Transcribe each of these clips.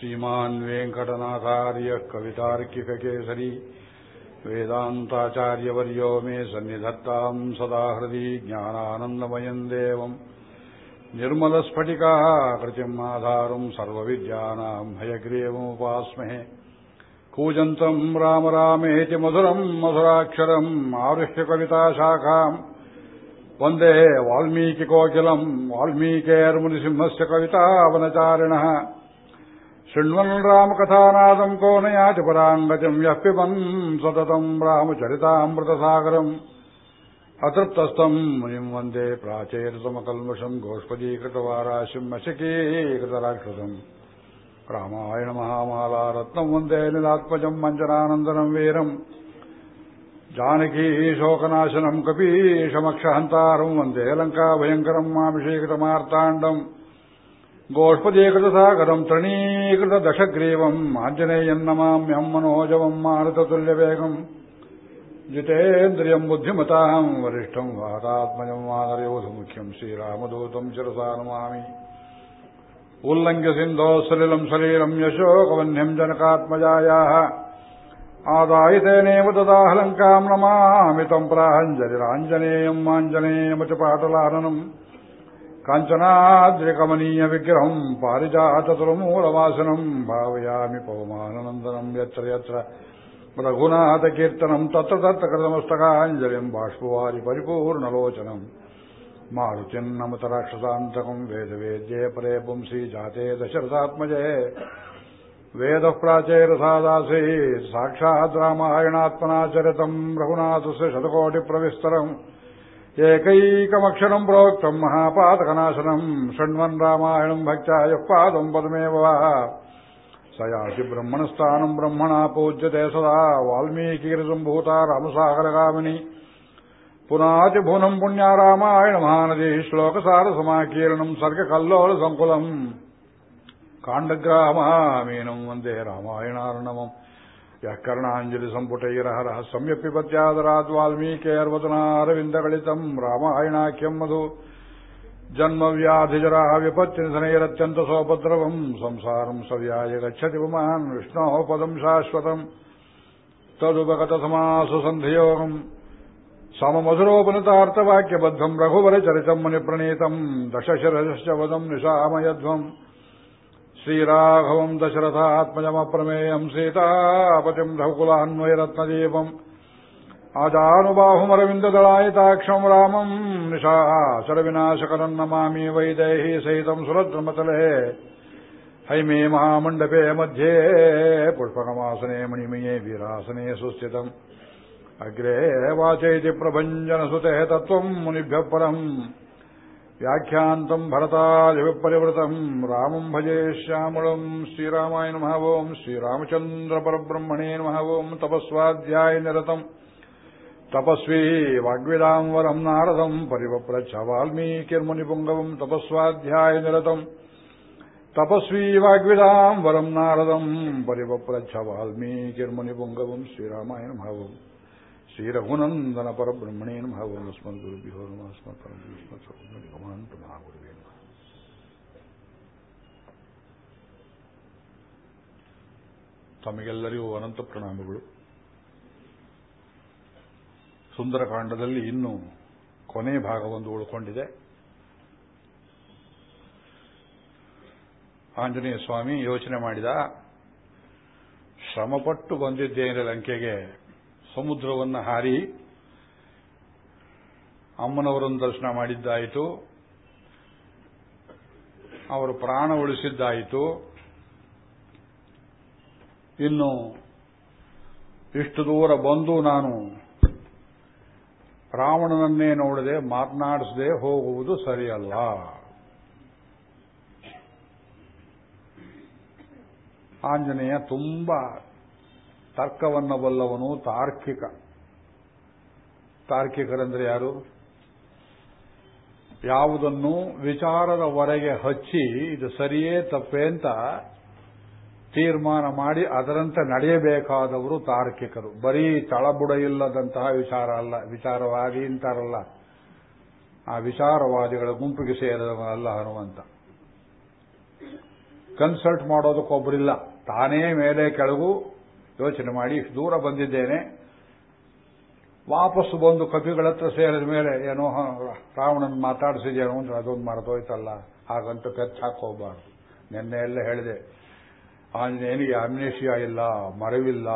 श्रीमान् वेङ्कटनाथार्यः कवितार्किककेसरी वेदान्ताचार्यवर्यो मे सन्निधत्ताम् सदा हृदि ज्ञानानन्दमयम् देवम् निर्मलस्फटिकाः कृतिम् आधारम् सर्वविद्यानाम् हयग्रीवमुपास्महे कूजन्तम् राम रामेति मधुरम् मधुराक्षरम् आवृह्य कविताशाखाम् वन्दे वाल्मीकिकोकिलम् वाल्मीकेर्मुनिसिंहस्य कवितावनचारिणः शृण्वन् रामकथानादम् को न याति पराङ्गतिम् यः पिबन् सततम् रामचरितामृतसागरम् अतृप्तस्तम् मुनिम् वन्दे प्राचेरतमकल्मषम् गोष्पदीकृतवाराशिम् अशकीकृतराक्षसम् रामायणमहामाला रत्नम् वन्दे निलात्मजम् मञ्जनानन्दनम् वीरम् जानकी शोकनाशनम् कपीशमक्षहन्तारम् वन्दे लङ्काभयङ्करम् माभिषेकृतमार्ताण्डम् गोष्पदीकृतसागरम् तृणीकृतदशग्रीवम् आञ्जनेयम् नमाम्यहम् मनोजवम् मारुततुल्यवेगम् जितेन्द्रियम् बुद्धिमताम् वरिष्ठम् वातात्मजम् वानरयोधमुख्यम् श्रीरामदूतम् शिरसा नमामि उल्लङ्घ्य सिन्धोः सलिलम् सलीलम् यशोकवह्न्यम् जनकात्मजायाः आदाय तेनेव ददाहलङ्काम् नमामि तम् प्राहञ्जलिराञ्जनेयम् आञ्जनेयमच पाटलाननम् काञ्चनाद्रिकमनीयविग्रहम् पारिजाततुलमूलवासनम् भावयामि पवमाननन्दनम् यत्र यत्र रघुनाथकीर्तनम् तत्र तत्र कृतमस्तकाञ्जलिम् बाष्पवारि परिपूर्णलोचनम् मारुतिम् नमत राक्षसान्तकम् वेदवेद्ये परे पुंसि जाते दशरथात्मजे वेदः प्राचेरसादासे साक्षात् रामायणात्मना चरितम् रघुनाथस्य शतकोटिप्रविस्तरम् एकैकमक्षरम् प्रोक्तम् महापातकनाशनम् शृण्वन् रामायणम् भक्त्या यः पादम् पदमेव वा स याति ब्रह्मणस्थानम् ब्रह्मणा पूज्यते सदा वाल्मीकिरसम्भूता रामसागरगामिनी पुनातिभुवनम् पुण्या रामायण महानदी श्लोकसारसमाकीर्णम् सर्गकल्लोलसङ्कुलम् काण्डग्राममीनम् वन्दे रामायणार्णवम् ಯಃ ಕರ್ಣಾಂಜಲಿ ಸಂಪುಟ ಇರಹರಃ ಸಮ್ಯಪಿಪತ್ಯಾದರಾದ್ ವಾಲ್ಮೀಕಿಯರ್ವತನಾರವಿಂದಗಳಿತಂ ರಾಮಾಯಣಾಖ್ಯಂ ಮಧು. ಜನ್ಮವ್ಯಾಧಿಜರಾಹ ವಿಪತ್ತಿನಿಧನೈರತ್ಯಂತ ಸೋಪದ್ರವಂ. ಸಂಸಾರಂ ಸವ್ಯಾಯ ಗಚ್ಚತಿ ಪುಮಾನ್ ವಿಷ್ಣೋಃ ಪದಂ ಶಾಶ್ವತಂ ತದುಪಗತಸಮಾಸು ಸನ್ಧಿಯೋಗಂ ಸಮಮಧುರೋಪನಿತಾರ್ಥವಾಕ್ಯಬದ್ಧಂ ರಘುವರಚರಿತಂ ಮುನಿಪ್ರಣೀತಂ. ದಶಶಿರಶ್ಚ ವದಂ ನಿಶಾಮಯಧ್ವಂ. श्रीराघवम् दशरथात्मजमप्रमेयम् सीतापतिम् रघुकुलान्वयरत्नदीपम् आजानुबाहुमरविन्ददलायिताक्षम् रामम् निशासरविनाशकरम् नमामि वैदेही सहितम् सुरद्रमतले हैमे महामण्डपे मध्ये पुष्पकमासने मणिमये वीरासने सुस्थितम् अग्रे वाचैति प्रभञ्जनसुतेः तत्त्वम् मुनिभ्यः परम् व्याख्यान्तम् भरतादिविपरिवृतम् रामम् भजे श्यामलम् श्रीरामाय नमः ओम् श्रीरामचन्द्रपरब्रह्मणे नमः ओम् तपस्वाध्यायनिरतम् तपस्वी वाग्विदाम् वरम् नारदम् परिवप्रच्छ वाल्मीकिर्मुनिपुङ्गवम् तपस्वाध्यायनिरतम् तपस्वी वाग्विदाम् वरम् नारदम् परिवप्रच्छ वाल्मीकिर्मुनिपुङ्गवम् श्रीरामाय नमः ओम् ಶ್ರೀರಘುನಂದನ ಪರಬ್ರಹ್ಮಣೇ ನಮಃ ಓಂ ಗುರುಭ್ಯೋ ನಮಃ ಮಹಾಗುರುವೇ ನಮಃ. ತಮಗೆಲ್ಲರಿಗೂ ಅನಂತ ಪ್ರಣಾಮಗಳು. ಸುಂದರಕಾಂಡದಲ್ಲಿ ಇನ್ನು ಕೊನೆ ಭಾಗವೊಂದು ಉಳ್ಕೊಂಡಿದೆ. ಆಂಜನೇಯ ಸ್ವಾಮಿ ಯೋಚನೆ ಮಾಡಿದ, ಶ್ರಮಪಟ್ಟು ಬಂದಿದ್ದೇನೆ ಲಂಕೆಗೆ ಸಮುದ್ರವನ್ನು ಹಾರಿ ಅಮ್ಮನವರನ್ನು ದರ್ಶನ ಮಾಡಿದ್ದಾಯಿತು. ಅವರು ಪ್ರಾಣ ಉಳಿಸಿದ್ದಾಯಿತು. ಇನ್ನು ಇಷ್ಟು ದೂರ ಬಂದು ನಾನು ರಾವಣನನ್ನೇ ನೋಡದೆ ಮಾತನಾಡಿಸದೆ ಹೋಗುವುದು ಸರಿಯಲ್ಲ. ಆಂಜನೇಯ ತುಂಬ ತರ್ಕವನ್ನು ಬಲ್ಲವನು ತಾರ್ಕಿಕ. ತಾರ್ಕಿಕರಂದ್ರೆ ಯಾರು? ಯಾವುದನ್ನು ವಿಚಾರದ ಹೊರಗೆ ಹಚ್ಚಿ ಇದು ಸರಿಯೇ ತಪ್ಪೇ ಅಂತ ತೀರ್ಮಾನ ಮಾಡಿ ಅದರಂತೆ ನಡೆಯಬೇಕಾದವರು ತಾರ್ಕಿಕರು. ಬರೀ ತಳಬುಡ ಇಲ್ಲದಂತಹ ವಿಚಾರ ಅಲ್ಲ. ವಿಚಾರವಾದಿ ಅಂತಾರಲ್ಲ. ಆ ವಿಚಾರವಾದಿಗಳ ಗುಂಪಿಗೆ ಸೇರಿದವನಲ್ಲ ಹನುಮಂತ ಕನ್ಸಲ್ಟ್ ಮಾಡೋದಕ್ಕೊಬ್ಬರಿಲ್ಲ ತಾನೇ ಮೇಲೆ ಕೆಳಗೂ ಯೋಚನೆ ಮಾಡಿ, ಇಷ್ಟು ದೂರ ಬಂದಿದ್ದೇನೆ. ವಾಪಸ್ಸು ಬಂದು ಕಪಿಗಳ ಹತ್ರ ಸೇರಿದ ಮೇಲೆ, ಏನೋ ರಾವಣನ್ ಮಾತಾಡಿಸಿದೇನೋ ಅಂದ್ರೆ ಅದೊಂದು ಮರೆತೋಯ್ತಲ್ಲ. ಹಾಗಂತ ಪೆಚ್ಚ ಹಾಕೋಬಾರ್ದು ನಿನ್ನೆ ಎಲ್ಲ ಹೇಳಿದೆ. ಆಂಜನೇಯನಿಗೆ ಅಮ್ನೇಷಿಯಾ ಇಲ್ಲ, ಮರವಿಲ್ಲ.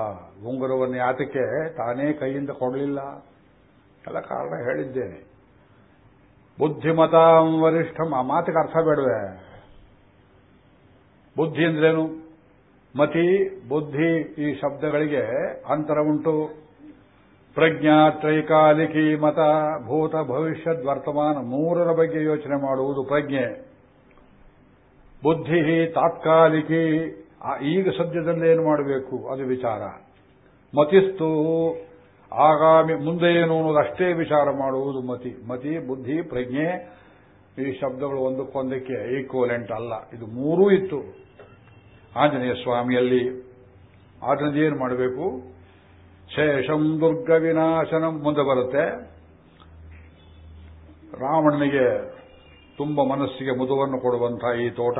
ಉಂಗುರವನ್ನು ಯಾತಕ್ಕೆ ತಾನೇ ಕೈಯಿಂದ ಕೊಡಲಿಲ್ಲ. ಎಲ್ಲ ಕಾರಣ ಹೇಳಿದ್ದೇನೆ. ಬುದ್ಧಿಮತ ವರಿಷ್ಠ. ಆ ಮಾತಿಗೆ ಅರ್ಥ ಬೇಡವೆ? ಬುದ್ಧಿ ಅಂದ್ರೇನು? ಮತಿ, ಬುದ್ಧಿ ಈ ಶಬ್ದಗಳಿಗೆ ಅಂತರ ಉಂಟು. ಪ್ರಜ್ಞಾ ತ್ರೈಕಾಲಿಕಿ ಮತ, ಭೂತ, ಭವಿಷ್ಯದ್ ವರ್ತಮಾನ ಮೂರರ ಬಗ್ಗೆ ಯೋಚನೆ ಮಾಡುವುದು ಪ್ರಜ್ಞೆ. ಬುದ್ಧಿ ತಾತ್ಕಾಲಿಕಿ ಈಗ ಸದ್ಯದಲ್ಲಿ ಏನು ಮಾಡಬೇಕು? ಅದು ವಿಚಾರ. ಮತಿಸ್ತು, ಆಗಾಮಿ, ಮುಂದೆ ಏನು ಅನ್ನೋದು ಅಷ್ಟೇ ವಿಚಾರ ಮಾಡುವುದು ಮತಿ. ಮತಿ, ಬುದ್ಧಿ, ಪ್ರಜ್ಞೆ ಈ ಶಬ್ದಗಳು ಒಂದಕ್ಕೊಂದಕ್ಕೆ ಈಕ್ವಲೆಂಟ್ ಅಲ್ಲ. ಇದು ಮೂರೂ ಇತ್ತು. ಆಂಜನೇಯ ಸ್ವಾಮಿಯಲ್ಲಿ ಆದ್ರಿಂದ ಏನು ಮಾಡಬೇಕು? ಶೇಷಂ ದುರ್ಗ ವಿನಾಶನಂ ಮುಂದೆ ಬರುತ್ತೆ. ರಾವಣನಿಗೆ ತುಂಬ ಮನಸ್ಸಿಗೆ ಮುದುವನ್ನು ಕೊಡುವಂತಹ ಈ ತೋಟ.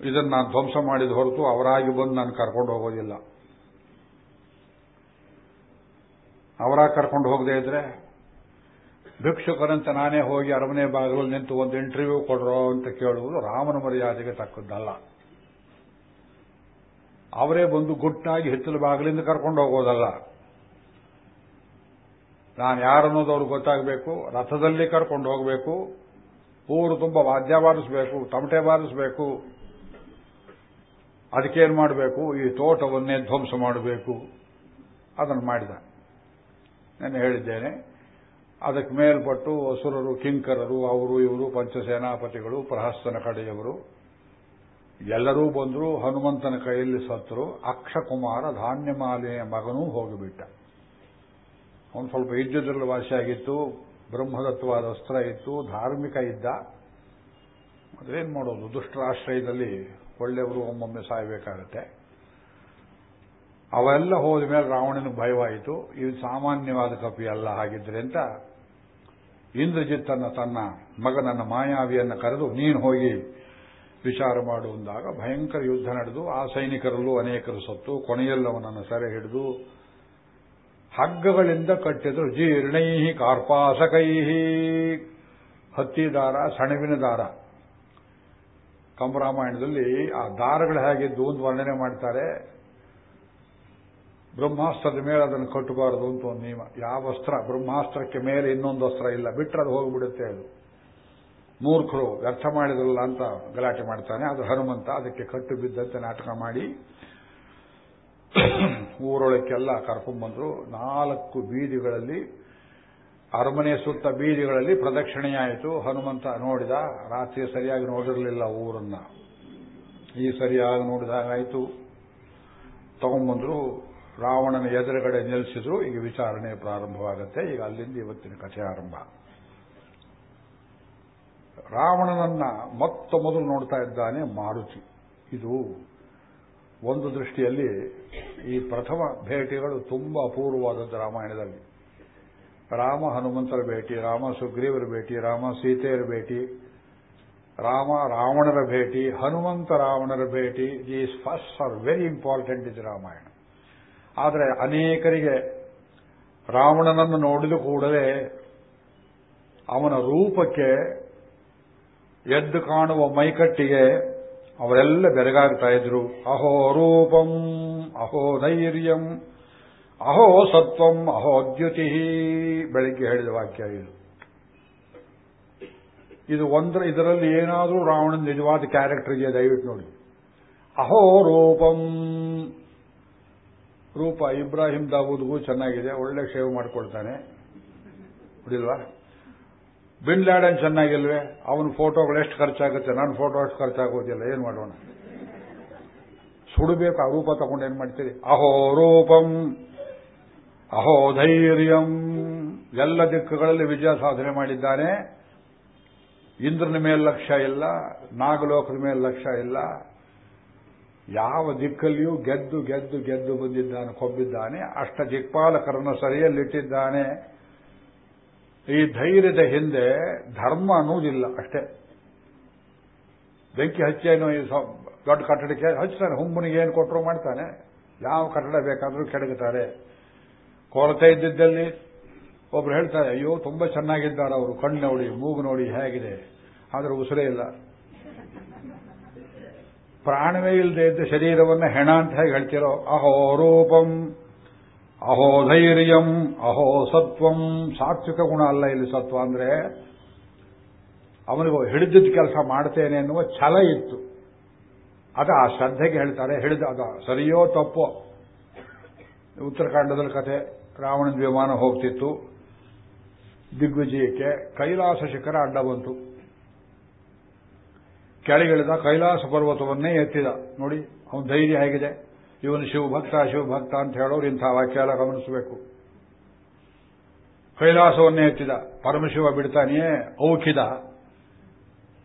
ಇದನ್ನು ನಾನು ಧ್ವಂಸ ಮಾಡಿದ ಹೊರತು ಅವರಾಗಿ ಬಂದು ನಾನು ಕರ್ಕೊಂಡು ಹೋಗೋದಿಲ್ಲ. ಅವರಾಗಿ ಕರ್ಕೊಂಡು ಹೋಗದೇ ಇದ್ರೆ ಭಿಕ್ಷುಕರಂತೆ ನಾನೇ ಹೋಗಿ ಅರಮನೆ ಬಾಗಿಲಲ್ಲಿ ನಿಂತು ಒಂದು ಇಂಟರ್ವ್ಯೂ ಕೊಡ್ರೋ ಅಂತ ಕೇಳುವುದು ರಾಮನ ಮರ್ಯಾದೆಗೆ ತಕ್ಕದ್ದಲ್ಲ. ಅವರೇ ಬಂದು ಗುಟ್ಟಾಗಿ ಹಿತ್ತಲ ಬಾಗಿಲಿಂದ ಕರ್ಕೊಂಡು ಹೋಗೋದಲ್ಲ. ನಾನು ಯಾರನ್ನೋದು ಅವ್ರಿಗೆ ಗೊತ್ತಾಗಬೇಕು, ರಥದಲ್ಲಿ ಕರ್ಕೊಂಡು ಹೋಗಬೇಕು, ಊರು ತುಂಬ ವಾದ್ಯ ಬಾರಿಸಬೇಕು, ತಮಟೆ ಬಾರಿಸಬೇಕು, ಅದಕ್ಕೇನು ಮಾಡಬೇಕು, ಈ ತೋಟವನ್ನೇ ಧ್ವಂಸ ಮಾಡಬೇಕು. ಅದನ್ನು ಮಾಡಿದ. ನಾನು ಹೇಳಿದ್ದೇನೆ, ಅದಕ್ಕೆ ಮೇಲ್ಪಟ್ಟು ಅಸುರರು, ಕಿಂಕರರು, ಅವರು ಇವರು, ಪಂಚಸೇನಾಪತಿಗಳು, ಪ್ರಹಸ್ತನ ಕಡೆಯವರು. ಎಲ್ಲರೂ ಬಂದರು ಹನುಮಂತನ ಕೈಯಲ್ಲಿ ಸತ್ತರು. ಅಕ್ಷಕುಮಾರ ಧಾನ್ಯಮಾಲೆಯ ಮಗನೂ ಹೋಗಿಬಿಟ್ಟ. ಅವನು ಸ್ವಲ್ಪ ಯುದ್ಧದಲ್ಲಿ ವಾಸಿಯಾಗಿತ್ತು. ಬ್ರಹ್ಮದತ್ವವಾದ ಅಸ್ತ್ರ ಇತ್ತು. ಧಾರ್ಮಿಕ ಇದ್ದ. ಅದೇನು ಮಾಡೋದು? ದುಷ್ಟರಾಶ್ರಯದಲ್ಲಿ ಒಳ್ಳೆಯವರು ಒಮ್ಮೊಮ್ಮೆ ಸಾಯಬೇಕಾಗತ್ತೆ. ಅವೆಲ್ಲ ಹೋದ ಮೇಲೆ ರಾವಣನ ಭಯವಾಯಿತು. ಇದು ಸಾಮಾನ್ಯವಾದ ಕಪಿ ಅಲ್ಲ ಹಾಗಿದ್ರೆ ಅಂತ ಇಂದ್ರಜಿತ್ತನ್ನ ತನ್ನ ಮಗನನ್ನ ಮಾಯಾವಿಯನ್ನ ಕರೆದು, ನೀನು ಹೋಗಿ ವಿಚಾರ ಮಾಡುವಂದಾಗ ಭಯಂಕರ ಯುದ್ಧ ನಡೆದು ಆ ಸೈನಿಕರಲ್ಲೂ ಅನೇಕರು ಸತ್ತು ಕೊನೆಯಲ್ಲಿ ಅವನನ್ನು ಸೆರೆ ಹಿಡಿದು ಹಗ್ಗಗಳಿಂದ ಕಟ್ಟಿದ್ರು. ಜೀರ್ಣೈಹಿ ಕಾರ್ಪಾಸಕೈಹಿ. ಹತ್ತಿ ದಾರ ಸಣವಿನ ದಾರ. ಕಂಬರಾಮಾಯಣದಲ್ಲಿ ಆ ದಾರಗಳು ಹೇಗಿದ್ದು ಒಂದು ವರ್ಣನೆ ಮಾಡ್ತಾರೆ. ಬ್ರಹ್ಮಾಸ್ತ್ರದ ಮೇಲೆ ಅದನ್ನು ಕಟ್ಟಬಾರದು ಅಂತ ಒಂದು ನಿಯಮ. ಯಾವ ಅಸ್ತ್ರ ಬ್ರಹ್ಮಾಸ್ತ್ರಕ್ಕೆ ಮೇಲೆ ಇನ್ನೊಂದು ಅಸ್ತ್ರ ಇಲ್ಲ. ಬಿಟ್ಟರೆ ಅದು ಹೋಗಿಬಿಡುತ್ತೆ ಅದು. ಮೂರ್ಖರು ವ್ಯರ್ಥ ಮಾಡಿದ್ರಲ್ಲ ಅಂತ ಗಲಾಟೆ ಮಾಡ್ತಾನೆ. ಅದು ಹನುಮಂತ, ಅದಕ್ಕೆ ಕಟ್ಟು ಬಿದ್ದಂತೆ ನಾಟಕ ಮಾಡಿ ಊರೊಳಕ್ಕೆಲ್ಲ ಕರ್ಕೊಂಡ್ಬಂದ್ರು ನಾಲ್ಕು ಬೀದಿಗಳಲ್ಲಿ, ಅರಮನೆ ಸುತ್ತ ಬೀದಿಗಳಲ್ಲಿ ಪ್ರದಕ್ಷಿಣೆಯಾಯಿತು. ಹನುಮಂತ ನೋಡಿದ, ರಾತ್ರಿ ಸರಿಯಾಗಿ ನೋಡಿರಲಿಲ್ಲ ಊರನ್ನ. ಈ ಸರಿಯಾಗಿ ನೋಡಿದಾಗಾಯಿತು. ತಗೊಂಡ್ಬಂದ್ರು ರಾವಣನ ಎದುರುಗಡೆ ನಿಲ್ಲಿಸಿದ್ರು ಈಗ ವಿಚಾರಣೆ ಪ್ರಾರಂಭವಾಗುತ್ತೆ. ಈಗ ಅಲ್ಲಿಂದ ಇವತ್ತಿನ ಕಥೆ ಆರಂಭ. ರಾವಣನನ್ನ ಮೊತ್ತ ಮೊದಲು ನೋಡ್ತಾ ಇದ್ದಾನೆ ಮಾರುತಿ. ಇದು ಒಂದು ದೃಷ್ಟಿಯಲ್ಲಿ ಈ ಪ್ರಥಮ ಭೇಟಿಗಳು ತುಂಬಾ ಅಪೂರ್ವವಾದದ್ದು ರಾಮಾಯಣದಲ್ಲಿ. ರಾಮ ಹನುಮಂತರ ಭೇಟಿ, ರಾಮ ಸುಗ್ರೀವರ ಭೇಟಿ, ರಾಮ ಸೀತೆಯರ ಭೇಟಿ, ರಾಮ ರಾವಣರ ಭೇಟಿ, ಹನುಮಂತ ರಾವಣರ ಭೇಟಿ these first are very important ಇದು ರಾಮಾಯಣ. ಆದರೆ ಅನೇಕರಿಗೆ ರಾವಣನನ್ನು ನೋಡಿದ ಕೂಡಲೇ ಅವನ ರೂಪಕ್ಕೆ ಎದ್ದು ಕಾಣುವ ಮೈಕಟ್ಟಿಗೆ ಅವರೆಲ್ಲ ಬೆರಗಾಗ್ತಾ ಇದ್ರು. ಅಹೋ ರೂಪಂ, ಅಹೋ ನೈರ್ಯಂ, ಅಹೋ ಸತ್ವಂ, ಅಹೋ ದ್ಯುತಿ. ಬೆಳಿಗ್ಗೆ ಹೇಳಿದ ವಾಕ್ಯ ಇದು. ಇದು ಒಂದ್ರ, ಇದರಲ್ಲಿ ಏನಾದರೂ ರಾವಣನ ನಿಜವಾದ ಕ್ಯಾರೆಕ್ಟರ್ ಇದೆಯಾ ದಯವಿಟ್ಟು ನೋಡಿ. ಅಹೋ ರೂಪಂ. ರೂಪ ಇಬ್ರಾಹಿಂ ದಾವೂದ್ಗೂ ಚೆನ್ನಾಗಿದೆ, ಒಳ್ಳೆ ಶೇವ್ ಮಾಡಿಕೊಳ್ತಾನೆ. ಬಿಡಿಲ್ವಾ ಬಿನ್ ಲ್ಯಾಡನ್ ಚೆನ್ನಾಗಿಲ್ವೇ? ಅವನ ಫೋಟೋಗಳು ಎಷ್ಟು ಖರ್ಚಾಗುತ್ತೆ? ನನ್ನ ಫೋಟೋ ಎಷ್ಟು ಖರ್ಚಾಗೋದಿಲ್ಲ. ಏನು ಮಾಡೋಣ? ಸುಡಬೇಕು, ಆ ರೂಪ ತಗೊಂಡು ಏನ್ ಮಾಡ್ತೀರಿ? ಅಹೋ ರೂಪಂ, ಅಹೋ ಧೈರ್ಯಂ. ಎಲ್ಲ ದಿಕ್ಕುಗಳಲ್ಲಿ ವಿಜಯ ಸಾಧನೆ ಮಾಡಿದ್ದಾನೆ. ಇಂದ್ರನ ಮೇಲೆ ಲಕ್ಷ್ಯ ಇಲ್ಲ, ನಾಗಲೋಕದ ಮೇಲೆ ಲಕ್ಷ್ಯ ಇಲ್ಲ. ಯಾವ ದಿಕ್ಕಲ್ಲಿಯೂ ಗೆದ್ದು ಗೆದ್ದು ಗೆದ್ದು ಬಂದಿದ್ದಾನೆ, ಕೊಬ್ಬಿದ್ದಾನೆ. ಅಷ್ಟ ದಿಕ್ಪಾಲಕರನ್ನು ಸರಿಯಲ್ಲಿಟ್ಟಿದ್ದಾನೆ. ಈ ಧೈರ್ಯದ ಹಿಂದೆ ಧರ್ಮ ಅನ್ನುವುದಿಲ್ಲ ಅಷ್ಟೇ. ಬೆಂಕಿ ಹಚ್ಚೇನು ಈ ದೊಡ್ಡ ಕಟ್ಟಡಕ್ಕೆ ಹಚ್ಚುತ್ತಾನೆ ಹುಮ್ಮನಿಗೆ ಏನು ಕೊಟ್ಟರು ಮಾಡ್ತಾನೆ. ಯಾವ ಕಟ್ಟಡ ಬೇಕಾದರೂ ಕೆಡಗುತ್ತಾರೆ. ಕೊರತೆ ಇದ್ದಿದ್ದಲ್ಲಿ ಒಬ್ರು ಹೇಳ್ತಾರೆ, ಅಯ್ಯೋ, ತುಂಬಾ ಚೆನ್ನಾಗಿದ್ದಾರೆ ಅವರು ಕಣ್ಣು ನೋಡಿ ಮೂಗು ನೋಡಿ ಹೇಗಿದೆ, ಆದ್ರೆ ಉಸಿರೇ ಇಲ್ಲ. ಪ್ರಾಣವೇ ಇಲ್ಲದೆ ಇದ್ದ ಶರೀರವನ್ನು ಹೆಣ ಅಂತ ಹೇಗೆ ಹೇಳ್ತಿರೋ, ಅಹೋ ರೂಪಂ ಅಹೋ ಧೈರ್ಯಂ, ಅಹೋ ಸತ್ವಂ. ಸಾತ್ವಿಕ ಗುಣ ಅಲ್ಲ ಇಲ್ಲಿ ಸತ್ವ ಅಂದ್ರೆ ಅವನಿಗೆ ಹಿಡಿದಿದ್ದ ಕೆಲಸ ಮಾಡ್ತೇನೆ ಎನ್ನುವ ಛಲ ಇತ್ತು. ಅದ ಆ ಶ್ರದ್ಧೆಗೆ ಹೇಳ್ತಾರೆ, ಹಿಡಿದ ಅದ ಸರಿಯೋ ತಪ್ಪೋ. ಉತ್ತರಾಖಂಡದಲ್ಲಿ ಕತೆ ರಾವಣನ ವಿಮಾನ ಹೋಗ್ತಿತ್ತು. ದಿಗ್ವಿಜಯಕ್ಕೆ ಕೈಲಾಸ ಶಿಖರ ಅಡ್ಡ ಬಂತು. ಕೆಳಗಿಳಿದ ಕೈಲಾಸ ಪರ್ವತವನ್ನೇ ಎತ್ತಿದ. ನೋಡಿ, ಅವನ ಧೈರ್ಯ ಹೇಗಿದೆ. ಇವನು ಶಿವಭಕ್ತ ಶಿವಭಕ್ತ ಅಂತ ಹೇಳೋರು ಇಂಥ ವಾಕ್ಯ ಎಲ್ಲ ಗಮನಿಸಬೇಕು. ಕೈಲಾಸವನ್ನೇ ಎತ್ತಿದ. ಪರಮಶಿವ ಬಿಡ್ತಾನೆಯೇ? ಔಕಿದ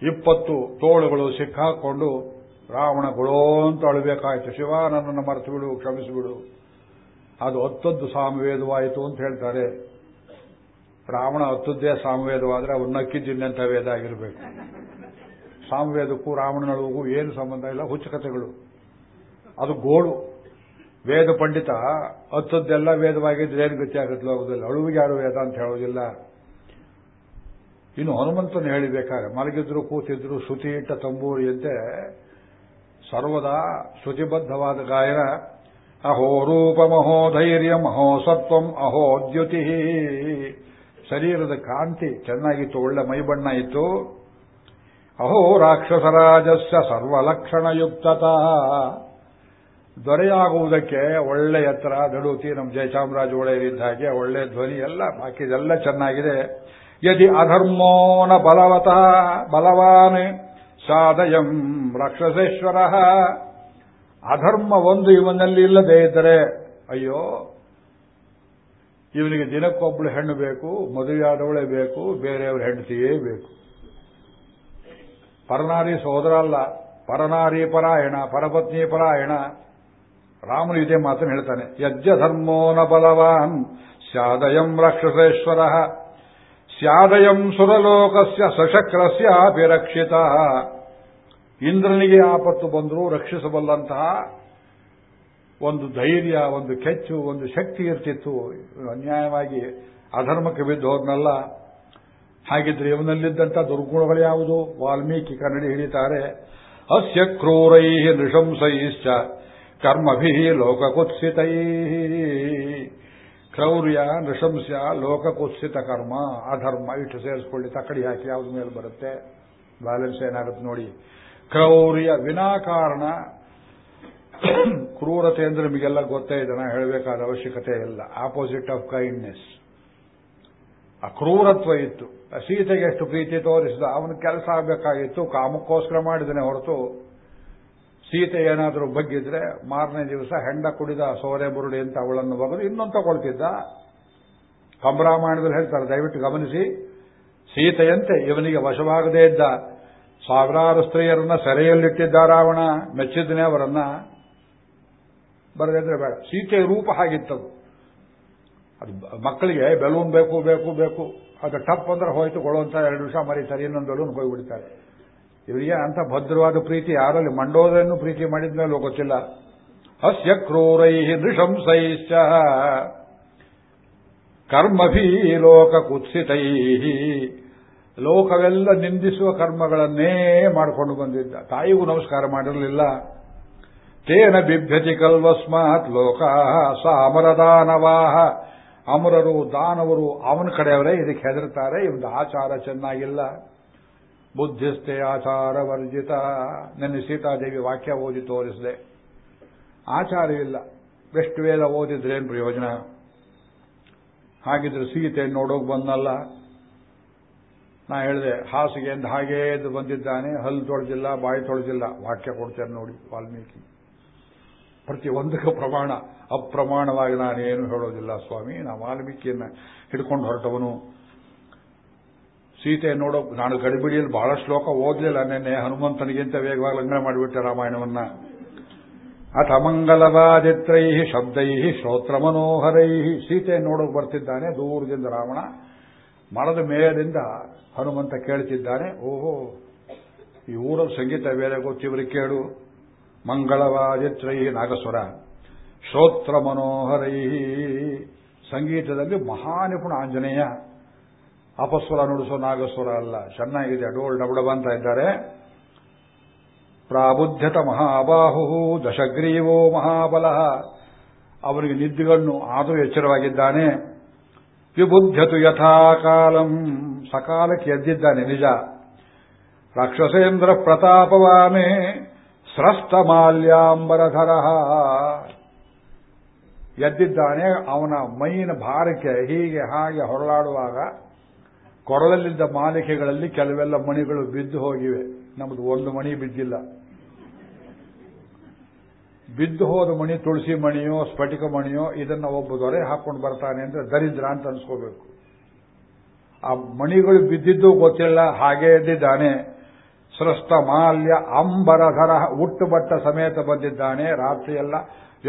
ಇಪ್ಪತ್ತು ತೋಳುಗಳು ಸಿಕ್ಕಾಕೊಂಡು ರಾವಣ ಗುಳೋ ಅಂತ ಅಳಬೇಕಾಯ್ತು. ಶಿವ, ನನ್ನನ್ನು ಮರೆತು ಬಿಡು ಕ್ಷಮಿಸಿಬಿಡು ಅದು ಹತ್ತದ್ದು ಸಾಮವೇದವಾಯಿತು ಅಂತ ಹೇಳ್ತಾರೆ. ರಾವಣ ಹತ್ತದ್ದೇ ಸಾಮವೇದವಾದ್ರೆ ಅವನು ಅಂತ ವೇದ ಆಗಿರಬೇಕು. ಸಾಮವೇದಕ್ಕೂ ರಾವಣನಳಿಗೂ ಏನು ಸಂಬಂಧ ಇಲ್ಲ. ಹುಚ್ಚಕತೆಗಳು. ಅದು ಗೋಳು. ವೇದ ಪಂಡಿತ ಹತ್ತದ್ದೆಲ್ಲ ವೇದವಾಗಿದ್ರೆ ಏನು ಗತಿ ಆಗುತ್ತೆ ಲೋಕದಲ್ಲಿ? ಅಳುವಿಗೆ ಯಾರು ವೇದ ಅಂತ ಹೇಳೋದಿಲ್ಲ ಇನ್ನು ಹನುಮಂತನ ಹೇಳಿಬೇಕಾದ್ರೆ, ಮಲಗಿದ್ರು, ಕೂತಿದ್ರು, ಶ್ರುತಿ ಇಟ್ಟ ತಂಬೂರಿಯಂತೆ ಸರ್ವದಾ ಶ್ರುತಿಬದ್ಧವಾದ ಗಾಯನ. ಅಹೋ ರೂಪ ಮಹೋ ಧೈರ್ಯ ಮಹೋ ಸತ್ವಂ ಅಹೋ ದ್ಯುತಿ. ಶರೀರದ ಕಾಂತಿ ಚೆನ್ನಾಗಿತ್ತು, ಒಳ್ಳೆ ಮೈಬಣ್ಣ ಇತ್ತು. ಅಹೋ ರಾಕ್ಷಸರಾಜಸ್ಯ ಸರ್ವಲಕ್ಷಣಯುಕ್ತತ. ದೊರೆಯಾಗುವುದಕ್ಕೆ ಒಳ್ಳೆ ಎತ್ತರ ದಡುತಿ ನಮ್ಮ ಜಯಚಾಮರಾಜ ಒಡೆಯರಿದ್ದ ಹಾಗೆ ಒಳ್ಳೆ ಧ್ವನಿ ಎಲ್ಲ ಬಾಕಿದೆಲ್ಲ ಚೆನ್ನಾಗಿದೆ. ಯದಿ ಅಧರ್ಮೋನ ಬಲವತಃ ಬಲವಾನ್, ಸಾದಯಂ ರಾಕ್ಷಸೇಶ್ವರ. ಅಧರ್ಮ ಒಂದು ಇವನಲ್ಲಿ ಇಲ್ಲದೇ ಇದ್ದರೆ, ಅಯ್ಯೋ, ಇವನಿಗೆ ದಿನಕ್ಕೊಬ್ಬಳು ಹೆಣ್ಣು ಬೇಕು, ಮದುವೆಯಾದವಳೆ ಬೇಕು, ಬೇರೆಯವ್ರ ಹೆಂಡತಿಯೇ ಬೇಕು. ಪರನಾರಿ ಸೋದರ ಅಲ್ಲ, ಪರನಾರಿ ಪರಾಯಣ, ಪರಪತ್ನಿ ಪರಾಯಣ. ರಾಮನು ಇದೇ ಮಾತನ್ನು ಹೇಳ್ತಾನೆ. ಯಜ್ಜ ಧರ್ಮೋನ ಬಲವಾನ್, ಸ್ಯಾದಯಂ ರಾಕ್ಷಸೇಶ್ವರ. ಸ್ಯಾದಯಂ ಸುರಲೋಕಸ್ಯ ಸಶಕ್ರಸ್ಯ ಅಭಿರಕ್ಷಿತ. ಇಂದ್ರನಿಗೆ ಆಪತ್ತು ಬಂದರೂ ರಕ್ಷಿಸಬಲ್ಲಂತಹ ಒಂದು ಧೈರ್ಯ, ಒಂದು ಕೆಚ್ಚು, ಒಂದು ಶಕ್ತಿ ಇರ್ತಿತ್ತು. ಅನ್ಯಾಯವಾಗಿ ಅಧರ್ಮಕ್ಕೆ ಬಿದ್ದು ಹೋದ್ನಲ್ಲ ಹಾಗಿದ್ರೆ ಇವನಲ್ಲಿದ್ದಂಥ ದುರ್ಗುಣಗಳು ಯಾವುದು? ವಾಲ್ಮೀಕಿ ಕನ್ನಡಿ ಹಿಡಿತಾರೆ ಅಸ್ಯ ಕ್ರೂರೈ ನೃಶಂಸೈಶ್ಚ. ಕರ್ಮಭಿ ಲೋಕಕುತ್ಸಿತೈ ಕ್ರೌರ್ಯ, ನೃಶಂಸ್ಯ, ಲೋಕಕುತ್ಸಿತ ಕರ್ಮ, ಅಧರ್ಮ, ಇಟ್ಟು ಸೇರಿಸ್ಕೊಳ್ಳಿ, ತಕ್ಕಡಿ ಹಾಕಿ ಯಾವ್ದು ಮೇಲೆ ಬರುತ್ತೆ. ಬ್ಯಾಲೆನ್ಸ್ ಏನಾಗುತ್ತೆ ನೋಡಿ. ಕ್ರೌರ್ಯ ವಿನಾಕಾರಣ ಕ್ರೂರತೆ ಅಂದ್ರೆ ನಿಮಗೆಲ್ಲ ಗೊತ್ತೇ ಇದೆ, ನಾ ಹೇಳಬೇಕಾದ ಅವಶ್ಯಕತೆ ಇಲ್ಲ. ಆಪೋಸಿಟ್ ಆಫ್ ಕೈಂಡ್ನೆಸ್ ಅಕ್ರೂರತ್ವ ಇತ್ತು. ಸೀತೆಗೆ ಎಷ್ಟು ಪ್ರೀತಿ ತೋರಿಸಿದ, ಅವನ ಕೆಲಸ ಆಗಬೇಕಾಗಿತ್ತು, ಕಾಮಕ್ಕೋಸ್ಕರ ಮಾಡಿದನೆ ಹೊರತು ಸೀತೆ ಏನಾದರೂ ಬಗ್ಗಿದ್ರೆ ಮಾರನೇ ದಿವಸ ಹೆಂಡ ಕುಡಿದ ಸೋರೆ ಬುರುಡಿ ಅಂತ ಅವಳನ್ನು ಬಗೆದು ಇನ್ನೊಂದು ತಗೊಳ್ತಿದ್ದ. ಕಂಬರಾಮಾಯಣದಲ್ಲಿ ಹೇಳ್ತಾರೆ, ದಯವಿಟ್ಟು ಗಮನಿಸಿ. ಸೀತೆಯಂತೆ ಇವನಿಗೆ ವಶವಾಗದೇ ಇದ್ದ ಸಾವಿರಾರು ಸ್ತ್ರೀಯರನ್ನ ಸೆರೆಯಲ್ಲಿಟ್ಟಿದ್ದ ರಾವಣ ಮೆಚ್ಚಿದ್ದನೆ ಅವರನ್ನ. ಬರದಿದ್ರೆ ಬೇಡ. ಸೀತೆಯ ರೂಪ ಹಾಗಿತ್ತದು. ಅದು ಮಕ್ಕಳಿಗೆ ಬೆಲೂನ್ ಬೇಕು ಬೇಕು ಬೇಕು. ಅದು ಟಪ್ ಅಂದ್ರೆ ಹೋಯ್ತು ಕೊಡುವಂತ ಎರಡು ನಿಮಿಷ ಮರೀತಾರೆ ಇನ್ನೊಂದು ಬೆಲೂನ್ ಹೋಗ್ಬಿಡ್ತಾರೆ. ಇವರಿಗೆ ಅಂತ ಭದ್ರವಾದ ಪ್ರೀತಿ ಯಾರಲ್ಲಿ? ಮಂಡೋದನ್ನು ಪ್ರೀತಿ ಮಾಡಿದ್ಮೇಲೆ ಗೊತ್ತಿಲ್ಲ ಹಸ್ಯ ಕ್ರೂರೈ ನೃಶಂಸೈಶ್ಚ. ಕರ್ಮಭೀ ಲೋಕ ಕುತ್ಸಿತೈ ಲೋಕವೆಲ್ಲ ನಿಂದಿಸುವ ಕರ್ಮಗಳನ್ನೇ ಮಾಡಿಕೊಂಡು ಬಂದಿದ್ದ. ತಾಯಿಗೂ ನಮಸ್ಕಾರ ಮಾಡಿರಲಿಲ್ಲ. ತೇನ ಬಿಭ್ಯತಿ ಕಲ್ವಸ್ಮಾತ್ ಲೋಕ ಅಮರದಾನವಾಹ ಅಮರರು, ದಾನವರು ಅವನ ಕಡೆಯವರೇ ಇದಕ್ಕೆ ಹೆದರ್ತಾರೆ ಇವನ ಆಚಾರ ಚೆನ್ನಾಗಿಲ್ಲ. ಬುದ್ಧಿಸ್ಥೆ ಆಚಾರ ವರ್ಜಿತ ನನ್ನ ಸೀತಾದೇವಿ ವಾಕ್ಯ ಓದಿ ತೋರಿಸಿದೆ. ಆಚಾರವಿಲ್ಲ ಎಷ್ಟು ವೇದ ಓದಿದ್ರೇನು ಪ್ರಯೋಜನ? ಹಾಗಿದ್ರೆ ಸೀತೆ ನೋಡೋಕೆ ಬಂದಲ್ಲ ನಾ ಹೇಳಿದೆ ಹಾಸಿಗೆಯಿಂದ ಹಾಗೇ ಎದ್ದು ಬಂದಿದ್ದಾನೆ. ಹಲ್ಲು ತೊಳೆದಿಲ್ಲ, ಬಾಯಿ ತೊಳೆದಿಲ್ಲ. ವಾಕ್ಯ ಕೊಡ್ತೇನೆ ನೋಡಿ, ವಾಲ್ಮೀಕಿ. ಪ್ರತಿ ಒಂದಕ್ಕೆ ಪ್ರಮಾಣ. ಅಪ್ರಮಾಣವಾಗಿ ನಾನೇನು ಹೇಳೋದಿಲ್ಲ ಸ್ವಾಮಿ. ನಾ ವಾಲ್ಮೀಕಿಯನ್ನ ಹಿಡ್ಕೊಂಡು ಹೊರಟವನು. ಸೀತೆ ನೋಡೋ ನಾನು ಗಡಿಬಿಡಿಯಲ್ಲಿ ಬಹಳ ಶ್ಲೋಕ ಓದಲಿಲ್ಲ ನಿನ್ನೆ. ಹನುಮಂತನಿಗಿಂತ ವೇಗವಾಗಿ ಲಂಘನ ಮಾಡಿಬಿಟ್ಟೆ ರಾಮಾಯಣವನ್ನ. ಅಥ ಮಂಗಲವಾದಿತ್ರೈ ಶಬ್ದೈ ಶ್ರೋತ್ರ ಮನೋಹರೈ ಸೀತೆ ನೋಡೋಕೆ ಬರ್ತಿದ್ದಾನೆ ದೂರದಿಂದ ರಾವಣ. ಮರದ ಮೇಲಿಂದ ಹನುಮಂತ ಕೇಳ್ತಿದ್ದಾನೆ, ಓಹೋ, ಈ ಊರಲ್ಲಿ ಸಂಗೀತ ಬೇರೆ ಗೊತ್ತಿವ್ರಿಗೆ ಕೇಳು. ಮಂಗಳವಾದಿತ್ರೈ ನಾಗಸ್ವರ ಶ್ರೋತ್ರ ಮನೋಹರೈ ಸಂಗೀತದಲ್ಲಿ ಮಹಾನಿಪುಣ ಆಂಜನೇಯ. ಅಪಸ್ವರ ನುಡಿಸೋ ನಾಗಸ್ವರ ಅಲ್ಲ. ಚೆನ್ನಾಗಿದೆ. ಡೋಲ್ ಡಬಡಬ ಇದ್ದಾರೆ. ಪ್ರಾಬುದ್ಧತ ಮಹಾಬಾಹು ದಶಗ್ರೀವೋ ಮಹಾಬಲ. ಅವನಿಗೆ ನಿದ್ದೆಗಳನ್ನು ಆದರೂ ಎಚ್ಚರವಾಗಿದ್ದಾನೆ. ವಿಬುದ್ಧತು ಯಥಾಕಾಲಂ ಸಕಾಲಕ್ಕೆ ಎದ್ದಿದ್ದಾನೆ ನಿಜ. ರಾಕ್ಷಸೇಂದ್ರ ಪ್ರತಾಪವಾಮೆ ಸ್ರಸ್ತ ಮಾಲ್ಯಾಂಬರಧರ. ಎದ್ದಿದ್ದಾನೆ ಅವನ ಮೈನ ಭಾರಕ್ಕೆ ಹೀಗೆ ಹಾಗೆ ಹೊರಳಾಡುವಾಗ ಕೊರಳಲ್ಲಿದ್ದ ಮಾಲಿಕೆಗಳಲ್ಲಿ ಕೆಲವೆಲ್ಲ ಮಣಿಗಳು ಬಿದ್ದು ಹೋಗಿವೆ. ನಮ್ದು ಒಂದು ಮಣಿ ಬಿದ್ದಿಲ್ಲ. ಬಿದ್ದು ಹೋದ ಮಣಿ, ತುಳಸಿ ಮಣಿಯೋ, ಸ್ಫಟಿಕ ಮಣಿಯೋ, ಇದನ್ನ ಒಬ್ಬ ದೊರೆ ಹಾಕೊಂಡು ಬರ್ತಾನೆ ಅಂದ್ರೆ ದರಿದ್ರ ಅಂತ ಅನ್ಸ್ಕೋಬೇಕು. ಆ ಮಣಿಗಳು ಬಿದ್ದಿದ್ದು ಗೊತ್ತಿಲ್ಲ, ಹಾಗೆ ಎದ್ದಿದ್ದಾನೆ ಸೃಷ್ಟ ಮಾಲ್ಯ ಅಂಬರಧರ ಉಟ್ಟು ಬಟ್ಟ ಸಮೇತ ಬಂದಿದ್ದಾನೆ. ರಾತ್ರಿಯೆಲ್ಲ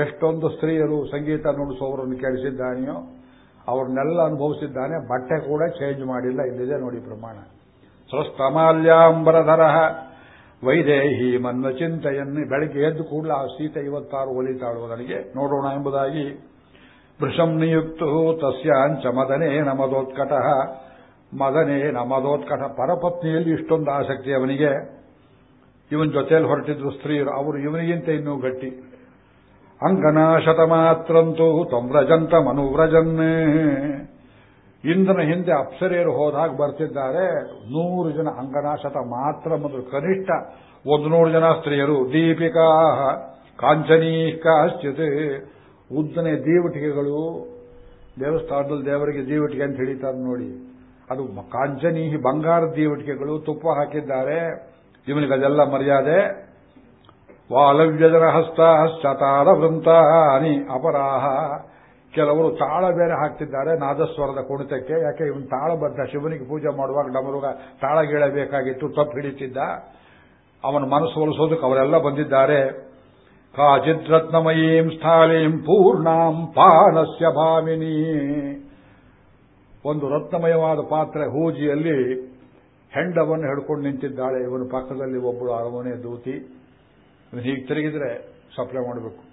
ಎಷ್ಟೊಂದು ಸ್ತ್ರೀಯರು ಸಂಗೀತ ನುಡಿಸುವವರನ್ನು ಕೇಳಿಸಿದ್ದಾನೆಯೋ. ಅವ್ರನ್ನೆಲ್ಲ ಅನುಭವಿಸಿದ್ದಾನೆ, ಬಟ್ಟೆ ಕೂಡ ಚೇಂಜ್ ಮಾಡಿಲ್ಲ, ಇಲ್ಲಿದೆ ನೋಡಿ ಪ್ರಮಾಣ. ಸ್ವಸ್ತಮಾಲ್ಯಾಂಬರಧರ ವೈದೇಹಿ ಮನ್ನ ಚಿಂತೆಯನ್ನು ಬೆಳಗ್ಗೆ ಎದ್ದು ಕೂಡಲ ಆ ಸೀತೆ ಇವತ್ತಾರು ಒಲಿತಾಳು ನನಗೆ ನೋಡೋಣ ಎಂಬುದಾಗಿ ವೃಷಂ ನಿಯುಕ್ತು ತಸ್ಯಾಂಚ ಮದನೇ ನಮದೋತ್ಕಟ ಮದನೇ ನಮದೋತ್ಕಟ ಪರಪತ್ನಿಯಲ್ಲಿ ಇಷ್ಟೊಂದು ಆಸಕ್ತಿ ಅವನಿಗೆ. ಇವನ್ ಜೊತೆಯಲ್ಲಿ ಹೊರಟಿದ್ರು ಸ್ತ್ರೀಯರು ಅವರು ಇವನಿಗಿಂತ ಇನ್ನೂ ಗಟ್ಟಿ. ಅಂಗನಾಶತ ಮಾತ್ರಂತೂ ತೊಂವ್ರಜಂತ ಮನುವ್ರಜನ್ ಇಂದ್ರನ ಹಿಂದೆ ಅಪ್ಸರೆಯರು ಹೋದಾಗ ಬರ್ತಿದ್ದಾರೆ. ನೂರು ಜನ ಅಂಗನಾಶತ ಮಾತ್ರ ಮೊದಲು ಕನಿಷ್ಠ ಒಂದು ನೂರು ಜನ ಸ್ತ್ರೀಯರು. ದೀಪಿಕಾ ಕಾಂಚನೀ ಕಾಶ್ಚಿತ್ ಉದ್ದನೆ ದೀವಟಿಕೆಗಳು ದೇವಸ್ಥಾನದಲ್ಲಿ ದೇವರಿಗೆ ದೇವಟಿಕೆ ಅಂತ ಹೇಳಿತಾರೆ ನೋಡಿ. ಅದು ಕಾಂಚನೀ ಬಂಗಾರ ದೀವಟಿಕೆಗಳು ತುಪ್ಪ ಹಾಕಿದ್ದಾರೆ. ಇವನಿಗೆ ಅದೆಲ್ಲ ಮರ್ಯಾದೆ. ವಾಲವ್ಯಜನ ಹಸ್ತ ಹಸ್ತಾಳ ವೃಂತಾನಿ ಅಪರಾಹ. ಕೆಲವರು ತಾಳ ಬೇರೆ ಹಾಕ್ತಿದ್ದಾರೆ, ನಾದಸ್ವರದ ಕುಣಿತಕ್ಕೆ. ಯಾಕೆ ಇವನು ತಾಳಬದ್ಧ ಶಿವನಿಗೆ ಪೂಜೆ ಮಾಡುವಾಗ ಡಮರುಗ ತಾಳ ಗೀಳಬೇಕಾಗಿತ್ತು ತಪ್ಪು ಹಿಡಿತಿದ್ದ. ಅವನ ಮನಸ್ಸು ಒಲಿಸೋದಕ್ಕೆ ಅವರೆಲ್ಲ ಬಂದಿದ್ದಾರೆ. ಕಾಚಿದ್ರತ್ನಮಯೀಂ ಸ್ಥಾಲೀಂ ಪೂರ್ಣಾಂ ಪಾನಸ್ಯ ಭಾಮಿನಿ. ಒಂದು ರತ್ನಮಯವಾದ ಪಾತ್ರೆ ಹೂಜಿಯಲ್ಲಿ ಹೆಂಡವನ್ನು ಹಿಡ್ಕೊಂಡು ನಿಂತಿದ್ದಾಳೆ. ಇವನ ಪಕ್ಕದಲ್ಲಿ ಒಬ್ಬಳು ಅರಮನೆ ದೂತಿ. ಇವನು ಹೀಗೆ ತಿರುಗಿದ್ರೆ ಸಪ್ಲೈ ಮಾಡಬೇಕು.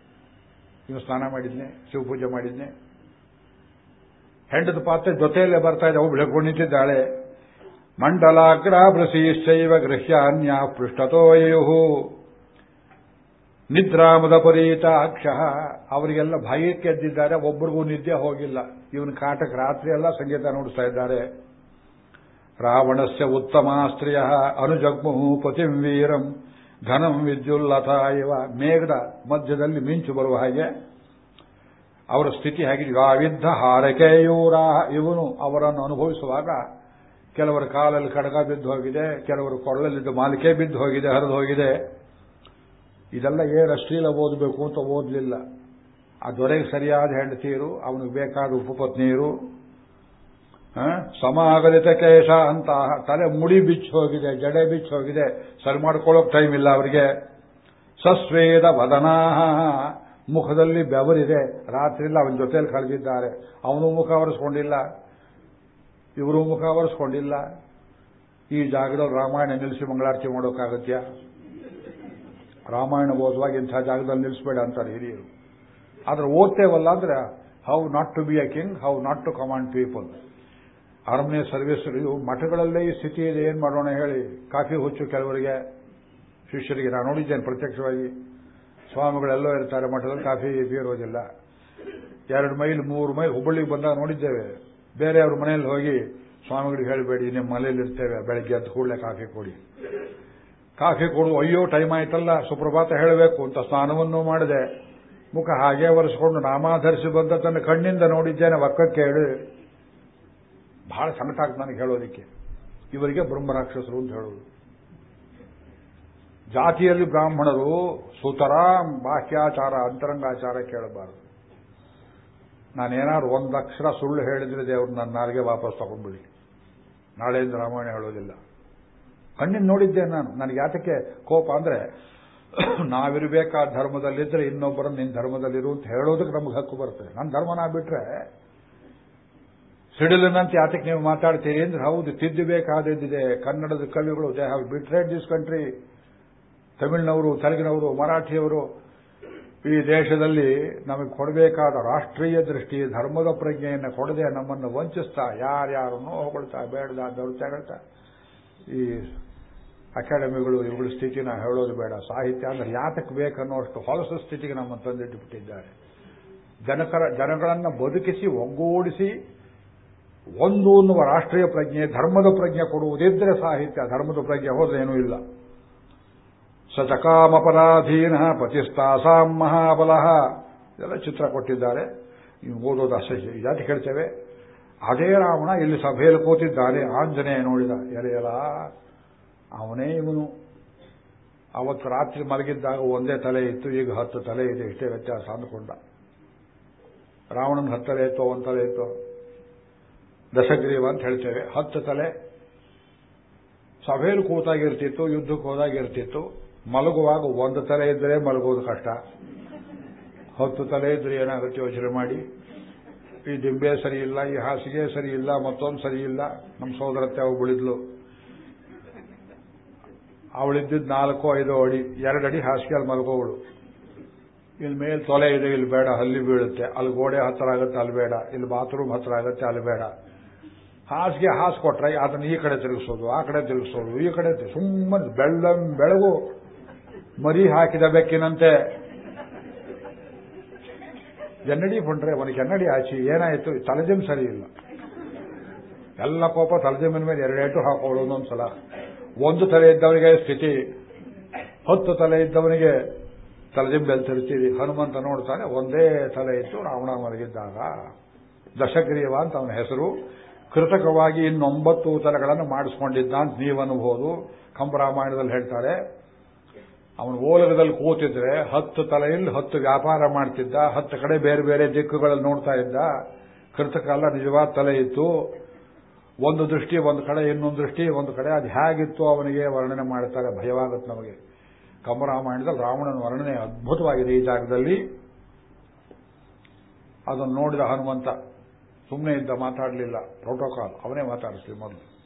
ಇವನು ಸ್ನಾನ ಮಾಡಿದ್ನೆ ಶಿವಪೂಜೆ ಮಾಡಿದ್ನೆ. ಹೆಂಡದ ಪಾತ್ರೆ ಜೊತೆಯಲ್ಲೇ ಬರ್ತಾ ಇದೆ ಒಬ್ಬಳು ಹೇಳ್ಕೊಂಡು ನಿಂತಿದ್ದಾಳೆ ಮಂಡಲಾಗ್ರಾಭ್ರಸೀಶ್ಚೈವ ಗೃಹ್ಯಾನ್ಯ ಪೃಷ್ಠತೋಯು ನಿದ್ರಾಮದ ಪರೀತ ಅಕ್ಷ. ಅವರಿಗೆಲ್ಲ ಭಯಕ್ಕೆ ಎದ್ದಿದ್ದಾರೆ ಒಬ್ಬರಿಗೂ ನಿದ್ದೆ ಹೋಗಿಲ್ಲ. ಇವನ ಕಾಟಕ್ಕೆ ರಾತ್ರಿ ಎಲ್ಲ ಸಂಗೀತ ನೋಡಿಸ್ತಾ ಇದ್ದಾರೆ. ರಾವಣಸ್ಯ ಉತ್ತಮ ಸ್ತ್ರೀಯ ಅನುಜಗ್ಮು ಪತಿಂ ವೀರಂ. ಘನಂ ವಿದ್ಯುಲ್ಲತ ಇವ ಮೇಘದ ಮಧ್ಯದಲ್ಲಿ ಮಿಂಚು ಬರುವ ಹಾಗೆ ಅವರ ಸ್ಥಿತಿ ಹೇಗಿದೆ. ಯಾವಿದ್ದ ಹಾರಕೆಯೂರ ಇವನು ಅವರನ್ನು ಅನುಭವಿಸುವಾಗ ಕೆಲವರ ಕಾಲಲ್ಲಿ ಕಡಗ ಬಿದ್ದು ಹೋಗಿದೆ, ಕೆಲವರು ಕೊರಳಲ್ಲಿದ್ದ ಮಾಲಿಕೆ ಬಿದ್ದು ಹೋಗಿದೆ, ಹರಿದು ಹೋಗಿದೆ. ಇದೆಲ್ಲ ಏನು ಅಶ್ಲೀಲ ಓದಬೇಕು ಅಂತ ಓದಲಿಲ್ಲ. ಆ ದೊರೆಗೆ ಸರಿಯಾದ ಹೆಂಡತಿಯರು, ಅವನಿಗೆ ಬೇಕಾದ ಉಪಪತ್ನಿಯರು ಸಮಾಗಲಿತ ಕೇಶ ಅಂತ ತಲೆ ಮುಡಿ ಬಿಚ್ಚಿ ಹೋಗಿದೆ, ಜಡೆ ಬಿಚ್ಚಿ ಹೋಗಿದೆ. ಸರಿ ಮಾಡ್ಕೊಳ್ಳೋಕೆ ಟೈಮ್ ಇಲ್ಲ ಅವರಿಗೆ. ಸಸ್ವೇದ ವದನಾಹ. ಮುಖದಲ್ಲಿ ಬೆವರಿದೆ. ರಾತ್ರಿಯಲ್ಲಿ ಅವನ ಜೊತೆಯಲ್ಲಿ ಕಳೆದಿದ್ದಾರೆ. ಅವನು ಮುಖ ಒರೆಸ್ಕೊಂಡಿಲ್ಲ ಇವರು ಮುಖ ಒರೆಸ್ಕೊಂಡಿಲ್ಲ ಈ ಜಾಗದಲ್ಲಿ ರಾಮಾಯಣ ನಿಲ್ಲಿಸಿ ಮಂಗಳಾರತಿ ಮಾಡೋಕ್ಕಾಗತ್ಯ? ರಾಮಾಯಣ ಓದುವಾಗ ಇಂಥ ಜಾಗದಲ್ಲಿ ನಿಲ್ಲಿಸಬೇಡ ಅಂತಾರೆ ಹಿರಿಯರು. ಆದ್ರೆ ಓದ್ತೇವಲ್ಲ ಅಂದ್ರೆ how not to be a king how not to command people ಅರಮನೆ ಸರ್ವಿಸ್ ಮಠಗಳಲ್ಲೇ ಈ ಸ್ಥಿತಿ ಇದೆ, ಏನ್ ಮಾಡೋಣ ಹೇಳಿ. ಕಾಫಿ ಹುಚ್ಚು ಕೆಲವರಿಗೆ, ಶಿಷ್ಯರಿಗೆ ನಾನು ನೋಡಿದ್ದೇನೆ ಪ್ರತ್ಯಕ್ಷವಾಗಿ. ಸ್ವಾಮಿಗಳೆಲ್ಲೋ ಇರ್ತಾರೆ, ಮಠದಲ್ಲಿ ಕಾಫಿ ಇರೋದಿಲ್ಲ. ಎರಡು ಮೈಲ್, ಮೂರು ಮೈಲ್ ಹುಬ್ಬಳ್ಳಿಗೆ ಬಂದಾಗ ನೋಡಿದ್ದೇವೆ. ಬೇರೆಯವ್ರ ಮನೆಯಲ್ಲಿ ಹೋಗಿ ಸ್ವಾಮಿಗಳಿಗೆ ಹೇಳಬೇಡಿ, ನಿಮ್ಮ ಮನೆಯಲ್ಲಿ ಇರ್ತೇವೆ, ಬೆಳಗ್ಗೆ ಎದ್ದು ಕೂಡಲೇ ಕಾಫಿ ಕೊಡಿ. ಕಾಫಿ ಕೊಡು ಅಯ್ಯೋ, ಟೈಮ್ ಆಯ್ತಲ್ಲ, ಸುಪ್ರಭಾತ ಹೇಳಬೇಕು ಅಂತ ಸ್ನಾನವನ್ನು ಮಾಡಿದೆ. ಮುಖ ಹಾಗೆ ಒರೆಸ್ಕೊಂಡು ನಾಮಾಧರಿಸಿ ಬಂದ ತನ್ನ ಕಣ್ಣಿಂದ ನೋಡಿದ್ದೇನೆ, ಒಕ್ಕಕ್ಕೆ ಹೇಳಿ ಬಹಳ ಆಗ್ತದೆ ನನಗೆ ಹೇಳೋದಕ್ಕೆ. ಇವರಿಗೆ ಬ್ರಹ್ಮರಾಕ್ಷಸರು ಅಂತ ಹೇಳೋದು. ಜಾತಿಯಲ್ಲಿ ಬ್ರಾಹ್ಮಣರು ಸುತರ ಬಾಹ್ಯಾಚಾರ, ಅಂತರಂಗಾಚಾರ ಕೇಳಬಾರದು. ನಾನೇನಾದ್ರು ಒಂದು ಅಕ್ಷರ ಸುಳ್ಳು ಹೇಳಿದ್ರೆ ದೇವರು ನನ್ನ ನಾಲ್ಗೆ ವಾಪಸ್ ತಗೊಂಡ್ಬಿಡಿ. ನಾಳೆಯಿಂದ ರಾಮಾಯಣ ಹೇಳೋದಿಲ್ಲ. ಕಣ್ಣಿನ ನೋಡಿದ್ದೆ ನಾನು. ನನಗೆ ಯಾತಕ್ಕೆ ಕೋಪ ಅಂದ್ರೆ, ನಾವಿರಬೇಕಾದ ಧರ್ಮದಲ್ಲಿದ್ರೆ ಇನ್ನೊಬ್ಬರನ್ನು ನಿನ್ನ ಧರ್ಮದಲ್ಲಿರು ಅಂತ ಹೇಳೋದಕ್ಕೆ ನಮ್ಗೆ ಹಕ್ಕು ಬರುತ್ತೆ. ನನ್ನ ಧರ್ಮ ಬಿಟ್ರೆ ಸಿಡಿಲಿನಂತೆ ಯಾತಕ್ಕೆ ನೀವು ಮಾತಾಡ್ತೀರಿ ಅಂದ್ರೆ, ಹೌದು ತಿದ್ದಬೇಕಾದದ್ದಿದೆ ಕನ್ನಡದ ಕವಿಗಳು they have betrayed this country ತಮಿಳಿನವರು, ತೆಲುಗಿನವರು, ಮರಾಠಿಯವರು, ಈ ದೇಶದಲ್ಲಿ ನಮಗೆ ಕೊಡಬೇಕಾದ ರಾಷ್ಟ್ರೀಯ ದೃಷ್ಟಿ, ಧರ್ಮದ ಪ್ರಜ್ಞೆಯನ್ನು ಕೊಡದೆ ನಮ್ಮನ್ನು ವಂಚಿಸ್ತಾ ಯಾರ್ಯಾರನ್ನೋ ಹೊಗಳ್ತಾ ಬೇಡದ ಹೇಳ್ತಾ, ಈ ಅಕಾಡೆಮಿಗಳು ಇವುಗಳ ಸ್ಥಿತಿನ ಹೇಳೋದು ಬೇಡ. ಸಾಹಿತ್ಯ ಅಂದ್ರೆ ಯಾತಕ್ಕೆ ಬೇಕನ್ನೋಷ್ಟು ಹೊಲಸು ಸ್ಥಿತಿಗೆ ನಮ್ಮನ್ನು ತಂದಿಟ್ಟುಬಿಟ್ಟಿದ್ದಾರೆ ಜನಕರ, ಜನಗಳನ್ನು ಬದುಕಿಸಿ, ಒಗ್ಗೂಡಿಸಿ ಒಂದು ಅನ್ನುವ ರಾಷ್ಟ್ರೀಯ ಪ್ರಜ್ಞೆ, ಧರ್ಮದ ಪ್ರಜ್ಞೆ ಕೊಡುವುದಿದ್ರೆ ಸಾಹಿತ್ಯ, ಧರ್ಮದ ಪ್ರಜ್ಞೆ ಹೋದ್ರೆ ಏನೂ ಇಲ್ಲ. ಸಚಕಾಮಪರಾಧೀನ ಪತಿಸ್ತಾಸಾಂ ಮಹಾಬಲಹ ಇದೆಲ್ಲ ಚಿತ್ರ ಕೊಟ್ಟಿದ್ದಾರೆ. ನೀವು ಓದೋದು ಅಸಹ್ಯ ಜಾತಿ ಹೇಳ್ತೇವೆ ಅದೇ ರಾವಣ ಇಲ್ಲಿ ಸಭೆಯಲ್ಲಿ ಕೂತಿದ್ದಾನೆ. ಆಂಜನೇಯ ನೋಡಿದ ಎಲೆಯಲ ಅವನೇ ಇವನು. ಅವತ್ತು ರಾತ್ರಿ ಮಲಗಿದ್ದಾಗ ಒಂದೇ ತಲೆ ಇತ್ತು, ಈಗ ಹತ್ತು ತಲೆ ಇದೆ, ಇಷ್ಟೇ ವ್ಯತ್ಯಾಸ ಅಂದುಕೊಂಡ. ರಾವಣನ ಹತ್ತು ತಲೆ ಇತ್ತು ಒಂದು ತಲೆ ಇತ್ತು. ದಶಗ್ರೀವ ಅಂತ ಹೇಳ್ತೇವೆ. ಹತ್ತು ತಲೆ ಸಭೆಯಲ್ಲಿ ಕೂತಾಗಿರ್ತಿತ್ತು, ಯುದ್ಧಕ್ಕೆ ಹೋದಾಗಿರ್ತಿತ್ತು. ಮಲಗುವಾಗ ಒಂದು ತಲೆ ಇದ್ದರೆ ಮಲಗೋದು ಕಷ್ಟ. ಹತ್ತು ತಲೆ ಇದ್ರೆ ಏನಾಗುತ್ತೆ ಯೋಚನೆ ಮಾಡಿ? ಈ ದಿಂಬೆ ಸರಿ ಇಲ್ಲ, ಈ ಹಾಸಿಗೆ ಸರಿ ಇಲ್ಲ, ಮತ್ತೊಂದು ಸರಿ ಇಲ್ಲ. ನಮ್ಮ ಸೋದರತ್ತೆ ಅವು ಬಿಳಿದ್ಲು. ಅವಳಿದ್ದಿದ್ದು ನಾಲ್ಕು ಐದು ಅಡಿ, ಎರಡು ಅಡಿ ಹಾಸಿಗೆಯಲ್ಲಿ ಮಲಗೋವಳು. ಇಲ್ಲಿ ಮೇಲೆ ತೊಲೆ ಇದೆ ಇಲ್ಲಿ ಬೇಡ, ಅಲ್ಲಿ ಬೀಳುತ್ತೆ. ಅಲ್ಲಿ ಗೋಡೆ ಹತ್ತಿರ ಆಗುತ್ತೆ, ಅಲ್ಲಿ ಬೇಡ. ಇಲ್ಲಿ ಬಾತ್ರೂಮ್ ಹತ್ತಿರ ಆಗುತ್ತೆ, ಅಲ್ಲಿ ಬೇಡ. ಹಾಸಿಗೆ ಹಾಸ್ ಕೊಟ್ರೆ ಅದನ್ನ ಈ ಕಡೆ ತಿರುಗಿಸೋದು, ಆ ಕಡೆ ತಿರುಗಿಸೋದು, ಈ ಕಡೆ ಸುಮ್ಮನೆ ಬೆಳ್ಳ ಬೆಳಗು. ಮರಿ ಹಾಕಿದ ಬೆಕ್ಕಿನಂತೆ. ಜನ್ನಡಿ ಬಂಡ್ರೆ ಅವನಿಗೆ ಎನ್ನಡಿ ಆಚಿ, ಏನಾಯಿತು? ತಲೆಜಿಮ್ ಸರಿ ಇಲ್ಲ. ಎಲ್ಲ ಕೋಪ ತಲೆಜಿಮ್ಮಿನ ಮೇಲೆ ಎರಡೆರಡು ಹಾಕೋಳು ಒಂದೊಂದ್ಸಲ. ಒಂದು ತಲೆ ಇದ್ದವನಿಗೆ ಸ್ಥಿತಿ, ಹತ್ತು ತಲೆ ಇದ್ದವನಿಗೆ ತಲೆಜಿಂಬೆಲ್ ತಿರುತ್ತೀವಿ ಹನುಮಂತ ನೋಡ್ತಾನೆ, ಒಂದೇ ತಲೆ ಇತ್ತು ರಾವಣ ಮಲಗಿದ್ದಾಗ. ದಶಗ್ರೀವ ಅಂತ ಅವನ ಹೆಸರು. ಕೃತಕವಾಗಿ ಇನ್ನೊಂಬತ್ತು ತಲೆಗಳನ್ನು ಮಾಡಿಸ್ಕೊಂಡಿದ್ದ ಅಂತ ನೀವು ಅನ್ಬೋದು. ಕಂಬರಾಮಾಯಣದಲ್ಲಿ ಹೇಳ್ತಾರೆ, ಅವನು ಓಲಗದಲ್ಲಿ ಕೂತಿದ್ರೆ ಹತ್ತು ತಲೆಯಲ್ಲಿ ಹತ್ತು ವ್ಯಾಪಾರ ಮಾಡ್ತಿದ್ದ, ಹತ್ತು ಕಡೆ ಬೇರೆ ಬೇರೆ ದಿಕ್ಕುಗಳಲ್ಲಿ ನೋಡ್ತಾ ಇದ್ದ. ಕೃತಕ ಅಲ್ಲ, ನಿಜವಾದ ತಲೆ ಇತ್ತು. ಒಂದು ದೃಷ್ಟಿ, ಒಂದು ಕಡೆ, ಇನ್ನೊಂದು ದೃಷ್ಟಿ, ಒಂದು ಕಡೆ. ಅದು ಹೇಗಿತ್ತು ಅವನಿಗೆ ವರ್ಣನೆ ಮಾಡ್ತಾರೆ, ಭಯವಾಗುತ್ತೆ ನಮಗೆ. ಕಂಬರಾಮಾಯಣದಲ್ಲಿ ರಾವಣನ ವರ್ಣನೆ ಅದ್ಭುತವಾಗಿದೆ ಈ ಜಾಗದಲ್ಲಿ. ಅದನ್ನು ನೋಡಿದ ಹನುಮಂತ ಸುಮ್ಮನೆ ಇದ್ದ ಮಾತಾಡಲಿಲ್ಲ. ಪ್ರೋಟೋಕಾಲ್ ಅವನೇ ಮಾತಾಡಿಸ್ಲಿ ಮೊದಲು.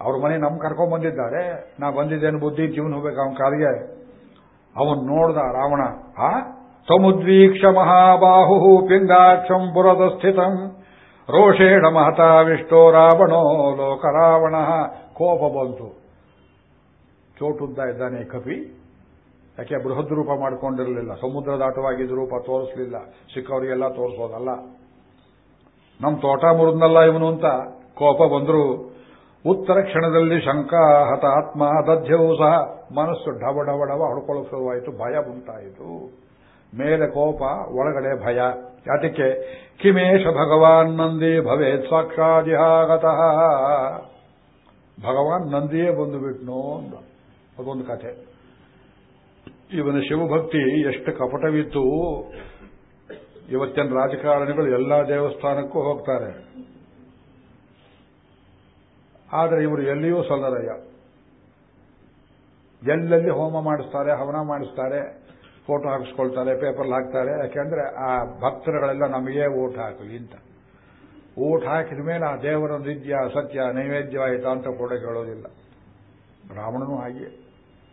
ಅವ್ರ ಮನೆ ನಮ್ ಕರ್ಕೊಂಡ್ ಬಂದಿದ್ದಾರೆ. ನಾ ಬಂದಿದ್ದೇನು ಬುದ್ಧಿ, ಜೀವನ ಹೋಗ್ಬೇಕು ಅವನ ಕಾಲಿಗೆ? ಅವನ್ ನೋಡ್ದ ರಾವಣ, ಆ? ಸಮುದ್ವೀಕ್ಷ ಮಹಾಬಾಹು ಪಿಂಗಾಕ್ಷಂ ಪುರದ ಸ್ಥಿತಂ ರೋಷೇಣ ಮಹತಾವಿಷ್ಟೋ ರಾವಣೋ ಲೋಕ ರಾವಣ. ಕೋಪ ಬಂತು. ಚೋಟುದ್ದ ಇದ್ದಾನೆ ಕಪಿ ಯಾಕೆ ಬೃಹದ್ ರೂಪ ಮಾಡಿಕೊಂಡಿರಲಿಲ್ಲ? ಸಮುದ್ರ ದಾಟವಾಗಿದ್ದ ರೂಪ ತೋರಿಸಲಿಲ್ಲ. ಸಿಕ್ಕವರಿಗೆಲ್ಲ ತೋರಿಸೋದಲ್ಲ. ನಮ್ಮ ತೋಟ ಮುರಿದ್ನಲ್ಲ ಇವನು ಅಂತ ಕೋಪ ಬಂದ್ರು. ಉತ್ತರ ಕ್ಷಣದಲ್ಲಿ ಶಂಕಾ, ಹತಾತ್ಮ, ದಧ್ಯವು ಸಹ ಮನಸ್ಸು ಡವ ಡವ ಡವ ಹೊಡ್ಕೊಳ್ಳೋಕೆ ಶುರುವಾಯಿತು ಭಯ ಉಂಟಾಯಿತು. ಮೇಲೆ ಕೋಪ, ಒಳಗಡೆ ಭಯ. ಯಾತಕ್ಕೆ? ಕಿಮೇಶ ಭಗವಾನ್ ನಂದಿ ಭವೇತ್ ಸಾಕ್ಷಾದಿಹಾಗತಃ ಭಗವಾನ್ ನಂದಿಯೇ ಬಂದು ಬಿಟ್ನೋ ಅಂತ ಅದೊಂದು ಕಥೆ. ಇವನ ಶಿವಭಕ್ತಿ ಎಷ್ಟು ಕಪಟವಿತ್ತು. ಇವತ್ತಿನ ರಾಜಕಾರಣಿಗಳು ಎಲ್ಲ ದೇವಸ್ಥಾನಕ್ಕೂ ಹೋಗ್ತಾರೆ. ಆದರೆ ಇವರು ಎಲ್ಲಿಯೂ ಸಲ್ಲರಯ್ಯ ಎಲ್ಲೆಲ್ಲಿ ಹೋಮ ಮಾಡಿಸ್ತಾರೆ, ಹವನ ಮಾಡಿಸ್ತಾರೆ, ಫೋಟೋ ಹಾಕಿಸ್ಕೊಳ್ತಾರೆ ಪೇಪರ್ ಹಾಕ್ತಾರೆ, ಯಾಕೆಂದ್ರೆ ಆ ಭಕ್ತರುಗಳೆಲ್ಲ ನಮಗೆ ಓಟ್ ಹಾಕಲಿ ಅಂತ. ಓಟ್ ಹಾಕಿದ ಮೇಲೆ ಆ ದೇವರ ನಿತ್ಯ ಸತ್ಯ ನೈವೇದ್ಯವಾಯಿತಾ ಅಂತ ಕೂಡ ಕೇಳೋದಿಲ್ಲ ಬ್ರಾಹ್ಮಣನೂ ಹಾಗೆ.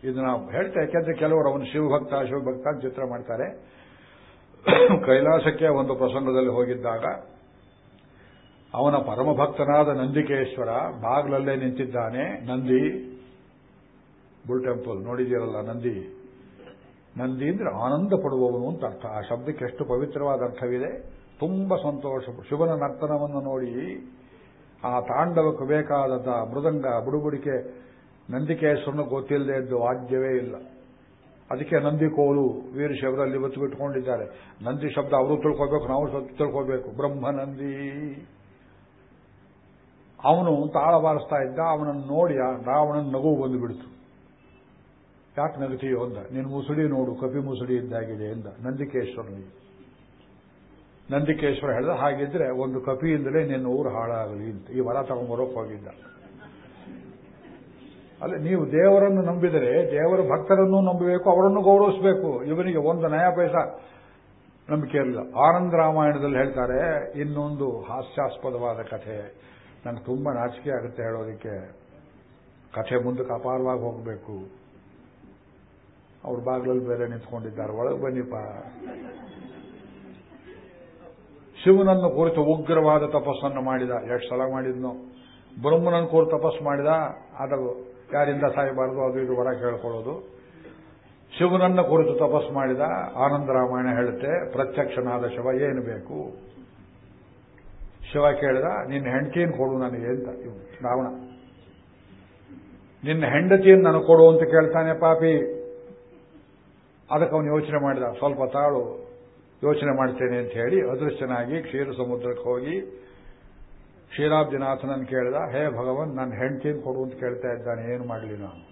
ಇದು ನಾವು ಹೇಳ್ತಾ ಯಾಕೆಂದ್ರೆ ಕೆಲವರು ಅವನು ಶಿವಭಕ್ತ ಶಿವಭಕ್ತ ಚಿತ್ರ ಮಾಡ್ತಾರೆ. ಕೈಲಾಸಕ್ಕೆ ಒಂದು ಪ್ರಸಂಗದಲ್ಲಿ ಹೋಗಿದ್ದಾಗ ಅವನ ಪರಮಭಕ್ತನಾದ ನಂದಿಕೇಶ್ವರ ಬಾಗ್ಲಲ್ಲೇ ನಿಂತಿದ್ದಾನೆ. ನಂದಿ, ಬುಲ್ ಟೆಂಪಲ್ ನೋಡಿದ್ದೀರಲ್ಲ ನಂದಿ? ನಂದಿ ಅಂದ್ರೆ ಆನಂದ ಪಡುವವನು ಅಂತ ಅರ್ಥ. ಆ ಶಬ್ದಕ್ಕೆ ಎಷ್ಟು ಪವಿತ್ರವಾದ ಅರ್ಥವಿದೆ. ತುಂಬಾ ಸಂತೋಷ ಶಿವನ ನರ್ತನವನ್ನು ನೋಡಿ ಆ ತಾಂಡವಕ್ಕೆ ಬೇಕಾದಂತಹ ಮೃದಂಗ, ಬುಡುಬುಡಿಕೆ ನಂದಿಕೇಶ್ವರನ ಗೊತ್ತಿಲ್ಲದೆ ಇದ್ದು ವಾದ್ಯವೇ ಇಲ್ಲ. ಅದಕ್ಕೆ ನಂದಿ ಕೋಲು ವೀರಶೈವರಲ್ಲಿ ಇವತ್ತು ಬಿಟ್ಕೊಂಡಿದ್ದಾರೆ ನಂದಿ ಶಬ್ದ ಅವರು ತಿಳ್ಕೋಬೇಕು ನಾವು ತಿಳ್ಕೋಬೇಕು ಬ್ರಹ್ಮ ನಂದಿ ಅವನು ತಾಳ ಬಾರಿಸ್ತಾ ಇದ್ದ, ಅವನನ್ನು ನೋಡಿ ರಾವಣನ ನಗು ಬಂದು ಬಿಡ್ತು. ಯಾಕೆ ನಗತೀಯೋ ಅಂದ. ನೀನು ಮುಸುಡಿ ನೋಡು, ಕಪಿ ಮುಸುಡಿ ಇದ್ದಾಗಿದೆ ಎಂದ ನಂದಿಕೇಶ್ವರನಿಗೆ. ನಂದಿಕೇಶ್ವರ ಹೇಳಿದ ಹಾಗಿದ್ರೆ ಒಂದು ಕಪಿಯಿಂದಲೇ ನಿನ್ನ ಊರು ಹಾಳಾಗಲಿ ಅಂತ. ಈ ವರ ತಗೊಂಬರೋಕೆ ಹೋಗಿದ್ದ. ಅಲ್ಲ, ನೀವು ದೇವರನ್ನು ನಂಬಿದರೆ ದೇವರ ಭಕ್ತರನ್ನು ನಂಬಬೇಕು, ಅವರನ್ನು ಗೌರವಿಸಬೇಕು. ಇವನಿಗೆ ಒಂದು ನಯ ಪೈಸ ನಂಬಿಕೆ ಇಲ್ಲ. ಆನಂದ ರಾಮಾಯಣದಲ್ಲಿ ಹೇಳ್ತಾರೆ, ಇನ್ನೊಂದು ಹಾಸ್ಯಾಸ್ಪದವಾದ ಕಥೆ. ನಂಗೆ ತುಂಬಾ ನಾಚಿಕೆ ಆಗುತ್ತೆ ಹೇಳೋದಕ್ಕೆ. ಕಥೆ ಮುಂದಕ್ಕೆ ಅಪಾರವಾಗಿ ಹೋಗಬೇಕು. ಅವ್ರ ಬಾಗಿಲಲ್ಲಿ ಬೇರೆ ನಿಂತ್ಕೊಂಡಿದ್ದಾರೆ. ಒಳಗೆ ಬನ್ನಿಪ್ಪ. ಶಿವನನ್ನು ಕುರಿತು ಉಗ್ರವಾದ ತಪಸ್ಸನ್ನು ಮಾಡಿದ. ಎಷ್ಟು ಸಲ ಮಾಡಿದ್ನೋ. ಬ್ರಹ್ಮನನ್ನು ಕೋರ್ ತಪಸ್ಸು ಮಾಡಿದ. ಅದು ಯಾರಿಂದ ಸಾಯಬಾರದು ಅದು ಇದು ವರ ಕೇಳ್ಕೊಳ್ಳೋದು ಶಿವನನ್ನ ಕುರಿತು ತಪಸ್ ಮಾಡಿದ ಆನಂದ ರಾಮಾಯಣ ಹೇಳುತ್ತೆ, ಪ್ರತ್ಯಕ್ಷನಾದ ಶಿವ ಏನು ಬೇಕು? ಶಿವ ಕೇಳಿದ, ನಿನ್ನ ಹೆಂಡತಿಯನ್ನು ಕೊಡು ನನಗೆ ಅಂತ ರಾವಣ. ನಿನ್ನ ಹೆಂಡತಿಯನ್ನು ನನಗೆ ಕೊಡು ಅಂತ ಕೇಳ್ತಾನೆ ಪಾಪಿ. ಅದಕ್ಕೆ ಅವನು ಯೋಚನೆ ಮಾಡಿದ, ಸ್ವಲ್ಪ ತಾಳು ಯೋಚನೆ ಮಾಡ್ತೇನೆ ಅಂತ ಹೇಳಿ ಅದೃಶ್ಯನಾಗಿ ಕ್ಷೀರ ಸಮುದ್ರಕ್ಕೆ ಹೋಗಿ ಕ್ಷೀರಾಬ್ಜಿನಾಥನನ್ನು ಕೇಳಿದ, ಹೇ ಭಗವನ್ ನನ್ನ ಹೆಂಡತಿನ ಕೊಡು ಅಂತ ಕೇಳ್ತಾ ಇದ್ದಾನೆ, ಏನು ಮಾಡಲಿ ನಾನು?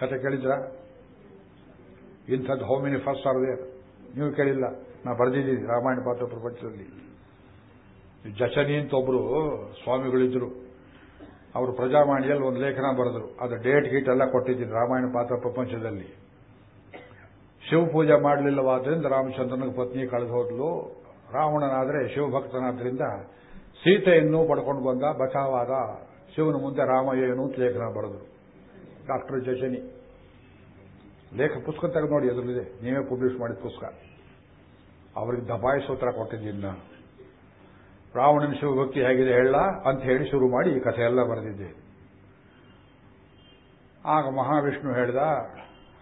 ಕತೆ ಕೇಳಿದ್ರ? ಇಂಥದ್ದು ಹೌ ಫಸ್ಟ್ ಆರ್ ದೇರ್ ನೀವು ಕೇಳಿಲ್ಲ. ನಾ ಬರೆದಿದ್ದೀನಿ, ರಾಮಾಯಣ ಪಾತ್ರ ಪ್ರಪಂಚದಲ್ಲಿ. ಜಚನಿ ಅಂತ ಒಬ್ರು ಸ್ವಾಮಿಗಳಿದ್ರು. ಅವರು ಪ್ರಜಾವಾಣಿಯಲ್ಲಿ ಒಂದು ಲೇಖನ ಬರೆದ್ರು. ಅದು ಡೇಟ್ ಗೀಟ್ ಎಲ್ಲ ಕೊಟ್ಟಿದ್ದೀನಿ, ರಾಮಾಯಣ ಪಾತ್ರ ಪ್ರಪಂಚದಲ್ಲಿ. ಶಿವ ಪೂಜೆ ಮಾಡಲಿಲ್ಲವಾದ್ರಿಂದ ರಾಮಚಂದ್ರನಿಗೆ ಪತ್ನಿ ಕಳೆದು ಹೋದ್ಲು. ರಾವಣನಾದರೆ ಶಿವಭಕ್ತನಾದ್ರಿಂದ ಸೀತೆಯನ್ನು ಪಡ್ಕೊಂಡು ಬಂದ ಬಚಾವಾದ ಶಿವನ ಮುಂದೆ ರಾಮ ಏನು ಅಂತ ಲೇಖನ ಬರೆದರು. ಡಾಕ್ಟರ್ ಜಶನಿ ಲೇಖ ಪುಸ್ತಕ ತೆಗೆದು ನೋಡಿ ಎದುರಿದೆ ನೀವೇ ಪಬ್ಲಿಷ್ ಮಾಡಿದ ಪುಸ್ತಕ. ಅವರಿಗೆ ದಬಾಯಿ ಸೂತ್ರ ಕೊಟ್ಟಿದ್ದೀನಿ ರಾವಣನ ಶಿವಭಕ್ತಿ ಹೇಗಿದೆ ಹೇಳ ಅಂತ ಹೇಳಿ ಶುರು ಮಾಡಿ ಈ ಕಥೆ ಎಲ್ಲ ಬರೆದಿದ್ದೆ. ಆಗ ಮಹಾವಿಷ್ಣು ಹೇಳ್ದ,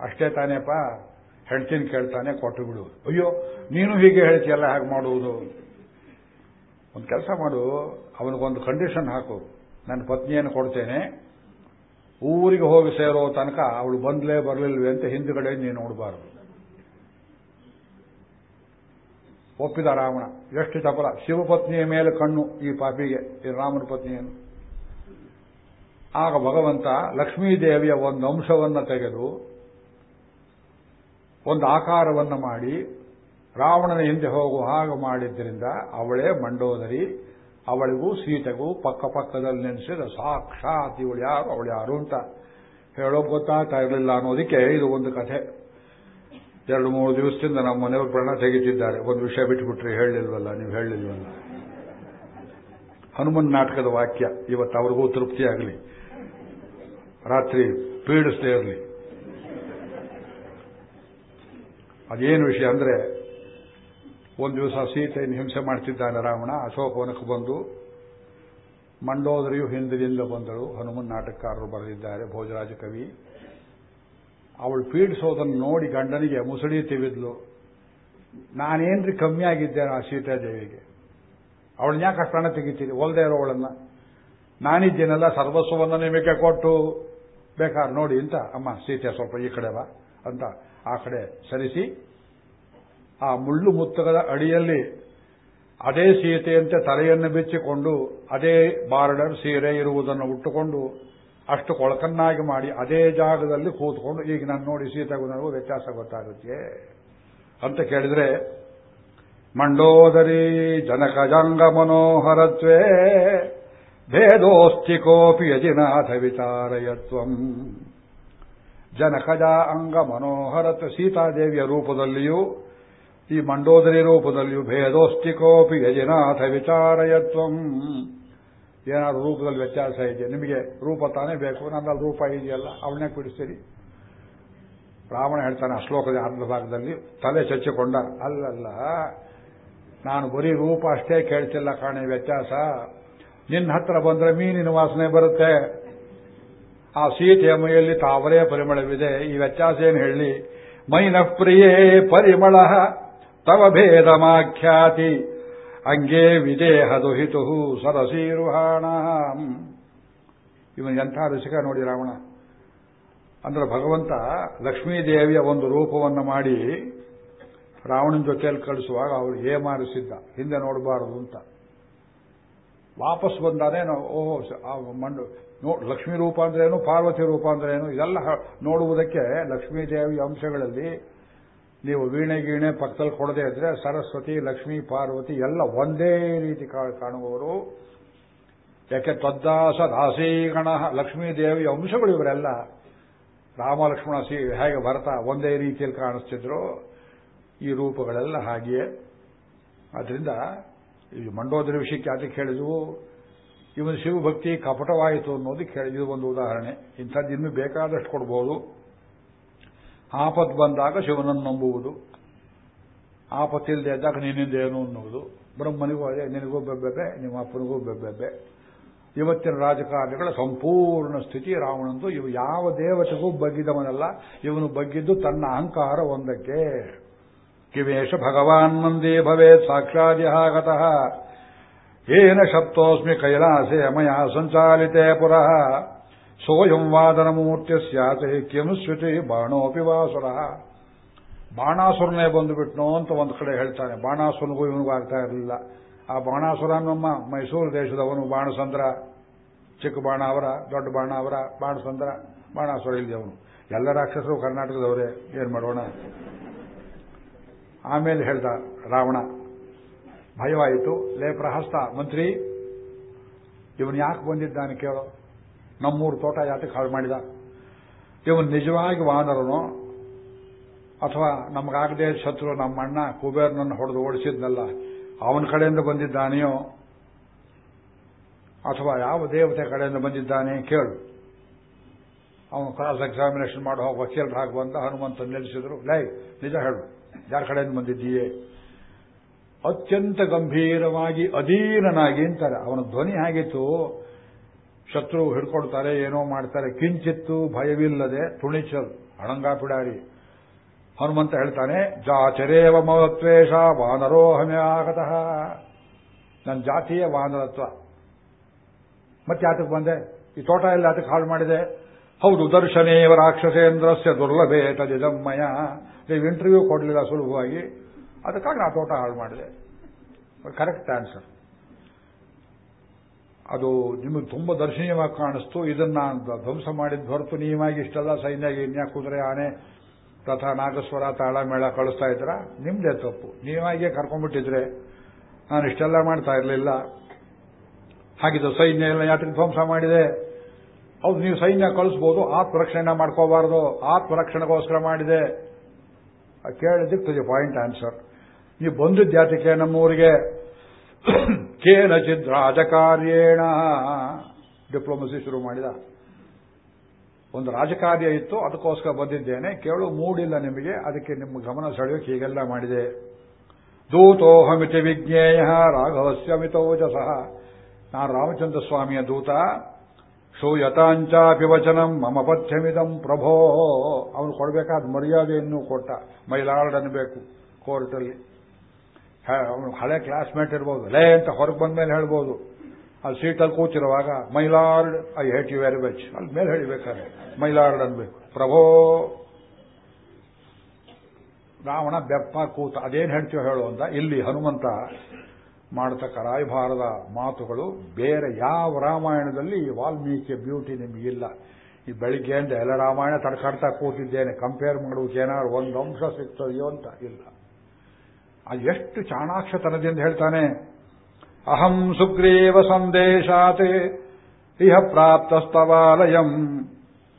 ಅಷ್ಟೇ ತಾನೇಪ್ಪ ಹೆಣ್ತಿನ ಕೇಳ್ತಾನೆ, ಕೊಟ್ಟು ಬಿಡು. ಅಯ್ಯೋ, ನೀನು ಹೀಗೆ ಹೇಳ್ತೀಯಲ್ಲ, ಹೇಗೆ ಮಾಡುವುದು? ಒಂದು ಕೆಲಸ ಮಾಡು, ಅವನಿಗೊಂದು ಕಂಡೀಷನ್ ಹಾಕು. ನನ್ನ ಪತ್ನಿಯನ್ನು ಕೊಡ್ತೇನೆ. ಊರಿಗೆ ಹೋಗಿ ಸೇರೋ ತನಕ ಅವಳು ಬಂದ್ಲೇ ಬರಲಿಲ್ವೇ ಅಂತ ಹಿಂದುಗಡೆ ನೀನು ನೋಡಬಾರದು. ಒಪ್ಪಿದ ರಾವಣ. ಎಷ್ಟು ಚಪಲ. ಶಿವಪತ್ನಿಯ ಮೇಲೆ ಕಣ್ಣು, ಈ ಪಾಪಿಗೆ, ಈ ರಾಮನ ಪತ್ನಿಯನ್ನು. ಆಗ ಭಗವಂತ ಲಕ್ಷ್ಮೀದೇವಿಯ ಒಂದು ಅಂಶವನ್ನು ತೆಗೆದು, ಒಂದು ಆಕಾರವನ್ನು ಮಾಡಿ ರಾವಣನ ಹಿಂದೆ ಹೋಗುವ ಹಾಗೆ ಮಾಡಿದ್ದರಿಂದ ಅವಳೇ ಮಂಡೋದರಿ, ಅವಳಿಗೂ ಸೀತೆಗೂ ಪಕ್ಕ ಪಕ್ಕದಲ್ಲಿ ನೆನೆಸಿದ ಸಾಕ್ಷಾತ್ ಇವಳು ಯಾರು, ಅವಳು ಯಾರು ಅಂತ ಹೇಳೋ ಗೊತ್ತಾಗ್ತಾ ಇರಲಿಲ್ಲ ಅನ್ನೋದಕ್ಕೆ ಇದು ಒಂದು ಕಥೆ. ಎರಡು ಮೂರು ದಿವಸದಿಂದ ನಮ್ಮ ಮನೆಯವರು ಪ್ರಾಣ ತೆಗಿತಿದ್ದಾರೆ. ಒಂದು ವಿಷಯ ಬಿಟ್ಟುಬಿಟ್ರೆ ಹೇಳಲಿಲ್ವಲ್ಲ ನೀವು ಹೇಳಲಿಲ್ವಲ್ಲ ಹನುಮನ್ ನಾಟಕದ ವಾಕ್ಯ, ಇವತ್ತು ಅವ್ರಿಗೂ ತೃಪ್ತಿಯಾಗಲಿ. ರಾತ್ರಿ ಪೀಡಿಸದೇ ಇರಲಿ. ಅದೇನು ವಿಷಯ ಅಂದ್ರೆ ಒಂದು ದಿವಸ ಸೀತೆಯನ್ನು ಹಿಂಸೆ ಮಾಡ್ತಿದ್ದಾನೆ ರಾವಣ, ಅಶೋಕವನಕ್ಕೆ ಬಂದು ಮಂಡೋದರಿಯು ಹಿಂದಿನಿಂದ ಬಂದಳು. ಹನುಮನ್ ನಾಟಕಕಾರರು ಬರೆದಿದ್ದಾರೆ, ಭೋಜರಾಜ ಕವಿ. ಅವಳು ಪೀಡಿಸೋದನ್ನು ನೋಡಿ ಗಂಡನಿಗೆ ಮುಸುಳಿ ತಿವಿದ್ಲು. ನಾನೇನ್ರಿ ಕಮ್ಮಿ ಆಗಿದ್ದೇನೆ ಆ ಸೀತಾದೇವಿಗೆ ಅವಳು ಯಾಕೆ ಅಷ್ಟು ತೆಗಿತೀನಿ ಒಲ್ದೇ ಇರೋವಳನ್ನ. ನಾನಿದ್ದೇನೆಲ್ಲ, ಸರ್ವಸ್ವವನ್ನು ನಿಮಗೆ ಕೊಟ್ಟು. ಬೇಕಾದ್ರೆ ನೋಡಿ ಅಂತ. ಅಮ್ಮ, ಸೀತೆ ಸ್ವಲ್ಪ ಈ ಕಡೆ ಬಾ ಅಂತ ಆ ಕಡೆ ಸರಿಸಿ ಆ ಮುಳ್ಳು ಮುತ್ತಗದ ಅಡಿಯಲ್ಲಿ ಅದೇ ಸೀತೆಯಂತೆ ತಲೆಯನ್ನು ಬಿಚ್ಚಿಕೊಂಡು ಅದೇ ಬಾರ್ಡರ್ ಸೀರೆ ಇರುವುದನ್ನು ಉಟ್ಟುಕೊಂಡು ಅಷ್ಟು ಕೊಳಕನ್ನಾಗಿ ಮಾಡಿ ಅದೇ ಜಾಗದಲ್ಲಿ ಕೂತ್ಕೊಂಡು, ಈಗ ನಾನು ನೋಡಿ ಸೀತೆಗೂ ನನಗೂ ವ್ಯತ್ಯಾಸ ಗೊತ್ತಾಗುತ್ತೆ. ಅಂತ ಕೇಳಿದ್ರೆ, ಮಂಡೋದರಿ ಜನಕಜಾಂಗ ಮನೋಹರತ್ವೇ ಭೇದೋಸ್ತಿ ಕೋಪಿ ಯಜಿನಾಥ ವಿಚಾರಯತ್ವಂ ಜನಕಜ ಅಂಗ ಮನೋಹರತ್ವ ಸೀತಾದೇವಿಯ ರೂಪದಲ್ಲಿಯೂ ಈ ಮಂಡೋದರಿ ರೂಪದಲ್ಲಿಯೂ ಭೇದೋಷ್ಟಿಕೋಪಿ ಕೋಪಿ ಯಜಿನಾಥ ವಿಚಾರಯತ್ವಂ ಏನಾದ್ರು ರೂಪದಲ್ಲಿ ವ್ಯತ್ಯಾಸ ಇದೆ ನಿಮಗೆ ರೂಪ ತಾನೇ ಬೇಕು. ನನ್ನಲ್ಲಿ ರೂಪ ಇದೆಯಲ್ಲ ಅವನೇ ಕುಡಿಸ್ತೀರಿ ರಾವಣ ಹೇಳ್ತಾನೆ ಆ ಶ್ಲೋಕದ ಅರ್ಧ ಭಾಗದಲ್ಲಿ, ತಲೆ ಚಚ್ಚಿಕೊಂಡ, ಅಲ್ಲಲ್ಲ, ನಾನು ಬರೀ ರೂಪ ಅಷ್ಟೇ ಕೇಳ್ತಿಲ್ಲ ಕಾಣೆ, ವ್ಯತ್ಯಾಸ. ನಿನ್ನ ಹತ್ರ ಬಂದ್ರೆ ಮೀನಿನ ವಾಸನೆ ಬರುತ್ತೆ. ಆ ಸೀತೆಯ ಮೈಯಲ್ಲಿ ತಾವರೇ ಪರಿಮಳವಿದೆ. ಈ ವ್ಯತ್ಯಾಸ ಏನು ಹೇಳಿ? ಮೈನ ಪ್ರಿಯೇ ಪರಿಮಳ. ತವ ಭೇದಮಾಖ್ಯಾತಿ ಅಂಗೇ ವಿದೇಹ ಹಿತು ಸರಸೀರುಹಾಣ ಇವನು ಎಂಥ ರಸಿಕ ನೋಡಿ ರಾವಣ ಅಂದ್ರೆ ಭಗವಂತ ಲಕ್ಷ್ಮೀದೇವಿಯ ಒಂದು ರೂಪವನ್ನು ಮಾಡಿ ರಾವಣನ ಜೊತೆಯಲ್ಲಿ ಕಳಿಸುವಾಗ ಹೇ ಏಮಾರಿಸಿದ್ದ ಹಿಂದೆ ನೋಡಬಾರದು ಅಂತ ವಾಪಸ್ ಬಂದಾನೆ ಓಹೋ ಮಂಡು ಲಕ್ಷ್ಮೀ ರೂಪ ಅಂದ್ರೇನು ಪಾರ್ವತಿ ರೂಪ ಅಂದ್ರೇನು ಇದೆಲ್ಲ ನೋಡುವುದಕ್ಕೆ ಲಕ್ಷ್ಮೀದೇವಿ ಅಂಶಗಳಲ್ಲಿ ನೀವು ವೀಣೆ ಗೀಣೆ ಪಕ್ಕದಲ್ಲಿ ಕೊಡದೇ ಇದ್ರೆ ಸರಸ್ವತಿ, ಲಕ್ಷ್ಮೀ, ಪಾರ್ವತಿ ಎಲ್ಲ ಒಂದೇ ರೀತಿ ಕಾಣುವವರು. ಯಾಕೆ? ತದ್ದಾಸ ದಾಸೀಗಣ, ಲಕ್ಷ್ಮೀ ದೇವಿಯ ಅಂಶಗಳು ಇವರೆಲ್ಲ. ರಾಮ ಲಕ್ಷ್ಮಣ ಸಿ ಹೇಗೆ ಭರತ ಒಂದೇ ರೀತಿಯಲ್ಲಿ ಕಾಣಿಸ್ತಿದ್ರು. ಈ ರೂಪಗಳೆಲ್ಲ ಹಾಗೆಯೇ. ಆದ್ರಿಂದ ಈ ಮಂಡೋದರ ವಿಷಯಕ್ಕೆ ಅದಕ್ಕೆ ಹೇಳಿದ್ವು? ಇವನು ಶಿವಭಕ್ತಿ ಕಪಟವಾಯಿತು ಅನ್ನೋದಕ್ಕೆ ಇದು ಒಂದು ಉದಾಹರಣೆ. ಇಂಥದ್ದು ಇನ್ನೂ ಬೇಕಾದಷ್ಟು ಕೊಡ್ಬೋದು. ಆಪತ್ ಬಂದಾಗ ಶಿವನನ್ನು ನಂಬುವುದು. ಆಪತ್ತಿಲ್ಲದೆ ಇದ್ದಾಗ ನಿನ್ನಿಂದ ಏನು ಅನ್ನುವುದು. ಬ್ರಹ್ಮನಿಗೂ ಅದೇ, ನಿನಗೂ ಬೆಬ್ಬೆಬ್ಬೆ, ನಿಮ್ಮ ಅಪ್ಪನಿಗೂ ಬೆಬ್ಬೆಬ್ಬೆ. ಇವತ್ತಿನ ರಾಜಕಾರಣಿಗಳ ಸಂಪೂರ್ಣ ಸ್ಥಿತಿ ರಾವಣಂದು. ಇವು ಯಾವ ದೇವತೆಗೂ ಬಗ್ಗಿದವನಲ್ಲ. ಇವನು ಬಗ್ಗಿದ್ದು ತನ್ನ ಅಹಂಕಾರ ಒಂದಕ್ಕೆ. ಕಿವೇಶ ಭಗವಾನ್ ಮಂದೇ ಭವೇತ್ ಸಾಕ್ಷಾದಿಹಾಗತಃ ಏನ ಶಬ್ದೋಸ್ಮಿ ಕೈಲಾಸೆ ಅಮಯ ಸಂಚಾಲಿತೆ ಪುರಃ. ಸೋಯಂ ವಾದನ ಮೂರ್ತಿ ಸ್ಯಾತೆ ಕಿಮುಶ್ರುತಿ ಬಾಣೋಪಿ ವಾಸುರ. ಬಾಣಾಸುರನೇ ಬಂದುಬಿಟ್ನೋ ಅಂತ ಒಂದು ಕಡೆ ಹೇಳ್ತಾನೆ. ಬಾಣಾಸುರನಿಗೂ ಇವನಿಗೂ ಆಗ್ತಾ ಇರಲಿಲ್ಲ. ಆ ಬಾಣಾಸುರ ನಮ್ಮ ಮೈಸೂರು ದೇಶದವನು ಬಾಣಸಂದ್ರ. ಚಿಕ್ಕ ಬಾಣ ಅವರ, ದೊಡ್ಡ ಬಾಣ ಅವರ, ಬಾಣಸಂದ್ರ, ಬಾಣಾಸುರ ಇಲ್ಲಿಯವನು ಎಲ್ಲ ರಾಕ್ಷಸರು ಕರ್ನಾಟಕದವರೇ. ಏನ್ ಮಾಡೋಣ? ಆಮೇಲೆ ಹೇಳ್ದ ರಾವಣ. ಭಯವಾಯಿತು. ಲೇ ಪ್ರಹಸ್ತ, ಮಂತ್ರಿ, ಇವನು ಯಾಕೆ ಬಂದಿದ್ದಾನೆ ಕೇಳೋ. ನಮ್ಮೂರು ತೋಟ ಯಾತಕ್ಕೆ ಹಾಳು ಮಾಡಿದ. ಇವನು ನಿಜವಾಗಿ ವಾನರನೋ, ಅಥವಾ ನಮಗಾಗದೇ ಶತ್ರು ನಮ್ಮ ಅಣ್ಣ ಕುಬೇರ್ನನ್ನು ಹೊಡೆದು ಓಡಿಸಿದ್ನಲ್ಲ, ಅವನ ಕಡೆಯಿಂದ ಬಂದಿದ್ದಾನೆಯೋ, ಅಥವಾ ಯಾವ ದೇವತೆ ಕಡೆಯಿಂದ ಬಂದಿದ್ದಾನೆ ಕೇಳು. ಅವನು ಕ್ರಾಸ್ ಎಕ್ಸಾಮಿನೇಷನ್ ಮಾಡೋ ವಕೀಲರ ಹಾಗೆ ಬಂದ ಹನುಮಂತ ನಿಲ್ಲಿಸಿದ್ರು. ಲೈ, ನಿಜ ಹೇಳು, ಯಾರ ಕಡೆಯಿಂದ ಬಂದಿದ್ದೀಯೇ? ಅತ್ಯಂತ ಗಂಭೀರವಾಗಿ ಅಧೀನನಾಗಿ ಅಂತಾರೆ. ಅವನ ಧ್ವನಿ ಹೇಗಿತ್ತು? ಶತ್ರು ಹಿಡ್ಕೊಳ್ತಾರೆ, ಏನೋ ಮಾಡ್ತಾರೆ. ಕಿಂಚಿತ್ತು ಭಯವಿಲ್ಲದೆ ತುಣಿಚಲ್ ಅಣಂಗ ಪಿಡಾರಿ ಹನುಮಂತ ಹೇಳ್ತಾನೆ, ಜಾಚರೇವ ಮವತ್ವೇಷ ವಾನರೋಹಮೆ ಆಗತಃ ನನ್ನ ಜಾತಿಯ ವಾನರತ್ವ. ಮತ್ತೆ ಆತಕ್ಕೆ ಬಂದೆ? ಈ ತೋಟ ಎಲ್ಲ ಆತಕ್ಕೆ ಹಾಳು ಮಾಡಿದೆ? ಹೌದು, ದರ್ಶನೇವ ರಾಕ್ಷಸೇಂದ್ರಸ್ಯ ದುರ್ಲಭೇ ತದಿದಮ್ಮಯ ನೀವು ಇಂಟರ್ವ್ಯೂ ಕೊಡಲಿಲ್ಲ ಸುಲಭವಾಗಿ. ಅದಕ್ಕಾಗಿ ನಾ ತೋಟ ಹಾಳು ಮಾಡಿದೆ. ಕರೆಕ್ಟ್ ಆನ್ಸರ್ ಅದು ನಿಮಗೆ ತುಂಬ ದರ್ಶನೀಯವಾಗಿ ಕಾಣಿಸ್ತು, ಇದನ್ನ ಧ್ವಂಸ ಮಾಡಿದ ಹೊರತು ನೀವಾಗಿ ಇಷ್ಟೆಲ್ಲ ಸೈನ್ಯ ಗಿನ್ಯ ಕುದುರೆ ಆನೆ ರಥ ನಾಗಸ್ವರ ತಾಳ ಮೇಳ ಕಳಿಸ್ತಾ ಇದ್ರ? ನಿಮ್ದೇ ತಪ್ಪು. ನೀವಾಗಿಯೇ ಕರ್ಕೊಂಡ್ಬಿಟ್ಟಿದ್ರೆ? ನಾನು ಇಷ್ಟೆಲ್ಲ ಮಾಡ್ತಾ ಇರಲಿಲ್ಲ. ಹಾಗಿದ್ದು ಸೈನ್ಯ ಎಲ್ಲ ಯಾತ್ರೆ ಧ್ವಂಸ ಮಾಡಿದೆ. ಹೌದು, ನೀವು ಸೈನ್ಯ ಕಳಿಸ್ಬೋದು, ಆತ್ಮರಕ್ಷಣೆ ಮಾಡ್ಕೋಬಾರ್ದು, ಆತ್ಮರಕ್ಷಣೆಗೋಸ್ಕರ ಮಾಡಿದೆ. ಕೇಳಿದ್ದಕ್ಕೆ ತುಜೆ ಪಾಯಿಂಟ್ ಆನ್ಸರ್. ನೀವು ಬಂದಿದ್ದ ಯಾತಕ್ಕೆ ನಮ್ಮೂರಿಗೆ. ಕೇನಚಿದ್ ರಾಜಕಾರ್ಯೇಣ. ಡಿಪ್ಲೊಮಸಿ ಶುರು ಮಾಡಿದ. ಒಂದು ರಾಜಕಾರ್ಯ ಇತ್ತು, ಅದಕ್ಕೋಸ್ಕರ ಬಂದಿದ್ದೇನೆ. ಕೇಳು, ಮೂಡಿಲ್ಲ ನಿಮಗೆ. ಅದಕ್ಕೆ ನಿಮ್ಮ ಗಮನ ಸೆಳೆಯೋಕೆ ಹೀಗೆಲ್ಲ ಮಾಡಿದೆ. ದೂತೋಹಮಿತಿ ವಿಜ್ಞೇಯ ರಾಘವಸ್ಯ ಮಿತೋಜಸಃ ನಾನು ರಾಮಚಂದ್ರ ಸ್ವಾಮಿಯ ದೂತ. ಶೂಯತಾಂಚಾಪಿ ವಚನಂ, ಮಮ ಪಥ್ಯಮಿದಂ ಪ್ರಭೋ. ಅವನು ಕೊಡಬೇಕಾದ ಮರ್ಯಾದೆಯನ್ನು ಕೊಟ್ಟ. ಮೈಲಾರ್ಡ್ ಅನ್ಬೇಕು ಕೋರ್ಟಲ್ಲಿ. ಅವನು ಹಳೆ ಕ್ಲಾಸ್ಮೇಟ್ ಇರ್ಬೋದು. ಲೇ ಅಂತ ಹೊರಗೆ ಬಂದ ಮೇಲೆ ಹೇಳ್ಬೋದು. ಅಲ್ಲಿ ಸೀಟಲ್ಲಿ ಕೂತಿರುವಾಗ my lord I hate you very much ಅಲ್ಲಿ ಮೇಲೆ ಹೇಳಿಬೇಕಾದ್ರೆ ಮೈಲಾರ್ಡ್ ಅನ್ಬೇಕು. ಪ್ರಭೋ! ರಾವಣ ಬೆಪ್ಪ ಕೂತ, ಅದೇನು ಹೇಳ್ತೀವೋ ಹೇಳು ಅಂತ ಇಲ್ಲಿ ಹನುಮಂತ ಮಾಡತಕ್ಕ ರಾಯಭಾರದ ಮಾತುಗಳು ಬೇರೆ ಯಾವ ರಾಮಾಯಣದಲ್ಲಿ ವಾಲ್ಮೀಕಿಯ ಬ್ಯೂಟಿ ನಿಮಗಿಲ್ಲ ಈ ಬೆಳಿಗ್ಗೆಯಿಂದ ಎಲ್ಲ ರಾಮಾಯಣ ತಡ್ಕಾಡ್ತಾ ಕೂತಿದ್ದೇನೆ. ಕಂಪೇರ್ ಮಾಡುವುದೇನಾದ್ರು ಏನಾದ್ರು ಒಂದು ಅಂಶ ಸಿಗ್ತದೆಯೋ ಅಂತ ಇಲ್ಲ. ಎಷ್ಟು ಚಾಣಾಕ್ಷತನದಿಂದ ಹೇಳ್ತಾನೆ, ಅಹಂ ಸುಗ್ರೀವ ಸಂದೇಶಾತೆ, ಇಹ ಪ್ರಾಪ್ತಸ್ತವಾಲಯಂ.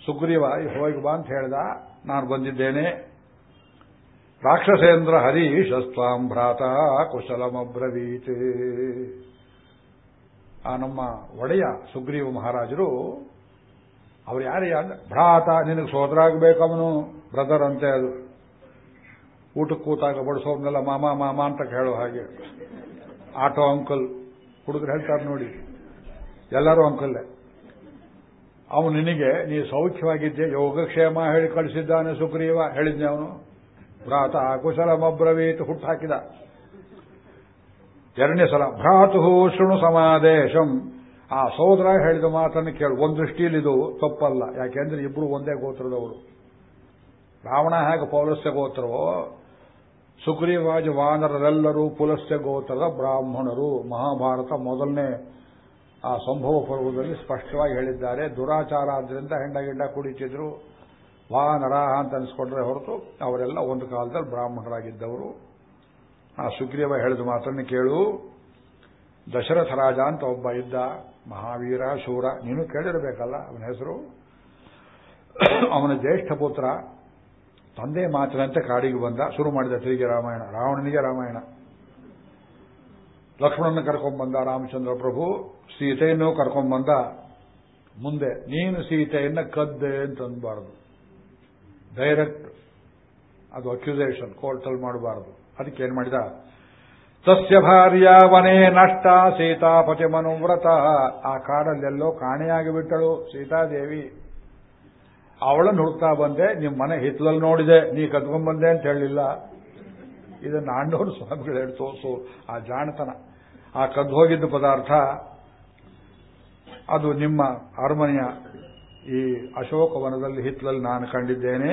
ಸುಗ್ರೀವ ಹೋಗಿ ಬಾ ಅಂತ ಹೇಳ್ದ, ನಾನು ಬಂದಿದ್ದೇನೆ. ರಾಕ್ಷಸೇಂದ್ರ ಹರೀಶಸ್ವಾಂ ಭ್ರಾತ ಕುಶಲಮಬ್ರವೀತ್. ಆ ನಮ್ಮ ಒಡೆಯ ಸುಗ್ರೀವ ಮಹಾರಾಜರು, ಅವ್ರು ಯಾರೇ ಭ್ರಾತ, ನಿನಗೆ ಸೋದರಾಗಬೇಕವನು ಬ್ರದರ್ ಅಂತೆ ಅದು ಊಟಕ್ಕೆ ಕೂತಾಗ ಬಡಿಸೋರ್ನೆಲ್ಲ ಮಾಮ ಮಾಮ ಅಂತ ಹೇಳೋ ಹಾಗೆ. ಆಟೋ ಅಂಕಲ್ ಹುಡುಗರು ಹೇಳ್ತಾರೆ ನೋಡಿ. ಎಲ್ಲರೂ ಅಂಕಲ್ಲೇ. ಅವನು ನಿನಗೆ, ನೀ ಸೌಖ್ಯವಾಗಿದ್ದೆ, ಯೋಗಕ್ಷೇಮ ಹೇಳಿ ಕಳಿಸಿದ್ದಾನೆ ಸುಗ್ರೀವ, ಹೇಳಿದ್ನೆ ಅವನು. ಭ್ರಾತ ಕುಶಲಮಬ್ರವೀತ್ ಹುಟ್ಟು ಹಾಕಿದ. ಎರಡನೇ ಸಲ, ಭ್ರಾತು ಶೃಣು ಸಮಾದೇಶಂ. ಆ ಸೋದರ ಹೇಳಿದ ಮಾತನ್ನು ಕೇಳು. ಒಂದು ದೃಷ್ಟಿಯಲ್ಲಿ ಇದು ತಪ್ಪಲ್ಲ. ಯಾಕೆಂದ್ರೆ ಇಬ್ಬರು ಒಂದೇ ಗೋತ್ರದವರು. ರಾವಣ ಹೇಗೆ ಪೌರಸ್ಯ ಗೋತ್ರವೋ ಸುಗ್ರೀವಾಜ ವಾನರರೆಲ್ಲರೂ ಪುಲಸ್ಯ ಗೋತ್ರದ ಬ್ರಾಹ್ಮಣರು. ಮಹಾಭಾರತ ಮೊದಲನೇ, ಆ, ಸಂಭವ ಪರ್ವದಲ್ಲಿ ಸ್ಪಷ್ಟವಾಗಿ ಹೇಳಿದ್ದಾರೆ. ದುರಾಚಾರ ಆದ್ದರಿಂದ ಹೆಂಡ ಗಿಂಡ ಕುಡಿತಿದ್ರು. ವಾನರ ಅಂತ ಅನಿಸ್ಕೊಂಡ್ರೆ ಹೊರತು ಅವರೆಲ್ಲ ಒಂದು ಕಾಲದಲ್ಲಿ ಬ್ರಾಹ್ಮಣರಾಗಿದ್ದವರು. ಆ, ಸುಗ್ರೀವ ಹೇಳಿದ ಮಾತನ್ನು ಕೇಳು. ದಶರಥ ರಾಜ ಅಂತ ಒಬ್ಬ ಇದ್ದ, ಮಹಾವೀರ, ಶೂರ, ನೀನು ಕೇಳಿರಬೇಕಲ್ಲ ಅವನ ಹೆಸರು. ಅವನ ಜ್ಯೇಷ್ಠ ಪುತ್ರ ತಂದೆ ಮಾತಿನಂತೆ ಕಾಡಿಗೆ ಬಂದ, ಶುರು ಮಾಡಿದ ತಿರುಗಿ ರಾಮಾಯಣ, ರಾವಣನಿಗೆ ರಾಮಾಯಣ. ಲಕ್ಷ್ಮಣನ ಕರ್ಕೊಂಡ್ಬಂದ ರಾಮಚಂದ್ರ ಪ್ರಭು, ಸೀತೆಯನ್ನು ಕರ್ಕೊಂಡ್ಬಂದ ಮುಂದೆ, ನೀನು ಸೀತೆಯನ್ನ ಕದ್ದೆ ಅಂತ ಅನ್ಬಾರದು. ಡೈರೆಕ್ಟ್ ಅದು ಅಕ್ಯುಸೇಷನ್ ಕೋರ್ಟಲ್ಲಿ ಮಾಡಬಾರದು. ಅದಕ್ಕೆ ಏನ್ ಮಾಡಿದ? ಸಸ್ಯ ವನೇ ನಷ್ಟ, ಸೀತಾಪತಿ ಮನುವ್ರತ. ಆ ಕಾಡಲ್ಲೆಲ್ಲೋ ಕಾಣೆಯಾಗಿ ಬಿಟ್ಟಳು ಸೀತಾದೇವಿ. ಅವಳನ್ನು ಹುಡುಕ್ತಾ ಬಂದೆ ನಿಮ್ಮ ಮನೆ ಹಿತ್ಲಲ್ಲಿ ನೋಡಿದೆ, ನೀ ಕದ್ಕೊಂಡ್ಬಂದೆ ಅಂತ ಹೇಳಲಿಲ್ಲ ಇದು ಆಂಡೋರು ಸ್ವಾಮಿಗಳು ಹೇಳಿ ತೋರಿಸು ಆ ಜಾಣತನ. ಆ ಕದ್ದು ಹೋಗಿದ್ದ ಪದಾರ್ಥ, ಅದು ನಿಮ್ಮ ಅರಮನೆಯ ಈ ಅಶೋಕವನದಲ್ಲಿ ಹಿತ್ಲಲ್ಲಿ ನಾನು ಕಂಡಿದ್ದೇನೆ.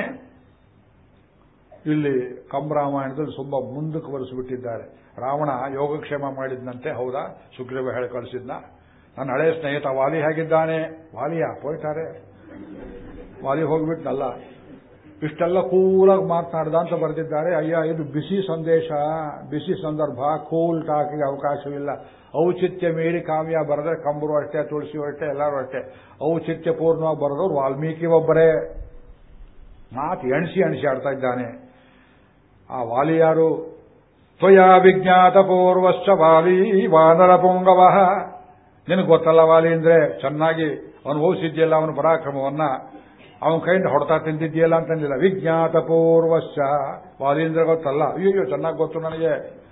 ಇಲ್ಲಿ ಕಂಬರಾಮಾಯಣದಲ್ಲಿ ತುಂಬಾ ಮುಂದಕ್ಕೆ ಬರೆಸಿಬಿಟ್ಟಿದ್ದಾರೆ ರಾವಣ ಯೋಗಕ್ಷೇಮ ಮಾಡಿದ್ನಂತೆ, ಹೌದಾ? ಸುಗ್ರೀವ ಹೇಳಿ ಕಳಿಸಿದ್ನ. ನನ್ನ ಹಳೆಯ ಸ್ನೇಹಿತ ವಾಲಿ ಹೇಗಿದ್ದಾನೆ? ವಾಲಿಯಾ ಹೋಯ್ತಾರೆ ವಾಲಿ ಹೋಗ್ಬಿಟ್ನಲ್ಲ. ಇಷ್ಟೆಲ್ಲ ಕೂಲಾಗಿ ಮಾತನಾಡ್ದ ಅಂತ ಬರೆದಿದ್ದಾರೆ. ಅಯ್ಯ, ಇದು ಬಿಸಿ ಸಂದೇಶ. ಬಿಸಿ ಸಂದರ್ಭ, ಕೂಲ್ ಟಾಕಿಗೆ ಅವಕಾಶವಿಲ್ಲ. ಔಚಿತ್ಯ ಮೀರಿ ಕಾವ್ಯ ಬರೆದ್ರೆ ಕಂಬರು ಅಷ್ಟೇ, ತುಳಸಿ ಅಷ್ಟೇ, ಎಲ್ಲರೂ ಅಷ್ಟೇ. ಔಚಿತ್ಯ ಪೂರ್ಣವಾಗಿ ಬರೆದವ್ರು ವಾಲ್ಮೀಕಿ ಒಬ್ಬರೇ. ಮಾತು ಎಣಸಿ ಎಣಿಸಿ ಆಡ್ತಾ ಇದ್ದಾನೆ. ಆ ವಾಲಿ ಯಾರು ತ್ವಯಾ ವಿಜ್ಞಾತ ಪೂರ್ವಶ್ಚ ವಾಲಿ ವಾನರ ಪೊಂಗವ. ನಿನಗೆ ಗೊತ್ತಲ್ಲ ವಾಲಿ ಅಂದ್ರೆ ಚೆನ್ನಾಗಿ ಅನುಭವಿಸಿದ್ಯಲ್ಲ ಅವನ ಪರಾಕ್ರಮವನ್ನ. ಅವನ ಕೈಯಿಂದ ಹೊಡ್ತಾ ತಿಂದಿದ್ಯಲ್ಲ ಅಂತಂದಿಲ್ಲ. ವಿಜ್ಞಾತ ಪೂರ್ವಶ್ಚ ವಾಲೀಂದ್ರ ಗೊತ್ತಲ್ಲ ಅಯ್ಯೋ ಚೆನ್ನಾಗಿ ಗೊತ್ತು ನನಗೆ.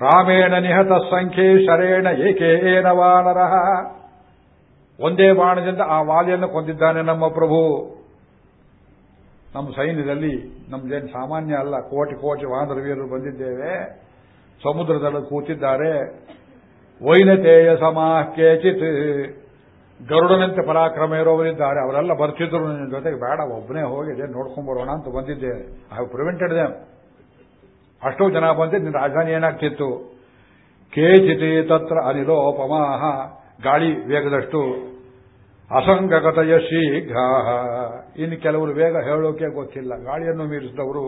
ರಾಮೇಣ ನಿಹತ ಸಂಖ್ಯೆ ಶರೇಣ ಏಕೇನ ವಾನರ. ಒಂದೇ ಬಾಣದಿಂದ ಆ ವಾಲಿಯನ್ನು ಕೊಂದಿದ್ದಾನೆ ನಮ್ಮ ಪ್ರಭು. ನಮ್ಮ ಸೈನ್ಯದಲ್ಲಿ ನಮ್ದೇನು ಸಾಮಾನ್ಯ ಅಲ್ಲ. ಕೋಟಿ ಕೋಟಿ ವಾನರ ವೀರರು ಬಂದಿದ್ದೇವೆ. ಸಮುದ್ರದಲ್ಲಿ ಕೂತಿದ್ದಾರೆ. ವೈನತೇಯ ಸಮಾಹ ಕೇಚಿತ್. ಗರುಡನಂತೆ ಪರಾಕ್ರಮ ಇರೋವರಿದ್ದಾರೆ. ಅವರೆಲ್ಲ ಬರ್ತಿದ್ರು ನಿನ್ನ ಜೊತೆಗೆ. ಬೇಡ ಒಬ್ಬನೇ ಹೋಗಿದೆ, ನೋಡ್ಕೊಂಡು ಬರೋಣ ಅಂತ ಬಂದಿದ್ದೆ. ಐ ಹ್ಯಾವ್ ಪ್ರಿವೆಂಟೆಡ್ ದೇಮ್ ಅಷ್ಟೋ ಜನ ಬಂದಿದ್ದು, ನಿನ್ನ ರಾಜಧಾನಿ ಏನಾಗ್ತಿತ್ತು? ಕೇಚಿತಿ ತತ್ರ ಅನಿಲೋಪಮಾಹ. ಗಾಳಿ ವೇಗದಷ್ಟು. ಅಸಂಗಗತಯ ಶೀಘ್ರ ಇನ್ನು ಕೆಲವರು ವೇಗ ಹೇಳೋಕೆ ಗೊತ್ತಿಲ್ಲ. ಗಾಳಿಯನ್ನು ಮೀರಿಸಿದವರು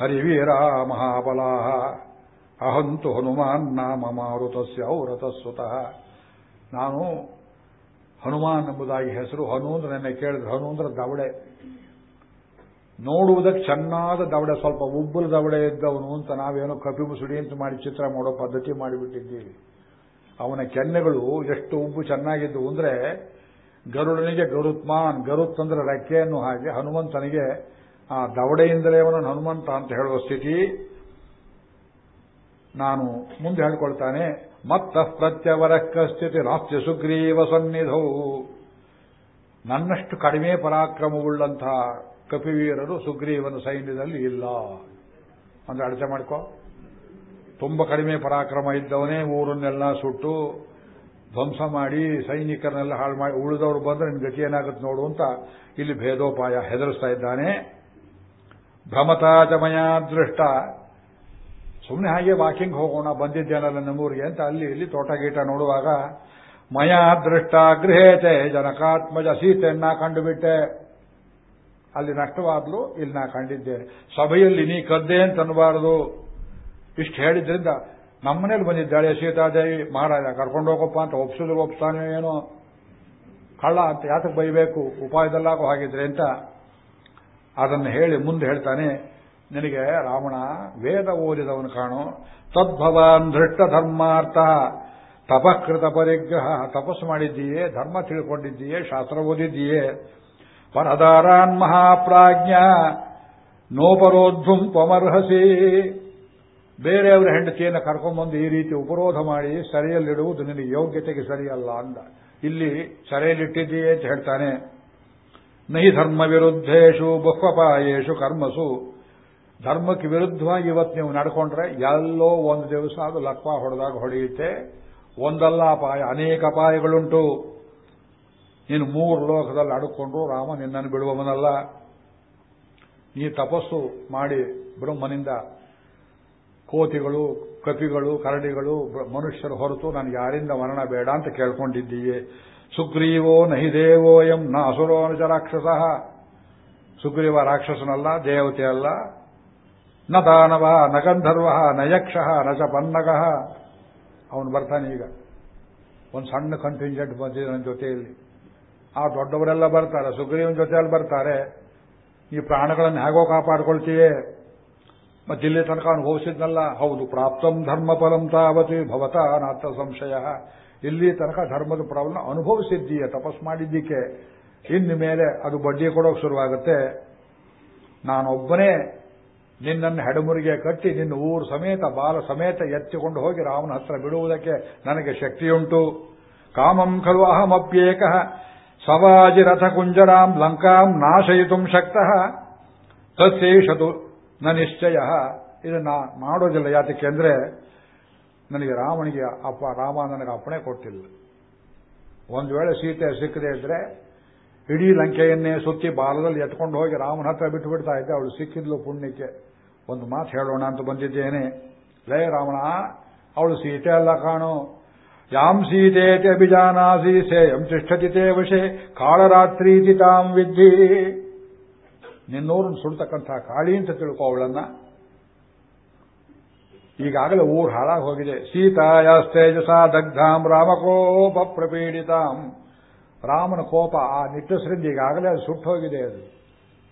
ಹರಿವೀರ ಮಹಾಬಲಾಹ. ಅಹಂತು ಹನುಮಾನ್ ನಾಮ ಮಾರುತಸ್ಯ ಔರತಸ್ಸುತಃ ನಾನು ಹನುಮಾನ್ ಎಂಬುದಾಗಿ ಹೆಸರು ಹನು ಅಂದ್ರೆ ನೆನ್ನೆ ಕೇಳಿದ್ರೆ. ಹನು ದವಡೆ. ನೋಡುವುದಕ್ಕೆ ಚೆನ್ನಾದ ದವಡೆ, ಸ್ವಲ್ಪ ಉಬ್ಬಲ ದವಡೆ ಇದ್ದವನು ಅಂತ ನಾವೇನೋ ಕಪಿ ಮುಸುಡಿ ಅಂತ ಮಾಡಿ ಚಿತ್ರ ಮಾಡೋ ಪದ್ಧತಿ ಮಾಡಿಬಿಟ್ಟಿದ್ದೀವಿ. ಅವನ ಕೆನ್ನೆಗಳು ಎಷ್ಟು ಉಬ್ಬು ಚೆನ್ನಾಗಿದ್ದು ಅಂದ್ರೆ ಗರುಡನಿಗೆ ಗರುತ್ಮಾನ್, ಗರುತ್ ಅಂದ್ರೆ ರೆಕ್ಕೆಯನ್ನು ಹಾಗೆ ಹನುಮಂತನಿಗೆ ಆ ದವಡೆಯಿಂದಲೇ ಅವನ ಹನುಮಂತ ಅಂತ ಹೇಳುವ ಸ್ಥಿತಿ ನಾನು ಮುಂದೆ ಹೇಳ್ಕೊಳ್ತಾನೆ. ಮತ್ತ ಪ್ರತ್ಯವರ ಕಸ್ಥಿತಿ ರಾಷ್ಟ್ರ ಸುಗ್ರೀವ ಸನ್ನಿಧವು ನನ್ನಷ್ಟು ಕಡಿಮೆ ಪರಾಕ್ರಮವುಳ್ಳಂತಹ ಕಪಿವೀರರು ಸುಗ್ರೀವನ ಸೈನ್ಯದಲ್ಲಿ ಇಲ್ಲ. ಅಂದ್ರೆ ಅಡಚೆ ಮಾಡ್ಕೋ. ತುಂಬ ಕಡಿಮೆ ಪರಾಕ್ರಮ ಇದ್ದವನೇ ಊರನ್ನೆಲ್ಲ ಸುಟ್ಟು ಧ್ವಂಸ ಮಾಡಿ ಸೈನಿಕರನ್ನೆಲ್ಲ ಹಾಳು ಮಾಡಿ ಉಳಿದವರು ಬಂದ್ರೆ ನಿನ್ ಗತಿ ಏನಾಗುತ್ತೆ ನೋಡು ಅಂತ ಇಲ್ಲಿ ಭೇದೋಪಾಯ ಹೆದರಿಸ್ತಾ ಇದ್ದಾನೆ. ಭ್ರಮತಾಚಮಯ ದೃಷ್ಟ. ಸುಮ್ಮನೆ ಹಾಗೆ ವಾಕಿಂಗ್ ಹೋಗೋಣ, ಬಂದಿದ್ದೇನಲ್ಲ ನಮ್ಮೂರಿಗೆ ಅಂತ ಅಲ್ಲಿ ಇಲ್ಲಿ ತೋಟ ಗೀಟ ನೋಡುವಾಗ, ಮಯಾ ದೃಷ್ಟ ಗೃಹೇತೆ ಜನಕಾತ್ಮಜ ಸೀತೆಯನ್ನ ಕಂಡುಬಿಟ್ಟೆ. ಅಲ್ಲಿ ನಷ್ಟವಾದ್ಲು, ಇಲ್ಲಿ ನಾ ಕಂಡಿದ್ದೆ. ಸಭೆಯಲ್ಲಿ ನೀ ಕದ್ದೆ ಅಂತ ಅನ್ನಬಾರದು ಇಷ್ಟು ಹೇಳಿದ್ರಿಂದ ನಮ್ಮನೇಲಿ ಬಂದಿದ್ದಾಳೆ ಸೀತಾದೇವಿ, ಮಹಾರಾಜ, ಕರ್ಕೊಂಡು ಹೋಗಪ್ಪ ಅಂತ ಒಪ್ಸಿದ್ರು, ಒಪ್ಸ್ತಾನೆ ಏನೋ. ಕಳ್ಳ ಅಂತ ಯಾತಕ್ಕೆ ಬೈಬೇಕು? ಉಪಾಯದಲ್ಲಾಗೋ ಹಾಗಿದ್ರೆ ಅಂತ ಅದನ್ನು ಹೇಳಿ ಮುಂದೆ ಹೇಳ್ತಾನೆ. ನಿನಗೆ ರಾವಣ ವೇದ ಓದಿದವನು ಕಾಣು. ತದ್ಭವಾನ್ ಧೃಷ್ಟ ಧರ್ಮಾರ್ಥ. ತಪಕೃತ ಪರಿಗ್ರಹ. ತಪಸ್ಸು ಮಾಡಿದ್ದೀಯೇ, ಧರ್ಮ ತಿಳ್ಕೊಂಡಿದ್ದೀಯೇ, ಶಾಸ್ತ್ರ ಓದಿದ್ದೀಯೇ. ಪರದಾರಾನ್ ಮಹಾಪ್ರಾಜ್ಞ. ನೋಪರೋಧ್ವಂ ಪಮರ್ಹಸಿ. ಬೇರೆಯವರ ಹೆಂಡತಿಯನ್ನು ಕರ್ಕೊಂಡ್ಬಂದು ಈ ರೀತಿ ಉಪರೋಧ ಮಾಡಿ, ಸರಿಯಲ್ಲಿಡುವುದು ನಿನಗೆ ಯೋಗ್ಯತೆಗೆ ಸರಿಯಲ್ಲ ಅಂದ. ಇಲ್ಲಿ ಸೆರೆಯಲ್ಲಿಟ್ಟಿದ್ದೀಯೇ ಅಂತ ಹೇಳ್ತಾನೆ. ನೈ ಧರ್ಮ ವಿರುದ್ಧೇಶು ಬಹ್ವಪಾಯೇಶು, ಕರ್ಮಸು. ಧರ್ಮಕ್ಕೆ ವಿರುದ್ಧವಾಗಿ ಇವತ್ತು ನೀವು ನಡ್ಕೊಂಡ್ರೆ ಎಲ್ಲೋ ಒಂದು ದಿವಸ ಅದು ಲಕ್ವ ಹೊಡೆದಾಗ ಹೊಡೆಯುತ್ತೆ. ಒಂದಲ್ಲ ಅಪಾಯ, ಅನೇಕ ಅಪಾಯಗಳುಂಟು. ನೀನು ಮೂರು ಲೋಕದಲ್ಲಿ ಅಡ್ಕೊಂಡ್ರು ರಾಮ ನಿನ್ನನ್ನು ಬಿಡುವವನಲ್ಲ. ನೀ ತಪಸ್ಸು ಮಾಡಿ ಬ್ರಹ್ಮನಿಂದ ಕೋತಿಗಳು, ಕಪಿಗಳು, ಕರಡಿಗಳು ಮನುಷ್ಯರು ಹೊರತು ನನಗೆ ಯಾರಿಂದ ಮರಣ ಬೇಡ ಅಂತ ಕೇಳ್ಕೊಂಡಿದ್ದೀಯೆ? ಸುಗ್ರೀವೋ ನಹಿದೇವೋ ಎಂ ನ ಅಸುರೋ ನ ರಾಕ್ಷಸ. ಸುಗ್ರೀವ ರಾಕ್ಷಸನಲ್ಲ, ದೇವತೆ ಅಲ್ಲ. ನ ದಾನವ, ನ ಗಂಧರ್ವ, ನ ಯಕ್ಷ, ನ ಚ ಅವನು ಬರ್ತಾನೆ ಈಗ. ಒಂದು ಸಣ್ಣ ಕಂಟಿಂಜೆಂಟ್ ಬಂದಿದೆ ನನ್ನ ಜೊತೆಯಲ್ಲಿ. ಆ ದೊಡ್ಡವರೆಲ್ಲ ಬರ್ತಾರೆ, ಸುಗ್ರೀವನ ಜೊತೆಯಲ್ಲಿ ಬರ್ತಾರೆ. ಈ ಪ್ರಾಣಗಳನ್ನು ಹೇಗೋ ಕಾಪಾಡ್ಕೊಳ್ತೀಯೇ ಮತ್ತೆ ಇಲ್ಲಿ ತನಕ ಅನುಭವಿಸಿದ್ನಲ್ಲ ಹೌದು, ಪ್ರಾಪ್ತಂ ಧರ್ಮ ಫಲಂ ತಾವತಿ ಭವತ ನಾಥ ಸಂಶಯ. ಇಲ್ಲಿ ತನಕ ಧರ್ಮದ ಫಲವನ್ನು ಅನುಭವಿಸಿದ್ದೀಯ, ತಪಸ್ ಮಾಡಿದ್ದಕ್ಕೆ. ಇನ್ನು ಮೇಲೆ ಅದು ಬಡ್ಡಿ ಕೊಡೋಕೆ ಶುರುವಾಗುತ್ತೆ. ನಾನೊಬ್ಬನೇ ನಿನ್ನನ್ನು ಹೆಡಮುರಿಗೆ ಕಟ್ಟಿ ನಿನ್ನ ಊರು ಸಮೇತ, ಬಾಲ ಸಮೇತ ಎತ್ತಿಕೊಂಡು ಹೋಗಿ ರಾಮನ ಹತ್ರ ಬಿಡುವುದಕ್ಕೆ ನನಗೆ ಶಕ್ತಿಯುಂಟು. ಕಾಮಂ ಖಲು ಅಹಮಪ್ಯೇಕ ಸವಾಜಿರಥ ಕುಂಜರಾಂ ಲಂಕಾಂ ನಾಶಯಿತು ಶಕ್ತಃ. ತತ್ಸೇಷದು ನ ನಿಶ್ಚಯ. ಇದನ್ನ ಮಾಡೋದಿಲ್ಲ ಯಾತಕ್ಕೆ ಅಂದ್ರೆ, ನನಗೆ ರಾಮನಿಗೆ ಅಪ್ಪ ರಾಮ ನನಗೆ ಅಪ್ಪಣೆ ಕೊಟ್ಟಿಲ್ಲ. ಒಂದು ವೇಳೆ ಸೀತೆ ಸಿಕ್ಕದೆ ಇದ್ರೆ ಇಡೀ ಲಂಕೆಯನ್ನೇ ಸುತ್ತಿ ಬಾಲದಲ್ಲಿ ಎತ್ಕೊಂಡು ಹೋಗಿ ರಾಮನ ಹತ್ರ ಬಿಟ್ಟು ಬಿಡ್ತಾ ಇದ್ದೆ. ಅವಳು ಸಿಕ್ಕಿದ್ಲು ಪುಣ್ಯಕ್ಕೆ. ಒಂದು ಮಾತು ಹೇಳೋಣ ಅಂತ ಬಂದಿದ್ದೇನೆ. ಲೇ ರಾವಣ ಅವಳು ಸೀತೆ ಅಲ್ಲ ಕಾಣು. ಯಾಂ ಸೀತೆ ಅಭಿಜಾನಾಸಿ, ಸೇಯಂ ತಿಷ್ಠತಿ ತೇ ವಶೆ, ಕಾಳರಾತ್ರೀತಿ ತಾಂ ವಿದ್ಧಿ. ನಿನ್ನೂರನ್ನು ಸುಡ್ತಕ್ಕಂಥ ಕಾಳಿ ಅಂತ ತಿಳ್ಕೊ ಅವಳನ್ನ. ಈಗಾಗಲೇ ಊರು ಹಾಳಾಗಿ ಹೋಗಿದೆ. ಸೀತಾಯಾಸ್ತೇಜಸ ದಗ್ಧಾಂ ರಾಮಕೋಪ ಪ್ರಪೀಡಿತಾಂ. ರಾಮನ ಕೋಪ ಆ ನಿಟ್ಟುಸರಿಂದ ಈಗಾಗಲೇ ಅದು ಸುಟ್ಟು ಹೋಗಿದೆ ಅದು.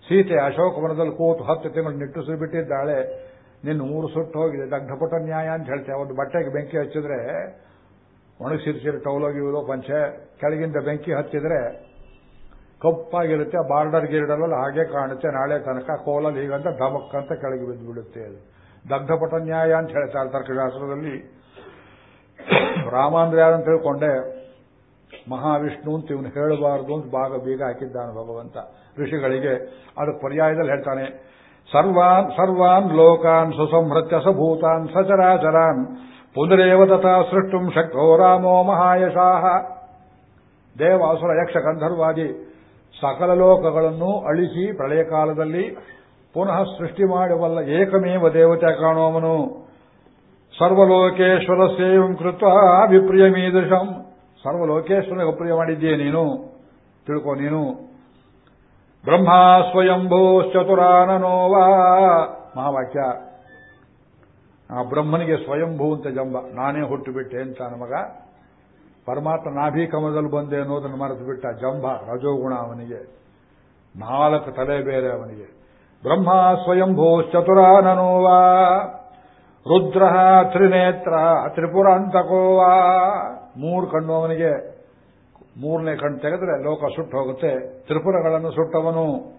ಸೀತೆ ಅಶೋಕವನದಲ್ಲಿ ಕೂತು ಹತ್ತು ತಿಂಗಳು ನಿಟ್ಟುಸಿರು ಬಿಟ್ಟಿದ್ದಾಳೆ. ನಿನ್ನ ಊರು ಸುಟ್ಟು ಹೋಗಿದೆ. ದಗ್ಧಪುಟ ನ್ಯಾಯ ಅಂತ ಹೇಳ್ತೇವೆ ಒಂದು ಬಟ್ಟೆಗೆ ಬೆಂಕಿ ಹಚ್ಚಿದ್ರೆ ಒಣಗಿಸಿರ್ಸಿರು ಟೌಲೋಗಿ ಇವರು ಪಂಚೆ, ಕೆಳಗಿಂದ ಬೆಂಕಿ ಹಚ್ಚಿದ್ರೆ ಕಪ್ಪಾಗಿರುತ್ತೆ ಬಾರ್ಡರ್ ಗಿರ್ಡರಲ್ಲಿ ಹಾಗೆ ಕಾಣುತ್ತೆ. ನಾಳೆ ತನಕ ಕೋಲಲ್ಲಿ ಹೀಗಂತ ಧಮಕ್ ಅಂತ ಕೆಳಗೆ ಬಿದ್ದು ಬಿಡುತ್ತೆ ಅದು. ದಗ್ಧಪಟ ನ್ಯಾಯ ಅಂತ ಹೇಳ್ತಾರೆ ತರ್ಕಶಾಸ್ತ್ರದಲ್ಲಿ. ರಾಮ ಯಾರು ಅಂತ ತಿಳ್ಕೊಂಡೆ. ಮಹಾವಿಷ್ಣು ಅಂತ ಇವನು ಹೇಳಬಾರದು ಅಂತ ಭಾಗ ಬೀಗ ಹಾಕಿದ್ದಾನೆ ಭಗವಂತ. ಋಷಿಗಳಿಗೆ ಅದು ಪರ್ಯಾಯದಲ್ಲಿ ಹೇಳ್ತಾನೆ, ಸರ್ವಾನ್ ಸರ್ವಾನ್ ಲೋಕಾನ್ ಸುಸಂಹೃತ್ಯ ಸಭೂತಾನ್ ಸಚರಾಚರಾನ್ ಪುನರೇವ ತಥಾ ಸೃಷ್ಟು ಶಕ್ತೋ ರಾಮೋ ಮಹಾಯಶಾಹ. ದೇವಾಸುರ ಯಕ್ಷ ಗಂಧರ್ವಾದಿ ಸಕಲ ಲೋಕಗಳನ್ನು ಅಳಿಸಿ ಪ್ರಳಯ ಕಾಲದಲ್ಲಿ ಪುನಃ ಸೃಷ್ಟಿ ಮಾಡುವಲ್ಲ ಏಕಮೇವ ದೇವತೆ ಕಾಣೋವನು ಸರ್ವಲೋಕೇಶ್ವರ ಸೇವಂ ಕೃತ್ವ ವಿಪ್ರಿಯಮೀದೃಶಂ ಸರ್ವಲೋಕೇಶ್ವರನಿಗೆ ಅಪ್ರಿಯ ಮಾಡಿದ್ದೀಯ ನೀನು? ತಿಳ್ಕೊ ನೀನು. ಬ್ರಹ್ಮ ಸ್ವಯಂಭೂಶ್ಚತುರಾನನೋವಾ ಮಹಾವಾಕ್ಯ. ಆ ಬ್ರಹ್ಮನಿಗೆ ಸ್ವಯಂಭೂ ಅಂತ ಜಂಬ. ನಾನೇ ಹುಟ್ಟುಬಿಟ್ಟೆ ಅಂತ ನಮಗ. ಪರಮಾತ್ಮ ನಾಭೀಕಮದಲ್ಲಿ ಬಂದೆ ಅನ್ನೋದನ್ನು ಮರೆತು ಬಿಟ್ಟ ಜಂಬ ರಜೋಗುಣ ಅವನಿಗೆ. ನಾಲ್ಕು ತಲೆ ಬೇರೆ ಅವನಿಗೆ. ಬ್ರಹ್ಮ ಸ್ವಯಂಭೂಶ್ಚತುರಾನನೋವಾ ರುದ್ರ ತ್ರಿನೇತ್ರ ತ್ರಿಪುರ ಅಂತಕೋವಾ ಮೂರು ಕಣ್ಣು ಅವನಿಗೆ, ಮೂರನೇ ಕಣ್ಣು ತೆಗೆದ್ರೆ ಲೋಕ ಸುಟ್ಟು ಹೋಗುತ್ತೆ. ತ್ರಿಪುರಗಳನ್ನು ಸುಟ್ಟವನು.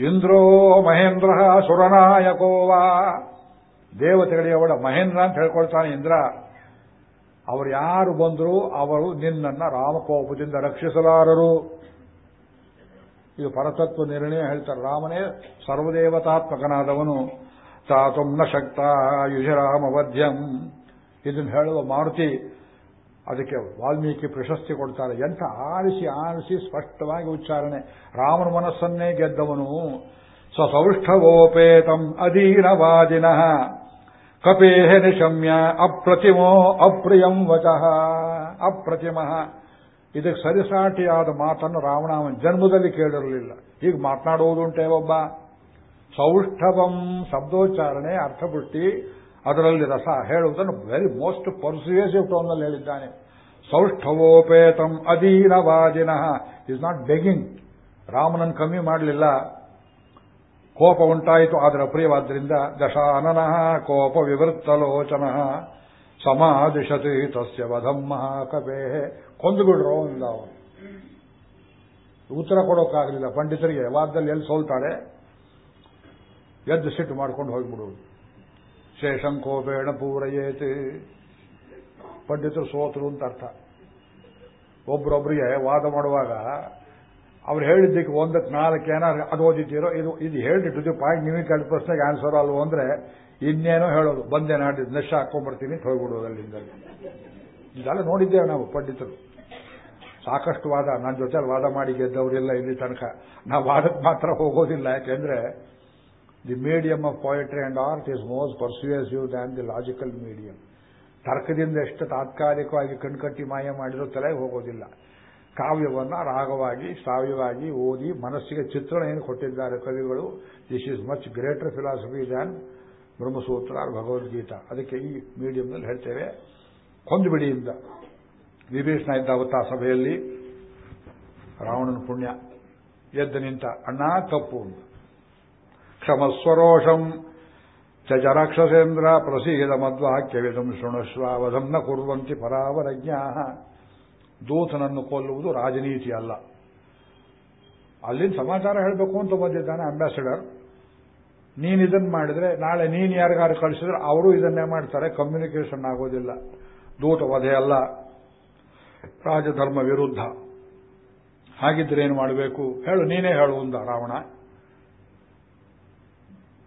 ಇಂದ್ರೋ ಮಹೇಂದ್ರ ಸುರನಾಯಕೋವಾ ದೇವತೆಗಳಿಗೆ ಮಹೇಂದ್ರ ಅಂತ ಹೇಳ್ಕೊಳ್ತಾನೆ ಇಂದ್ರ. ಅವರು ಯಾರು ಬಂದರೂ ಅವರು ನಿನ್ನನ್ನ ರಾಮಕೋಪದಿಂದ ರಕ್ಷಿಸಲಾರರು. ಇದು ಪರತತ್ವ ನಿರ್ಣಯ ಹೇಳ್ತಾರೆ. ರಾಮನೇ ಸರ್ವದೇವತಾತ್ಮಕನಾದವನು. ತಾತುಂ ನ ಶಕ್ತ ಯುಜರಾಮವಧ್ಯಂ ಇದನ್ನು ಹೇಳುವ ಮಾರುತಿ ಅದಕ್ಕೆ ವಾಲ್ಮೀಕಿ ಪ್ರಶಸ್ತಿ ಕೊಡ್ತಾರೆ. ಎಂಥ ಆರಿಸಿ ಆರಿಸಿ ಸ್ಪಷ್ಟವಾಗಿ ಉಚ್ಚಾರಣೆ. ರಾಮನ ಮನಸ್ಸನ್ನೇ ಗೆದ್ದವನು. ಸಸೌಷ್ಠವೋಪೇತಂ ಅಧೀನವಾದಿನಃ. ಕಪೇಹ ನಿಶಮ್ಯ ಅಪ್ರತಿಮೋ ಅಪ್ರಿಯಂ ವಚಃ. ಅಪ್ರತಿಮಃ. ಇದಕ್ಕೆ ಸರಿಸಾಟಿಯಾದ ಮಾತನ್ನು ರಾವಣ ಜನ್ಮದಲ್ಲಿ ಕೇಳಿರಲಿಲ್ಲ. ಈಗ ಮಾತನಾಡುವುದುಂಟೆ ಒಬ್ಬ. ಸೌಷ್ಠವಂ ಶಬ್ದೋಚ್ಚಾರಣೆ, ಅರ್ಥಪುಷ್ಟಿ, ಅದರಲ್ಲಿ ರಸ ಹೇಳುವುದನ್ನು ವೆರಿ ಮೋಸ್ಟ್ ಪರ್ಸುವೇಸಿವ್ ಟೋನ್ನಲ್ಲಿ ಹೇಳಿದ್ದಾನೆ. ಸೌಷ್ಠವೋಪೇತಂ ಅಧೀನವಾದಿನಃ. ಇಸ್ ನಾಟ್ ಬೆಗಿಂಗ್ ರಾಮನನ್ನು ಕಮ್ಮಿ ಮಾಡಲಿಲ್ಲ. ಕೋಪ ಉಂಟಾಯಿತು ಅದರ ಪ್ರಿಯವಾದ್ರಿಂದ ದಶಾನನಃ ಕೋಪ ವಿವೃತ್ತಲೋಚನ. ಸಮಾದಿಶತಿ ತಸ್ಯ ವಧಂ ಮಹಾಕಪೇ ಕೊಂದುಬಿಡ್ರೋ ಅಂದ ಅವನು. ಉತ್ತರ ಕೊಡೋಕ್ಕಾಗಲಿಲ್ಲ ಪಂಡಿತರಿಗೆ ವಾದದಲ್ಲಿ ಎಲ್ಲಿ ಸೋಲ್ತಾಳೆ? ಎದ್ದು ಸಿಟ್ಟು ಮಾಡ್ಕೊಂಡು ಹೋಗಿಬಿಡುವುದು ಶೇಷಂಕೋಪೇಣ ಪೂರಯೇತಿ. ಪಂಡಿತರು ಸೋತರು ಅಂತ ಅರ್ಥ. ಒಬ್ರೊಬ್ರಿಗೆ ವಾದ ಮಾಡುವಾಗ ಅವ್ರು ಹೇಳಿದ್ದಕ್ಕೆ ಒಂದಕ್ಕೆ ನಾಲ್ಕು ಏನಾದ್ರು ಅದು ಓದಿದ್ದೀರೋ, ಇದು ಇದು ಹೇಳಿಟ್ಟು ಪಾಯಿಂಟ್ ನೀವೇ ಕೇಳಿದ ಪ್ರಶ್ನೆಗೆ ಆನ್ಸರ್ ಅಲ್ವೋ ಅಂದ್ರೆ ಇನ್ನೇನೋ ಹೇಳೋದು. ಬಂದೆ ನಾಡಿ ನಶ ಹಾಕೊಂಡ್ಬರ್ತೀನಿ ಹೋಗ್ಬಿಡೋದು ಅಲ್ಲಿಂದ ಇದೆಲ್ಲ ನೋಡಿದ್ದೇವೆ ನಾವು ಪಂಡಿತರು. ಸಾಕಷ್ಟು ವಾದ. ನನ್ನ ಜೊತೆ ವಾದ ಮಾಡಿ ಗೆದ್ದವರಿಲ್ಲ ಇಲ್ಲಿ ತನಕ. ನಾವು ವಾದಕ್ಕೆ ಮಾತ್ರ ಹೋಗೋದಿಲ್ಲ. ಯಾಕೆಂದ್ರೆ the medium of poetry and art is most persuasive than the logical medium ತರ್ಕದಿಂದ ಎಷ್ಟು ತಾತ್ಕಾಲಿಕವಾಗಿ ಕಣ್ಕಟ್ಟಿ ಮಾಯ ಮಾಡಿರೋ ತಲೆಗೆ ಹೋಗೋದಿಲ್ಲ. ಕಾವ್ಯವನ್ನು ರಾಗವಾಗಿ, ಶ್ರಾವ್ಯವಾಗಿ ಓದಿ ಮನಸ್ಸಿಗೆ ಚಿತ್ರಣ ಏನು ಕೊಟ್ಟಿದ್ದಾರೆ ಕವಿಗಳು this is much greater philosophy than Brahmasutra Bhagavadgita. ಅದಕ್ಕೆ ಈ ಮೀಡಿಯಂನಲ್ಲಿ ಹೇಳ್ತೇವೆ, ಕೊಂದುಬಿಡಿಯಿಂದ. ವಿಭೀಷಣ ಇದ್ದ ಅವತ್ತ ಸಭೆಯಲ್ಲಿ ರಾವಣನ ಪುಣ್ಯ ಎದ್ದು ನಿಂತ, ಅಣ್ಣ ತಪ್ಪು. ಕ್ಷಮಸ್ವರೋಷಂ ರಾಕ್ಷಸೇಂದ್ರ ಪ್ರಸೀದ ಮದ್ವಾಕ್ಯವಿದಂ ಶೃಣಶ್ವ ವಧಂನ ಕುರುವಂತಿ ಪರಾವರಜ್ಞಾ ದೂತನನ್ನು ಕೊಲ್ಲುವುದು ರಾಜನೀತಿ ಅಲ್ಲ. ಅಲ್ಲಿನ ಸಮಾಚಾರ ಹೇಳಬೇಕು ಅಂತ ಬಂದಿದ್ದಾನೆ ಅಂಬಾಸಿಡರ್. ನೀನು ಇದನ್ನು ಮಾಡಿದ್ರೆ, ನಾಳೆ ನೀನು ಯಾರಿಗಾರು ಕಳಿಸಿದ್ರೆ ಅವರು ಇದನ್ನೇ ಮಾಡ್ತಾರೆ ಕಮ್ಯುನಿಕೇಷನ್ ಆಗೋದಿಲ್ಲ. ದೂತ ವಧೆ ಅಲ್ಲ. ರಾಜಧರ್ಮ ವಿರುದ್ಧ. ಹಾಗಿದ್ರೆ ಏನು ಮಾಡಬೇಕು? ಹೇಳು, ನೀನೇ ಹೇಳು ಅಂದ ರಾವಣ.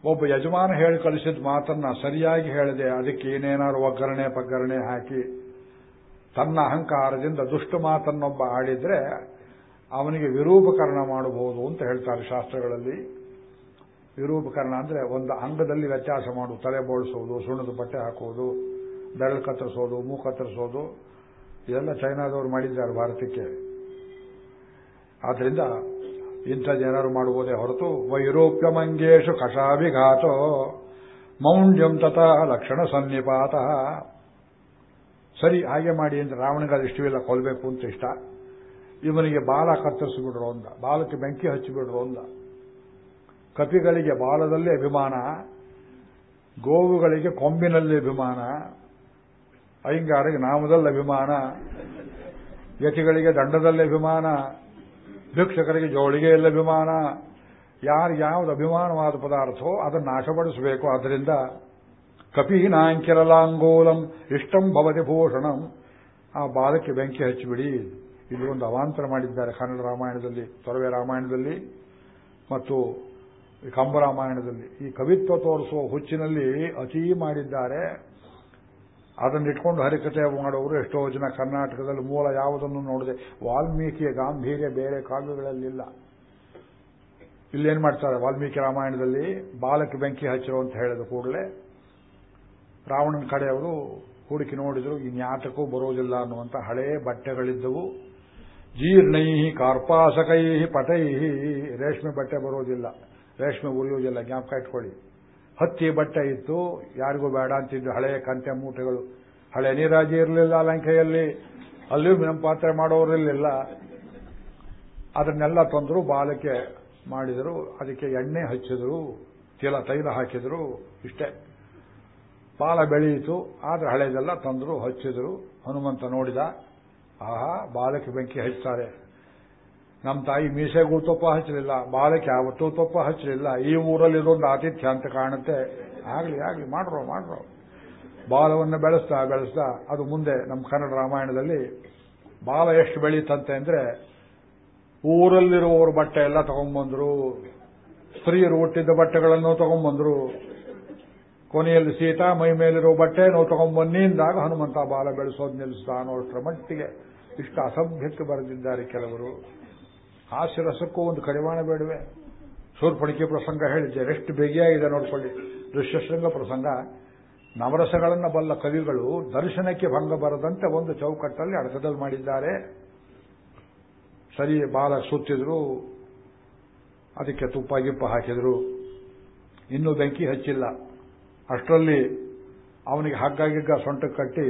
ಒಬ್ಬ ಯಜಮಾನ ಹೇಳಿ ಕಳಿಸಿದ ಮಾತನ್ನ ಸರಿಯಾಗಿ ಹೇಳಿದೆ. ಅದಕ್ಕೆ ಏನೇನಾದ್ರು ಒಗ್ಗರಣೆ, ಪಗ್ಗರಣೆ ಹಾಕಿ ತನ್ನ ಅಹಂಕಾರದಿಂದ ದುಷ್ಟ ಮಾತನ್ನೊಬ್ಬ ಆಡಿದ್ರೆ ಅವನಿಗೆ ವಿರೂಪಕರಣ ಮಾಡಬಹುದು ಅಂತ ಹೇಳ್ತಾರೆ ಶಾಸ್ತ್ರಗಳಲ್ಲಿ. ವಿರೂಪಕರಣ ಅಂದ್ರೆ ಒಂದು ಅಂಗದಲ್ಲಿ ವ್ಯತ್ಯಾಸ ಮಾಡು ತಲೆ ಬೋಳಿಸೋದು, ಸುಣ್ಣದ ಬಟ್ಟೆ ಹಾಕುವುದು ಬೆರಳು ಕತ್ತರಿಸೋದು, ಮೂ ಕತ್ತರಿಸೋದು. ಇದೆಲ್ಲ ಚೈನಾದವರು ಮಾಡಿದ್ದಾರೆ ಭಾರತಕ್ಕೆ. ಆದ್ರಿಂದ ಜನರು ಮಾಡುವುದೇ ಹೊರತು ವೈರೂಪ್ಯ ಮಂಗೇಶು ಕಷಾಭಿಘಾತೋ, ಮೌಂಡ್ಯಂ ತಥಾ ಲಕ್ಷಣ ಸನ್ನಿಪಾತ. ಸರಿ, ಹಾಗೆ ಮಾಡಿ ಅಂತ ರಾವಣಿಗೆ ಇಷ್ಟವಿಲ್ಲ ಕೊಲ್ಬೇಕು ಅಂತ ಇಷ್ಟ. ಇವನಿಗೆ ಬಾಲ ಕತ್ತರಿಸಿಬಿಡ್ರು ಅಂದ. ಬಾಲಕ್ಕೆ ಬೆಂಕಿ ಹಚ್ಚಿಬಿಡ್ರು ಅಂದ. ಕಪಿಗಳಿಗೆ ಬಾಲದಲ್ಲಿ ಅಭಿಮಾನ, ಗೋವುಗಳಿಗೆ ಕೊಂಬಿನಲ್ಲಿ ಅಭಿಮಾನ ಅಯ್ಯಂಗಾರಿಗೆ ನಾಮದಲ್ಲಿ ಅಭಿಮಾನ, ಯತಿಗಳಿಗೆ ದಂಡದಲ್ಲಿ ಅಭಿಮಾನ ಭಿಕ್ಷಕರಿಗೆ ಜೋಳಿಗೆಯಲ್ಲಿ ಅಭಿಮಾನ? ಯಾರು ಯಾವುದು ಅಭಿಮಾನವಾದ ಪದಾರ್ಥವೋ ಅದನ್ನು ನಾಶಪಡಿಸಬೇಕು. ಆದ್ದರಿಂದ ಕಪೀನಾಂಕಿರಲಾಂಗೋಲಂ ಇಷ್ಟಂ ಭವತಿ ಭೂಷಣಂ. ಆ ಬಾಲಕ್ಕೆ ಬೆಂಕಿ ಹಚ್ಚಿಬಿಡಿ. ಇಲ್ಲಿ ಒಂದು ಅವಾಂತರ ಮಾಡಿದ್ದಾರೆ ಕನ್ನಡ ರಾಮಾಯಣದಲ್ಲಿ, ತೊರವೆ ರಾಮಾಯಣದಲ್ಲಿ ಮತ್ತು ಕಂಬರಾಮಾಯಣದಲ್ಲಿ ಈ ಕವಿತ್ವ ತೋರಿಸುವ ಹುಚ್ಚಿನಲ್ಲಿ ಅತೀ ಮಾಡಿದ್ದಾರೆ. ಅದನ್ನಿಟ್ಕೊಂಡು ಹರಿಕತೆ ಮಾಡುವವರು ಎಷ್ಟೋ ಜನ ಕರ್ನಾಟಕದಲ್ಲಿ ಮೂಲ ಯಾವುದನ್ನು ನೋಡಿದೆ ವಾಲ್ಮೀಕಿಯ ಗಾಂಭೀರ್ಯ ಬೇರೆ ಕಾವ್ಯಗಳಲ್ಲಿಲ್ಲ. ಇಲ್ಲೇನ್ ಮಾಡ್ತಾರೆ? ವಾಲ್ಮೀಕಿ ರಾಮಾಯಣದಲ್ಲಿ ಬಾಲಕ ಬೆಂಕಿ ಹಚ್ಚಿರು ಅಂತ ಹೇಳಿದ ಕೂಡಲೇ ರಾವಣನ ಕಡೆಯವರು ಹುಡುಕಿ ನೋಡಿದ್ರು ಇನ್ಯಾತಕ್ಕೂ ಬರೋದಿಲ್ಲ ಅನ್ನುವಂಥ ಹಳೇ ಬಟ್ಟೆಗಳಿದ್ದವು. ಜೀರ್ಣೈ ಕಾರ್ಪಾಸಕೈ ಪಟೈ ರೇಷ್ಮೆ ಬಟ್ಟೆ ಬರೋದಿಲ್ಲ. ರೇಷ್ಮೆ ಉರಿಯೋದಿಲ್ಲ. ಜ್ಞಾಪಕ ಇಟ್ಕೊಳ್ಳಿ. ಹತ್ತಿ ಬಟ್ಟೆ ಇತ್ತು, ಯಾರಿಗೂ ಬೇಡ ಅಂತಿದ್ದು ಹಳೆಯ ಕಂತೆ ಮೂಟೆಗಳು. ಹಳೆ ನೀರಾಜಿ ಇರಲಿಲ್ಲ ಲಂಕೆಯಲ್ಲಿ ಅಲ್ಯೂಮಿನಿಯಂ ಪಾತ್ರೆ ಮಾಡೋರಿರಲಿಲ್ಲ ಅದನ್ನೆಲ್ಲ ತಂದರು, ಬಾಲಕ್ಕೆ ಮಾಡಿದರು. ಅದಕ್ಕೆ ಎಣ್ಣೆ ಹಚ್ಚಿದ್ರು. ತಿಲ ತೈಲ ಹಾಕಿದ್ರು. ಇಷ್ಟೇ. ಬಾಲ ಬೆಳೆಯಿತು. ಆದ್ರೆ ಹಳೆದೆಲ್ಲ ತಂದರು, ಹಚ್ಚಿದ್ರು. ಹನುಮಂತ ನೋಡಿದ, ಆಹಾ, ಬಾಲಕ್ಕೆ ಬೆಂಕಿ ಹಚ್ತಾರೆ. ನಮ್ಮ ತಾಯಿ ಮೀಸೆಗೂ ತುಪ್ಪ ಹಚ್ಚಲಿಲ್ಲ, ಬಾಲಕ್ಕೆ ಯಾವತ್ತೂ ತುಪ್ಪ ಹಚ್ಚಲಿಲ್ಲ. ಈ ಊರಲ್ಲಿ ಇದೊಂದು ಆತಿಥ್ಯ ಅಂತ ಕಾಣುತ್ತೆ. ಆಗಲಿ ಆಗಲಿ, ಮಾಡ್ರೋ ಮಾಡ್ರೋ. ಬಾಲವನ್ನು ಬೆಳೆಸ್ತಾ ಬೆಳೆಸ್ತಾ, ಅದು ಮುಂದೆ ನಮ್ಮ ಕನ್ನಡ ರಾಮಾಯಣದಲ್ಲಿ ಬಾಲ ಎಷ್ಟು ಬೆಳೀತಂತೆ ಅಂದ್ರೆ ಊರಲ್ಲಿರುವವರು ಬಟ್ಟೆ ಎಲ್ಲ ತಗೊಂಡ್ಬಂದ್ರು ಸ್ತ್ರೀಯರು ಹುಟ್ಟಿದ್ದ ಬಟ್ಟೆಗಳನ್ನು ತಗೊಂಡ್ಬಂದ್ರು ಕೊನೆಯಲ್ಲಿ ಸೀತಾ ಮೈ ಮೇಲಿರೋ ಬಟ್ಟೆ ನಾವು ತಗೊಂಡ್ಬನ್ನಿಂದಾಗ ಹನುಮಂತ ಬಾಲ ಬೆಳೆಸೋದು ನಿಲ್ಲಿಸ್ತಾ ಅನ್ನೋಷ್ಟರ ಮಟ್ಟಿಗೆ. ಇಷ್ಟು ಅಸಭ್ಯಕ್ಕೆ ಬರೆದಿದ್ದಾರೆ ಕೆಲವರು. ಹಾಸ್ಯರಸಕ್ಕೂ ಒಂದು ಕಡಿವಾಣ ಬೇಡವೆ. ಸೂರ್ಪಣಿಕೆ ಪ್ರಸಂಗ ಹೇಳಿದ್ದೆ. ಎಷ್ಟು ಬೇಗಿಯಾಗಿದೆ ನೋಡ್ಕೊಳ್ಳಿ ದೃಶ್ಯಶೃಂಗ ಪ್ರಸಂಗ. ನವರಸಗಳನ್ನು ಬಲ್ಲ ಕವಿಗಳು ದರ್ಶನಕ್ಕೆ ಭಂಗ ಬರದಂತೆ ಒಂದು ಚೌಕಟ್ಟಲ್ಲಿ ಅಡಕದಲ್ಲಿ ಮಾಡಿದ್ದಾರೆ. ಸರಿ, ಬಾಲ ಸುತ್ತಿದ್ರು. ಅದಕ್ಕೆ ತುಪ್ಪ, ಗಿಪ್ಪ ಹಾಕಿದ್ರು. ಇನ್ನೂ ಬೆಂಕಿ ಹಚ್ಚಿಲ್ಲ. ಅಷ್ಟರಲ್ಲಿ ಅವನಿಗೆ ಹಗ್ಗ ಗಿಗ್ಗ ಸೊಂಟಕ್ಕೆ ಕಟ್ಟಿ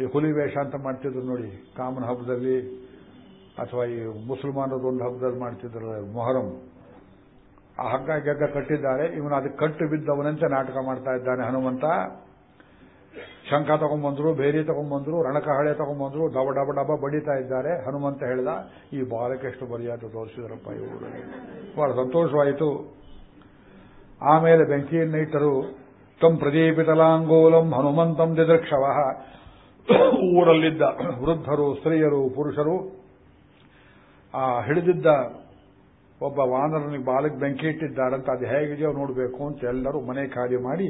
ಈ ಹುಲಿ ವೇಷ ಅಂತ ಮಾಡ್ತಿದ್ರು ನೋಡಿ ಕಾಮನ ಹಬ್ಬದಲ್ಲಿ ಅಥವಾ ಈ ಮುಸಲ್ಮಾನರು ಒಂದು ಹಬ್ಬದಲ್ಲಿ ಮಾಡ್ತಿದ್ರು ಮೊಹರಂ. ಆ ಹಗ್ಗ ಗೆಗ್ಗ ಕಟ್ಟಿದ್ದಾರೆ, ಇವನು ಅದಕ್ಕೆ ಕಟ್ಟು ಬಿದ್ದವನಂತೆ ನಾಟಕ ಮಾಡ್ತಾ ಇದ್ದಾನೆ ಹನುಮಂತ. ಶಂಖ ತಗೊಂಬಂದ್ರು ಬೇರಿ ತಗೊಂಬಂದ್ರು, ರಣಕಹಳೆ ಹಳೆ ತಗೊಂಡ್ಬಂದ್ರು ಡಬ ಡಬ ಡಬ ಬಡಿತಾ ಇದ್ದಾರೆ. ಹನುಮಂತ ಹೇಳಿದ, ಈ ಬಾಲಕ್ಕೆ ಎಷ್ಟು ತೋರಿಸಿದ್ರಪ್ಪ ಇವರು ಬಹಳ ಸಂತೋಷವಾಯಿತು. ಆಮೇಲೆ ಬೆಂಕಿಯನ್ನು ಇಟ್ಟರು, ತಂ ಪ್ರದೀಪಿತಲಾಂಗೋಲಂ ಹನುಮಂತಂ ದಿದೃಕ್ಷವ. ಊರಲ್ಲಿದ್ದ ವೃದ್ಧರು, ಸ್ತ್ರೀಯರು, ಪುರುಷರು ಆ ಹಿಡಿದಿದ್ದ ಒಬ್ಬ ವಾನರನಿಗೆ ಬಾಲಕ್ಕೆ ಬೆಂಕಿ ಇಟ್ಟಿದ್ದಾರಂತ ಅದು ಹೇಗಿದೆಯೋ ನೋಡಬೇಕು ಅಂತ ಎಲ್ಲರೂ ಮನೆ ಖಾಲಿ ಮಾಡಿ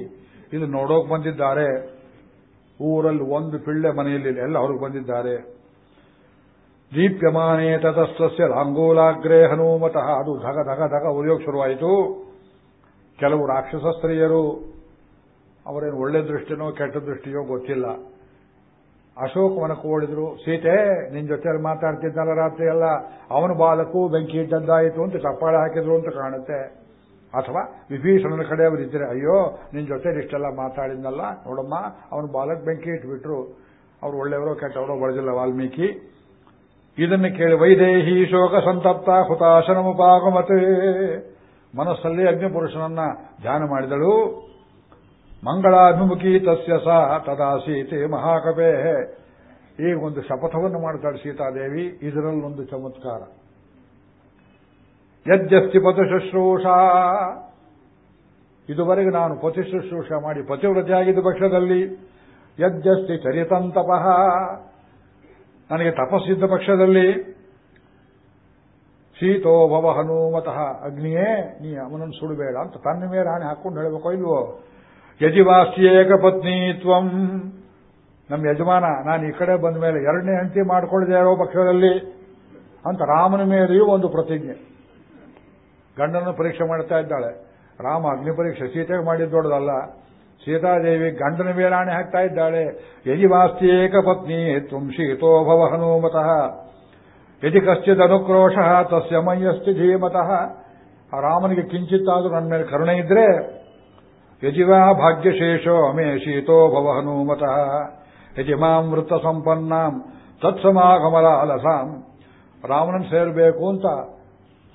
ಇದು ನೋಡೋಕೆ ಬಂದಿದ್ದಾರೆ. ಊರಲ್ಲಿ ಒಂದು ಪಿಳ್ಳೆ ಮನೆಯಲ್ಲಿ ಎಲ್ಲ ಅವ್ರಿಗೆ ಬಂದಿದ್ದಾರೆ. ದೀಪ್ಯಮಾನೇ ತತಸ್ಸಸ್ಯ ಲಾಂಗೋಲಾಗ್ರೇ ಹನುಮತಃ ಅದು ಧಗ ಧಗ ಧಗ ಉರಿಯೋಕೆ ಶುರುವಾಯಿತು. ಕೆಲವು ರಾಕ್ಷಸ ಸ್ತ್ರೀಯರು ಅವರೇನು ಒಳ್ಳೆ ದೃಷ್ಟಿನೋ ಕೆಟ್ಟ ದೃಷ್ಟಿಯೋ ಗೊತ್ತಿಲ್ಲ. ಅಶೋಕವನಕ್ಕೆ ಓಡಿದ್ರು ಸೀತೆ, ನಿನ್ ಜೊತೆಯಲ್ಲಿ ಮಾತಾಡ್ತಿದ್ದಲ್ಲ ರಾತ್ರಿ ಎಲ್ಲ. ಅವನ ಬಾಲಕ್ಕೂ ಬೆಂಕಿ ಇದ್ದದ್ದಾಯಿತು ಅಂತ ಚಪ್ಪಾಳೆ ಹಾಕಿದ್ರು ಅಂತ ಕಾಣುತ್ತೆ. ಅಥವಾ ವಿಭೀಷಣನ ಕಡೆಯವರಿದ್ದರೆ ಅಯ್ಯೋ, ನಿನ್ ಜೊತೆ ಇಷ್ಟೆಲ್ಲ ಮಾತಾಡಿದ್ನಲ್ಲ, ನೋಡಮ್ಮ, ಅವನ ಬಾಲಕ್ ಬೆಂಕಿ ಇಟ್ಬಿಟ್ರು. ಅವ್ರು ಒಳ್ಳೆಯವರೋ ಕೆಟ್ಟವರೋ ಬಳದಿಲ್ಲ ವಾಲ್ಮೀಕಿ. ಇದನ್ನು ಕೇಳಿ ವೈದೇಹಿ ಶೋಕ ಸಂತಪ್ತ ಹುತಾಶನಮುಪಾಗಮತೆ. ಮನಸ್ಸಲ್ಲಿ ಅಗ್ನಿಪುರುಷನನ್ನ ಧ್ಯಾನ ಮಾಡಿದಳು. ಮಂಗಳಾಭಿಮುಖಿ ತಸ್ಯ ಸ ತದಾಸೀತೆ ಮಹಾಕವೇ. ಈಗ ಒಂದು ಶಪಥವನ್ನು ಮಾಡ್ತಾಳೆ ಸೀತಾದೇವಿ, ಇದರಲ್ಲೊಂದು ಚಮತ್ಕಾರ. ಯಜ್ಜಸ್ತಿ ಪತು ಶುಶ್ರೂಷಾ. ಇದುವರೆಗೆ ನಾನು ಪತಿ ಶುಶ್ರೂಷ ಮಾಡಿ ಪತಿವ್ರತೆಯಾಗಿದ್ದ ಪಕ್ಷದಲ್ಲಿ ಯಜ್ಜಸ್ತಿ ಚರಿತಂತಪಃ ನನಗೆ ತಪಸ್ಸಿದ್ದ ಪಕ್ಷದಲ್ಲಿ ಶೀತೋ ಭವ ಹನುಮತಃ, ಅಗ್ನಿಯೇ ನೀ ಅವನನ್ನು ಸುಡಬೇಡ ಅಂತ ತನ್ನ ಮೇಲೆ ರಾಣಿ ಹಾಕೊಂಡು ಹೇಳಬೇಕೋ ಇಲ್ವೋ ಯಜಿವಾಸ್ಯೇಕ ಪತ್ನಿ ತ್ವಂ. ನಮ್ಮ ಯಜಮಾನ, ನಾನು ಈ ಕಡೆ ಬಂದ ಮೇಲೆ ಎರಡನೇ ಹೆಂಡತಿ ಮಾಡ್ಕೊಳ್ಳದೆ ಇರೋ ಪಕ್ಷದಲ್ಲಿ ಅಂತ ರಾಮನ ಮೇಲೆಯೂ ಒಂದು ಪ್ರತಿಜ್ಞೆ. ಗಂಡನ ಪರೀಕ್ಷೆ ಮಾಡ್ತಾ ಇದ್ದಾಳೆ. ರಾಮ ಅಗ್ನಿ ಪರೀಕ್ಷೆ ಸೀತೆಗೆ ಮಾಡಿದ್ದು ದೊಡ್ಡದಲ್ಲ. ಸೀತಾದೇವಿ ಗಂಡನ ಮೇಲಾಣೆ ಹಾಕ್ತಾ ಇದ್ದಾಳೆ. ಯಜಿವಾಸ್ತಿ ಪತ್ನಿ ತ್ವಂ ಶೀತೋಭವ ಹನುಮತಃ. ಯದಿ ಕಶ್ಚಿತ್ ಅನುಕ್ರೋಶ ತಸ್ಯ ಮಯ್ಯಸ್ತಿ ಧೀಮತಃ. ರಾಮನಿಗೆ ಕಿಂಚಿತ್ತಾದರೂ ನನ್ನ ಮೇಲೆ ಕರುಣೆ ಇದ್ರೆ ಯಜಿವಾ ಭಾಗ್ಯಶೇಷೋ ಅಮೇ ಶೀತೋ ಭವ ಹನುಮತಃ ಯಜಿಮಾಂ ವೃತ್ತ ಸಂಪನ್ನಾಂ ತತ್ಸಮಾಗಮಲ ಅಲಸಾಂ ರಾಮನನ್ನು ಸೇರಬೇಕು ಅಂತ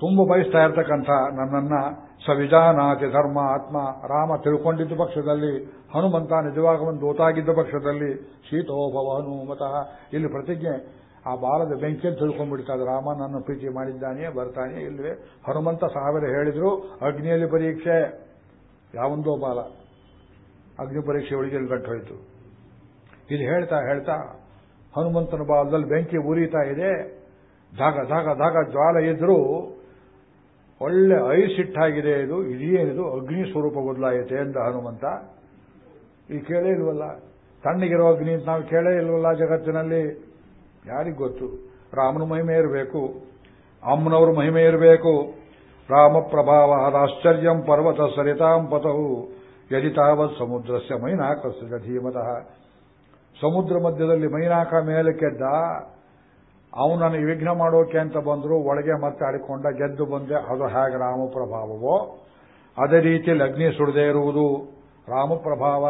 ತುಂಬ ಬಯಸ್ತಾ ಇರ್ತಕ್ಕಂಥ ನನ್ನನ್ನ ಸವಿಜಾನಾತಿ ಧರ್ಮ ಆತ್ಮ ರಾಮ ತಿಳ್ಕೊಂಡಿದ್ದ ಪಕ್ಷದಲ್ಲಿ, ಹನುಮಂತ ನಿಜವಾಗ ಒಂದು ದೂತಾಗಿದ್ದ ಪಕ್ಷದಲ್ಲಿ ಶೀತೋಭವ ಹನುಮತಃ ಇಲ್ಲಿ ಪ್ರತಿಜ್ಞೆ, ಆ ಬಾಲದ ಬೆಂಕಿಯಲ್ಲಿ ತಿಳ್ಕೊಂಡ್ಬಿಡ್ತಾರೆ ರಾಮ, ನನ್ನ ಪ್ರೀತಿ ಮಾಡಿದ್ದಾನೆ, ಬರ್ತಾನೆ ಇಲ್ಲವೇ ಹನುಮಂತ ಸಾವಿರ ಹೇಳಿದ್ರು, ಅಗ್ನಿಯಲ್ಲಿ ಪರೀಕ್ಷೆ. ಯಾವೊಂದೋ ಬಾಲ. ಅಗ್ನಿ ಪರೀಕ್ಷೆ ಒಳಗೆ ಹೋಯಿತು. ಇದು ಹೇಳ್ತಾ ಹೇಳ್ತಾ ಹನುಮಂತನ ಬಾಲದಲ್ಲಿ ಬೆಂಕಿ ಉರಿತಾ ಇದೆ. ಧಾಗ ಧಾಗ ಧಾಗ ಜ್ವಾಲ ಇದ್ರೂ ಒಳ್ಳೆ ಐಸ್ ಹಿಟ್ಟಾಗಿದೆ ಇದು, ಇದೇನಿದು, ಅಗ್ನಿ ಸ್ವರೂಪ ಬದಲಾಯಿತೆ ಎಂದ ಹನುಮಂತ. ಈ ಕೇಳೇ ಇಲ್ವಲ್ಲ? ತಣ್ಣಗಿರೋ ಅಗ್ನಿ ಅಂತ ನಾವು ಕೇಳೇ ಇಲ್ವಲ್ಲ ಜಗತ್ತಿನಲ್ಲಿ? ಯಾರಿಗೆ ಗೊತ್ತು? ರಾಮನ ಮಹಿಮೆ ಇರಬೇಕು. ಅಮ್ಮನವ್ರ ಮಹಿಮೆ ಇರಬೇಕು. ಪರ್ವತ ಸರಿತಾಂ ಪತವು ಯದಿ ತಾವತ್ ಸಮುದ್ರಸ್ಯ ಮೈನಾಕಸ್ಯ ಧೀಮತಃ ಸಮುದ್ರ ಮಧ್ಯದಲ್ಲಿ ಮೈನಾಕ ಮೇಲಕ್ಕೆದ್ದ ಅವನು ನನಗೆ ವಿಘ್ನ ಮಾಡೋಕೆ ಅಂತ ಬಂದ್ರು, ಒಳಗೆ ಮತ್ತೆ ಆಡಿಕೊಂಡ ಗೆದ್ದು ಬಂದೆ, ಅದು ಹೇಗೆ ರಾಮಪ್ರಭಾವವೋ? ಅದೇ ರೀತಿ ಲಗ್ನಿ ಸುಡದೇ ಇರುವುದು, ರಾಮಪ್ರಭಾವ,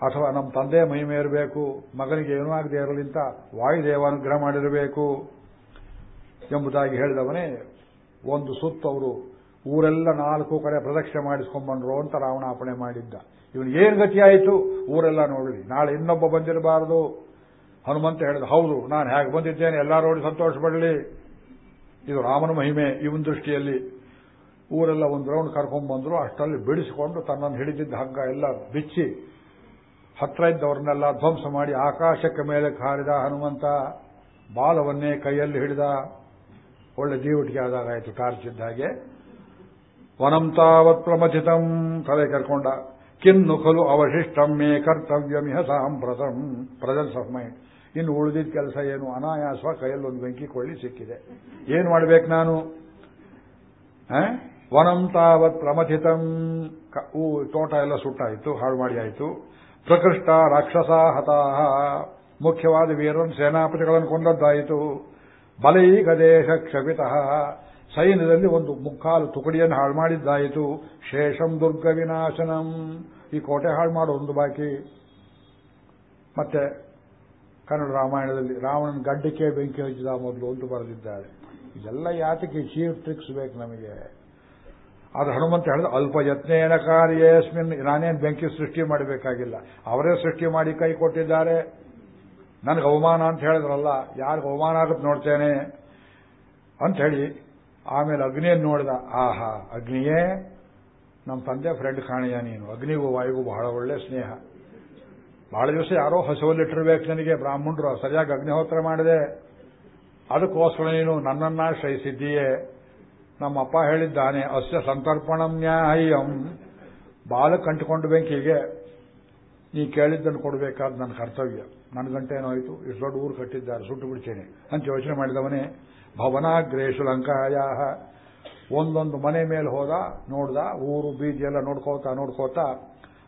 ಅಥವಾ ನಮ್ಮ ತಂದೆ ಮಹಿಮೆ ಇರಬೇಕು ಮಗನಿಗೆ ಏನೂ ಆಗದೆ ಇರಲಿಂತ, ವಾಯುದೇವ ಅನುಗ್ರಹ ಮಾಡಿರಬೇಕು ಎಂಬುದಾಗಿ ಹೇಳಿದವನೇ ಒಂದು ಸುತ್ತು ಅವರು ಊರೆಲ್ಲ ನಾಲ್ಕು ಕಡೆ ಪ್ರದಕ್ಷಿಣೆ ಮಾಡಿಸ್ಕೊಂಡ್ಬಂದ್ರು ಅಂತ ರಾವಣಾಪಣೆ ಮಾಡಿದ್ದ. ಇವನು ಏನ್ ಗತಿ ಆಯಿತು? ಊರೆಲ್ಲ ನೋಡಲಿ. ನಾಳೆ ಇನ್ನೊಬ್ಬ ಬಂದಿರಬಾರದು. ಹನುಮಂತ ಹೇಳಿದ, ಹೌದು, ನಾನು ಹೇಗೆ ಬಂದಿದ್ದೇನೆ ಎಲ್ಲ ನೋಡಿ ಸಂತೋಷ ಪಡಲಿ. ಇದು ರಾಮನ ಮಹಿಮೆ ಇವನ ದೃಷ್ಟಿಯಲ್ಲಿ. ಊರೆಲ್ಲ ಒಂದು ರೌಂಡ್ ಕರ್ಕೊಂಡ್ಬಂದ್ರು ಅಷ್ಟರಲ್ಲಿ ಬಿಡಿಸಿಕೊಂಡು ತನ್ನನ್ನು ಹಿಡಿದಿದ್ದ ಹಗ್ಗ ಎಲ್ಲ ಬಿಚ್ಚಿ ಹತ್ರ ಇದ್ದವ್ರನ್ನೆಲ್ಲ ಧ್ವಂಸ ಮಾಡಿ ಆಕಾಶಕ್ಕೆ ಮೇಲೆ ಹಾರಿದ ಹನುಮಂತ, ಬಾಲವನ್ನೇ ಕೈಯಲ್ಲಿ ಹಿಡಿದ. ಒಳ್ಳೆ ಜೀವಟಿಗೆ ಆದಾಗಾಯಿತು ಟಾರ್ಚ್ ಇದ್ದ ಹಾಗೆ. ವನಂ ತಾವತ್ ಪ್ರಮಥಿತಂ, ತಲೆ ಕರ್ಕೊಂಡ. ಕಿನ್ನು ಖಲು ಅವಶಿಷ್ಟಂ, ಮೇ ಕರ್ತವ್ಯಮಿಹ ಸಾಂಪ್ರತಂ. ಪ್ರಜೆನ್ಸ್ ಆಫ್ ಮೈಂಡ್ ಇನ್ನು ಉಳಿದಿದ್ದ ಕೆಲಸ ಏನು? ಅನಾಯಾಸ ಕೈಯಲ್ಲಿ ಒಂದು ಬೆಂಕಿ ಕೊಳ್ಳಿ ಸಿಕ್ಕಿದೆ. ಏನು ಮಾಡ್ಬೇಕು ನಾನು? ವನಂ ತಾವತ್ ಪ್ರಮಥಿತಂ. ತೋಟ ಎಲ್ಲ ಸುಟ್ಟಾಯಿತು, ಹಾಳು ಮಾಡಿ ಆಯಿತು. ಪ್ರಕೃಷ್ಟ ರಾಕ್ಷಸ ಹತಾಹ ಮುಖ್ಯವಾದ ವೀರನ್ ಸೇನಾಪತಿಗಳನ್ನು ಕೊಂದದ್ದಾಯಿತು. ಬಲೈ ದೇಹ ಕ್ಷಪಿತಃ ಸೈನ್ಯದಲ್ಲಿ ಒಂದು ಮುಕ್ಕಾಲು ತುಕಡಿಯನ್ನು ಹಾಳು ಮಾಡಿದ್ದಾಯಿತು. ಶೇಷಂ ದುರ್ಗ ವಿನಾಶನಂ ಈ ಕೋಟೆ ಹಾಳು ಮಾಡೋ ಒಂದು ಬಾಕಿ. ಮತ್ತೆ ಕನ್ನಡ ರಾಮಾಯಣದಲ್ಲಿ ರಾವಣನ ಗಡ್ಡಕ್ಕೆ ಬೆಂಕಿ ಹಚ್ಚಿದ ಮೊದಲು ಅಂತ ಬರೆದಿದ್ದಾರೆ. ಇದೆಲ್ಲ ಯಾತಕ್ಕೆ ಚೀಫ್ ಟ್ರಿಕ್ಸ್ ಬೇಕು ನಮಗೆ? ಆದ್ರೆ ಹನುಮಂತ ಹೇಳಿದ ಅಲ್ಪ ಯತ್ನೇನ ಕಾರ್ಯಸ್ಮಿನ್, ನಾನೇನು ಬೆಂಕಿ ಸೃಷ್ಟಿ ಮಾಡಬೇಕಾಗಿಲ್ಲ. ಅವರೇ ಸೃಷ್ಟಿ ಮಾಡಿ ಕೈ ಕೊಟ್ಟಿದ್ದಾರೆ. ನನಗೆ ಅವಮಾನ ಅಂತ ಹೇಳಿದ್ರಲ್ಲ ಯಾರು ಅವಮಾನ ಆಗುತ್ತೆ ನೋಡ್ತೇನೆ ಅಂತ ಹೇಳಿ ಆಮೇಲೆ ಅಗ್ನಿಯನ್ನು ನೋಡಿದ, ಆಹಾ, ಅಗ್ನಿಯೇ ನಮ್ಮ ತಂದೆ ಫ್ರೆಂಡ್ ಕಾಣಿಯ ನೀನು. ಅಗ್ನಿಗೂ ವಾಯುಗೂ ಬಹಳ ಒಳ್ಳೆ ಸ್ನೇಹ. ಬಹಳ ದಿವಸ ಯಾರೋ ಹಸುವಲ್ಲಿಟ್ಟಿರ್ಬೇಕು ನನಗೆ, ಬ್ರಾಹ್ಮಣರು ಸರಿಯಾಗಿ ಅಗ್ನಿಹೋತ್ರ ಮಾಡಿದೆ. ಅದಕ್ಕೋಸ್ಕರ ನೀನು ನನ್ನನ್ನ ಶ್ರಯಿಸಿದ್ದೀಯೇ ನಮ್ಮಪ್ಪ ಹೇಳಿದ್ದಾನೆ, ಅಸ್ಯ ಸಂತರ್ಪಣಂ ನ್ಯಾಯಂ. ಬಾಲಕ್ ಅಂಟಿಕೊಂಡು ಬೆಂಕಿಗೆ ನೀ ಕೇಳಿದ್ದನ್ನು ಕೊಡಬೇಕಾದ ನನ್ನ ಕರ್ತವ್ಯ. ನನ್ನ ಗಂಟೆ ಏನಾಯಿತು? ಇಷ್ಟು ದೊಡ್ಡ ಊರು ಕಟ್ಟಿದ್ದಾರೆ, ಸುಟ್ಟು ಬಿಡ್ತೇನೆ ಅಂತ ಯೋಚನೆ ಮಾಡಿದವನೇ ಭವನಾಗ್ರೇಶು ಲಂಕಾಯ ಒಂದೊಂದು ಮನೆ ಮೇಲೆ ಹೋದ, ನೋಡ್ದ, ಊರು, ಬೀದಿ ಎಲ್ಲ ನೋಡ್ಕೋತಾ ನೋಡ್ಕೋತಾ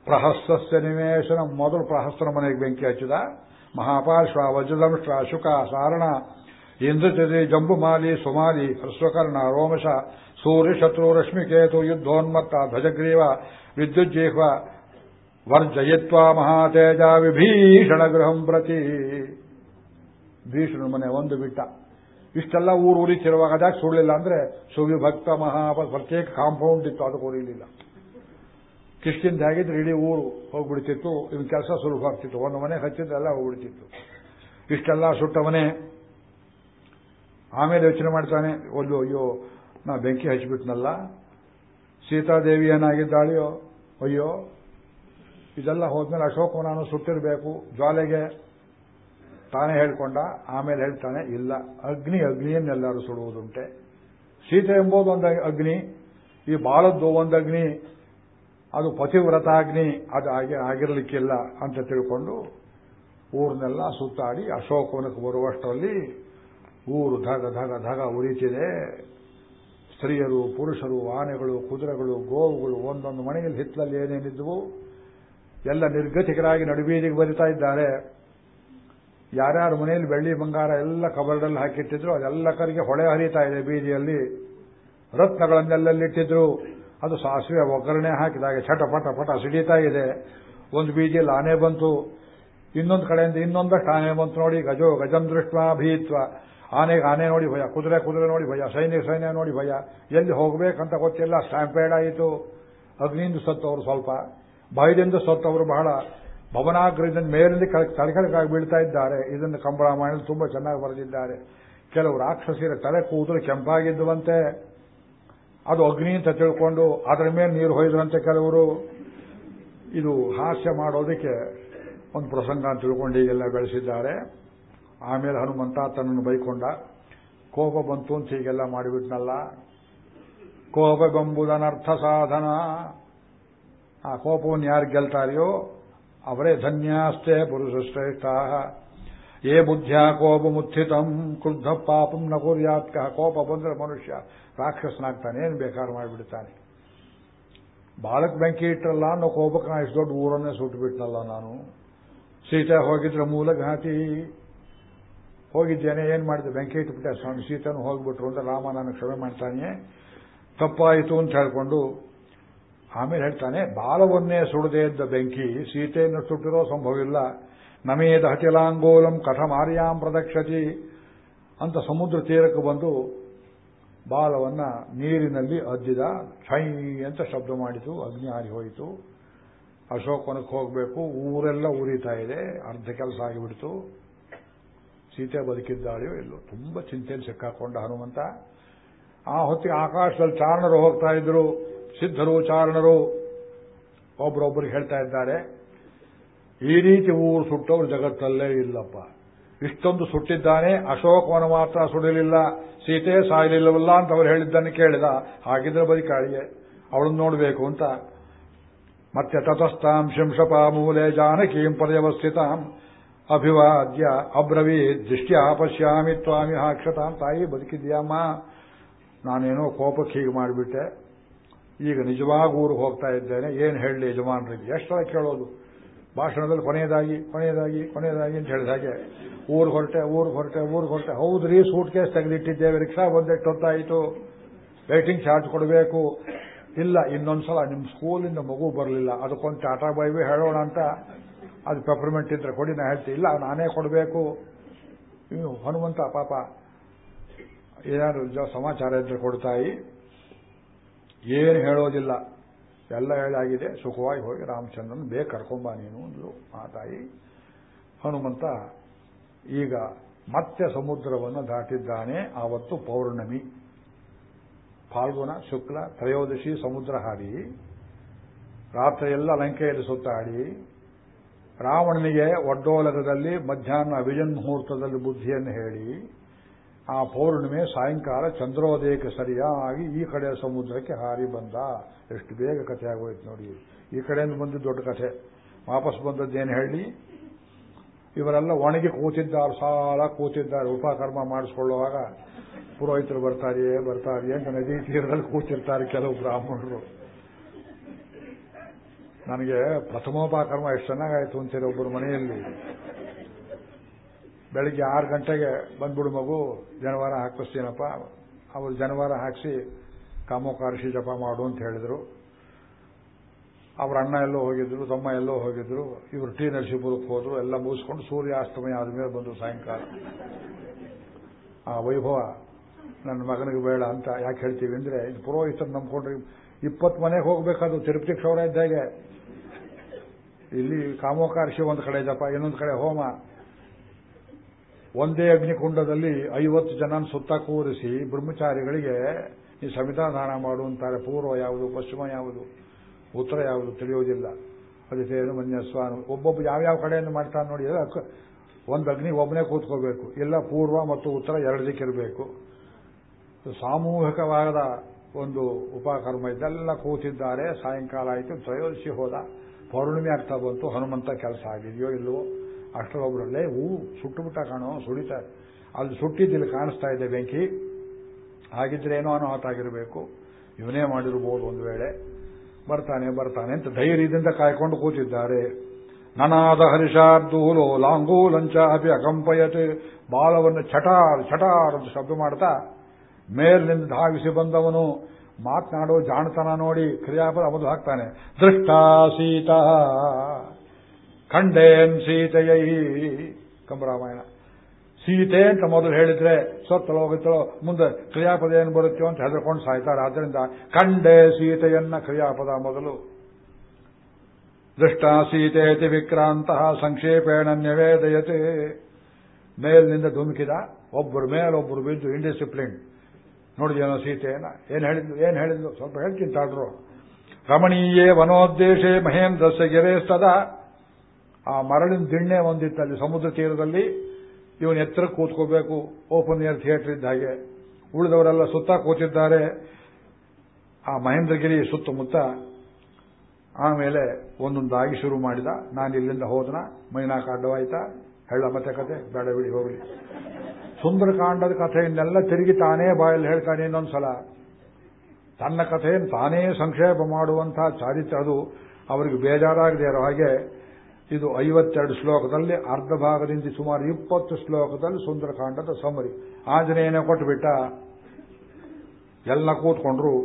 ಪ್ರಹಸ್ತಸ್ಯ ನಿವೇಶನ, ಮೊದಲು ಪ್ರಹಸ್ತನ ಮನೆಗೆ ಬೆಂಕಿ ಹಚ್ಚಿದ. ಮಹಾಪಾರ್ಶ್ವ ವಜ್ರದಂಶ್ರ ಶುಕ, ಸಾರಣ ಇಂದ್ರಚರಿ ಜಂಬುಮಾಲಿ, ಸುಮಾಲಿ ಹೃಸ್ವಕರ್ಣ ರೋಮಶ ಸೂರ್ಯ ಶತ್ರು ರಶ್ಮಿಕೇತು, ಯುದ್ಧೋನ್ಮತ್ತ, ಧ್ವಜಗ್ರೀವ, ವಿದ್ಯುಜ್ಜೀಹ್ವ ವರ್ಜಯಿತ್ವ ಮಹಾತೇಜ ವಿಭೀಷಣ ಗೃಹಂ ಪ್ರತಿ. ಭೀಷಣ ಮನೆ ಒಂದು ಬಿಟ್ಟ. ಇಷ್ಟೆಲ್ಲ ಊರು ಉರಿತಿರುವಾಗ ಅದಕ್ಕೆ ಸುಡಲಿಲ್ಲ ಅಂದ್ರೆ ಸುವಿಭಕ್ತ ಮಹಾ ಪ್ರತ್ಯೇಕ ಕಾಂಪೌಂಡ್ ಇತ್ತು ಅದು ಉರಿಲಿಲ್ಲ. ಕಿಷ್ಕಿಂದ ಹೇಗಿದ್ರೆ ಇಡೀ ಊರು ಹೋಗ್ಬಿಡ್ತಿತ್ತು ಇವ್ ಕೆಲಸ ಸುಲಭ ಆಗ್ತಿತ್ತು. ಒಂದು ಮನೆ ಹಚ್ಚಿದ್ರೆಲ್ಲ ಹೋಗ್ಬಿಡ್ತಿತ್ತು. ಇಷ್ಟೆಲ್ಲ ಸುಟ್ಟ ಮನೆ. ಆಮೇಲೆ ಯೋಚನೆ ಮಾಡ್ತಾನೆ ಒಂದು ಅಯ್ಯೋ, ನಾ ಬೆಂಕಿ ಹಚ್ಚಿಬಿಟ್ನಲ್ಲ. ಸೀತಾದೇವಿ ಏನಾಗಿದ್ದಾಳೆಯೋ, ಅಯ್ಯೋ ಇದೆಲ್ಲ ಹೋದ್ಮೇಲೆ ಅಶೋಕವನಾನು ಸುಟ್ಟಿರಬೇಕು. ಜ್ವಾಲೆಗೆ ತಾನೇ ಹೇಳ್ಕೊಂಡ, ಆಮೇಲೆ ಹೇಳ್ತಾನೆ, ಇಲ್ಲ, ಅಗ್ನಿ ಅಗ್ನಿಯನ್ನೆಲ್ಲರೂ ಸುಡುವುದುಂಟೆ. ಸೀತೆ ಎಂಬುದು ಒಂದು ಅಗ್ನಿ, ಈ ಬಾಳದ್ದು ಒಂದು ಅಗ್ನಿ, ಅದು ಪತಿವ್ರತ ಅಗ್ನಿ ಅದು ಆಗಿ ಆಗಿರಲಿಕ್ಕಿಲ್ಲ ಅಂತ ತಿಳ್ಕೊಂಡು ಊರನ್ನೆಲ್ಲ ಸುತ್ತಾಡಿ ಅಶೋಕವನಕ್ಕೆ ಬರುವಷ್ಟರಲ್ಲಿ ಊರು ಧಗ ಧಗ ಧಗ ಉರಿತಿದೆ. ಸ್ತ್ರೀಯರು, ಪುರುಷರು, ಆನೆಗಳು, ಕುದುರೆಗಳು, ಗೋವುಗಳು ಒಂದೊಂದು ಮನೆಯಲ್ಲಿ ಹಿತ್ತಲಲ್ಲಿ ಏನೇನಿದ್ವು? ಎಲ್ಲ ನಿರ್ಗತಿಕರಾಗಿ ನಡುಬೀದಿಗೆ ಬರಿತಾ ಇದ್ದಾರೆ. ಯಾರ್ಯಾರು ಮನೆಯಲ್ಲಿ ಬೆಳ್ಳಿ ಬಂಗಾರ ಎಲ್ಲ ಕಬರ್ಡಲ್ಲಿ ಹಾಕಿಟ್ಟಿದ್ರು, ಅದೆಲ್ಲ ಕರಿಗೆ ಹೊಳೆ ಹರಿತಾ ಇದೆ ಬೀದಿಯಲ್ಲಿ. ರತ್ನಗಳನ್ನೆಲ್ಲಲ್ಲಿಟ್ಟಿದ್ರು ಅದು ಸಾಸಿವೆ ಒಗ್ಗರಣೆ ಹಾಕಿದಾಗ ಛಟ ಪಟ ಪಟ ಸಿಡಿತಾ ಇದೆ. ಒಂದು ಬೀದಿಯಲ್ಲಿ ಆನೆ ಬಂತು. ಇನ್ನೊಂದು ಕಡೆಯಿಂದ ಇನ್ನೊಂದಷ್ಟು ಆನೆ ಬಂತು ನೋಡಿ, ಗಜೋ ಗಜಂ ದೃಷ್ಟ ಭೀತ್ವ. ಆನೆಗೆ ಆನೆ ನೋಡಿ ಭಯ, ಕುದುರೆ ಕುದುರೆ ನೋಡಿ ಭಯ ಸೈನ್ಯ ಸೈನ್ಯ ನೋಡಿ ಭಯ. ಎಲ್ಲಿ ಹೋಗಬೇಕಂತ ಗೊತ್ತಿಲ್ಲ, ಸ್ಟ್ಯಾಂಪೇಡ್ ಆಯಿತು. ಅಗ್ನಿಯಿಂದ ಸತ್ತವರು ಸ್ವಲ್ಪ. ಭಯದಿಂದ ಸತ್ತವರು ಬಹಳ ಭವನಾಗ್ರದಿಂದ ಮೇಲಿಂದ ತಲೆಕೆಳಗಾಗಿ ಬೀಳ್ತಾ ಇದ್ದಾರೆ. ಇದನ್ನು ಕಂಬರಾಮಾಯಣ ತುಂಬಾ ಚೆನ್ನಾಗಿ ಬರೆದಿದ್ದಾರೆ. ಕೆಲವು ರಾಕ್ಷಸಿರ ತಲೆ ಕೂದಲು ಕೆಂಪಾಗಿದ್ದುವಂತೆ, ಅದು ಅಗ್ನಿ ಅಂತ ತಿಳ್ಕೊಂಡು ಅದರ ಮೇಲೆ ನೀರು ಹೊಯ್ದ್ರಂತೆ ಕೆಲವರು, ಇದು ಹಾಸ್ಯ ಮಾಡೋದಕ್ಕೆ ಒಂದು ಪ್ರಸಂಗ ಅಂತ ತಿಳ್ಕೊಂಡು ಹೀಗೆಲ್ಲ ಬೆಳೆಸಿದ್ದಾರೆ. ಆಮೇಲೆ ಹನುಮಂತ ತನ್ನನ್ನು ಬೈಕೊಂಡ, ಕೋಪ ಬಂತು ಅಂತ ಹೀಗೆಲ್ಲ ಮಾಡಿಬಿಟ್ನಲ್ಲ. ಕೋಪ ಬೆಂಬುದನರ್ಥ ಸಾಧನ. ಆ ಕೋಪವನ್ನು ಯಾರು ಗೆಲ್ತಾರೆಯೋ ಅವರೇ ಧನ್ಯಾಸ್ತೆ ಪುರುಷ ಶ್ರೇಷ್ಠ ಏ ಬುದ್ಧ್ಯಾ ಕೋಪ ಮುತ್ಥಿತಂ, ಕ್ರುದ್ಧ ಪಾಪಂ ನಕುರ್ಯಾತ್ಕ ಕುರ್ಯಾತ್ಕ ಕೋಪ ಬಂದ್ರೆ ಮನುಷ್ಯ ರಾಕ್ಷಸನಾಗ್ತಾನೆ, ಏನು ಬೇಕಾದ್ರೂ ಮಾಡಿಬಿಡ್ತಾನೆ. ಬಾಳಕ್ ಬೆಂಕಿ ಇಟ್ಟರಲ್ಲ ಅನ್ನೋ ಕೋಪಕ್ಕೆ ನಾ ಇಷ್ಟು ದೊಡ್ಡ ಊರನ್ನೇ ಸುಟ್ಟುಬಿಟ್ನಲ್ಲ ನಾನು. ಸೀತೆ ಹೋಗಿದ್ರೆ ಮೂಲ ಘಾತಿ ಹೋಗಿದ್ದೇನೆ, ಏನ್ ಮಾಡಿದೆ? ಬೆಂಕಿ ಇಟ್ಬಿಟ್ಟೆ. ಸ್ವಾಮಿ ಸೀತನು ಹೋಗ್ಬಿಟ್ರು ಅಂತ ರಾಮ ನಾನು ಕ್ಷಮೆ ಮಾಡ್ತಾನೆ. ತಪ್ಪಾಯಿತು ಅಂತ ಹೇಳ್ಕೊಂಡು ಆಮೇಲೆ ಹೇಳ್ತಾನೆ, ಬಾಲವನ್ನೇ ಸುಡದೆ ಇದ್ದ ಬೆಂಕಿ ಸೀತೆಯನ್ನು ಸುಟ್ಟಿರೋ ಸಂಭವವಿಲ್ಲ. ನಮೇದ ಹತಿಲಾಂಗೋಲಂ ಕಥಮಾರ್ಯಾಂ ಪ್ರದಕ್ಷತಿ. ಅಂತ ಸಮುದ್ರ ತೀರಕ್ಕೆ ಬಂದು ಬಾಲವನ್ನ ನೀರಿನಲ್ಲಿ ಅದ್ದಿದ. ಛೈ ಅಂತ ಶಬ್ದ ಮಾಡಿತು, ಅಗ್ನಿ ಹಾರಿ ಹೋಯಿತು. ಅಶೋಕನಕ್ಕೆ ಹೋಗಬೇಕು, ಊರೆಲ್ಲ ಉರಿತಾ ಇದೆ, ಅರ್ಧ ಕೆಲಸ ಆಗಿಬಿಡ್ತು. ಸೀತೆ ಬದುಕಿದ್ದಾಳೆಯೋ ಇಲ್ಲೋ, ತುಂಬಾ ಚಿಂತೆಯಲ್ಲಿ ಸಿಕ್ಕಾಕೊಂಡ ಹನುಮಂತ. ಆ ಹೊತ್ತಿಗೆ ಆಕಾಶದಲ್ಲಿ ಚಾರಣರು ಹೋಗ್ತಾ ಇದ್ರು. ಸಿದ್ಧರು ಚಾರಣರು. ಒಬ್ಬರೊಬ್ಬರಿಗೆ ಹೇಳ್ತಾ ಇದ್ದಾರೆ, ಈ ರೀತಿ ಊರು ಸುಟ್ಟವರು ಜಗತ್ತಲ್ಲೇ ಇಲ್ಲಪ್ಪ. ಇಷ್ಟೊಂದು ಸುಟ್ಟಿದ್ದಾನೆ ಅಶೋಕವನ ಮಾತ್ರ ಸುಡಲಿಲ್ಲ, ಸೀತೆ ಸಾಯಲಿಲ್ಲವಲ್ಲ ಅಂತ ಅವರು ಹೇಳಿದ್ದನ್ನು ಕೇಳಿದ. ಹಾಗಿದ್ರೆ ಬದುಕಾಳಿಗೆ ಅವಳನ್ನು ನೋಡಬೇಕು ಅಂತ. ಮತ್ತೆ ತತಸ್ತಾಂ ಶಿಂಶಪ ಮೂಲೆ ಜಾನಕೀಂ ಪರ್ಯವಸ್ಥಿತಾಂ. ಅಭಿವಾದ್ಯ ಅಬ್ರವೀ ದೃಷ್ಟಿ ಪಶ್ಯಾಮಿ ತ್ವಾಮಿ ಹಾಕ್ಷತಾಂ ತಾಯಿ ಬದುಕಿದ್ಯಾಮ್ಮ. ನಾನೇನೋ ಕೋಪಕ್ಕೆ ಹೀಗೆ ಮಾಡಿಬಿಟ್ಟೆ. ಈಗ ನಿಜವಾಗ ಊರಿಗೆ ಹೋಗ್ತಾ ಇದ್ದೇನೆ, ಏನು ಹೇಳಲಿ ಯಜಮಾನರಿಗೆ? ಎಷ್ಟರ ಕೇಳೋದು? ಭಾಷಣದಲ್ಲಿ ಕೊನೆಯದಾಗಿ ಕೊನೆಯದಾಗಿ ಕೊನೆಯದಾಗಿ ಅಂತ ಹೇಳಿದ ಹಾಗೆ, ಊರು ಹೊರಟೆ ಊರು ಹೊರಟೆ ಊರು ಹೊರಟೆ. ಹೌದ್ರಿ, ಸೂಟ್ ಕೇಸ್ ತೆಗೆದಿಟ್ಟಿದ್ದೇವೆ, ರಿಕ್ಷಾ ಒಂದೆಟ್ಟು ಹೊತ್ತಾಯಿತು ವೇಟಿಂಗ್ ಚಾರ್ಜ್ ಕೊಡಬೇಕು. ಇಲ್ಲ, ಇನ್ನೊಂದ್ಸಲ ನಿಮ್ಮ ಸ್ಕೂಲಿಂದ ಮಗು ಬರಲಿಲ್ಲ, ಅದಕ್ಕೊಂದು ಟಾಟಾ ಬಿ ಹೇಳೋಣ ಅಂತ ಅದು ಪೆಪರ್ಮೆಂಟ್ ಇದ್ರೆ ಕೊಡಿ, ನಾ ಹೇಳ್ತೀನಿ ಇಲ್ಲ, ನಾನೇ ಕೊಡಬೇಕು. ಹನುಮಂತ ಪಾಪ, ಏನಾದ್ರು ಸಮಾಚಾರ ಇದ್ರೆ ಕೊಡ್ತಾಯಿ. ಏನು ಹೇಳೋದಿಲ್ಲ. ಎಲ್ಲ ಹೇಳಾಗಿದೆ. ಸುಖವಾಗಿ ಹೋಗಿ ರಾಮಚಂದ್ರನ ಬೇಗ ಕರ್ಕೊಂಬ ನೀನು ಅಂದ್ಲು ಆ ತಾಯಿ. ಹನುಮಂತ ಈಗ ಮತ್ತೆ ಸಮುದ್ರವನ್ನು ದಾಟಿದ್ದಾನೆ. ಆವತ್ತು ಪೌರ್ಣಮಿ. ಫಾಲ್ಗುಣ, ಶುಕ್ಲ, ತ್ರಯೋದಶಿ, ಸಮುದ್ರ ಹಾಡಿ. ರಾತ್ರಿಯೆಲ್ಲ ಲಂಕೆಯಲ್ಲಿ ಸುತ್ತಾಡಿ. ರಾವಣನಿಗೆ ಒಡ್ಡೋಲಗದಲ್ಲಿ ಮಧ್ಯಾಹ್ನ ಅಭಿಜನ್ ಮುಹೂರ್ತದಲ್ಲಿ ಬುದ್ಧಿಯನ್ನು ಹೇಳಿ. ಆ ಪೌರ್ಣಿಮೆ, ಸಾಯಂಕಾಲ ಚಂದ್ರೋದಯಕ್ಕೆ ಸರಿಯಾಗಿ ಈ ಕಡೆ ಸಮುದ್ರಕ್ಕೆ ಹಾರಿ ಬಂದ. ಎಷ್ಟು ಬೇಗ ಕಥೆ ಆಗೋಯ್ತು ನೋಡಿ. ಈ ಕಡೆಯಿಂದ ಬಂದು ದೊಡ್ಡ ಕಥೆ. ವಾಪಸ್ ಬಂದದ್ದೇನು ಹೇಳಿ? ಇವರೆಲ್ಲ ಒಣಗಿ ಕೂತಿದ್ದಾರೆ, ಸಾಲ ಕೂತಿದ್ದಾರೆ, ಉಪಕರ್ಮ ಮಾಡಿಸ್ಕೊಳ್ಳುವಾಗ. ಪುರೋಹಿತರು ಬರ್ತಾರಿಯೇ ಬರ್ತಾರೆ ಅಂತ ನದಿ ತೀರದಲ್ಲಿ ಕೂತಿರ್ತಾರೆ ಕೆಲವು ಬ್ರಾಹ್ಮಣರು. ನನಗೆ ಪ್ರಥಮೋಪಕರ್ಮ ಎಷ್ಟು ಚೆನ್ನಾಗಾಯ್ತು ಅಂತೇಳಿ ಒಬ್ಬರು ಮನೆಯಲ್ಲಿ. ಬೆಳಿಗ್ಗೆ ಆರು ಗಂಟೆಗೆ ಬಂದ್ಬಿಡು ಮಗು, ಜನವಾರ ಹಾಕಿಸ್ತೀನಪ್ಪ ಅವರು ಜನವಾರ ಹಾಕಿಸಿ ಕಾಮೋಕಾರ್ಷಿ ಜಪ ಮಾಡು ಅಂತ ಹೇಳಿದರು. ಅವ್ರ ಅಣ್ಣ ಎಲ್ಲೋ ಹೋಗಿದ್ರು, ತಮ್ಮ ಎಲ್ಲೋ ಹೋಗಿದ್ರು. ಇವರು ಟಿ ನರಸೀಪುರಕ್ಕೆ ಹೋದ್ರು. ಎಲ್ಲ ಮುಗಿಸ್ಕೊಂಡು ಸೂರ್ಯಾಸ್ತಮಯ ಆದ್ಮೇಲೆ ಬಂದು ಸಾಯಂಕಾಲ. ಆ ವೈಭವ ನನ್ನ ಮಗನಿಗೆ ಬೇಡ ಅಂತ ಯಾಕೆ ಹೇಳ್ತೀವಿ ಅಂದ್ರೆ, ಇದು ಪುರೋಹಿತರು ನಂಬ್ಕೊಂಡ್ರೆ ಇಪ್ಪತ್ತು ಮನೆಗೆ ಹೋಗ್ಬೇಕಾದ್ರು. ತಿರುಪತಿ ಕ್ಷೌರ ಇದ್ದಾಗೆ ಇಲ್ಲಿ ಕಾಮೋಕಾರ್ಷಿ ಒಂದು ಕಡೆ ಜಪ, ಇನ್ನೊಂದು ಕಡೆ ಹೋಮ. ಒಂದೇ ಅಗ್ನಿಕುಂಡದಲ್ಲಿ ಐವತ್ತು ಜನ ಸುತ್ತ ಕೂರಿಸಿ ಬ್ರಹ್ಮಚಾರಿಗಳಿಗೆ ಈ ಸಂವಿಧಾನ ಮಾಡುವಂತಾರೆ ಪೂರ್ವ ಯಾವುದು, ಪಶ್ಚಿಮ ಯಾವುದು, ಉತ್ತರ ಯಾವುದು ತಿಳಿಯುವುದಿಲ್ಲ. ಅದಿತೇನು ಮನ್ಯಸ್ವಾನು ಒಬ್ಬೊಬ್ಬ ಯಾವ್ಯಾವ ಕಡೆಯನ್ನು ಮಾಡ್ತಾನೆ ನೋಡಿ ಒಂದು ಅಗ್ನಿ ಒಬ್ಬನೇ ಕೂತ್ಕೋಬೇಕು. ಇಲ್ಲ ಪೂರ್ವ ಮತ್ತು ಉತ್ತರ ಎರಡು ದಿಕ್ಕಿರಬೇಕು. ಸಾಮೂಹಿಕವಾದ ಒಂದು ಉಪಕರ್ಮ ಇದೆಲ್ಲ ಕೂತಿದ್ದಾರೆ. ಸಾಯಂಕಾಲ ಆಯಿತು, ತ್ರಯೋದಶಿ ಹೋದ. ಪೌರ್ಣಿಮೆ ಆಗ್ತಾ ಬಂತು. ಹನುಮಂತ ಕೆಲಸ ಆಗಿದೆಯೋ ಇಲ್ವೋ ಅಷ್ಟರೊಬ್ಬರಲ್ಲೇ ಹೂ ಸುಟ್ಟುಬಿಟ್ಟ ಕಾಣೋ, ಸುಡಿತಾ, ಅಲ್ಲಿ ಸುಟ್ಟಿದ್ದಿಲ್ಲಿ ಕಾಣಿಸ್ತಾ ಇದೆ ಬೆಂಕಿ. ಹಾಗಿದ್ರೆ ಏನೋ ಅನಾಹುತ ಆಗಿರಬೇಕು. ಇವನೇ ಮಾಡಿರ್ಬೋದು ಒಂದು ವೇಳೆ. ಬರ್ತಾನೆ ಬರ್ತಾನೆ ಅಂತ ಧೈರ್ಯದಿಂದ ಕಾಯ್ಕೊಂಡು ಕೂತಿದ್ದಾರೆ. ನನಾದ ಹರಿಷಾರ್ದೂಲು ಲಾಂಗೂ ಲಂಚ ಅಪಿ ಅಕಂಪಯತೆ ಬಾಲವನ್ನು ಚಟಾರ್ ಚಟಾರ್ ಅಂತ ಶಬ್ದ ಮಾಡ್ತಾ ಮೇಲಿನಿಂದ ಧಾವಿಸಿ ಬಂದವನು. ಮಾತನಾಡೋ ಜಾಣತನ ನೋಡಿ ಕ್ರಿಯಾಪದ ಅವನು ಹಾಕ್ತಾನೆ. ದೃಷ್ಟಾ ಸೀತಾ ಖಂಡೇನ್ ಸೀತೆಯೈ ಕಂಬರಾಮಾಯಣ ಸೀತೆ ಅಂತ ಮೊದಲು ಹೇಳಿದ್ರೆ ಸತ್ತಲೋ ಹೋಗುತ್ತಲೋ ಮುಂದೆ ಕ್ರಿಯಾಪದ ಏನು ಬರುತ್ತೋ ಅಂತ ಹೆದರ್ಕೊಂಡು ಸಾಯ್ತಾರೆ. ಆದ್ದರಿಂದ ಕಂಡೆ ಸೀತೆಯನ್ನ ಕ್ರಿಯಾಪದ ಮೊದಲು. ದೃಷ್ಟ ಸೀತೆ ವಿಕ್ರಾಂತ ಸಂಕ್ಷೇಪೇಣ ನ್ಯವೇದಯತೆ. ಮೇಲಿನಿಂದ ಧುಮುಕಿದ, ಒಬ್ಬರು ಮೇಲೊಬ್ಬರು ಬಿದ್ದು ಇಂಡಿಸಿಪ್ಲಿನ್ ನೋಡಿದೇನೋ ಸೀತೆಯನ್ನ? ಏನ್ ಹೇಳಿದ್ಲು? ಏನ್ ಹೇಳಿದ್ಲು? ಸ್ವಲ್ಪ ಹೇಳ್ತೀನಿ ತಾಡ್ರು ರಮಣೀಯೇ ವನೋದ್ದೇಶೇ ಮಹೇಂದ್ರಸ್ಯ ಗೆರೆಸ್ತದ. ಆ ಮರಳಿನ ದಿಣ್ಣೆ ಒಂದಿತ್ತು ಅಲ್ಲಿ ಸಮುದ್ರ ತೀರದಲ್ಲಿ. ಇವನು ಎತ್ತರ ಕೂತ್ಕೋಬೇಕು, ಓಪನ್ ಏರ್ ಥಿಯೇಟರ್ ಇದ್ದ ಹಾಗೆ. ಉಳಿದವರೆಲ್ಲ ಸುತ್ತ ಕೂತಿದ್ದಾರೆ. ಆ ಮಹೇಂದ್ರಗಿರಿ ಸುತ್ತಮುತ್ತ ಆಮೇಲೆ ಒಂದೊಂದಾಗಿ ಶುರು ಮಾಡಿದ. ನಾನು ಇಲ್ಲಿಂದ ಹೋದನ ಮೈನಾಕ ಅಡ್ಡವಾಯ್ತಾ ಹೇಳ ಮತ್ತೆ ಕತೆ, ಬೇಡ ಬಿಡಿ, ಹೋಗಲಿ. ಸುಂದರಕಾಂಡದ ಕಥೆಯನ್ನೆಲ್ಲ ತಿರುಗಿ ತಾನೇ ಬಾಯಲ್ಲಿ ಹೇಳ್ತಾನೆ ಇನ್ನೊಂದ್ಸಲ. ತನ್ನ ಕಥೆಯನ್ನು ತಾನೇ ಸಂಕ್ಷೇಪ ಮಾಡುವಂತಹ ಚಾರಿತ್ರ್ಯ ಅದು. ಅವರಿಗೆ ಬೇಜಾರಾಗದೇ ಇರೋ ಹಾಗೆ ಇದು ಐವತ್ತೆರಡು ಶ್ಲೋಕದಲ್ಲಿ ಅರ್ಧ ಭಾಗದಿಂದ ಸುಮಾರು ಇಪ್ಪತ್ತು ಶ್ಲೋಕದಲ್ಲಿ ಸುಂದರಕಾಂಡದ ಸಮರಿ ಆಂಜನೇಯನೇ ಕೊಟ್ಟುಬಿಟ್ಟ. ಎಲ್ಲ ಕೂತ್ಕೊಂಡ್ರು.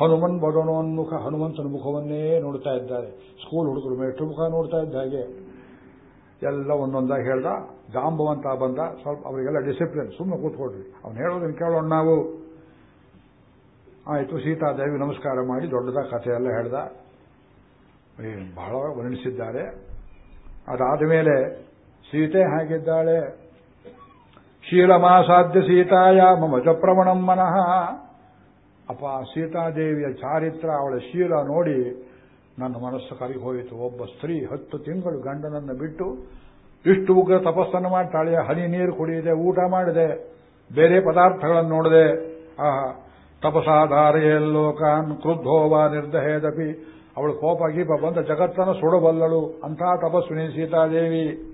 ಹನುಮನ್ ಬದನೋನ್ಮುಖ ಹನುಮಂತನ ಮುಖವನ್ನೇ ನೋಡ್ತಾ ಇದ್ದಾರೆ. ಸ್ಕೂಲ್ ಹುಡುಗರು ಮೇಷ್ಟು ಮುಖ ನೋಡ್ತಾ ಇದ್ದ ಹಾಗೆ. ಎಲ್ಲ ಒಂದೊಂದಾಗಿ ಹೇಳ್ದ. ಜಾಂಬವಂತ ಬಂದ. ಸ್ವಲ್ಪ ಅವರಿಗೆಲ್ಲ ಡಿಸಿಪ್ಲಿನ್ ಸುಮ್ಮನೆ ಕೂತ್ಕೊಡ್ರಿ ಅವ್ನು ಹೇಳೋದನ್ನು ಕೇಳೋಣ ನಾವು. ಆಯಿತು, ಸೀತಾದೇವಿ ನಮಸ್ಕಾರ ಮಾಡಿ ದೊಡ್ಡದ ಕಥೆಯೆಲ್ಲ ಹೇಳ್ದ. ಬಹಳ ವರ್ಣಿಸಿದ್ದಾರೆ. ಅದಾದ ಮೇಲೆ ಸೀತೆ ಹಾಗಿದ್ದಾಳೆ. ಶೀಲಮಾಸಾಧ್ಯ ಸೀತಾಯ ಮಮಜ ಪ್ರವಣಂ ಮನಃ. ಅಪ್ಪ ಸೀತಾದೇವಿಯ ಚಾರಿತ್ರ, ಅವಳ ಶೀಲ ನೋಡಿ ನನ್ನ ಮನಸ್ಸು ಕರಗಿ ಹೋಯಿತು ಒಬ್ಬ ಸ್ತ್ರೀ ಹತ್ತು ತಿಂಗಳು ಗಂಡನನ್ನು ಬಿಟ್ಟು ಇಷ್ಟು ಉಗ್ರ ತಪಸ್ಸನ್ನು ಮಾಡ್ತಾಳೆ ಹನಿ ನೀರು ಕುಡಿಯಿದೆ, ಊಟ ಮಾಡಿದೆ, ಬೇರೆ ಪದಾರ್ಥಗಳನ್ನು ನೋಡಿದೆ, ಆಹಾ, ತಪಸಾಧಾರೆಯಲ್ಲೋಕಾನ್ ಕ್ರುದ್ಧೋವ ನಿರ್ದಹೇದಪಿ ಅವಳು ಕೋಪ ಗೀಪ ಬಂದ ಜಗತ್ತನ್ನು ಸುಡಬಲ್ಲಳು. ಅಂಥ ತಪಸ್ವಿನಿ ಸೀತಾದೇವಿ.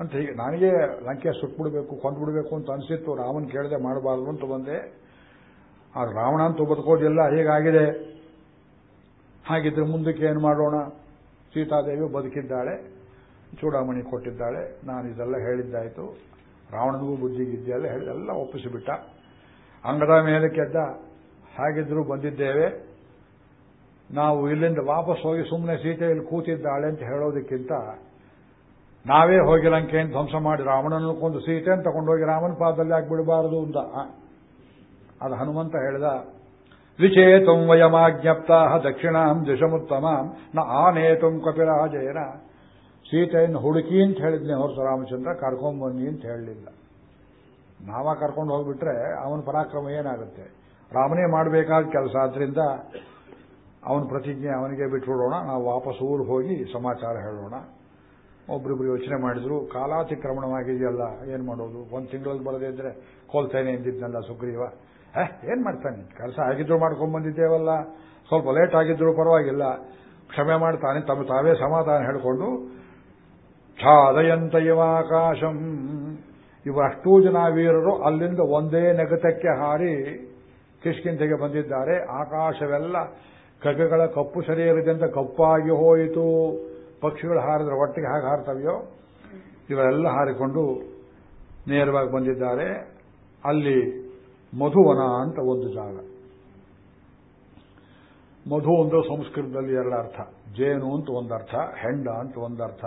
ಅಂತ ಹೀಗೆ ನನಗೆ ಲಂಕೆ ಸುಟ್ಬಿಡ್ಬೇಕು ಕೊಂಡ್ಬಿಡ್ಬೇಕು ಅಂತ ಅನಿಸಿತ್ತು. ರಾಮನ್ ಕೇಳದೆ ಮಾಡಬಾರ್ದು ಅಂತ ಬಂದೆ. ಆಗ ರಾವಣ ಅಂತೂ ಬದುಕೋದಿಲ್ಲ, ಹೀಗಾಗಿದೆ. ಹಾಗಿದ್ರೆ ಮುಂದಕ್ಕೆ ಏನು ಮಾಡೋಣ? ಸೀತಾದೇವಿ ಬದುಕಿದ್ದಾಳೆ, ಚೂಡಾಮಣಿ ಕೊಟ್ಟಿದ್ದಾಳೆ. ನಾನು ಇದೆಲ್ಲ ಹೇಳಿದ್ದಾಯಿತು. ರಾವಣನಿಗೂ ಬುದ್ಧಿಗಿದ್ದೆಲ್ಲ ಹೇಳಿದೆಲ್ಲ ಒಪ್ಪಿಸಿಬಿಟ್ಟ. ಅಂಗದ ಮೇಲೆ ಕೆದ್ದ. ಹಾಗಿದ್ರೂ ಬಂದಿದ್ದೇವೆ. ನಾವು ಇಲ್ಲಿಂದ ವಾಪಸ್ ಹೋಗಿ ಸುಮ್ಮನೆ ಸೀತೆಯಲ್ಲಿ ಕೂತಿದ್ದಾಳೆ ಅಂತ ಹೇಳೋದಕ್ಕಿಂತ ನಾವೇ ಹೋಗಿ ಲಂಕೆಯನ್ನು ಧ್ವಂಸ ಮಾಡಿ ರಾವಣನನ್ನು ಕೊಂದು ಸೀತೆಯನ್ನು ತಗೊಂಡೋಗಿ ರಾಮನ ಪಾದದಲ್ಲಿ ಹಾಕ್ಬಿಡಬಾರದು ಅಂತ. ಅದು ಹನುಮಂತ ಹೇಳಿದ, ವಿಚೇತುಂ ವಯಮಾಜ್ಞಪ್ತಾ ದಕ್ಷಿಣಾಂ ದಿಶಮುತ್ತಮಾಂ, ನ ಆನೇತುಂ ಕಪಿರಾಜೇನ ಸೀತೆಯನ್ನು ಹುಡುಕಿ ಅಂತ ಹೇಳಿದ್ನೆ ಹೊರತು ರಾಮಚಂದ್ರ ಕರ್ಕೊಂಬನ್ನಿ ಅಂತ ಹೇಳಲಿಲ್ಲ. ನಾವ ಕರ್ಕೊಂಡು ಹೋಗ್ಬಿಟ್ರೆ ಅವನ ಪರಾಕ್ರಮ ಏನಾಗುತ್ತೆ? ರಾಮನೇ ಮಾಡಬೇಕಾದ ಕೆಲಸ. ಆದ್ರಿಂದ ಅವನ ಪ್ರತಿಜ್ಞೆ ಅವನಿಗೆ ಬಿಟ್ಬಿಡೋಣ, ನಾವು ವಾಪಸ್ ಊರು ಹೋಗಿ ಸಮಾಚಾರ ಹೇಳೋಣ. ಒಬ್ರಿಬ್ರು ಯೋಚನೆ ಮಾಡಿದ್ರು ಕಾಲಾತಿಕ್ರಮಣವಾಗಿದೆಯಲ್ಲ ಏನ್ ಮಾಡೋದು? ಒಂದು ತಿಂಗಳಲ್ಲಿ ಬರದೇ ಇದ್ರೆ ಕೊಲ್ತೇನೆ ಎಂದಿದ್ನಲ್ಲ ಸುಗ್ರೀವ. ಏ ಏನ್ ಮಾಡ್ತಾನೆ? ಕೆಲಸ ಆಗಿದ್ರು ಮಾಡ್ಕೊಂಡ್ ಬಂದಿದ್ದೇವಲ್ಲ ಸ್ವಲ್ಪ ಲೇಟ್ ಆಗಿದ್ರು ಪರವಾಗಿಲ್ಲ. ಕ್ಷಮೆ ಮಾಡ್ತಾನೆ ತಮ್ಮ ತಾವೇ ಸಮಾಧಾನ ಹೇಳಿಕೊಂಡು ಛಾದಯಂತ ಇವಾಕಾಶಂ ಇವರಷ್ಟೂ ಜನ ವೀರರು ಅಲ್ಲಿಂದ ಒಂದೇ ನೆಗತಕ್ಕೆ ಹಾರಿ ಕಿಷ್ಕಿಂತೆಗೆ ಬಂದಿದ್ದಾರೆ. ಆಕಾಶವೆಲ್ಲ ಕಗ್ಗಗಳ ಕಪ್ಪು ಶರೀರದಿಂದ ಕಪ್ಪಾಗಿ ಹೋಯಿತು. ಪಕ್ಷಿಗಳು ಹಾರಿದ್ರೆ ಒಟ್ಟಿಗೆ ಹಾಗೆ ಹಾರ್ತವ್ಯೋ? ಇವರೆಲ್ಲ ಹಾರಿಕೊಂಡು ನೇರವಾಗಿ ಬಂದಿದ್ದಾರೆ. ಅಲ್ಲಿ ಮಧುವನ ಅಂತ ಒಂದು ಜಾಗ. ಮಧು ಅಂದ್ರೆ ಸಂಸ್ಕೃತದಲ್ಲಿ ಎರಡು ಅರ್ಥ. ಜೇನು ಅಂತ ಒಂದರ್ಥ ಹೆಂಡ ಅಂತ ಒಂದರ್ಥ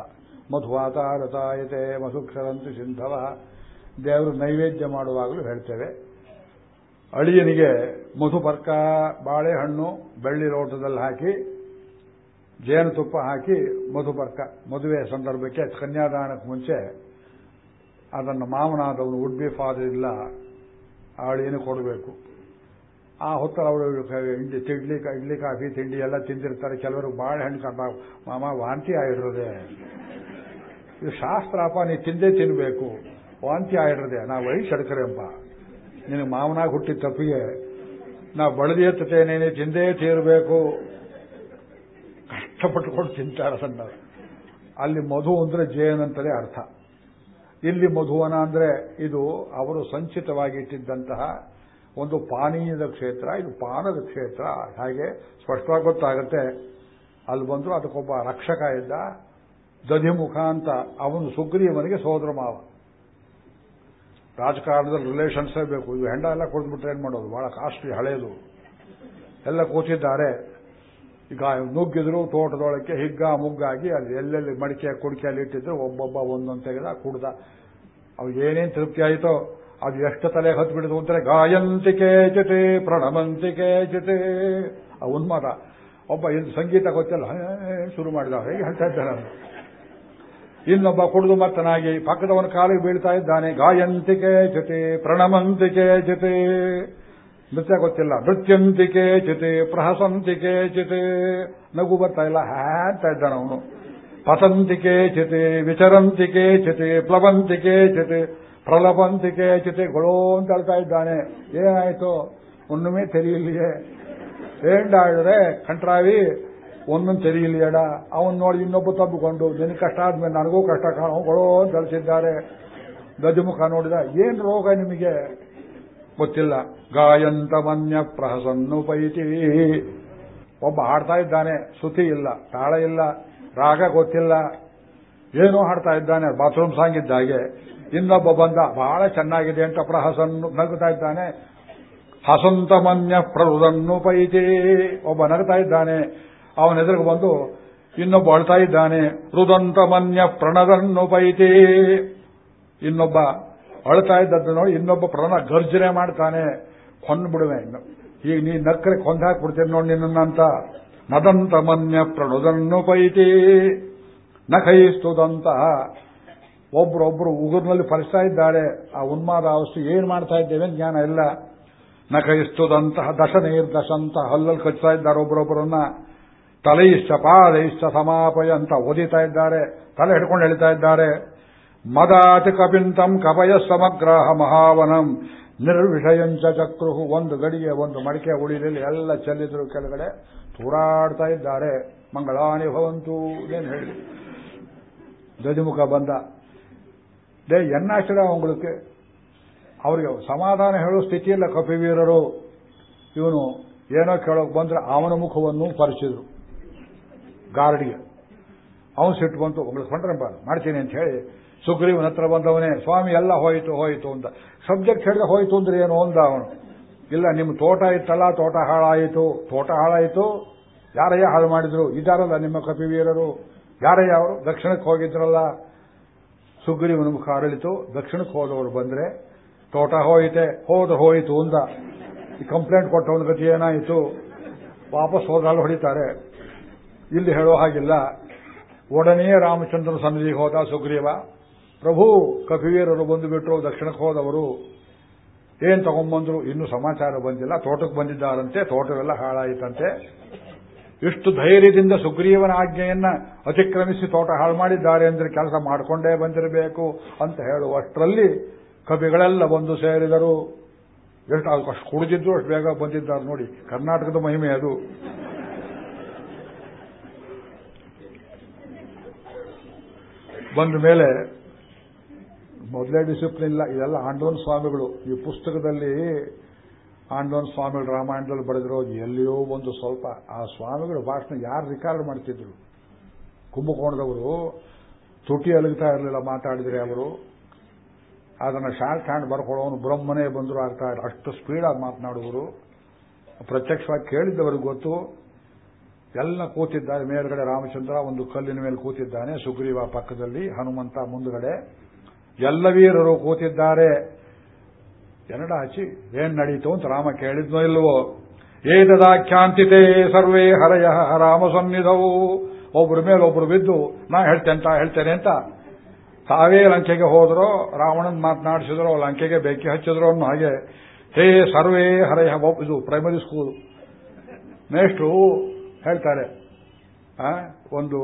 ಮಧುವಾತಾರತಾಯತೆ ಮಧುಕ್ಷರಂತಿ ಸಿಂಧವ. ದೇವರು ನೈವೇದ್ಯ ಮಾಡುವಾಗಲೂ ಹೇಳ್ತೇವೆ. ಅಳಿಯನಿಗೆ ಮಧುಪರ್ಕ ಬಾಳೆಹಣ್ಣು, ಬೆಳ್ಳಿ ಲೋಟದಲ್ಲಿ ಹಾಕಿ, ಜೇನುತುಪ್ಪ ಹಾಕಿ ಮಧುಪರ್ಕ ಮದುವೆ ಸಂದರ್ಭಕ್ಕೆ ಕನ್ಯಾದಾನಕ್ಕೆ ಮುಂಚೆ ಅದನ್ನು ಮಾವನಾದವನು ವುಡ್ ಬಿ ಫಾದರ್ ಇಲ್ಲ ಅಳಿಯನ್ನು ಕೊಡಬೇಕು. ಆ ಹೊತ್ತಲ್ಲಿ ಅವರು ತಿಡ್ಲಿ, ಇಡ್ಲಿ, ಕಾಫಿ, ತಿಂಡಿ ಎಲ್ಲ ತಿಂದಿರ್ತಾರೆ. ಕೆಲವರು ಬಾಳೆಹಣ್ಣು ಮಾಮ, ವಾಂತಿ ಆಗಿರೋದೆ. ಇದು ಶಾಸ್ತ್ರಪ್ಪ ನೀ ತಿಂದೇ ತಿನ್ಬೇಕು. ವಾಂತಿ ಆಗಿರೋದೆ. ನಾ ವಯಸ್ಸು ಅಡ್ಕರೆಂಪ ನಿನಗೆ ಮಾವನಾಗಿ ಹುಟ್ಟಿದ ತಪ್ಪಿಗೆ ನಾ ಬಳದಿ ಎತ್ತೇನೇನೆ ತಿಂದೇ ತೀರಬೇಕು. ಕಷ್ಟಪಟ್ಟುಕೊಂಡು ತಿಂತಾರೆ ಸಣ್ಣ ಅಲ್ಲಿ ಮಧು ಅಂದ್ರೆ ಅಂತಲೇ ಅರ್ಥ. ಇಲ್ಲಿ ಮಧುವನ ಅಂದ್ರೆ ಇದು ಅವರು ಸಂಚಿತವಾಗಿ ಇಟ್ಟಿದ್ದಂತಹ ಒಂದು ಪಾನೀಯದ ಕ್ಷೇತ್ರ, ಇದು ಪಾನದ ಕ್ಷೇತ್ರ. ಹಾಗೆ ಸ್ಪಷ್ಟವಾಗಿ ಗೊತ್ತಾಗುತ್ತೆ. ಅಲ್ಲಿ ಬಂದ್ರು ಅದಕ್ಕೊಬ್ಬ ರಕ್ಷಕ ಇದ್ದ ದಧಿಮುಖ ಅಂತ. ಅವನು ಸುಗ್ರೀವನಿಗೆ ಸೋದರ ಮಾವ. ರಾಜಕಾರಣದಲ್ಲಿ ರಿಲೇಷನ್ಸೇ ಬೇಕು. ಇದು ಹೆಂಡ ಎಲ್ಲ ಕೊಡ್ಬಿಟ್ರೆ ಏನ್ ಮಾಡೋದು? ಬಹಳ ಕಾಸ್ಟ್ಲಿ ಹಳೇದು. ಎಲ್ಲ ಕೂತಿದ್ದಾರೆ. ಈಗ ನುಗ್ಗಿದ್ರು ತೋಟದೊಳಕ್ಕೆ ಹಿಗ್ಗ, ಮುಗ್ಗಾಗಿ ಅಲ್ಲಿ ಎಲ್ಲೆಲ್ಲಿ ಮಡಿಕೆ, ಕುಡಿಕೆಯಲ್ಲಿ ಇಟ್ಟಿದ್ರು, ಒಬ್ಬೊಬ್ಬ ಒಂದೊಂದು ತೆಗೆದ, ಕುಡ್ದ. ಅವ್ ಏನೇನು ತೃಪ್ತಿ ಆಯಿತೋ, ಅದು ಎಷ್ಟು ತಲೆ ಹತ್ತು ಬಿಡಿದು ಅಂದ್ರೆ ಗಾಯಂತಿಕೆ ಜೊತೆ ಪ್ರಣಮಂತಿಕೆ ಜೊತೆ ಆ ಮಾತ. ಒಬ್ಬ ಇಲ್ಲಿ ಸಂಗೀತ ಗೊತ್ತಿಲ್ಲ. ಶುರು ಮಾಡಿದ. ಹೇಗೆ ಹೇಳ್ತಾ ಇನ್ನೊಬ್ಬ ಕುಡಿದು ಮತ್ತನಾಗಿ ಪಕ್ಕದವನ ಕಾಲಿಗೆ ಬೀಳ್ತಾ ಇದ್ದಾನೆ. ಗಾಯಂತಿಕೆ ಜೊತೆ ಪ್ರಣಮಂತಿಕೆ ಜೊತೆ ನೃತ್ಯ ಗೊತ್ತಿಲ್ಲ. ನೃತ್ಯಂತಿಕೆ ಜೊತೆ ಪ್ರಹಸಂತಿಕೆ ಜೊತೆ ನಗು ಬರ್ತಾ ಇಲ್ಲ. ಹ್ಯಾಂತ ಇದ್ದಾನ ಅವನು. ಪತಂತಿಕೆ ಜೊತೆ ವಿಚರಂತಿಕೆ ಜೊತೆ ಪ್ಲವಂತಿಕೆ ಜೊತೆ ಪ್ರಲಪಂತಿಕೆ ಜೊತೆ ಗೊಳೋ ಅಂತ ಹೇಳ್ತಾ ಇದ್ದಾನೆ. ಏನಾಯ್ತು? ಒಣ್ಣುಮೇ ತೆರೆಯಲಿಯೇ ಏಂಡಾಡಿದ್ರೆ ಕಂಟ್ರಾವಿ ಒಂದೊಂದು ತೆರೆಯಲಿಯಡ ಅವನ್ ನೋಡಿ ಇನ್ನೊಬ್ಬ ತಬ್ಬಿಕೊಂಡು ನಿನಗೆ ಕಷ್ಟ ಆದ್ಮೇಲೆ ನನಗೂ ಕಷ್ಟ ಕಾಣೋ ಅಂತ ಮುಖ ಗಜಮುಖ ನೋಡಿದ, ಏನ್ ರೋಗ ನಿಮಗೆ? ಗೊತ್ತಿಲ್ಲ. ಗಾಯಂತ ಮನ್ಯ ಪ್ರಹಸನ್ನು ಪೈತಿ. ಒಬ್ಬ ಹಾಡ್ತಾ ಇದ್ದಾನೆ ಸುತಿ ಇಲ್ಲ, ತಾಳ ಇಲ್ಲ, ರಾಗ ಗೊತ್ತಿಲ್ಲ. ಏನೋ ಹಾಡ್ತಾ ಇದ್ದಾನೆ, ಬಾತ್ರೂಮ್ ಸಾಂಗ್ ಇದ್ದಾಗೆ ಇನ್ನೊಬ್ಬ ಬಂದ ಬಹಳ ಚೆನ್ನಾಗಿದೆ ಅಂತ ಪ್ರಹಸನ್ನು ನಗುತ್ತಾ ಇದ್ದಾನೆ. ಹಸಂತ ಮನ್ಯ ಪ್ರಹೃದನ್ನು ಪೈತಿ. ಒಬ್ಬ ನಗುತ್ತಾ ಇದ್ದಾನೆ ಅವನ ಎದುರಿಗೆ ಬಂದು, ಇನ್ನೊಬ್ಬ ಅಳ್ತಾ ಇದ್ದಾನೆ ಮನ್ಯ ಪ್ರಣದನ್ನು ಪೈತಿ ಇನ್ನೊಬ್ಬ ಅಳ್ತಾ ಇದ್ದದ್ದು ನೋಡಿ, ಇನ್ನೊಬ್ಬ ಪ್ರಣ ಗರ್ಜನೆ ಮಾಡ್ತಾನೆ, ಕೊಂದು ಬಿಡುವೆ ಈಗ ನೀ ನಕ್ಕರೆ ಕೊಂದು ಹಾಕ್ಬಿಡ್ತೇನೆ ನೋಡಿ ನಿನ್ನಂತ. ನದಂತ ಮನ್ಯ ಪ್ರಣುದನ್ನು ಪೈತಿ ನಖೈಸ್ತುದಂತಹ ಒಬ್ರೊಬ್ರು ಉಗುರ್ನಲ್ಲಿ ಫಲಿಸ್ತಾ ಇದ್ದಾಳೆ. ಆ ಉನ್ಮಾದ ಅವಸ್ಥೆ ಏನ್ ಮಾಡ್ತಾ ಇದ್ದೇವೆ ಜ್ಞಾನ ಇಲ್ಲ. ನಖೈಸ್ತುದಂತಹ ದಶ ಅಂತ ಹಲ್ಲಲ್ಲಿ ಕಚ್ತಾ ಇದ್ದಾರೆ ಒಬ್ಬರೊಬ್ಬರನ್ನ ತಲೈಶ್ಚ ಪಾದೈಶ್ಚ ಸಮಾಪಯ ಅಂತ ಓದಿತಾ ಇದ್ದಾರೆ, ತಲೆ ಹಿಡ್ಕೊಂಡು ಹೇಳ್ತಾ ಇದ್ದಾರೆ. ಮದಾತಿ ಕಪಿಂತಂ ಕಪಯ ಸಮಗ್ರಹ ಮಹಾವನಂ. ನಿರ್ವಿಷಯಂಚ ಚಕ್ರುಹು ಒಂದು ಗಡಿಗೆ, ಒಂದು ಮಡಿಕೆ ಉಳಿದಲ್ಲಿ ಎಲ್ಲ ಚೆಲ್ಲಿದ್ರು ಕೆಳಗಡೆ ತೂರಾಡ್ತಾ ಇದ್ದಾರೆ. ಮಂಗಳಾನುಭವಂತೂ ಏನು ಹೇಳಿ. ಗಜಮುಖ ಬಂದ. ಡೇ ಎನ್ನಾಶ್ರ ಅವங்களுக்கு ಅವರಿಗೆ ಸಮಾಧಾನ ಹೇಳೋ ಸ್ಥಿತಿಯಲ್ಲ ಕಪಿವೀರರು. ಇವನು ಏನೋ ಕೇಳೋಕೆ ಬಂದ್ರೆ ಅವನ ಮುಖವನ್ನು ಪರಿಚಿದ್ರು. ಗಾರ್ಡಿಗೆ ಅವನು ಸಿಟ್ಟು ಬಂತು உங்களுக்கு ಪಂಡ್ರಂಬ ಮಾಡ್ತೀನಿ ಅಂತ ಹೇಳಿ ಸುಗ್ರೀವನ ಹತ್ರ ಬಂದವನೇ ಸ್ವಾಮಿ ಎಲ್ಲ ಹೋಯಿತು ಹೋಯಿತು ಅಂತ ಸಬ್ಜೆಕ್ಟ್ ಹೇಳಿದ ಹೋಯಿತು ಅಂದ್ರೆ ಏನು ಅಂದ ಅವನು ಇಲ್ಲ ನಿಮ್ಮ ತೋಟ ಇತ್ತಲ್ಲ ತೋಟ ಹಾಳಾಯಿತು ತೋಟ ಹಾಳಾಯಿತು ಯಾರಯ್ಯ ಹಾಳು ಮಾಡಿದ್ರು ಇದಾರಲ್ಲ ನಿಮ್ಮ ಕಪಿವೀರರು ಯಾರಯ್ಯ ಅವರು ದಕ್ಷಿಣಕ್ಕೆ ಹೋಗಿದ್ರಲ್ಲ ಸುಗ್ರೀವನ ಮುಖ ಅರಳಿತು ದಕ್ಷಿಣಕ್ಕೆ ಹೋದವರು ಬಂದ್ರೆ ತೋಟ ಹೋಯಿತೆ ಹೋದ ಹೋಯಿತು ಅಂದ ಈ ಕಂಪ್ಲೇಂಟ್ ಕೊಟ್ಟವನ ಗತಿ ಏನಾಯಿತು ವಾಪಸ್ ಹೋದ್ರಲ್ಲಿ ಹೊಡಿತಾರೆ ಇಲ್ಲಿ ಹೇಳೋ ಹಾಗಿಲ್ಲ. ಒಡನೆಯೇ ರಾಮಚಂದ್ರ ಸನ್ನಿಧಿಗೆ ಹೋದ ಸುಗ್ರೀವ. ಪ್ರಭು ಕಪಿವೀರರು ಬಂದು ಬಿಟ್ರು, ದಕ್ಷಿಣಕ್ಕೆ ಹೋದವರು. ಏನ್ ತಗೊಂಬಂದ್ರು? ಇನ್ನೂ ಸಮಾಚಾರ ಬಂದಿಲ್ಲ. ತೋಟಕ್ಕೆ ಬಂದಿದ್ದಾರಂತೆ. ತೋಟವೆಲ್ಲ ಹಾಳಾಯಿತಂತೆ. ಇಷ್ಟು ಧೈರ್ಯದಿಂದ ಸುಗ್ರೀವನ ಆಜ್ಞೆಯನ್ನ ಅತಿಕ್ರಮಿಸಿ ತೋಟ ಹಾಳು ಮಾಡಿದ್ದಾರೆ ಅಂದ್ರೆ ಕೆಲಸ ಮಾಡಿಕೊಂಡೇ ಬಂದಿರಬೇಕು ಅಂತ ಹೇಳುವಷ್ಟರಲ್ಲಿ ಕವಿಗಳೆಲ್ಲ ಬಂದು ಸೇರಿದರು. ಎಷ್ಟು ಅಷ್ಟು ಕುಡಿದಿದ್ರು, ಅಷ್ಟು ಬೇಗ ಬಂದಿದ್ದಾರೆ ನೋಡಿ. ಕರ್ನಾಟಕದ ಮಹಿಮೆ ಅದು. ಬಂದ ಮೇಲೆ ಮೊದಲೇ ಡಿಸಿಪ್ಲಿನ್ ಇಲ್ಲ. ಇದೆಲ್ಲ ಆಂಡೋನ್ ಸ್ವಾಮಿಗಳು. ಈ ಪುಸ್ತಕದಲ್ಲಿ ಆಂಡೋನ್ ಸ್ವಾಮಿಗಳು ರಾಮಾಯಣದಲ್ಲಿ ಬರೆದಿರೋ ಎಲ್ಲಿಯೋ ಒಂದು ಸ್ವಲ್ಪ ಆ ಸ್ವಾಮಿಗಳ ಭಾಷಣ ಯಾರು ರಿಕಾರ್ಡ್ ಮಾಡ್ತಿದ್ರು? ಕುಂಭಕೋಣದವರು ತುಟಿ ಅಲಗ್ತಾ ಇರಲಿಲ್ಲ ಮಾತಾಡಿದ್ರೆ ಅವರು. ಅದನ್ನು ಶಾರ್ಟ್ ಹ್ಯಾಂಡ್ ಬರ್ಕೊಳ್ಳೋನು ಬ್ರಹ್ಮನೇ ಬಂದರು ಆಗ್ತಾ ಅಷ್ಟು ಸ್ಪೀಡಾಗಿ ಮಾತನಾಡುವರು ಪ್ರತ್ಯಕ್ಷವಾಗಿ ಕೇಳಿದ್ದವರಿಗೆ ಗೊತ್ತು. ಎಲ್ಲ ಕೂತಿದ್ದಾರೆ. ಮೇಲ್ಗಡೆ ರಾಮಚಂದ್ರ ಒಂದು ಕಲ್ಲಿನ ಮೇಲೆ ಕೂತಿದ್ದಾನೆ. ಸುಗ್ರೀವ ಪಕ್ಕದಲ್ಲಿ, ಹನುಮಂತ ಮುಂದುಗಡೆ. ಎಲ್ಲ ವೀರರು ಕೂತಿದ್ದಾರೆ. ಎರಡ ಹಚ್ಚಿ ಏನ್ ನಡೀತು ಅಂತ ರಾಮ ಕೇಳಿದ್ನೋ ಇಲ್ವೋ? ಏತದಾಖ್ಯಾಂತಿತೆ ಸರ್ವೇ ಹರಯ ರಾಮ ಸನ್ನಿಧವು. ಒಬ್ರ ಮೇಲೆ ಒಬ್ರು ಬಿದ್ದು, ನಾ ಹೇಳ್ತೇನೆ ಅಂತ ಹೇಳ್ತೇನೆ ಅಂತ. ತಾವೇ ಲಂಕೆಗೆ ಹೋದ್ರೋ, ರಾವಣನ್ ಮಾತನಾಡಿಸಿದ್ರೋ, ಲಂಕೆಗೆ ಬೆಂಕಿ ಹಚ್ಚಿದ್ರೋ ಅನ್ನೋ ಹಾಗೆ. ಹೇ ಸರ್ವೇ ಹರಯ, ಇದು ಪ್ರೈಮರಿ ಸ್ಕೂಲ್ ಮೇಷ್ಟ್ರು ಹೇಳ್ತಾರೆ ಒಂದು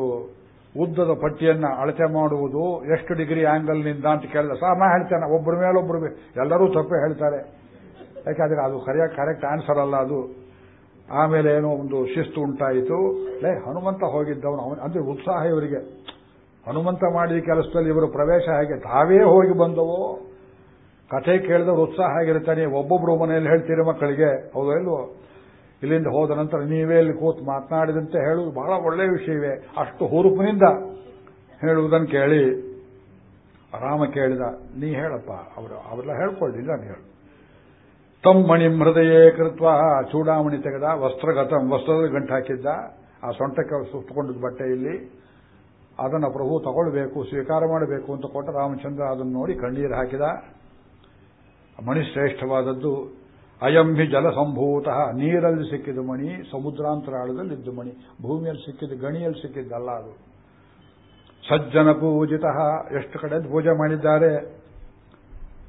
ಉದ್ದದ ಪಟ್ಟಿಯನ್ನ ಅಳತೆ ಮಾಡುವುದು ಎಷ್ಟು ಡಿಗ್ರಿ ಆಂಗಲ್ನಿಂದ ಅಂತ ಕೇಳಿದ ಸಹ ನಾ ಹೇಳ್ತೇನೆ ಒಬ್ಬರ ಮೇಲೊಬ್ಬರು ಎಲ್ಲರೂ ತಪ್ಪೇ ಹೇಳ್ತಾರೆ. ಯಾಕಂದ್ರೆ ಅದು ಸರಿಯಾಗಿ ಕರೆಕ್ಟ್ ಆನ್ಸರ್ ಅಲ್ಲ ಅದು. ಆಮೇಲೆ ಏನೋ ಒಂದು ಶಿಸ್ತು ಉಂಟಾಯಿತು. ಲೇ, ಹನುಮಂತ ಹೋಗಿದ್ದವನು ಅಂದ್ರೆ ಉತ್ಸಾಹ ಇವರಿಗೆ. ಹನುಮಂತ ಮಾಡಿದ ಕೆಲಸದಲ್ಲಿ ಇವರು ಪ್ರವೇಶ ಹೇಗೆ, ತಾವೇ ಹೋಗಿ ಬಂದವೋ? ಕಥೆ ಕೇಳಿದವರು ಉತ್ಸಾಹ ಆಗಿರ್ತಾನೆ ಒಬ್ಬೊಬ್ರು ಮನೆಯಲ್ಲಿ ಹೇಳ್ತೀರಿ ಮಕ್ಕಳಿಗೆ, ಹೌದು ಇಲ್ವೋ? ಇಲ್ಲಿಂದ ಹೋದ ನಂತರ ನೀವೇ ಇಲ್ಲಿ ಕೂತು ಮಾತನಾಡಿದಂತೆ ಹೇಳುವುದು ಬಹಳ ಒಳ್ಳೆಯ ವಿಷಯವೇ. ಅಷ್ಟು ಹುರುಪಿನಿಂದ ಹೇಳುವುದನ್ನು ಕೇಳಿ ರಾಮ ಕೇಳಿದ, ನೀ ಹೇಳಪ್ಪ, ಅವರು ಅವರೆಲ್ಲ ಹೇಳ್ಕೊಳ್ಳಿ ನಾನು ಹೇಳು. ತಮ್ಮಣಿ ಹೃದಯ ಕೃತ್ವ, ಚೂಡಾಮಣಿ ತೆಗೆದ, ವಸ್ತ್ರಗತಂ ವಸ್ತ್ರದ ಗಂಟು ಹಾಕಿದ್ದ, ಆ ಸೊಂಟಕ್ಕೆ ಸುತ್ತಕೊಂಡದ ಬಟ್ಟೆಯಲ್ಲಿ ಅದನ್ನು ಪ್ರಭು ತಗೊಳ್ಬೇಕು, ಸ್ವೀಕಾರ ಮಾಡಬೇಕು ಅಂತ ಕೊಟ್ಟ ರಾಮಚಂದ್ರ ಅದನ್ನು ನೋಡಿ ಕಣ್ಣೀರು ಹಾಕಿದ. ಮಣಿ ಶ್ರೇಷ್ಠವಾದದ್ದು ಅಯಂ ಹಿ ಜಲಸಂಭೂತ ನೀರಲ್ಲಿ ಸಿಕ್ಕಿದ ಮಣಿ ಸಮುದ್ರಾಂತರಾಳದಲ್ಲಿದ್ದು ಮಣಿ, ಭೂಮಿಯಲ್ಲಿ ಸಿಕ್ಕಿದ, ಗಣಿಯಲ್ಲಿ ಸಿಕ್ಕಿದ್ದಲ್ಲ ಅದು. ಸಜ್ಜನ ಪೂಜಿತ, ಎಷ್ಟು ಕಡೆ ಪೂಜೆ ಮಾಡಿದ್ದಾರೆ.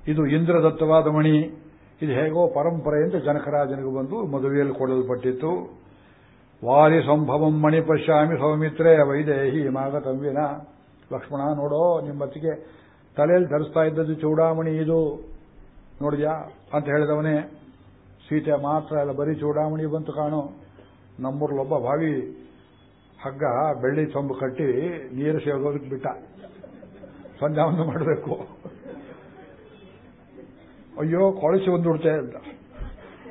ಇದು ಇಂದ್ರದತ್ತವಾದ ಮಣಿ, ಇದು ಹೇಗೋ ಪರಂಪರೆಯಿಂದ ಜನಕರಾಜನಿಗೆ ಬಂದು ಮದುವೆಯಲ್ಲಿ ಕೊಡಲ್ಪಟ್ಟಿತ್ತು. ವಾರಿ ಸಂಭವಂ ಮಣಿ ಪಶ್ಯಾಮಿ ಸೌಮಿತ್ರೇ ವೈದೇಹಿ ಮಾಗತವ್ಯನ ಲಕ್ಷ್ಮಣ, ನೋಡೋ, ನಿಮ್ಮತ್ತಿಗೆ ತಲೆಯಲ್ಲಿ ಧರಿಸ್ತಾ ಇದ್ದದ್ದು ಚೂಡಾಮಣಿ ಇದು. ನೋಡಿದ್ಯಾ? ಅಂತ ಹೇಳಿದವನೇ. ಸೀತೆ ಮಾತ್ರ ಅಲ್ಲ ಬರೀ ಚೂಡಾಮಣಿ ಬಂತು ಕಾಣು. ನಮ್ಮೂರ್ಲೊಬ್ಬ ಭಾವಿ ಹಗ್ಗ, ಬೆಳ್ಳಿ ಚೊಂಬು ಕಟ್ಟಿ ನೀರು ಸೇಗೋದಕ್ಕೆ ಬಿಟ್ಟ. ಸಂಧ್ಯಾವನ್ನು ಮಾಡಬೇಕು. ಅಯ್ಯೋ ಕೊಳಸಿ ಒಂದು ಉಡ್ತೆ ಅಂತ.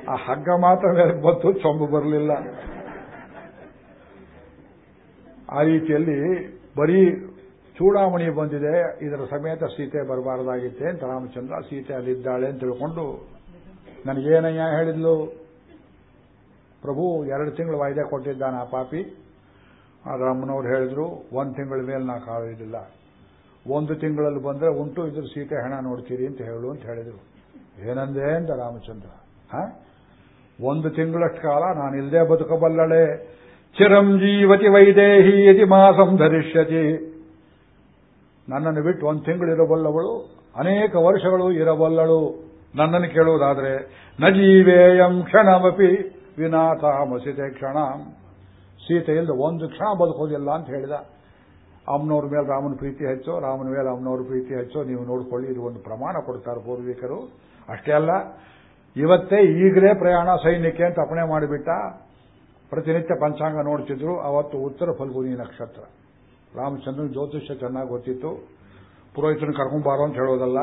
ಆ ಹಗ್ಗ ಮಾತ್ರ ಮೇಲೆ ಬಂತು, ಚೊಂಬು ಬರಲಿಲ್ಲ. ಆ ರೀತಿಯಲ್ಲಿ ಬರೀ ಚೂಡಾಮಣಿ ಬಂದಿದೆ. ಇದರ ಸಮೇತ ಸೀತೆ ಬರಬಾರದಾಗಿತ್ತೆ ಅಂತ ರಾಮಚಂದ್ರ ಸೀತೆ ಅಲ್ಲಿದ್ದಾಳೆ ಅಂತ ತಿಳ್ಕೊಂಡು ನನಗೇನಯ್ಯ ಹೇಳಿದ್ಲು? ಪ್ರಭು, ಎರಡು ತಿಂಗಳು ವಾಯ್ದೆ ಕೊಟ್ಟಿದ್ದಾನೆ ಆ ಪಾಪಿ. ರಾಮನವ್ರು ಹೇಳಿದ್ರು, ಒಂದು ತಿಂಗಳ ಮೇಲೆ ನಾ ಕಾಯೋದಿಲ್ಲ ಒಂದು ತಿಂಗಳಲ್ಲಿ ಬಂದ್ರೆ ಉಂಟು, ಇದ್ರ ಸೀತೆ ಹಣ ನೋಡ್ತೀರಿ ಅಂತ ಹೇಳು ಅಂತ ಹೇಳಿದ್ರು. ಏನಂದೆ ಅಂತ ರಾಮಚಂದ್ರ. ಒಂದು ತಿಂಗಳಷ್ಟು ಕಾಲ ನಾನು ಇಲ್ಲದೆ ಬದುಕಬಲ್ಲಳೆ. ಚಿರಂಜೀವತಿ ವೈದೇಹಿ ಯತಿ ಮಾಸಂ ಧರಿಷ್ಯತಿ. ನನ್ನನ್ನು ಬಿಟ್ಟು ಒಂದು ತಿಂಗಳು ಇರಬಲ್ಲವಳು. ಅನೇಕ ವರ್ಷಗಳು ಇರಬಲ್ಲಳು. ನನ್ನನ್ನು ಕೇಳುವುದಾದರೆ ನ ಜೀವೇಯಂ ಕ್ಷಣಮಪಿ ವಿನಾಥ ಮಸೀತೆ ಕ್ಷಣ. ಸೀತೆಯಿಂದ ಒಂದು ಕ್ಷಣ ಬದುಕೋದಿಲ್ಲ ಅಂತ ಹೇಳಿದ. ಅಮ್ಮನವ್ರ ಮೇಲೆ ರಾಮನ ಪ್ರೀತಿ ಹೆಚ್ಚೋ, ರಾಮನ ಮೇಲೆ ಅಮ್ಮನವ್ರ ಪ್ರೀತಿ ಹೆಚ್ಚೋ, ನೀವು ನೋಡ್ಕೊಳ್ಳಿ, ಇದು ಒಂದು ಪ್ರಮಾಣ ಕೊಡ್ತಾರೆ ಪೂರ್ವಿಕರು. ಅಷ್ಟೇ ಅಲ್ಲ, ಇವತ್ತೇ ಈಗಲೇ ಪ್ರಯಾಣ ಸೈನ್ಯಕ್ಕೆ ಅಂತ ಅಪಣೆ ಮಾಡಿಬಿಟ್ಟ. ಪ್ರತಿನಿತ್ಯ ಪಂಚಾಂಗ ನೋಡ್ತಿದ್ರು, ಅವತ್ತು ಉತ್ತರ ಫಲ್ಗುನಿ ನಕ್ಷತ್ರ. ರಾಮಚಂದ್ರನ ಜ್ಯೋತಿಷ್ಯ ಚೆನ್ನಾಗಿ ಗೊತ್ತಿತ್ತು. ಪುರೋಹಿತನ ಕರ್ಕೊಂಬಾರೋ ಅಂತ ಹೇಳೋದಲ್ಲ.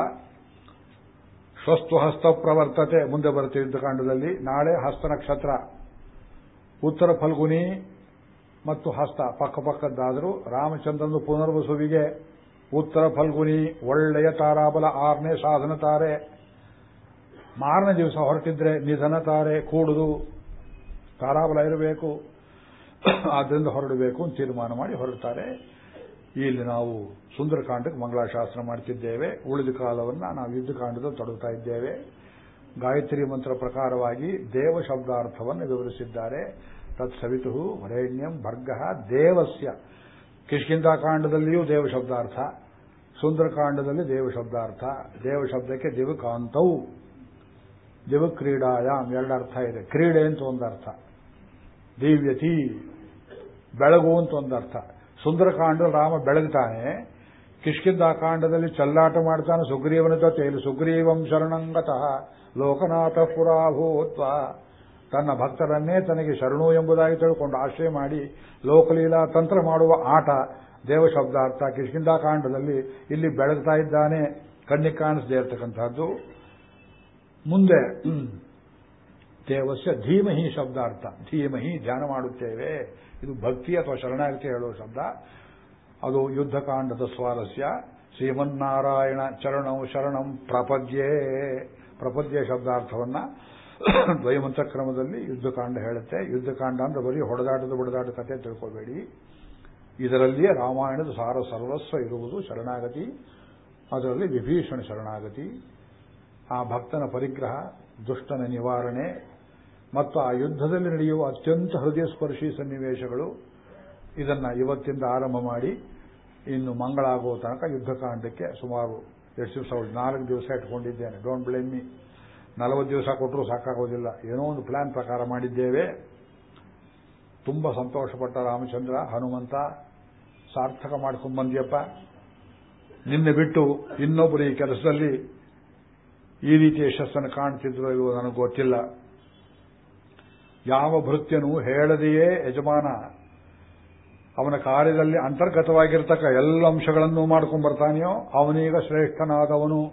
ಸ್ವಸ್ತು ಹಸ್ತ ಪ್ರವರ್ತತೆ ಮುಂದೆ ಬರುತ್ತೆ ಯುದ್ಧಕಾಂಡದಲ್ಲಿ ನಾಳೆ ಹಸ್ತ ನಕ್ಷತ್ರ. ಉತ್ತರ ಫಲ್ಗುನಿ ಮತ್ತು ಹಸ್ತ ಪಕ್ಕ ಪಕ್ಕದ್ದಾದರೂ ರಾಮಚಂದ್ರನ ಪುನರ್ವಸುವಿಗೆ ಉತ್ತರ ಫಲ್ಗುನಿ, ಒಳ್ಳೆಯ ತಾರಾಬಲ, ಆರನೇ ಸಾಧನ ತಾರೆ. ಮಾರನೇ ದಿವಸ ಹೊರಟಿದ್ರೆ ನಿಧನ ತಾರೆ, ಕೂಡುದು. ತಾರಾಬಲ ಇರಬೇಕು. ಆದ್ದರಿಂದ ಹೊರಡಬೇಕು ಅಂತ ತೀರ್ಮಾನ ಮಾಡಿ ಹೊರಡ್ತಾರೆ. ಇಲ್ಲಿ ನಾವು ಸುಂದರಕಾಂಡಕ್ಕೆ ಮಂಗಳಾಶಾಸ್ತ್ರ ಮಾಡ್ತಿದ್ದೇವೆ. ಉಳಿದ ಕಾಲವನ್ನ ನಾವು ಯುದ್ಧಕಾಂಡದ ತೊಡಗುತ್ತಾ ಇದ್ದೇವೆ. ಗಾಯತ್ರಿ ಮಂತ್ರ ಪ್ರಕಾರವಾಗಿ ದೇವ ಶಬ್ದಾರ್ಥವನ್ನು ವಿವರಿಸಿದ್ದಾರೆ. ತತ್ಸವಿತು ವರೇಣ್ಯಂ ಭರ್ಗ ದೇವಸ್ಯ. ಕಿಷ್ಕಿಂದಾಕಾಂಡದಲ್ಲಿಯೂ ದೇವ ಶಬ್ದಾರ್ಥ. ಸುಂದರಕಾಂಡದಲ್ಲಿ ದೇವ ಶಬ್ದಾರ್ಥ. ದೇವ ಶಬ್ದಕ್ಕೆ ದಿವಕಾಂತವು ದಿವ ಕ್ರೀಡಾಯಾಮ್ ಎರಡು ಅರ್ಥ ಇದೆ. ಕ್ರೀಡೆ ಅಂತ ಒಂದು ಅರ್ಥ ದಿವ್ಯತಿ. ಬೆಳಗು ಅಂತ ಒಂದು ಅರ್ಥ ಸುಂದರಕಾಂಡ ರಾಮ ಬೆಳಗ್ತಾನೆ ಕಿಷ್ಕಿಂದಾಕಾಂಡದಲ್ಲಿ ಚಲ್ಲಾಟ ಮಾಡ್ತಾನೆ ಸುಗ್ರೀವನ ಜೊತೆಯಲ್ಲಿ ಸುಗ್ರೀವಂ ಶರಣಂಗತಃ ಲೋಕನಾಥ ಪುರಾಭೂತ್ವ. ತನ್ನ ಭಕ್ತರನ್ನೇ ತನಗೆ ಶರಣು ಎಂಬುದಾಗಿ ತಿಳ್ಕೊಂಡು ಆಶ್ರಯ ಮಾಡಿ ಲೋಕಲೀಲಾ ತಂತ್ರ ಮಾಡುವ ಆಟ, ದೇವ ಶಬ್ದಾರ್ಥ ಕಿಷ್ಕಿಂದಾಕಾಂಡದಲ್ಲಿ ಇಲ್ಲಿ ಬೆಳಗ್ತಾ ಇದ್ದಾನೆ. ಕಣ್ಣಿಗೆ ಕಾಣಿಸದೇ ಇರತಕ್ಕಂಥದ್ದು. ಮುಂದೆ ದೇವಸ್ಯ ಧೀಮಹಿ ಶಬ್ದಾರ್ಥ. ಧೀಮಹಿ ಧ್ಯಾನ ಮಾಡುತ್ತೇವೆ. ಇದು ಭಕ್ತಿ ಅಥವಾ ಶರಣಾಗತಿ ಹೇಳುವ ಶಬ್ದ. ಅದು ಯುದ್ಧಕಾಂಡದ ಸ್ವಾರಸ್ಯ. ಶ್ರೀಮನ್ನಾರಾಯಣ ಚರಣಂ ಶರಣಂ ಪ್ರಪದ್ಯೆ. ಪ್ರಪದ್ಯ ಶಬ್ದಾರ್ಥವನ್ನ ದ್ವೈಮಂತ ಕ್ರಮದಲ್ಲಿ ಯುದ್ಧಕಾಂಡ ಹೇಳುತ್ತೆ. ಯುದ್ಧಕಾಂಡ ಅಂದ್ರೆ ಬರೀ ಹೊಡೆದಾಟದ ಬಡದಾಟ ಕತೆ ತಿಳ್ಕೋಬೇಡಿ. ಇದರಲ್ಲಿಯೇ ರಾಮಾಯಣದ ಸಾರ ಸರ್ವಸ್ವ ಇರುವುದು ಶರಣಾಗತಿ. ಅದರಲ್ಲಿ ವಿಭೀಷಣ ಶರಣಾಗತಿ. ಆ ಭಕ್ತನ ಪರಿಗ್ರಹ, ದುಷ್ಟನ ನಿವಾರಣೆ ಮತ್ತು ಆ ಯುದ್ಧದಲ್ಲಿ ನಡೆಯುವ ಅತ್ಯಂತ ಹೃದಯ ಸ್ಪರ್ಶಿ ಸನ್ನಿವೇಶಗಳು ಇದನ್ನ ಇವತ್ತಿಂದ ಆರಂಭ ಮಾಡಿ ಇನ್ನು ಮಂಗಳಾಗುವ ತನಕ ಯುದ್ಧಕಾಂಡಕ್ಕೆ ಸುಮಾರು ಎಷ್ಟು ದಿವಸ ನಾಲ್ಕು ದಿವಸ ಇಟ್ಕೊಂಡಿದ್ದೇನೆ. ಡೋಂಟ್ ಬ್ಲೇಮ್ ಮಿ ನಲವತ್ತು ದಿವಸ ಕೊಟ್ಟರು ಸಾಕಾಗೋದಿಲ್ಲ. ಏನೋ ಒಂದು ಪ್ಲಾನ್ ಪ್ರಕಾರ ಮಾಡಿದ್ದೇವೆ. ತುಂಬ ಸಂತೋಷಪಟ್ಟ ರಾಮಚಂದ್ರ, ಹನುಮಂತ, ಸಾರ್ಥಕ ಮಾಡ್ಕೊಂಡು ಬಂದಿಯಪ್ಪ. ನಿನ್ನೆ ಬಿಟ್ಟು ಇನ್ನೊಬ್ಬರು ಈ ಕೆಲಸದಲ್ಲಿ ಈ ರೀತಿಯ ಯಶಸ್ಸನ್ನು ಕಾಣ್ತಿದ್ರು ಇಲ್ವೋ ನನಗೆ ಗೊತ್ತಿಲ್ಲ. ಯಾವ ಭೃತ್ಯನು ಹೇಳದೆಯೇ ಯಜಮಾನ. ಅವನ ಕಾರ್ಯದಲ್ಲಿ ಅಂತರ್ಗತವಾಗಿರ್ತಕ್ಕ ಎಲ್ಲ ಅಂಶಗಳನ್ನು ಮಾಡ್ಕೊಂಡು ಬರ್ತಾನೆಯೋ, ಅವನೀಗ ಶ್ರೇಷ್ಠನಾದವನು.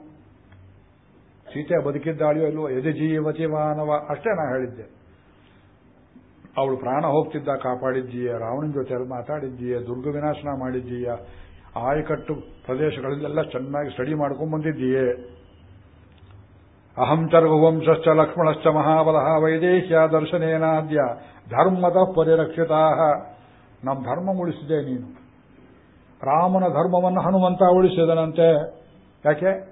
ಸೀತೆ ಬದುಕಿದ್ದಾಳೆಯೋ ಇಲ್ವೋ ಯಜಜೀವತಿ ಮಾನವ ಅಷ್ಟೇ ನಾ ಹೇಳಿದ್ದೆ. ಅವಳು ಪ್ರಾಣ ಹೋಗ್ತಿದ್ದ, ಕಾಪಾಡಿದ್ದೀಯ, ರಾವಣನ ಜೊತೆ ಮಾತಾಡಿದ್ದೀಯ, ದುರ್ಗ ವಿನಾಶನ ಮಾಡಿದ್ದೀಯ, ಆಯಕಟ್ಟು ಪ್ರದೇಶಗಳಲ್ಲೆಲ್ಲ ಚೆನ್ನಾಗಿ ಸ್ಟಡಿ ಮಾಡ್ಕೊಂಡು ಬಂದಿದ್ದೀಯೇ. ಅಹಂ ಚರ್ಗುವಂಶ್ಚ ಲಕ್ಷ್ಮಣಶ್ಚ ಮಹಾಬಲಃ ವೈದೇಹ್ಯ ದರ್ಶನೇನಾದ್ಯ ಧರ್ಮದ ಪರಿರಕ್ಷಿತಾ ನಮ್ಮ ಧರ್ಮ ಉಳಿಸಿದೆ ನೀನು. ರಾಮನ ಧರ್ಮವನ್ನು ಹನುಮಂತ ಉಳಿಸಿದನಂತೆ. ಯಾಕೆ?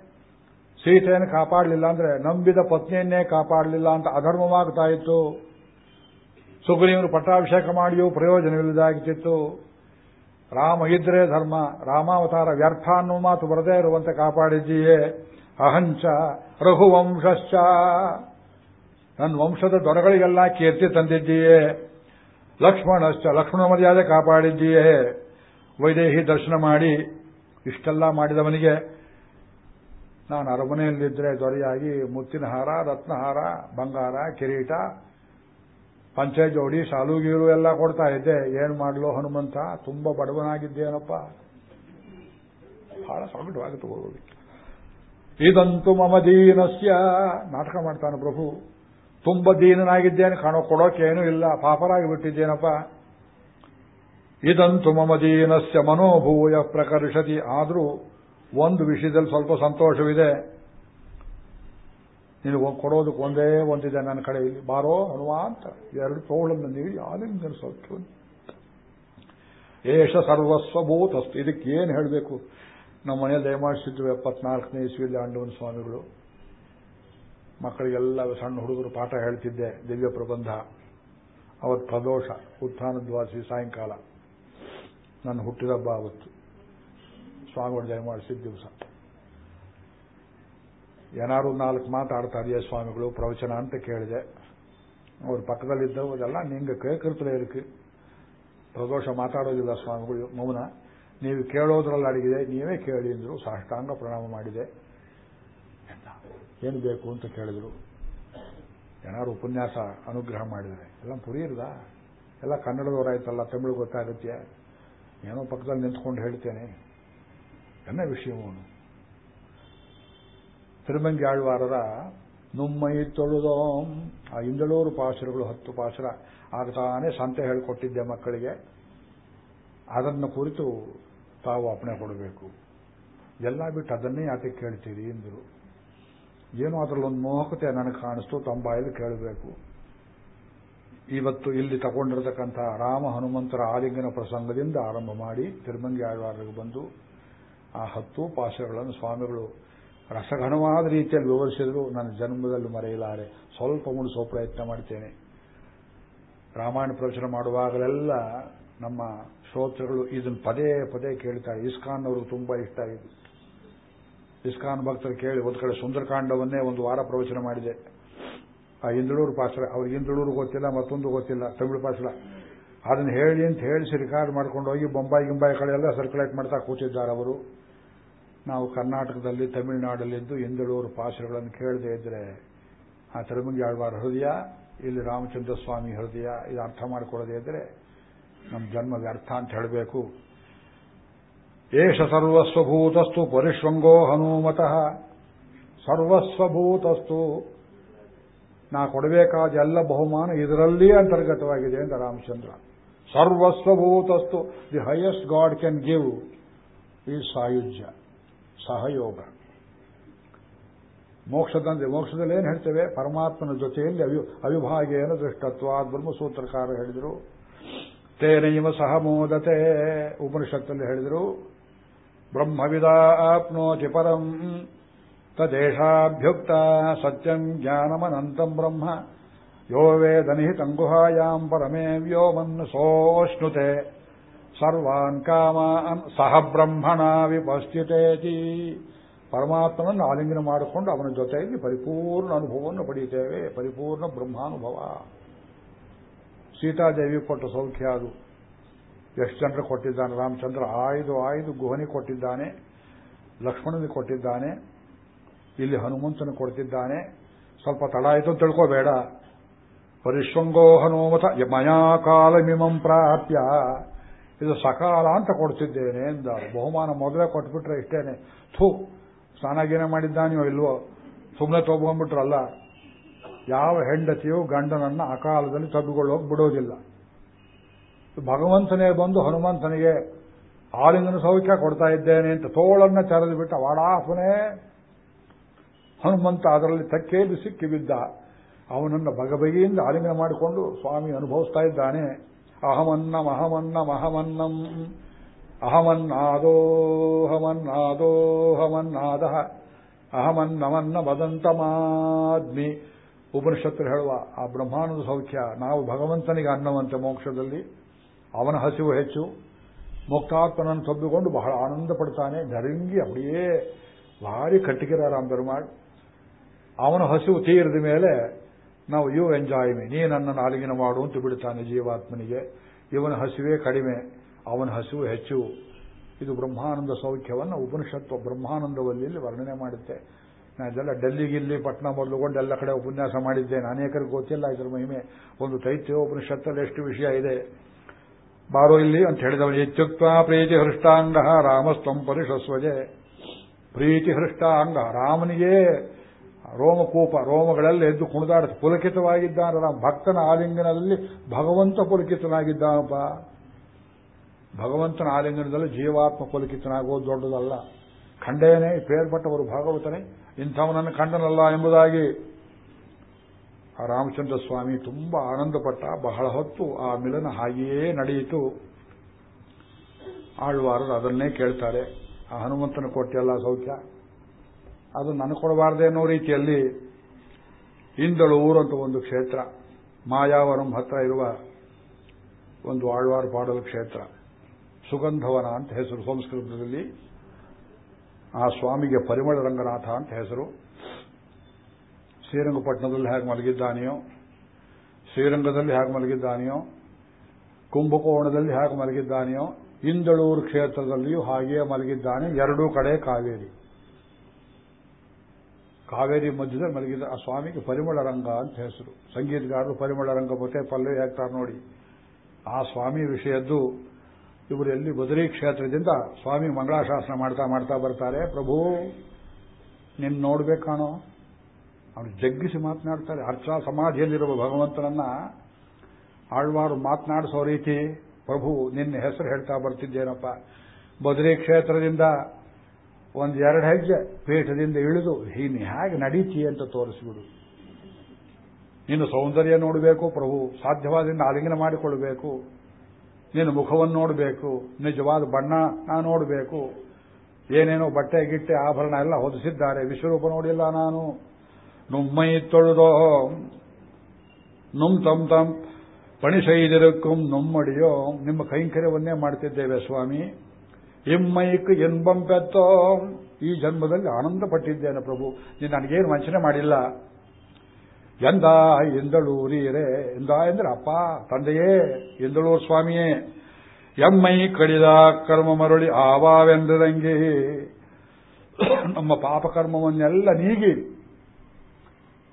ಸೀತೆಯನ್ನು ಕಾಪಾಡಲಿಲ್ಲ ಅಂದ್ರೆ ನಂಬಿದ ಪತ್ನಿಯನ್ನೇ ಕಾಪಾಡಲಿಲ್ಲ ಅಂತ ಅಧರ್ಮವಾಗ್ತಾ ಇತ್ತು. ಸುಗ್ರೀವರು ಪಟ್ಟಾಭಿಷೇಕ ಮಾಡಿಯೂ ಪ್ರಯೋಜನವಿಲ್ಲದಾಗಿತ್ತು ರಾಮ ಇದ್ರೆ ಧರ್ಮ, ರಾಮಾವತಾರ ವ್ಯರ್ಥ ಅನ್ನುವ ಮಾತು ಬರದೇ ಇರುವಂತೆ ಕಾಪಾಡಿದ್ದೀಯೇ. ಅಹಂಚ ರಘುವಂಶಶ್ಚ. ನನ್ನ ವಂಶದ ದೊರೆಗಳಿಗೆಲ್ಲ ಕೀರ್ತಿ ತಂದಿದ್ದೀಯೇ. ಲಕ್ಷ್ಮಣಶ್ಚ ಲಕ್ಷ್ಮಣ ಮರ್ಯಾದೆ ಕಾಪಾಡಿದ್ದೀಯೇ. ವೈದೇಹಿ ದರ್ಶನ ಮಾಡಿ, ಇಷ್ಟೆಲ್ಲ ಮಾಡಿದವನಿಗೆ ನಾನು ಅರಮನೆಯಲ್ಲಿದ್ದರೆ ದೊರೆಯಾಗಿ ಮುತ್ತಿನ ಹಾರ ರತ್ನಹಾರ, ಬಂಗಾರ, ಕಿರೀಟ ಪಂಚೆ ಜೋಡಿ ಶಾಲುಗೀರು ಎಲ್ಲ ಕೊಡ್ತಾ ಇದ್ದೆ. ಏನ್ ಮಾಡ್ಲೋ ಹನುಮಂತ? ತುಂಬಾ ಬಡವನಾಗಿದ್ದೇನಪ್ಪ. ಬಹಳ ಸಂಕಟವಾಗಿ ತಗೊಳ್ಳೋದಕ್ಕೆ ಇದಂತೂ ಮಮ ದೀನಸ್ಯ. ನಾಟಕ ಮಾಡ್ತಾನೆ ಪ್ರಭು. ತುಂಬ ದೀನನಾಗಿದ್ದೇನೆ. ಕಾಣೋ ಕೊಡೋಕೇನೂ ಇಲ್ಲ. ಪಾಪರಾಗಿ ಬಿಟ್ಟಿದ್ದೇನಪ್ಪ. ಇದಂತೂ ಮಮ ದೀನಸ್ಯ ಮನೋಭೂಯ ಪ್ರಕರ್ಷತಿ. ಆದರೂ ಒಂದು ವಿಷಯದಲ್ಲಿ ಸ್ವಲ್ಪ ಸಂತೋಷವಿದೆ. ನೀನು ಕೊಡೋದಕ್ಕೆ ಒಂದೇ ಒಂದಿದೆ ನನ್ನ ಕಡೆ ಇಲ್ಲಿ. ಬಾರೋ, ಹನುಮಾಂತ, ಎರಡು ತೋಳನ್ನು ನೀಡಿ ಸೌಖ್ಯ ಏಷ ಸರ್ವಸ್ವಭೂತಸ್ತು. ಇದಕ್ಕೆ ಏನು ಹೇಳಬೇಕು? ನಮ್ಮ ಮನೆಯಲ್ಲಿ ದಯಮಾಡಿಸಿದ್ರು ಎಪ್ಪತ್ನಾಲ್ಕನೇ ಇಸ್ವಿಯಲ್ಲಿ ಆಂಡವನ ಸ್ವಾಮಿಗಳು. ಮಕ್ಕಳಿಗೆಲ್ಲ ಸಣ್ಣ ಹುಡುಗರು ಪಾಠ ಹೇಳ್ತಿದ್ದೆ, ದಿವ್ಯ ಪ್ರಬಂಧ. ಅವತ್ತು ಪ್ರದೋಷ ಉತ್ಥಾನದ್ವಾಸಿ ಸಾಯಂಕಾಲ. ನನ್ನ ಹುಟ್ಟಿದಬ್ಬ ಅವತ್ತು. ಸ್ವಾಮಿಗಳು ದಯಮಾಡಿಸಿದ ದಿವಸ ಏನಾದ್ರು ನಾಲ್ಕು ಮಾತಾಡ್ತಾರಿಯ ಸ್ವಾಮಿಗಳು, ಪ್ರವಚನ ಅಂತ ಕೇಳಿದೆ. ಅವ್ರ ಪಕ್ಕದಲ್ಲಿದ್ದವರೆಲ್ಲ ನಿಂಗೆ ಕೇಳ್ಕಿರ್ತಲೇ ಇರಕ್ಕೆ ಪ್ರದೋಷ ಮಾತಾಡೋದಿಲ್ಲ ಸ್ವಾಮಿಗಳು, ಮೌನ. ನೀವು ಕೇಳೋದ್ರಲ್ಲಿ ಅಡಗಿದೆ, ನೀವೇ ಕೇಳಿ, ಅಂದರು. ಸಾಷ್ಟಾಂಗ ಪ್ರಣಾಮ ಮಾಡಿದೆ. ಏನು ಬೇಕು? ಅಂತ ಕೇಳಿದರು. ಏನಾದ್ರು ಉಪನ್ಯಾಸ, ಅನುಗ್ರಹ ಮಾಡಿದರೆ ಎಲ್ಲ ಪುರಿಯಿರ್ದ ಎಲ್ಲ ಕನ್ನಡದವರಾಯ್ತಲ್ಲ, ತಮಿಳು ಗೊತ್ತಾಗುತ್ತೆ ಏನೋ ಪಕ್ಕದಲ್ಲಿ ನಿಂತ್ಕೊಂಡು ಹೇಳ್ತೇನೆ. ಎನ್ನ ವಿಷಯವನ್ನು ತಿರುಮಂಗಿ ಆಳ್ವಾರದ ನುಮ್ಮೈ ತೊಳುದೋಂ. ಆ ಇಂದಳೂರು ಪಾಶರಗಳು ಹತ್ತು ಪಾಶರ. ಆಗ್ತಾನೆ ಸಂತೆ ಹೇಳಿಕೊಟ್ಟಿದ್ದೆ ಮಕ್ಕಳಿಗೆ. ಅದನ್ನು ಕುರಿತು ತಾವು ಅಪಣೆ ಕೊಡಬೇಕು. ಎಲ್ಲ ಬಿಟ್ಟು ಅದನ್ನೇ ಯಾಕೆ ಕೇಳ್ತೀರಿ ಎಂದರು. ಏನೋ ಅದರಲ್ಲೊಂದು ಮೋಹಕತೆ ನನಗೆ ಕಾಣಿಸ್ತು ತಮ್ಮ ಬಾಯಲ್ಲಿ ಕೇಳಬೇಕು. ಇವತ್ತು ಇಲ್ಲಿ ತಗೊಂಡಿರತಕ್ಕಂಥ ರಾಮ ಹನುಮಂತರ ಆಲಿಂಗನ ಪ್ರಸಂಗದಿಂದ ಆರಂಭ ಮಾಡಿ ತಿರುಮಂಗಿ ಆಳ್ವಾರರಿಗೆ ಬಂದು ಆ ಹತ್ತು ಪಾಶಗಳನ್ನು ಸ್ವಾಮಿಗಳು ರಸಘನವಾದ ರೀತಿಯಲ್ಲಿ ವಿವರಿಸಿದ್ರು. ನನ್ನ ಜನ್ಮದಲ್ಲಿ ಮರೆಯಲಾರೆ. ಸ್ವಲ್ಪ ಮುಡಿಸೋ ಪ್ರಯತ್ನ ಮಾಡ್ತೇನೆ. ರಾಮಾಯಣ ಪ್ರವಚನ ಮಾಡುವಾಗಲೆಲ್ಲ ನಮ್ಮ ಶ್ರೋತೃಗಳು ಇದನ್ನು ಪದೇ ಪದೇ ಕೇಳ್ತಾರೆ ಇಸ್ಕಾನ್ ಅವರು ತುಂಬಾ ಇಷ್ಟ ಆಗಿದೆ. ಇಸ್ಕಾನ್ ಭಕ್ತರು ಕೇಳಿ, ಒಂದು ಕಡೆ ಸುಂದರಕಾಂಡವನ್ನೇ ಒಂದು ವಾರ ಪ್ರವಚನ ಮಾಡಿದೆ. ಆ ಇಂದಳೂರು ಪಾತ್ರ, ಅವ್ರಿಗೆ ಇಂದಳೂರು ಗೊತ್ತಿಲ್ಲ, ಮತ್ತೊಂದು ಗೊತ್ತಿಲ್ಲ, ತಮಿಳು ಪಾತ್ರ. ಅದನ್ನು ಹೇಳಿ ಅಂತ ಹೇಳಿಸಿ ರಿಕಾರ್ಡ್ ಮಾಡ್ಕೊಂಡು ಹೋಗಿ, ಬೊಂಬಾಯಿ ಗಿಂಬಾಯಿ ಕಡೆ ಎಲ್ಲ ಸರ್ಕ್ಯುಲೇಟ್ ಮಾಡ್ತಾ ಕೂತಿದ್ದಾರೆ ಅವರು. ನಾವು ಕರ್ನಾಟಕದಲ್ಲಿ ತಮಿಳುನಾಡಲ್ಲಿದ್ದು ಎಂದಳೂರು ಪಾಶಗಳನ್ನು ಕೇಳದೇ ಇದ್ರೆ ಆ ತಿರುಮಂಗಿ ಆಳ್ವಾರ ಹೃದಯ, ಇಲ್ಲಿ ರಾಮಚಂದ್ರ ಸ್ವಾಮಿ ಹೃದಯ, ಇದು ಅರ್ಥ ಮಾಡಿಕೊಳ್ಳದೇ ಇದ್ರೆ ನಮ್ಮ ಜನ್ಮ ವ್ಯರ್ಥ ಅಂತ ಹೇಳಬೇಕು. ಏಷ ಸರ್ವಸ್ವಭೂತಸ್ತು ಪರಿಶ್ವಂಗೋ ಹನುಮತಃ. ಸರ್ವಸ್ವಭೂತಸ್ತು. ನಾ ಕೊಡಬೇಕಾದ ಎಲ್ಲ ಬಹುಮಾನ ಇದರಲ್ಲಿ ಅಂತರ್ಗತವಾಗಿದೆ ಅಂತ Ramachandra. ಸರ್ವಸ್ವಭೂತಸ್ತು. The highest god can give ಈ ಸಾಯುಜ್ಯ. ಸಹಯೋಗ. ಮೋಕ್ಷದಂದ್ರೆ ಮೋಕ್ಷದಲ್ಲಿ ಏನು ಹೇಳ್ತೇವೆ? ಪರಮಾತ್ಮನ ಜೊತೆಯಲ್ಲಿ ಅವಿ, ಅವಿಭಾಗೇನ ದೃಷ್ಟತ್ವ ಬ್ರಹ್ಮಸೂತ್ರಕಾರ ಹೇಳಿದರು. ತೇನೈವ ಸಹ ಮೋದತೆ, ಉಪನಿಷತ್ತಲ್ಲಿ ಹೇಳಿದರು. ಬ್ರಹ್ಮವಿದ ಆಪ್ನೋತಿ ಪರಂ, ತದೇಶಾಭ್ಯುಕ್ತ ಸತ್ಯಂ ಜ್ಞಾನಮನಂತಂ ಬ್ರಹ್ಮ. ಯೋ ವೇದನಿ ಗುಹಾಯಾಂ ಪರಮೇ ವ್ಯೋಮನ್ ಸೋಷ್ಣುತೆ. ಸರ್ವಾನ್ ಕಾಮಾನ್ ಸಹ ಬ್ರಹ್ಮಣ ವಿಪಸ್ಥಿತೇತಿ ಪರಮಾತ್ಮನನ್ನು ಆಲಿಂಗನ ಮಾಡಿಕೊಂಡು ಅವನ ಜೊತೆಯಲ್ಲಿ ಪರಿಪೂರ್ಣ ಅನುಭವವನ್ನು ಪಡೆಯುತ್ತೇವೆ. ಪರಿಪೂರ್ಣ ಬ್ರಹ್ಮಾನುಭವ. ಸೀತಾದೇವಿ ಕೊಟ್ಟ ಸೌಖ್ಯ ಅದು. ಎಷ್ಟು ಜನರು ಕೊಟ್ಟಿದ್ದಾನೆ, ರಾಮಚಂದ್ರ ಆಯ್ದು ಆಯ್ದು ಗುಹನಿ ಕೊಟ್ಟಿದ್ದಾನೆ, ಲಕ್ಷ್ಮಣನಿಗೆ ಕೊಟ್ಟಿದ್ದಾನೆ, ಇಲ್ಲಿ ಹನುಮಂತನ ಕೊಡ್ತಿದ್ದಾನೆ. ಸ್ವಲ್ಪ ತಡ ಆಯಿತು ಅಂತ ತಿಳ್ಕೋಬೇಡ. ಪರಿಶ್ವಂಗೋ ಹನುಮತ ಮಯಾ ಕಾಲಮಿಮಂ ಪ್ರಾಪ್ಯ. ಇದು ಸಕಾಲ ಅಂತ ಕೊಡ್ತಿದ್ದೇನೆ ಎಂದ ಬಹುಮಾನ ಮೊದಲೇ ಕೊಟ್ಬಿಟ್ರೆ ಇಷ್ಟೇನೆ. ಥೂ, ಸ್ನಾನಾಗೇನೆ ಮಾಡಿದ್ದಾನೆಯೋ ಇಲ್ವೋ? ಸುಮ್ಮನೆ ತಗೊಂಡ್ಬಿಟ್ರಲ್ಲ ಯಾವ ಹೆಂಡತಿಯು ಗಂಡನನ್ನ ಅಕಾಲದಲ್ಲಿ ತಬ್ಬಿಕೊಳ್ಳೋಕೆ ಬಿಡೋದಿಲ್ಲ. ಭಗವಂತನೇ ಬಂದು ಹನುಮಂತನಿಗೆ ಆಲಿಂಗನ ಸೌಖ್ಯ ಕೊಡ್ತಾ ಇದ್ದೇನೆ ಅಂತ ತೋಳನ್ನ ತೆರೆದು ಬಿಟ್ಟ ವಾಡಾಫನೇ ಹನುಮಂತ ಅದರಲ್ಲಿ ತಕ್ಕೇದು ಸಿಕ್ಕಿ ಬಿದ್ದ. ಅವನನ್ನು ಬಗೆಬಗೆಯಿಂದ ಆಲಿಂಗನ ಮಾಡಿಕೊಂಡು ಸ್ವಾಮಿ ಅನುಭವಿಸ್ತಾ ಇದ್ದಾನೆ. ಅಹಮನ್ನಮಹಮನ್ನಮಹಮನ್ನಂ ಅಹಮನ್ನಾದೋಹಮನ್ನಾದೋಹಮನ್ನಾದಃ ಅಹಮನ್ನಮನ್ನ ವದಂತಮಾದ್ಮಿ ಉಪನಿಷತ್ರು ಹೇಳುವ ಆ ಬ್ರಹ್ಮಾನಂದ ಸೌಖ್ಯ, ನಾವು ಭಗವಂತನಿಗೆ ಅನ್ನವಂತೆ ಮೋಕ್ಷದಲ್ಲಿ, ಅವನ ಹಸಿವು ಹೆಚ್ಚು, ಮುಕ್ತಾತ್ಮನನ್ನು ತಬ್ಬಿಕೊಂಡು ಬಹಳ ಆನಂದ ಪಡ್ತಾನೆ, ನರಂಗಿ அப்படியே ಭಾರಿ ಕಟ್ಟಿಗಿರ ರಾಮ್ ಪೆರುಮಾಳ್. ಅವನ ಹಸಿವು ತೀರಿದ ಮೇಲೆ ನಾವು ಯು ಎಂಜಾಯ್ ಮೀ. ನೀ ನನ್ನನ್ನು ಆಲಿಂಗನ ಮಾಡು ಅಂತ ಬಿಡುತ್ತಾನೆ ಜೀವಾತ್ಮನಿಗೆ. ಇವನ ಹಸಿವೇ ಕಡಿಮೆ, ಅವನ ಹಸಿವು ಹೆಚ್ಚು. ಇದು ಬ್ರಹ್ಮಾನಂದ ಸೌಖ್ಯವನ್ನು ಉಪನಿಷತ್ತು ಬ್ರಹ್ಮಾನಂದವಲ್ಲಿ ವರ್ಣನೆ ಮಾಡುತ್ತೆ. ನಾನು ಇದೆಲ್ಲ ಡೆಲ್ಲಿಗಿಲ್ಲಿ ಪಟ್ನಾ ಮೊದಲುಗೊಂಡು ಎಲ್ಲ ಕಡೆ ಉಪನ್ಯಾಸ ಮಾಡಿದ್ದೇನೆ ಅನೇಕರಿಗೆ ಗೊತ್ತಿಲ್ಲ, ಇದರ ಮಹಿಮೆ. ಒಂದು ತೈತ್ಯ ಉಪನಿಷತ್ತಲ್ಲಿ ಎಷ್ಟು ವಿಷಯ ಇದೆ. ಬಾರೋ ಇಲ್ಲಿ ಅಂತ ಹೇಳಿದವನು ಇತ್ಯುಕ್ತ ಪ್ರೀತಿ ಹೃಷ್ಟಾಂಗ ರಾಮಸ್ತಂ ಪರಿಷಸ್ವಜೆ. ಪ್ರೀತಿ ಹೃಷ್ಟಾಂಗ ರಾಮನಿಗೆ ರೋಮಕೂಪ, ರೋಮಗಳಲ್ಲಿ ಎದ್ದು ಕುಣಿದಾಡ ಪುಲಕಿತವಾಗಿದ್ದಾನೆ ಭಕ್ತನ ಆಲಿಂಗನದಲ್ಲಿ ಭಗವಂತ ಪುಲಕಿತನಾಗಿದ್ದಾನಪ್ಪ. ಭಗವಂತನ ಆಲಿಂಗನದಲ್ಲಿ ಜೀವಾತ್ಮ ಪುಲಕಿತನಾಗುವುದು ದೊಡ್ಡದಲ್ಲ. ಖಂಡೇನೆ ಪೇರ್ಪಟ್ಟವರು ಭಾಗವತನೇ ಇಂಥವನನ್ನು ಖಂಡನಲ್ಲ ಎಂಬುದಾಗಿ ರಾಮಚಂದ್ರ ಸ್ವಾಮಿ ತುಂಬಾ ಆನಂದಪಟ್ಟ, ಬಹಳ ಹೊತ್ತು ಆ ಮಿಲನ ಹಾಗೆಯೇ ನಡೆಯಿತು. ಆಳ್ವಾರರು ಅದನ್ನೇ ಕೇಳ್ತಾರೆ. ಆ ಹನುಮಂತನ ಕೊಟ್ಟೆಲ್ಲ ಸೌಖ್ಯ. ಅದು ನನಗೆ ಕೊಡಬಾರ್ದೆ ಅನ್ನೋ ರೀತಿಯಲ್ಲಿ ಇಂದಳೂರು ಅಂತ ಒಂದು ಕ್ಷೇತ್ರ. ಮಾಯಾವರಂ ಹತ್ರ ಇರುವ ಒಂದು ಆಳ್ವಾರ ಪಾಡಲು ಕ್ಷೇತ್ರ. ಸುಗಂಧವನ ಅಂತ ಹೆಸರು ಸಂಸ್ಕೃತದಲ್ಲಿ. ಆ ಸ್ವಾಮಿಗೆ ಪರಿಮಳ ರಂಗನಾಥ ಅಂತ ಹೆಸರು. ಶ್ರೀರಂಗಪಟ್ಟಣದಲ್ಲಿ ಹೇಗೆ ಮಲಗಿದ್ದಾನೆಯೋ, ಶ್ರೀರಂಗದಲ್ಲಿ ಹೇಗೆ ಮಲಗಿದ್ದಾನೆಯೋ, ಕುಂಭಕೋಣದಲ್ಲಿ ಹೇಗೆ ಮಲಗಿದ್ದಾನೆಯೋ, ಇಂದಳೂರು ಕ್ಷೇತ್ರದಲ್ಲಿಯೂ ಹಾಗೆಯೇ ಮಲಗಿದ್ದಾನೆ. ಎರಡೂ ಕಡೆ ಕಾವೇರಿ. ಕಾವೇರಿ ಮಧ್ಯದಲ್ಲಿ ಮಲಗಿದ ಆ ಸ್ವಾಮಿಗೆ ಪರಿಮಳ ರಂಗ ಅಂತ ಹೆಸರು. ಸಂಗೀತಗಾರರು ಪರಿಮಳ ರಂಗ ಮತ್ತೆ ಪಲ್ಲವಿ ಹಾಕ್ತಾರೆ ನೋಡಿ. ಆ ಸ್ವಾಮಿ ವಿಷಯದ್ದು ಇವರು ಎಲ್ಲಿ ಬದರಿ ಕ್ಷೇತ್ರದಿಂದ ಸ್ವಾಮಿ ಮಂಗಳಾಶಾಸನ ಮಾಡ್ತಾ ಮಾಡ್ತಾ ಬರ್ತಾರೆ. ಪ್ರಭು, ನಿನ್ ನೋಡ್ಬೇಕಾಣೋ ಅವನು ಜಗ್ಗಿಸಿ ಮಾತನಾಡ್ತಾರೆ. ಅರ್ಚಾ ಸಮಾಧಿಯಲ್ಲಿರುವ ಭಗವಂತನನ್ನ ಆಳ್ವಾರು ಮಾತನಾಡಿಸೋ ರೀತಿ ಪ್ರಭು ನಿನ್ನ ಹೆಸರು ಹೇಳ್ತಾ ಬರ್ತಿದ್ದೇನಪ್ಪ. ಬದರಿ ಕ್ಷೇತ್ರದಿಂದ ಒಂದು ಎರಡು ಹೆಜ್ಜೆ ಪೀಠದಿಂದ ಇಳಿದು ಹೀನಿ ಹೇಗೆ ನಡೀತಿ ಅಂತ ತೋರಿಸಿಬಿಡು. ನೀನು ಸೌಂದರ್ಯ ನೋಡಬೇಕು, ಪ್ರಭು, ಸಾಧ್ಯವಾದಿಂದ ಆಲಿಂಗನ ಮಾಡಿಕೊಳ್ಳಬೇಕು. ನಿನ್ನ ಮುಖವನ್ನು ನೋಡಬೇಕು, ನಿಜವಾದ ಬಣ್ಣ ನಾ ನೋಡಬೇಕು. ಏನೇನೋ ಬಟ್ಟೆ, ಗಿಟ್ಟೆ, ಆಭರಣ ಎಲ್ಲ ಹೊದಿಸಿದ್ದಾರೆ, ವಿಶ್ವರೂಪ ನೋಡಿಲ್ಲ ನಾನು. ನುಮ್ಮೈ ತೊಳೆದೋ, ನುಮ್ ತಮ್ ತಮ್ ಪಣಿಸೈದಿರಕ್ಕೂ ನುಮ್ಮಡಿಯೋ, ನಿಮ್ಮ ಕೈಂಕರ್ಯವನ್ನೇ ಮಾಡ್ತಿದ್ದೇವೆ ಸ್ವಾಮಿ. ಇಮ್ಮೈಕ್ ಎನ್ಬಂಪೆತ್ತೋ ಈ ಜನ್ಮದಲ್ಲಿ ಆನಂದ ಪಟ್ಟಿದ್ದೇನೆ ಪ್ರಭು. ನೀನು ನನಗೇನು ವಂಚನೆ ಮಾಡಿಲ್ಲ. ಎಂದ ಎಂದಳೂರೀರೆ ಎಂದ ಎಂದ್ರೆ ಅಪ್ಪ, ತಂದೆಯೇ ಎಂದಳೂರು ಸ್ವಾಮಿಯೇ. ಎಮ್ಮೈ ಕಡಿದ ಕರ್ಮ ಮರಳಿ ಆವಾವೆಂದದಂಗೆ. ನಮ್ಮ ಪಾಪಕರ್ಮವನ್ನೆಲ್ಲ ನೀಗಿ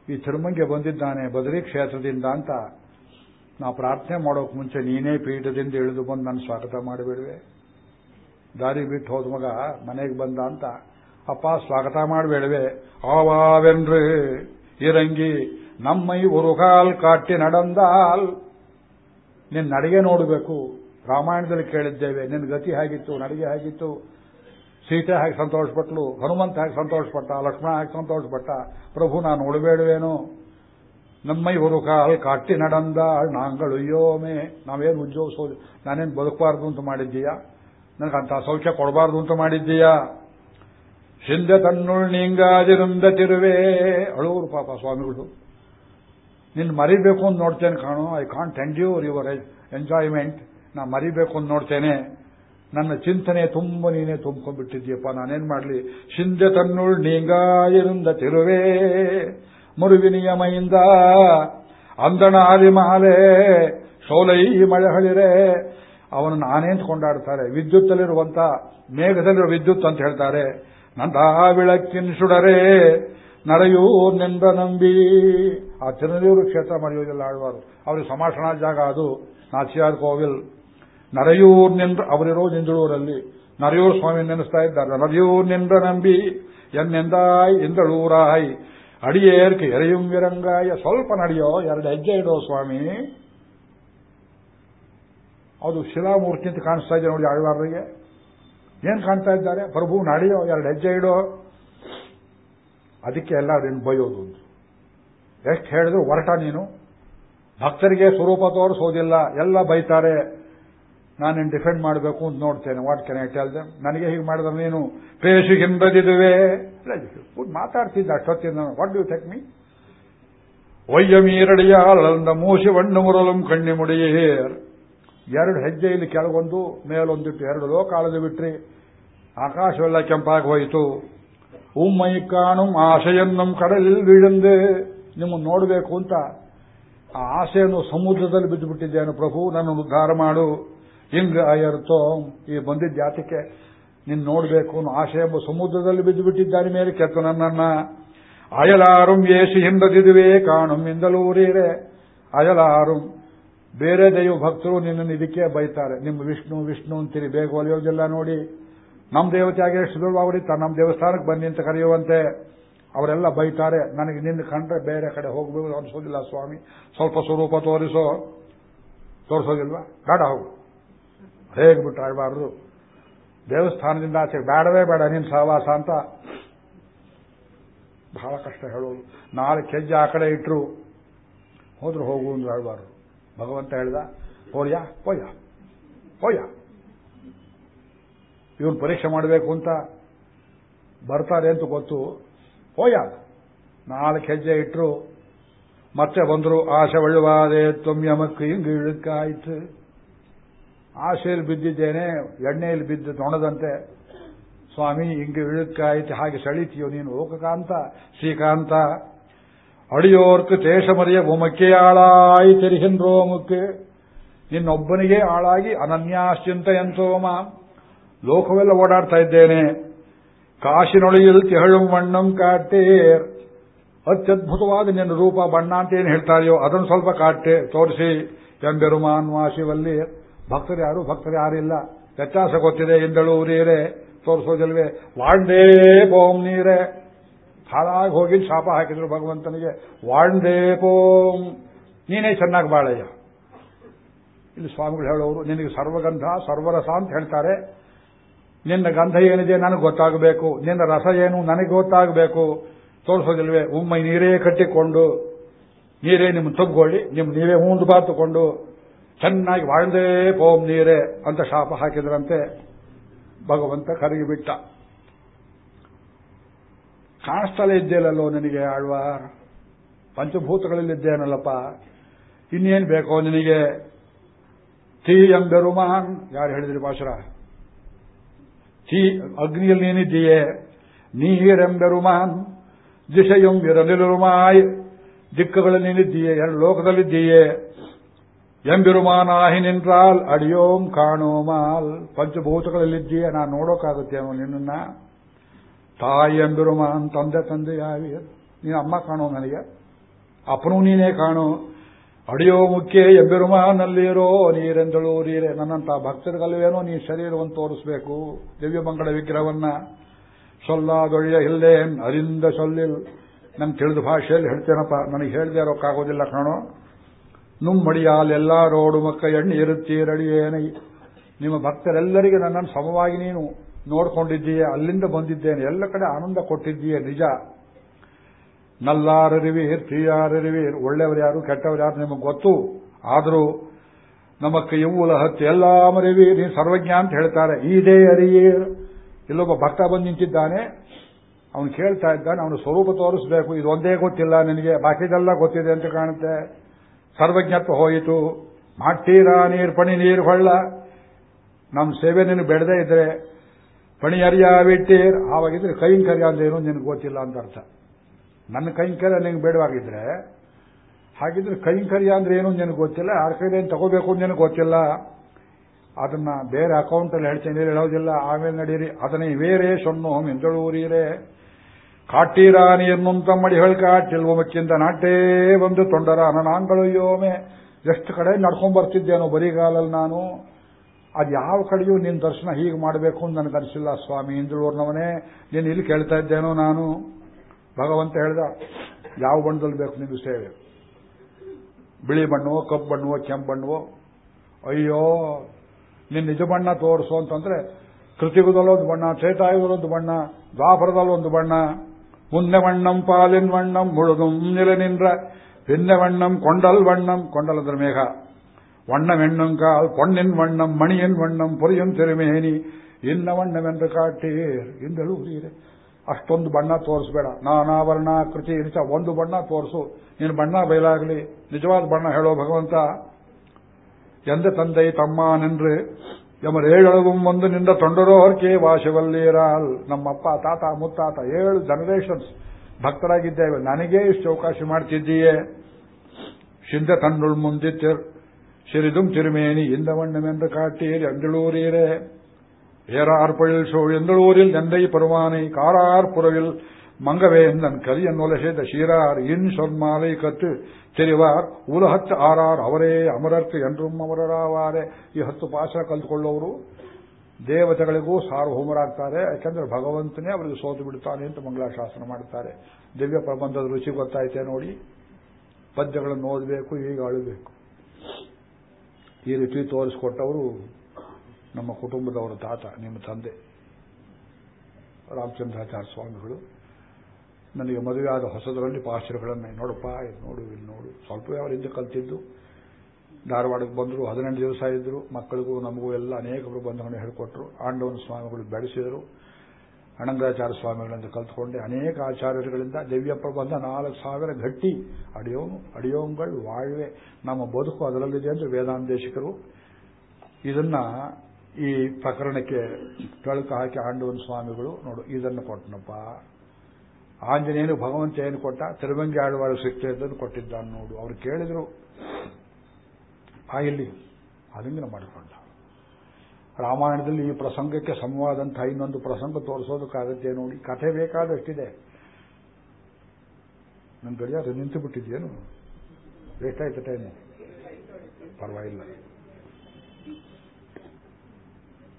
ಈ ತಿರುಮಂಗೆ ಬಂದಿದ್ದಾನೆ ಬದರಿ ಕ್ಷೇತ್ರದಿಂದ ಅಂತ ನಾ ಪ್ರಾರ್ಥನೆ ಮಾಡೋಕೆ ಮುಂಚೆ ನೀನೇ ಪೀಠದಿಂದ ಇಳಿದು ಬಂದು ನನ್ನ ಸ್ವಾಗತ ಮಾಡಿಬಿಡುವೆ. ದಾರಿ ಬಿಟ್ಟು ಹೋದ ಮಗ ಮನೆಗೆ ಬಂದ ಅಂತ, ಅಪ್ಪ, ಸ್ವಾಗತ ಮಾಡಬೇಡವೆ ಆವಾವೆನ್ರಿ. ಇರಂಗಿ, ನಮ್ಮೈ ಉರುಗಾಲ್ ಕಾಟಿ ನಡಂದಾಲ್. ನಿನ್ನ ನಡಿಗೆ ನೋಡಬೇಕು. ರಾಮಾಯಣದಲ್ಲಿ ಕೇಳಿದ್ದೇವೆ. ನಿನ್ನ ಗತಿ ಹೇಗಿತ್ತು, ನಡಿಗೆ ಹೇಗಿತ್ತು. ಸೀತೆ ಹಾಗೆ ಸಂತೋಷಪಟ್ಲು, ಹನುಮಂತ ಹೇಗೆ ಸಂತೋಷಪಟ್ಟ, ಲಕ್ಷ್ಮಣ ಹಾಗೆ ಸಂತೋಷಪಟ್ಟ. ಪ್ರಭು, ನಾನು ನೋಡಬೇಡುವೇನು. ನಮ್ಮೈ ಕಾಲ್ ಕಾಟಿ ನಡಂದ ನಾಂಗಳು ಅಯ್ಯೋಮೆ ನಾವೇನು ಉದ್ಯೋಗಿಸೋದು ನಾನೇನು ಬದುಕಬಾರ್ದು ಅಂತ ಮಾಡಿದ್ದೀಯಾ? ನನಗಂತ ಸೌಖ್ಯ ಕೊಡಬಾರ್ದು ಅಂತ ಮಾಡಿದ್ದೀಯಾ? ಹಿಂದೆ ತನ್ನುಳ್ ನೀಂಗಾದಿರುಂದ ತಿರುವೆ. ಅಳುವರು ಪಾಪ ಸ್ವಾಮಿಗಳು. ನಿನ್ನ ಮರಿಬೇಕು ಅಂತ ನೋಡ್ತೇನೆ ಕಾಣು. I can't end your enjoyment ನಾ ಮರಿಬೇಕು ಅಂತ ನೋಡ್ತೇನೆ. ನನ್ನ ಚಿಂತನೆ ತುಂಬ, ನೀನೇ ತುಂಬ್ಕೊಂಡ್ಬಿಟ್ಟಿದ್ಯಪ್ಪ ನಾನೇನ್ ಮಾಡಲಿ? ಹಿಂದೆ ತನ್ನುಳ್ ನೀಂಗಾದಿರುಂದ ತಿರುವೆ. ಮುರುವಿನಿಯಮಯಿಂದ ಅಂದಣ ಆಲಿಮಾಲೆ ಸೋಲೈ ಮಳೆಹಳಿರೆ ಅವನು ನಾನೇ ಅಂತ ಕೊಂಡಾಡ್ತಾರೆ. ವಿದ್ಯುತ್ತಲ್ಲಿರುವಂತ ಮೇಘದಲ್ಲಿರುವ ವಿದ್ಯುತ್ ಅಂತ ಹೇಳ್ತಾರೆ. ನಂದಾ ಸುಡರೇ ಸುಡರೆ ನರೆಯೂರ್ನಿಂದ ನಂಬಿ. ಆ ತಿರುನೂರು ಕ್ಷೇತ್ರ ಮರೆಯುವುದಿಲ್ಲ ಆಳ್ವಾರು. ಅವ್ರಿಗೆ ಸಮಾಷಣ ಜಾಗ ಅದು. ನಾಚಿಯಾರ್ ಕೋವಿಲ್. ನರೆಯೂರ್ನಿಂದ ಅವರಿರೋ ನಿಂದಳೂರಲ್ಲಿ. ನರೆಯೂರ್ ಸ್ವಾಮಿ ನೆನೆಸ್ತಾ ಇದ್ದಾರೆ. ನರೆಯೂರ್ನಿಂದ ನಂಬಿ. ಎನ್ನೆಂದಾಯ್ ಇಂದಳೂರಾಯ್. ಅಡಿಯೇರ್ಕೆ ಎರೆಯುಂ ವಿರಂಗಾಯ. ಸ್ವಲ್ಪ ನಡೆಯೋ ಎರಡು ಹೆಜ್ಜೆ ಇಡೋ ಸ್ವಾಮಿ. ಅದು ಶಿಲಾಮೂರ್ತಿ ಅಂತ ಕಾಣಿಸ್ತಾ ಇದೆ ನೋಡಿ ಆಳ್ವಾರರಿಗೆ. ಏನ್ ಕಾಣ್ತಾ ಇದ್ದಾರೆ? ಪ್ರಭು ನಡೆಯೋ, ಎರಡು ಹೆಜ್ಜೆ ಇಡೋ. ಅದಕ್ಕೆ ಎಲ್ಲ ನಿನ್ ಬೈಯೋದು ಎಷ್ಟು ಹೇಳಿದ್ರು ಹೊರಟ ನೀನು. ಭಕ್ತರಿಗೆ ಸ್ವರೂಪ ತೋರಿಸೋದಿಲ್ಲ. ಎಲ್ಲ ಬೈತಾರೆ. ನಾನು ಡಿಫೆಂಡ್ ಮಾಡಬೇಕು ಅಂತ ನೋಡ್ತೇನೆ. What can I tell them ನನಗೆ ಹೀಗೆ ಮಾಡಿದ್ರೆ ನೀನು ಪೇಶಿ ಹಿಂಬದಿದುವೆ ಮಾತಾಡ್ತಿದ್ದ ಅಷ್ಟೊತ್ತಿಂದ. ವಾಟ್ ಡು ಟೆಕ್ ಮೀ ಒಯ್ಯಮೀರಡಿಯಾಳಂದ ಮೂಸಿ ವಣ್ಣು ಮುರಲಂ ಕಣ್ಣಿ ಮುಡಿಯೇರ್ ಎರಡು ಹೆಜ್ಜೆ ಇಲ್ಲಿ ಕೆಳಗೊಂದು, ಮೇಲೊಂದಿಟ್ಟು ಎರಡು ಲೋಕಾಳದು ಬಿಟ್ರಿ. ಆಕಾಶವೆಲ್ಲ ಕೆಂಪಾಗಿ ಹೋಯಿತು. ಉಮ್ಮೈ ಕಾಣುಂ ನಮ್ಮ ಕಡಲಿಲ್ ಬೀಳಂದೆ. ನಿಮ್ಮನ್ನು ನೋಡಬೇಕು ಅಂತ ಆ ಆಸೆಯನ್ನು ಸಮುದ್ರದಲ್ಲಿ ಬಿದ್ದು ಬಿಟ್ಟಿದ್ದೇನು ಪ್ರಭು ನನ್ನ ಉದ್ಧಾರ ಮಾಡು. ಹಿಂಗ ಅಯರ್ತೋ ಈ ಬಂದಿದ್ದ ಜಾತಿಕೆ ನಿನ್ ನೋಡಬೇಕು ಆಶೆ ಎಂಬ ಸಮುದ್ರದಲ್ಲಿ ಬಿದ್ದು ಬಿಟ್ಟಿದ್ದಾನೆ ಮೇಲೆ ಕೆತ್ತು ನನ್ನನ್ನ. ಅಯಲಾರುಂ ಏಸಿ ಹಿಂದದಿದುವೆ ಕಾಣುಂ ಇಂದಲೂರೀರೆ. ಅಯಲಾರುಂ ಬೇರೆ ದೈವ ಭಕ್ತರು ನಿನ್ನನ್ನು ಇದಕ್ಕೆ ಬೈತಾರೆ. ನಿಮ್ಮ ವಿಷ್ಣು ವಿಷ್ಣು ಅಂತೀರಿ. ಬೇಗ ಒಲಿಯೋದಿಲ್ಲ ನೋಡಿ. ನಮ್ಮ ದೇವತೆ ಆಗಿ ಎಷ್ಟು ಸುಲಭ ನಮ್ಮ ದೇವಸ್ಥಾನಕ್ಕೆ ಬನ್ನಿ ಅಂತ ಕರೆಯುವಂತೆ ಅವರೆಲ್ಲ ಬೈತಾರೆ. ನನಗೆ ನಿನ್ನ ಕಂಡ್ರೆ ಬೇರೆ ಕಡೆ ಹೋಗಬೇಕು ಅನಿಸೋದಿಲ್ಲ ಸ್ವಾಮಿ. ಸ್ವಲ್ಪ ಸ್ವರೂಪ ತೋರಿಸೋ. ತೋರಿಸೋದಿಲ್ವಾ? ಬೇಡ, ಹೋಗು. ಹೇಗೆ ಬಿಟ್ಟು ಆಗಬಾರ್ದು? ದೇವಸ್ಥಾನದಿಂದ ಆಚೆ ಬೇಡವೇ ಬೇಡ ನಿನ್ನ ಸಹವಾಸ ಅಂತ. ಬಹಳ ಕಷ್ಟ ಹೇಳೋದು. ನಾಲ್ಕು ಹೆಜ್ಜೆ ಆ ಕಡೆ ಇಟ್ಟರು ಹೋದ್ರು ಹೋಗು ಅಂತ ಆಡಬಾರ್ದು ಭಗವಂತ ಹೇಳ್ದ ಹೋಯ್ಯ ಹೋಯ್ಯ ಹೋಯ್ಯ ಇವನು ಪರೀಕ್ಷೆ ಮಾಡಬೇಕು ಅಂತ ಬರ್ತಾರೆ ಅಂತ ಗೊತ್ತು. ಹೋಯ ನಾಲ್ಕು ಹೆಜ್ಜೆ ಇಟ್ಟರು ಮತ್ತೆ ಬಂದರು, ಆಶೆ ಒಳ್ಳುವಾದೆ ತೊಮ್ಯಮಕ್ಕೆ ಹಿಂಗೆ ಇಳುಕಾಯ್ತು ಆಶೆಯಲ್ಲಿ ಬಿದ್ದಿದ್ದೇನೆ ಎಣ್ಣೆಯಲ್ಲಿ ಬಿದ್ದು ತೊಣದಂತೆ. ಸ್ವಾಮಿ ಹಿಂಗೆ ಇಳುಕಾಯ್ತು ಹಾಗೆ ಸೆಳಿತೀಯೋ ನೀನು, ಲೋಕಕಾಂತ, ಶ್ರೀಕಾಂತ. ಅಡಿಯೋರ್ಕ್ ದೇಶಮರಿಯ ಉಮಕ್ಕೆ ಆಳಾಯಿ ಮುಕ್ಕೆ ನಿನ್ನೊಬ್ಬನಿಗೆ ಆಳಾಗಿ ಅನನ್ಯಾಶ್ಚಿಂತೆಯಂತೋಮ ಲೋಕವೆಲ್ಲ ಓಡಾಡ್ತಾ ಇದ್ದೇನೆ ಕಾಶಿನೊಳೆಯಲ್ಲಿ ತಿಹಳು ಮಣ್ಣಂ ಕಾಟೇರ್ ಅತ್ಯದ್ಭುತವಾದ ನಿನ್ನ ರೂಪ ಬಣ್ಣ ಅಂತ ಏನು ಹೇಳ್ತಾರೆಯೋ ಅದನ್ನು ಸ್ವಲ್ಪ ಕಾಟ್ಟೆ ತೋರಿಸಿ ಎಂಬೆರುಮಾನ್ ವಾಸಿವಲ್ಲಿ ಭಕ್ತರು ಯಾರು ಭಕ್ತರು ಯಾರಿಲ್ಲ ವ್ಯತ್ಯಾಸ ಗೊತ್ತಿದೆ ಇಂದಳು ನೀರೇ ತೋರಿಸೋದಿಲ್ವೇ ವಾಂಡೇ ಬೋಮ್ ನೀರೇ ಹಾಳಾಗಿ ಹೋಗಿ ಶಾಪ ಹಾಕಿದ್ರು ಭಗವಂತನಿಗೆ, ವಾಂಡೇ ಬೋಮ್ ನೀನೇ ಚೆನ್ನಾಗಿ ಬಾಳಯ್ಯ. ಇಲ್ಲಿ ಸ್ವಾಮಿಗಳು ಹೇಳೋರು, ನಿನಗೆ ಸರ್ವಗಂಧ, ಸರ್ವರಸ ಅಂತ ಹೇಳ್ತಾರೆ. ನಿನ್ನ ಗಂಧ ಏನಿದೆ ನನಗೆ ಗೊತ್ತಾಗಬೇಕು, ನಿನ್ನ ರಸ ಏನು ನನಗೆ ಗೊತ್ತಾಗಬೇಕು. ತೋರಿಸೋದಿಲ್ವೇ, ಉಮ್ಮೈ ನೀರೇ ಕಟ್ಟಿಕೊಂಡು, ನೀರೇ ನಿಮ್ಮ ತಬ್ಕೊಳ್ಳಿ ನಿಮ್ಮ ನೀವೇ ಹೂಂದು ಬಾತುಕೊಂಡು, ಚೆನ್ನಾಗಿ ವಾಣ್ದೇ ಪೋಮ್ ನೀರೇ ಅಂತ ಶಾಪ ಹಾಕಿದ್ರಂತೆ ಭಗವಂತ ಕರಗಿ ಬಿಟ್ಟ ಕಾಣಿಸ್ತಲೇ ಇದ್ದೇನಲ್ಲೋ ನಿನಗೆ ಆಳ್ವಾರ್ ಪಂಚಭೂತಗಳಲ್ಲಿದ್ದೇನಲ್ಲಪ್ಪ? ಇನ್ನೇನು ಬೇಕೋ ನಿನಗೆ? ತೀ ಎಂಬೆರುಮಾನ್ ಯಾರು ಹೇಳಿದ್ರಿ ಭಾಷರ? ತೀ ಅಗ್ನಿಯಲ್ಲಿ ನೀನಿದ್ದೀಯೇ? ನೀರೆಂಬೆರುಮಾನ್ ದಿಶೆಯಂ ಇರಲಿರುಮಾಯ್ ದಿಕ್ಕುಗಳಲ್ಲಿ ನೀನಿದ್ದೀಯೇ? ಎರಡು ಲೋಕದಲ್ಲಿದ್ದೀಯೇ? ಎಂಬಿರುಮಾನಾಹಿ ನಿನ್ರಾಲ್ ಅಡಿಯೋಂ ಕಾಣೋಮಾಲ್ ಪಂಚಭೂತಗಳಲ್ಲಿದ್ದೀಯ? ನಾನು ನೋಡೋಕಾಗುತ್ತೇನೋ ನಿನ್ನ ತಾಯಿ ಎಂಬಿರುಮಾನ್ ತಂದೆ ತಂದೆ ನೀನು ಅಮ್ಮ ಕಾಣೋ ನನಗೆ? ಅಪ್ಪನೂ ನೀನೇ ಕಾಣೋ? ಅಡಿಯೋ ಮುಖ್ಯ ಎಂಬೆರುಮಾನಲ್ಲಿರೋ ನೀರೆಂದಳು ನೀರೆ. ನನ್ನಂತ ಭಕ್ತರಿಗಲ್ವೇನೋ ನೀ ಶರೀರವನ್ನು ತೋರಿಸಬೇಕು? ದಿವ್ಯಮಂಗಳ ವಿಗ್ರಹವನ್ನ. ಸೊಲ್ಲಾದೊಳ್ಳೆಯ ಇಲ್ಲೇನ್ ಅರಿಂದ ಸೊಲ್ಲಿಲ್. ನಂಗೆ ತಿಳಿದ ಭಾಷೆಯಲ್ಲಿ ಹೇಳ್ತೇನಪ್ಪ, ನನಗೆ ಹೇಳದೆ ಇರೋಕ್ಕಾಗೋದಿಲ್ಲ ಕಾಣೋ. ನುಮ್ಮಡಿಯಾಲೆಲ್ಲ ರೋಡು ಮಕ್ಕ ಎಣ್ಣೆ ಇರುತ್ತೀರಡಿಯೇನೈ ನಿಮ್ಮ ಭಕ್ತರೆಲ್ಲರಿಗೆ ನನ್ನನ್ನು ಸಮವಾಗಿ ನೀನು. ನೋಡ್ಕೊಂಡಿದ್ದೀಯ, ಅಲ್ಲಿಂದ ಬಂದಿದ್ದೇನೆ. ಎಲ್ಲ ಕಡೆ ಆನಂದ ಕೊಟ್ಟಿದ್ದೀಯ, ನಿಜ. ನಲ್ಲಾರರಿವೀರ್ ಪ್ರಿಯಾರರಿವೀರ್ ಒಳ್ಳೆಯವರು ಯಾರು, ಕೆಟ್ಟವರು ಯಾರು ನಿಮಗೆ ಗೊತ್ತು. ಆದರೂ ನಮ್ಮ ಕೈಯುವುಲ ಹತ್ತು, ಎಲ್ಲ ಮರಿವಿ ನೀನು ಸರ್ವಜ್ಞ ಅಂತ ಹೇಳ್ತಾರೆ. ಇದೇ ಅರಿಯೇರ್ ಇಲ್ಲೊಬ್ಬ ಭಕ್ತ ಬಂದು ನಿಂತಿದ್ದಾನೆ. ಅವನು ಕೇಳ್ತಾ ಇದ್ದಾನೆ, ಅವನು ಸ್ವರೂಪ ತೋರಿಸಬೇಕು. ಇದು ಒಂದೇ ಗೊತ್ತಿಲ್ಲ ನಿನಗೆ. ಬಾಕಿದೆಲ್ಲ ಗೊತ್ತಿದೆ ಅಂತ ಕಾಣುತ್ತೆ. ಸರ್ವಜ್ಞತ್ವ ಹೋಯಿತು. ಮಾಡ್ತೀರಾ ನೀರ್ಪಣಿ ನೀರು, ಹೊಳ್ಳ. ನಮ್ಮ ಸೇವೆ ನಿನಗೆ ಬೆಳೆದೇ ಇದ್ರೆ ಪಣಿ ಆವಾಗಿದ್ರೆ ಬಿಟ್ಟೀರ್ ಆವಾಗಿದ್ರೆ ಅಂದ್ರೆ ಏನು ನಿನಗೆ ಗೊತ್ತಿಲ್ಲ ಅಂತ ಅರ್ಥ. ನನ್ನ ಕೈಂಕರ್ಯ ನಿನಗೆ ಬೇಡವಾಗಿದ್ರೆ, ಹಾಗಿದ್ರೆ ಕೈಂಕರ್ಯ ಅಂದ್ರೆ ಏನು ನಿನಗೆ ಗೊತ್ತಿಲ್ಲ, ಯಾರ ಕೈಲಿ ಏನು ತಗೋಬೇಕು ನಿನಗೆ ಗೊತ್ತಿಲ್ಲ. ಅದನ್ನ ಬೇರೆ ಅಕೌಂಟಲ್ಲಿ ಹೇಳ್ತೀನಿ ಹೇಳೋದಿಲ್ಲ. ಆಮೇಲೆ ನಡೀರಿ. ಅದನ್ನೇ ಬೇರೆ ಸೊನ್ನು ಮೆಂದಳೂರಿರೇ ಕಾಟೀರಾ ನೀರ್ನುಂತ ಮಡಿ ಹೇಳ್ಕಾಟಿಲ್ವ ಮಕ್ಕಿಂದ ನಾಟೇ ಬಂದು ತೊಂಡರ ಅನನಾಂಗಳಯ್ಯೋಮೆ ಎಷ್ಟು ಕಡೆ ನಡ್ಕೊಂಡ್ ಬರ್ತಿದ್ದೇನೋ ಬರಿಗಾಲಲ್ಲಿ ನಾನು. ಅದು ಯಾವ ಕಡೆಯೂ ನಿನ್ನ ದರ್ಶನ ಹೀಗೆ ಮಾಡಬೇಕು ಅಂತ ನನಗನ್ಸಿಲ್ಲ ಸ್ವಾಮಿ. ಹಿಂದುಳೂರ್ನವನೇ ನೀನು ಇಲ್ಲಿ ಕೇಳ್ತಾ ಇದ್ದೇನೋ ನಾನು? ಭಗವಂತ ಹೇಳ್ದ, ಯಾವ ಬಣ್ಣದಲ್ಲಿ ಬೇಕು ನಿನ್ನ ಸೇವೆ? ಬಿಳಿ ಬಣ್ಣವೋ, ಕಪ್ಪು ಬಣ್ಣವೋ, ಕೆಂಪು ಬಣ್ಣವೋ? ಅಯ್ಯೋ ನಿನ್ನ ನಿಜ ಬಣ್ಣ ತೋರಿಸು ಅಂತಂದ್ರೆ ಕೃತಿಗುದಲ್ಲೊಂದು ಬಣ್ಣ ಚೇತಾಯುದಲ್ಲೊಂದು ಬಣ್ಣ ದ್ವಾಪರದಲ್ಲೊಂದು ಬಣ್ಣ ಮುನ್ನೆ ಬಣ್ಣಂ ಪಾಲಿನ್ ವಣ್ಣಂ ನಿಲ ನಿನ್ರ ಪಿನ್ನೆ ವಣ್ಣಂ ಕೊಂಡಲ್ ವಣ್ಣಂ ಕೊಂಡಲ್ ಮೇಘ. வண்ணம் ಕಾ பொன்னின் வண்ணம், மணியின் வண்ணம் பொರಿಯನ್ திருமேனி. ಇನ್ನ ವಣ್ಣವೆಂದು ಕಾಟೀರ್ ಎಂದಳು ಅಷ್ಟೊಂದು ಬಣ್ಣ ತೋರಿಸ್ಬೇಡ ನಾನಾವರಣ ಕೃತಿ ಇಳಿಸ ಒಂದು ಬಣ್ಣ ತೋರಿಸು ನೀನು ಬಣ್ಣ ಬಯಲಾಗಲಿ ನಿಜವಾದ ಬಣ್ಣ ಹೇಳೋ ಭಗವಂತ ಎಂದ ತಂದೆ ತಮ್ಮನೆಂದ್ರೆ ಯಮರ್ ಏಳಳಗುಂ ಒಂದು ನಿಂದ ತೊಂಡರೋರ್ಕೆ ವಾಶವಲ್ಲೀರಾಲ್ ನಮ್ಮಪ್ಪ ತಾತ ಮುತ್ತಾತ ಏಳು ಜನರೇಷನ್ಸ್ ಭಕ್ತರಾಗಿದ್ದೇವೆ ನನಗೇ ಇಷ್ಟು ಅವಕಾಶ ಮಾಡ್ತಿದ್ದೀಯೇ ಶಿಂದೆ ತನ್ನುಳ್ ಮುಂದಿತ್ತಿರ್ ಸಿರಿದು ತಿರುಮೇನಿ ಇಂದ ವಣ್ಣಮೆಂದು ಕಾಟ್ಟೇರಿ ಅಂಜಳೂರೇರೆ ಏರಾರ್ ಶೋ ಎಂದಳೂರಿಲ್ ನಂದೈ ಪರ್ವಾನೆ ಕಾರಾರ್ ಪುರವಿಲ್ ಮಂಗವೇ ಎಂದನ್ ಕರಿಯನ್ ಇನ್ ಸೊನ್ಮಾಲೆ ಕತ್ತು ತೆರಿವಾರ್ ಊಲ ಹತ್ತ ಆರಾರ್ ಅವರೇ ಅಮರರ್ಥ ಎಂದ್ರು ಅಮರರಾವಾರೆ. ಈ ಹತ್ತು ಪಾಸ ಕಲ್ತುಕೊಳ್ಳೋರು ದೇವತೆಗಳಿಗೂ ಸಾರ್ವಭೌಮರಾಗ್ತಾರೆ ಯಾಕಂದ್ರೆ ಭಗವಂತನೇ ಅವರಿಗೆ ಸೋತು ಬಿಡುತ್ತಾನೆ ಅಂತ ಮಂಗಳ ಶಾಸನ ಮಾಡುತ್ತಾರೆ ದಿವ್ಯ ಪ್ರಬಂಧದ ರುಚಿ ಗೊತ್ತಾಯ್ತೇ ನೋಡಿ. ಪದ್ಯಗಳನ್ನು ಓದಬೇಕು ಈಗ ಅಳಬೇಕು. ಈ ರೀತಿ ತೋರಿಸಿಕೊಟ್ಟವರು ನಮ್ಮ ಕುಟುಂಬದವರ ತಾತ, ನಿಮ್ಮ ತಂದೆ, ರಾಮಚಂದ್ರಾಚಾರ್ಯ ಸ್ವಾಮಿಗಳು. ನನಗೆ ಮದುವೆಯಾದ ಹೊಸದರಲ್ಲಿ ಪಾಶ್ಚರ್ಯಗಳನ್ನು ನೋಡಪ್ಪ, ಇದು ನೋಡು, ಇಲ್ಲಿ ನೋಡು. ಸ್ವಲ್ಪ ಅವರಿಂದ ಕಲ್ತಿದ್ದು, ಧಾರವಾಡಕ್ಕೆ ಬಂದರು, ಹದಿನೆಂಟು ದಿವಸ ಇದ್ದರು, ಮಕ್ಕಳಿಗೂ ನಮಗೂ ಎಲ್ಲ ಅನೇಕ ಪ್ರಬಂಧಗಳನ್ನು ಹೇಳಿಕೊಟ್ರು. ಆಂಡವನ ಸ್ವಾಮಿಗಳು ಬೆಳೆಸಿದರು. ಅಣಂಗಾಚಾರ್ಯ ಸ್ವಾಮಿಗಳಿಂದ ಕಲ್ತ್ಕೊಂಡೆ ಅನೇಕ ಆಚಾರ್ಯರುಗಳಿಂದ ದಿವ್ಯ ಪ್ರಬಂಧ ನಾಲ್ಕು ಸಾವಿರ ಗಟ್ಟಿ ಅಡಿಯೋನು, ಅಡಿಯೋಂಗಳು ವಾಳ್ವೆ. ನಮ್ಮ ಬದುಕು ಅದರಲ್ಲಿದೆ ಎಂದು ವೇದಾಂತೇಶಿಕರು ಇದನ್ನ ಈ ಪ್ರಕರಣಕ್ಕೆ ತಳುಕ ಹಾಕಿ ಆಂಡವನ್ ಸ್ವಾಮಿಗಳು ನೋಡು, ಇದನ್ನು ಕೊಟ್ಟನಪ್ಪ ಆಂಜನೇಯನು ಭಗವಂತ ಏನು ಕೊಟ್ಟ? ತಿರುವಂಗಿ ಆಳ್ವಾಳು ಸಿಕ್ತೇ ಇದ್ದನ್ನು ಕೊಟ್ಟಿದ್ದಾನೆ ನೋಡು. ಅವ್ರು ಕೇಳಿದ್ರು, ಆ, ಇಲ್ಲಿ ಮಾಡಿಕೊಂಡ. ರಾಮಾಯಣದಲ್ಲಿ ಈ ಪ್ರಸಂಗಕ್ಕೆ ಸಮವಾದಂತಹ ಇನ್ನೊಂದು ಪ್ರಸಂಗ ತೋರಿಸೋದಕ್ಕಾಗತ್ತೆ ನೋಡಿ. ಕಥೆ ಬೇಕಾದಷ್ಟಿದೆ. ನನ್ನ ಗಡಿಯಾರ ನಿಂತು ಬಿಟ್ಟಿದ್ಯೇನು? ಎಷ್ಟಾಯ್ತು ಟೈಮು ಪರವಾಗಿಲ್ಲ.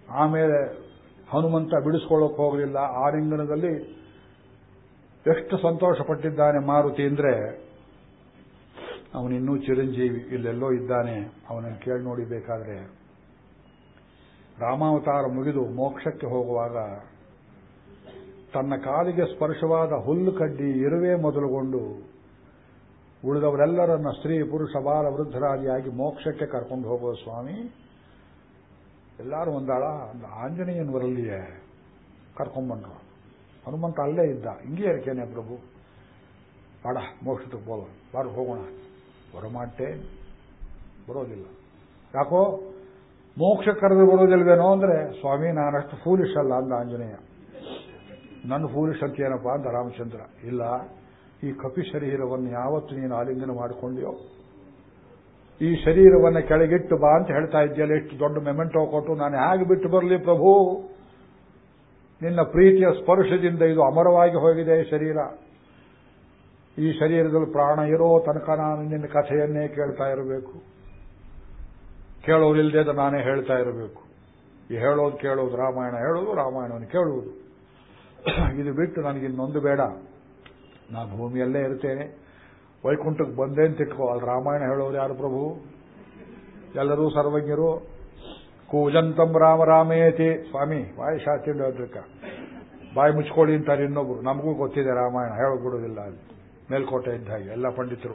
ಆಮೇಲೆ ಹನುಮಂತ ಬಿಡಿಸ್ಕೊಳ್ಳೋಕೆ ಹೋಗಲಿಲ್ಲ. ಆಲಿಂಗನದಲ್ಲಿ ಎಷ್ಟು ಸಂತೋಷ ಪಟ್ಟಿದ್ದಾನೆ ಮಾರುತಿ ಅಂದ್ರೆ, ಅವನಿನ್ನೂ ಚಿರಂಜೀವಿ ಇಲ್ಲೆಲ್ಲೋ ಇದ್ದಾನೆ. ಅವನನ್ನು ಕೇಳಿ ನೋಡಿ ಬೇಕಾದ್ರೆ ರಾಮಾವತಾರ ಮುಗಿದು ಮೋಕ್ಷಕ್ಕೆ ಹೋಗುವಾಗ ತನ್ನ ಕಾಲಿಗೆ ಸ್ಪರ್ಶವಾದ ಹುಲ್ಲು ಕಡ್ಡಿ ಇರುವೆ ಮೊದಲುಗೊಂಡು ಉಳಿದವರೆಲ್ಲರನ್ನ ಸ್ತ್ರೀ, ಪುರುಷ, ಬಾಲ ವೃದ್ಧರಾದಿಯಾಗಿ ಮೋಕ್ಷಕ್ಕೆ ಕರ್ಕೊಂಡು ಹೋಗುವ ಸ್ವಾಮಿ. ಎಲ್ಲರೂ ಒಂದಾಳ ಆಂಜನೇಯನವರಲ್ಲಿಯೇ ಕರ್ಕೊಂಡ್ಬಂದ್ರು ಹನುಮಂತ ಅಲ್ಲೇ ಇದ್ದ. ಹಿಂಗೆ ಇರ್ಕೇನೆ ಪ್ರಭು. ಬಾಡ, ಮೋಕ್ಷಕ್ಕೆ ಹೋಗೋಣ ಬಾರು ಹೋಗೋಣ. ಬರಮಾಟೆ ಬರೋದಿಲ್ಲ. ಯಾಕೋ ಮೋಕ್ಷ ಕರೆದು ಬರೋದಿಲ್ವೇನೋ ಅಂದ್ರೆ, ಸ್ವಾಮಿ, ನಾನಷ್ಟು ಫೂಲಿಶ್ ಅಲ್ಲ ಅಂದ ಆಂಜನೇಯ. ನನ್ನ ಫೂಲಿಶ್ ಅಂತ ಏನಪ್ಪ ಅಂತ ರಾಮಚಂದ್ರ. ಇಲ್ಲ, ಈ ಕಪಿ ಶರೀರವನ್ನು ಯಾವತ್ತು ನೀನು ಆಲಿಂಗನ ಮಾಡಿಕೊಂಡಿಯೋ? ಈ ಶರೀರವನ್ನು ಕೆಳಗಿಟ್ಟು ಬಾ ಅಂತ ಹೇಳ್ತಾ ಇದ್ದೀಯಲ್ಲ, ಎಷ್ಟು ದೊಡ್ಡ ಮೆಮೆಂಟೋ ಕೊಟ್ಟು, ನಾನು ಹೇಗೆ ಬಿಟ್ಟು ಬರಲಿ ಪ್ರಭು? ನಿನ್ನ ಪ್ರೀತಿಯ ಸ್ಪರ್ಶದಿಂದ ಇದು ಅಮರವಾಗಿ ಹೋಗಿದೆ ಶರೀರ. ಈ ಶರೀರದಲ್ಲಿ ಪ್ರಾಣ ಇರೋ ತನಕ ನಾನು ನಿನ್ನ ಕಥೆಯನ್ನೇ ಕೇಳ್ತಾ ಇರಬೇಕು. ಕೇಳೋರಿಲ್ಲದೆ ನಾನೇ ಹೇಳ್ತಾ ಇರಬೇಕು. ಈ ಹೇಳೋದು ಕೇಳೋದು ರಾಮಾಯಣ, ಹೇಳೋದು ರಾಮಾಯಣವನ್ನು ಕೇಳುವುದು. ಇದು ಬಿಟ್ಟು ನನಗೆ ಇನ್ನೊಂದು ಬೇಡ. ನಾನು ಭೂಮಿಯಲ್ಲೇ ಇರ್ತೇನೆ. ವೈಕುಂಠಕ್ಕೆ ಬಂದೆ ಅಂತ ಇಟ್ಕೋ. ಅಲ್ಲಿ ರಾಮಾಯಣ ಹೇಳೋರು ಯಾರು ಪ್ರಭು? ಎಲ್ಲರೂ ಸರ್ವಜ್ಞರು. ಕೂಜಂತಂ ರಾಮ ರಾಮೇತಿ. ಸ್ವಾಮಿ, ಬಾಯಿ ಶಾಸ್ತ್ರಿ ಬಾಯಿ ಮುಚ್ಕೊಳ್ಳಿ ಅಂತಾರೆ ಇನ್ನೊಬ್ರು. ನಮಗೂ ಗೊತ್ತಿದೆ ರಾಮಾಯಣ ಹೇಳಬಿಡೋದಿಲ್ಲ ಅಲ್ಲಿ ಮೇಲ್ಕೋಟೆ ಇದ್ದ ಹಾಗೆ, ಎಲ್ಲ ಪಂಡಿತರು.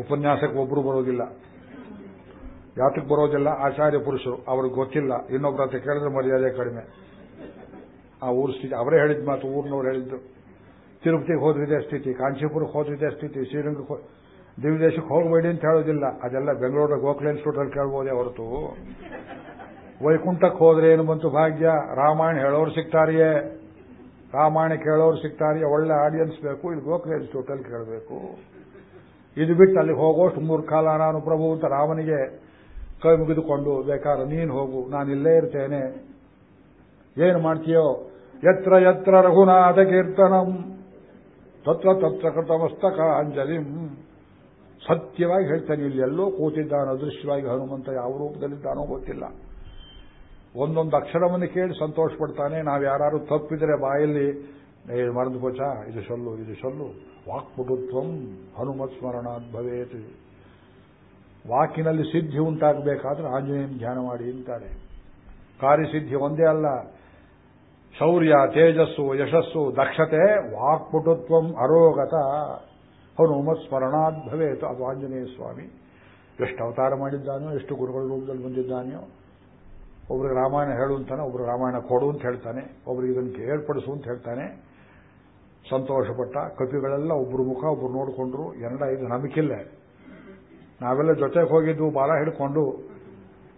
ಉಪನ್ಯಾಸಕ್ಕೆ ಒಬ್ರು ಬರೋದಿಲ್ಲ. ಯಾತಕ್ಕೆ ಬರೋದಿಲ್ಲ, ಆಚಾರ್ಯ ಪುರುಷರು, ಅವ್ರಿಗೆ ಗೊತ್ತಿಲ್ಲ ಇನ್ನೊಬ್ಬರ ಹತ್ರ ಕೇಳಿದ್ರೆ ಮರ್ಯಾದೆ ಕಡಿಮೆ. ಆ ಊರು ಸ್ಥಿತಿ, ಅವರೇ ಹೇಳಿದ ಮಾತು, ಊರಿನವ್ರು ಹೇಳಿದ್ದು. ತಿರುಪತಿಗೆ ಹೋದ್ರಿದೆ ಸ್ಥಿತಿ, ಕಾಂಚೀಪುರಕ್ಕೆ ಹೋದ್ರಿದೆ ಸ್ಥಿತಿ, ಶ್ರೀರಂಗಕ್ಕೆ ದಿವ್ಯದೇಶಕ್ಕೆ ಹೋಗಬೇಡಿ ಅಂತ ಹೇಳೋದಿಲ್ಲ. ಅದೆಲ್ಲ ಬೆಂಗಳೂರ ಗೋಖಲೆ ಇನ್ಸ್ಟಿಟ್ಯೂಟಲ್ಲಿ ಕೇಳ್ಬೋದೇ ಹೊರತು. ವೈಕುಂಠಕ್ಕೆ ಹೋದ್ರೆ ಏನು ಬಂತು ಭಾಗ್ಯ? ರಾಮಾಯಣ ಹೇಳೋರು ಸಿಗ್ತಾರಿಯೇ? ರಾಮಾಯಣ ಕೇಳೋರು ಸಿಗ್ತಾರಿಯೇ? ಒಳ್ಳೆ ಆಡಿಯನ್ಸ್ ಬೇಕು, ಇಲ್ಲಿ ಗೋಖಲೆ ಇನ್ಸ್ಟಿಟ್ಯೂಟಲ್ಲಿ ಕೇಳಬೇಕು. ಇದು ಬಿಟ್ಟು ಅಲ್ಲಿ ಹೋಗೋಷ್ಟು ಮೂರು ಕಾಲ ನಾನು ಪ್ರಭು ಅಂತ ರಾಮನಿಗೆ ಕೈ ಮುಗಿದುಕೊಂಡು, ಬೇಕಾದ್ರೆ ನೀನು ಹೋಗು, ನಾನು ಇಲ್ಲೇ ಇರ್ತೇನೆ. ಏನು ಮಾಡ್ತೀಯೋ? ಎತ್ರ ಎತ್ರ ರಘುನಾಥ ಕೀರ್ತನಂ. ತತ್ರ ತತ್ರ ಅಂಜಲಿಂ. ಸತ್ಯವಾಗಿ ಹೇಳ್ತಾನೆ, ಇಲ್ಲಿ ಎಲ್ಲೋ ಕೂತಿದ್ದಾನೆ ಅದೃಶ್ಯವಾಗಿ ಹನುಮಂತ ಯಾವ ರೂಪದಲ್ಲಿದ್ದಾನೋ ಗೊತ್ತಿಲ್ಲ. ಒಂದೊಂದು ಅಕ್ಷರವನ್ನು ಕೇಳಿ ಸಂತೋಷ ಪಡ್ತಾನೆ ನಾವು ಯಾರು ತಪ್ಪಿದರೆ ಬಾಯಲ್ಲಿ ಮರೆದು ಕೋಚ ಇದು ಸೊಲ್ಲು ಇದು ಸೊಲ್ಲು ವಾಕ್ಪುಟುತ್ವಂ ಹನುಮತ್ ಸ್ಮರಣಾತ್ ಭವೇತ್. ವಾಕಿನಲ್ಲಿ ಸಿದ್ಧಿ ಉಂಟಾಗಬೇಕಾದ್ರೆ ಆಂಜನೇಯನ ಧ್ಯಾನ ಮಾಡಿ ಅಂತಾರೆ. ಕಾರ್ಯಸಿದ್ಧಿ ಒಂದೇ ಅಲ್ಲ. ಶೌರ್ಯ, ತೇಜಸ್ಸು, ಯಶಸ್ಸು, ದಕ್ಷತೆ, ವಾಕ್ಪುಟುತ್ವಂ ಅರೋಗತ. ಹನುಮತ್ ಸ್ಮರಣಾತ್ ಭವೇತ್. ಅದು ಆಂಜನೇಯ ಸ್ವಾಮಿ. ಎಷ್ಟು ಅವತಾರ ಮಾಡಿದ್ದಾನೋ, ಎಷ್ಟು ಗುರುಗಳ ರೂಪದಲ್ಲಿ ಬಂದಿದ್ದಾನೆಯೋ. ಒಬ್ರಿಗೆ ರಾಮಾಯಣ ಹೇಳು ಅಂತಾನೆ ಒಬ್ರು ರಾಮಾಯಣ ಕೊಡು ಅಂತ ಹೇಳ್ತಾನೆ. ಒಬ್ರು ಇದನ್ನು ಏರ್ಪಡಿಸು ಅಂತ ಹೇಳ್ತಾನೆ. ಸಂತೋಷಪಟ್ಟ ಕಪಿಗಳೆಲ್ಲ ಒಬ್ರು ಮುಖ, ಒಬ್ರು ನೋಡಿಕೊಂಡ್ರು. ಎರಡ ಇದು ನಮಗಿಲ್ಲ ನಾವೆಲ್ಲ ಜೊತೆಗೆ ಹೋಗಿದ್ದು, ಬಾಲ ಹಿಡ್ಕೊಂಡು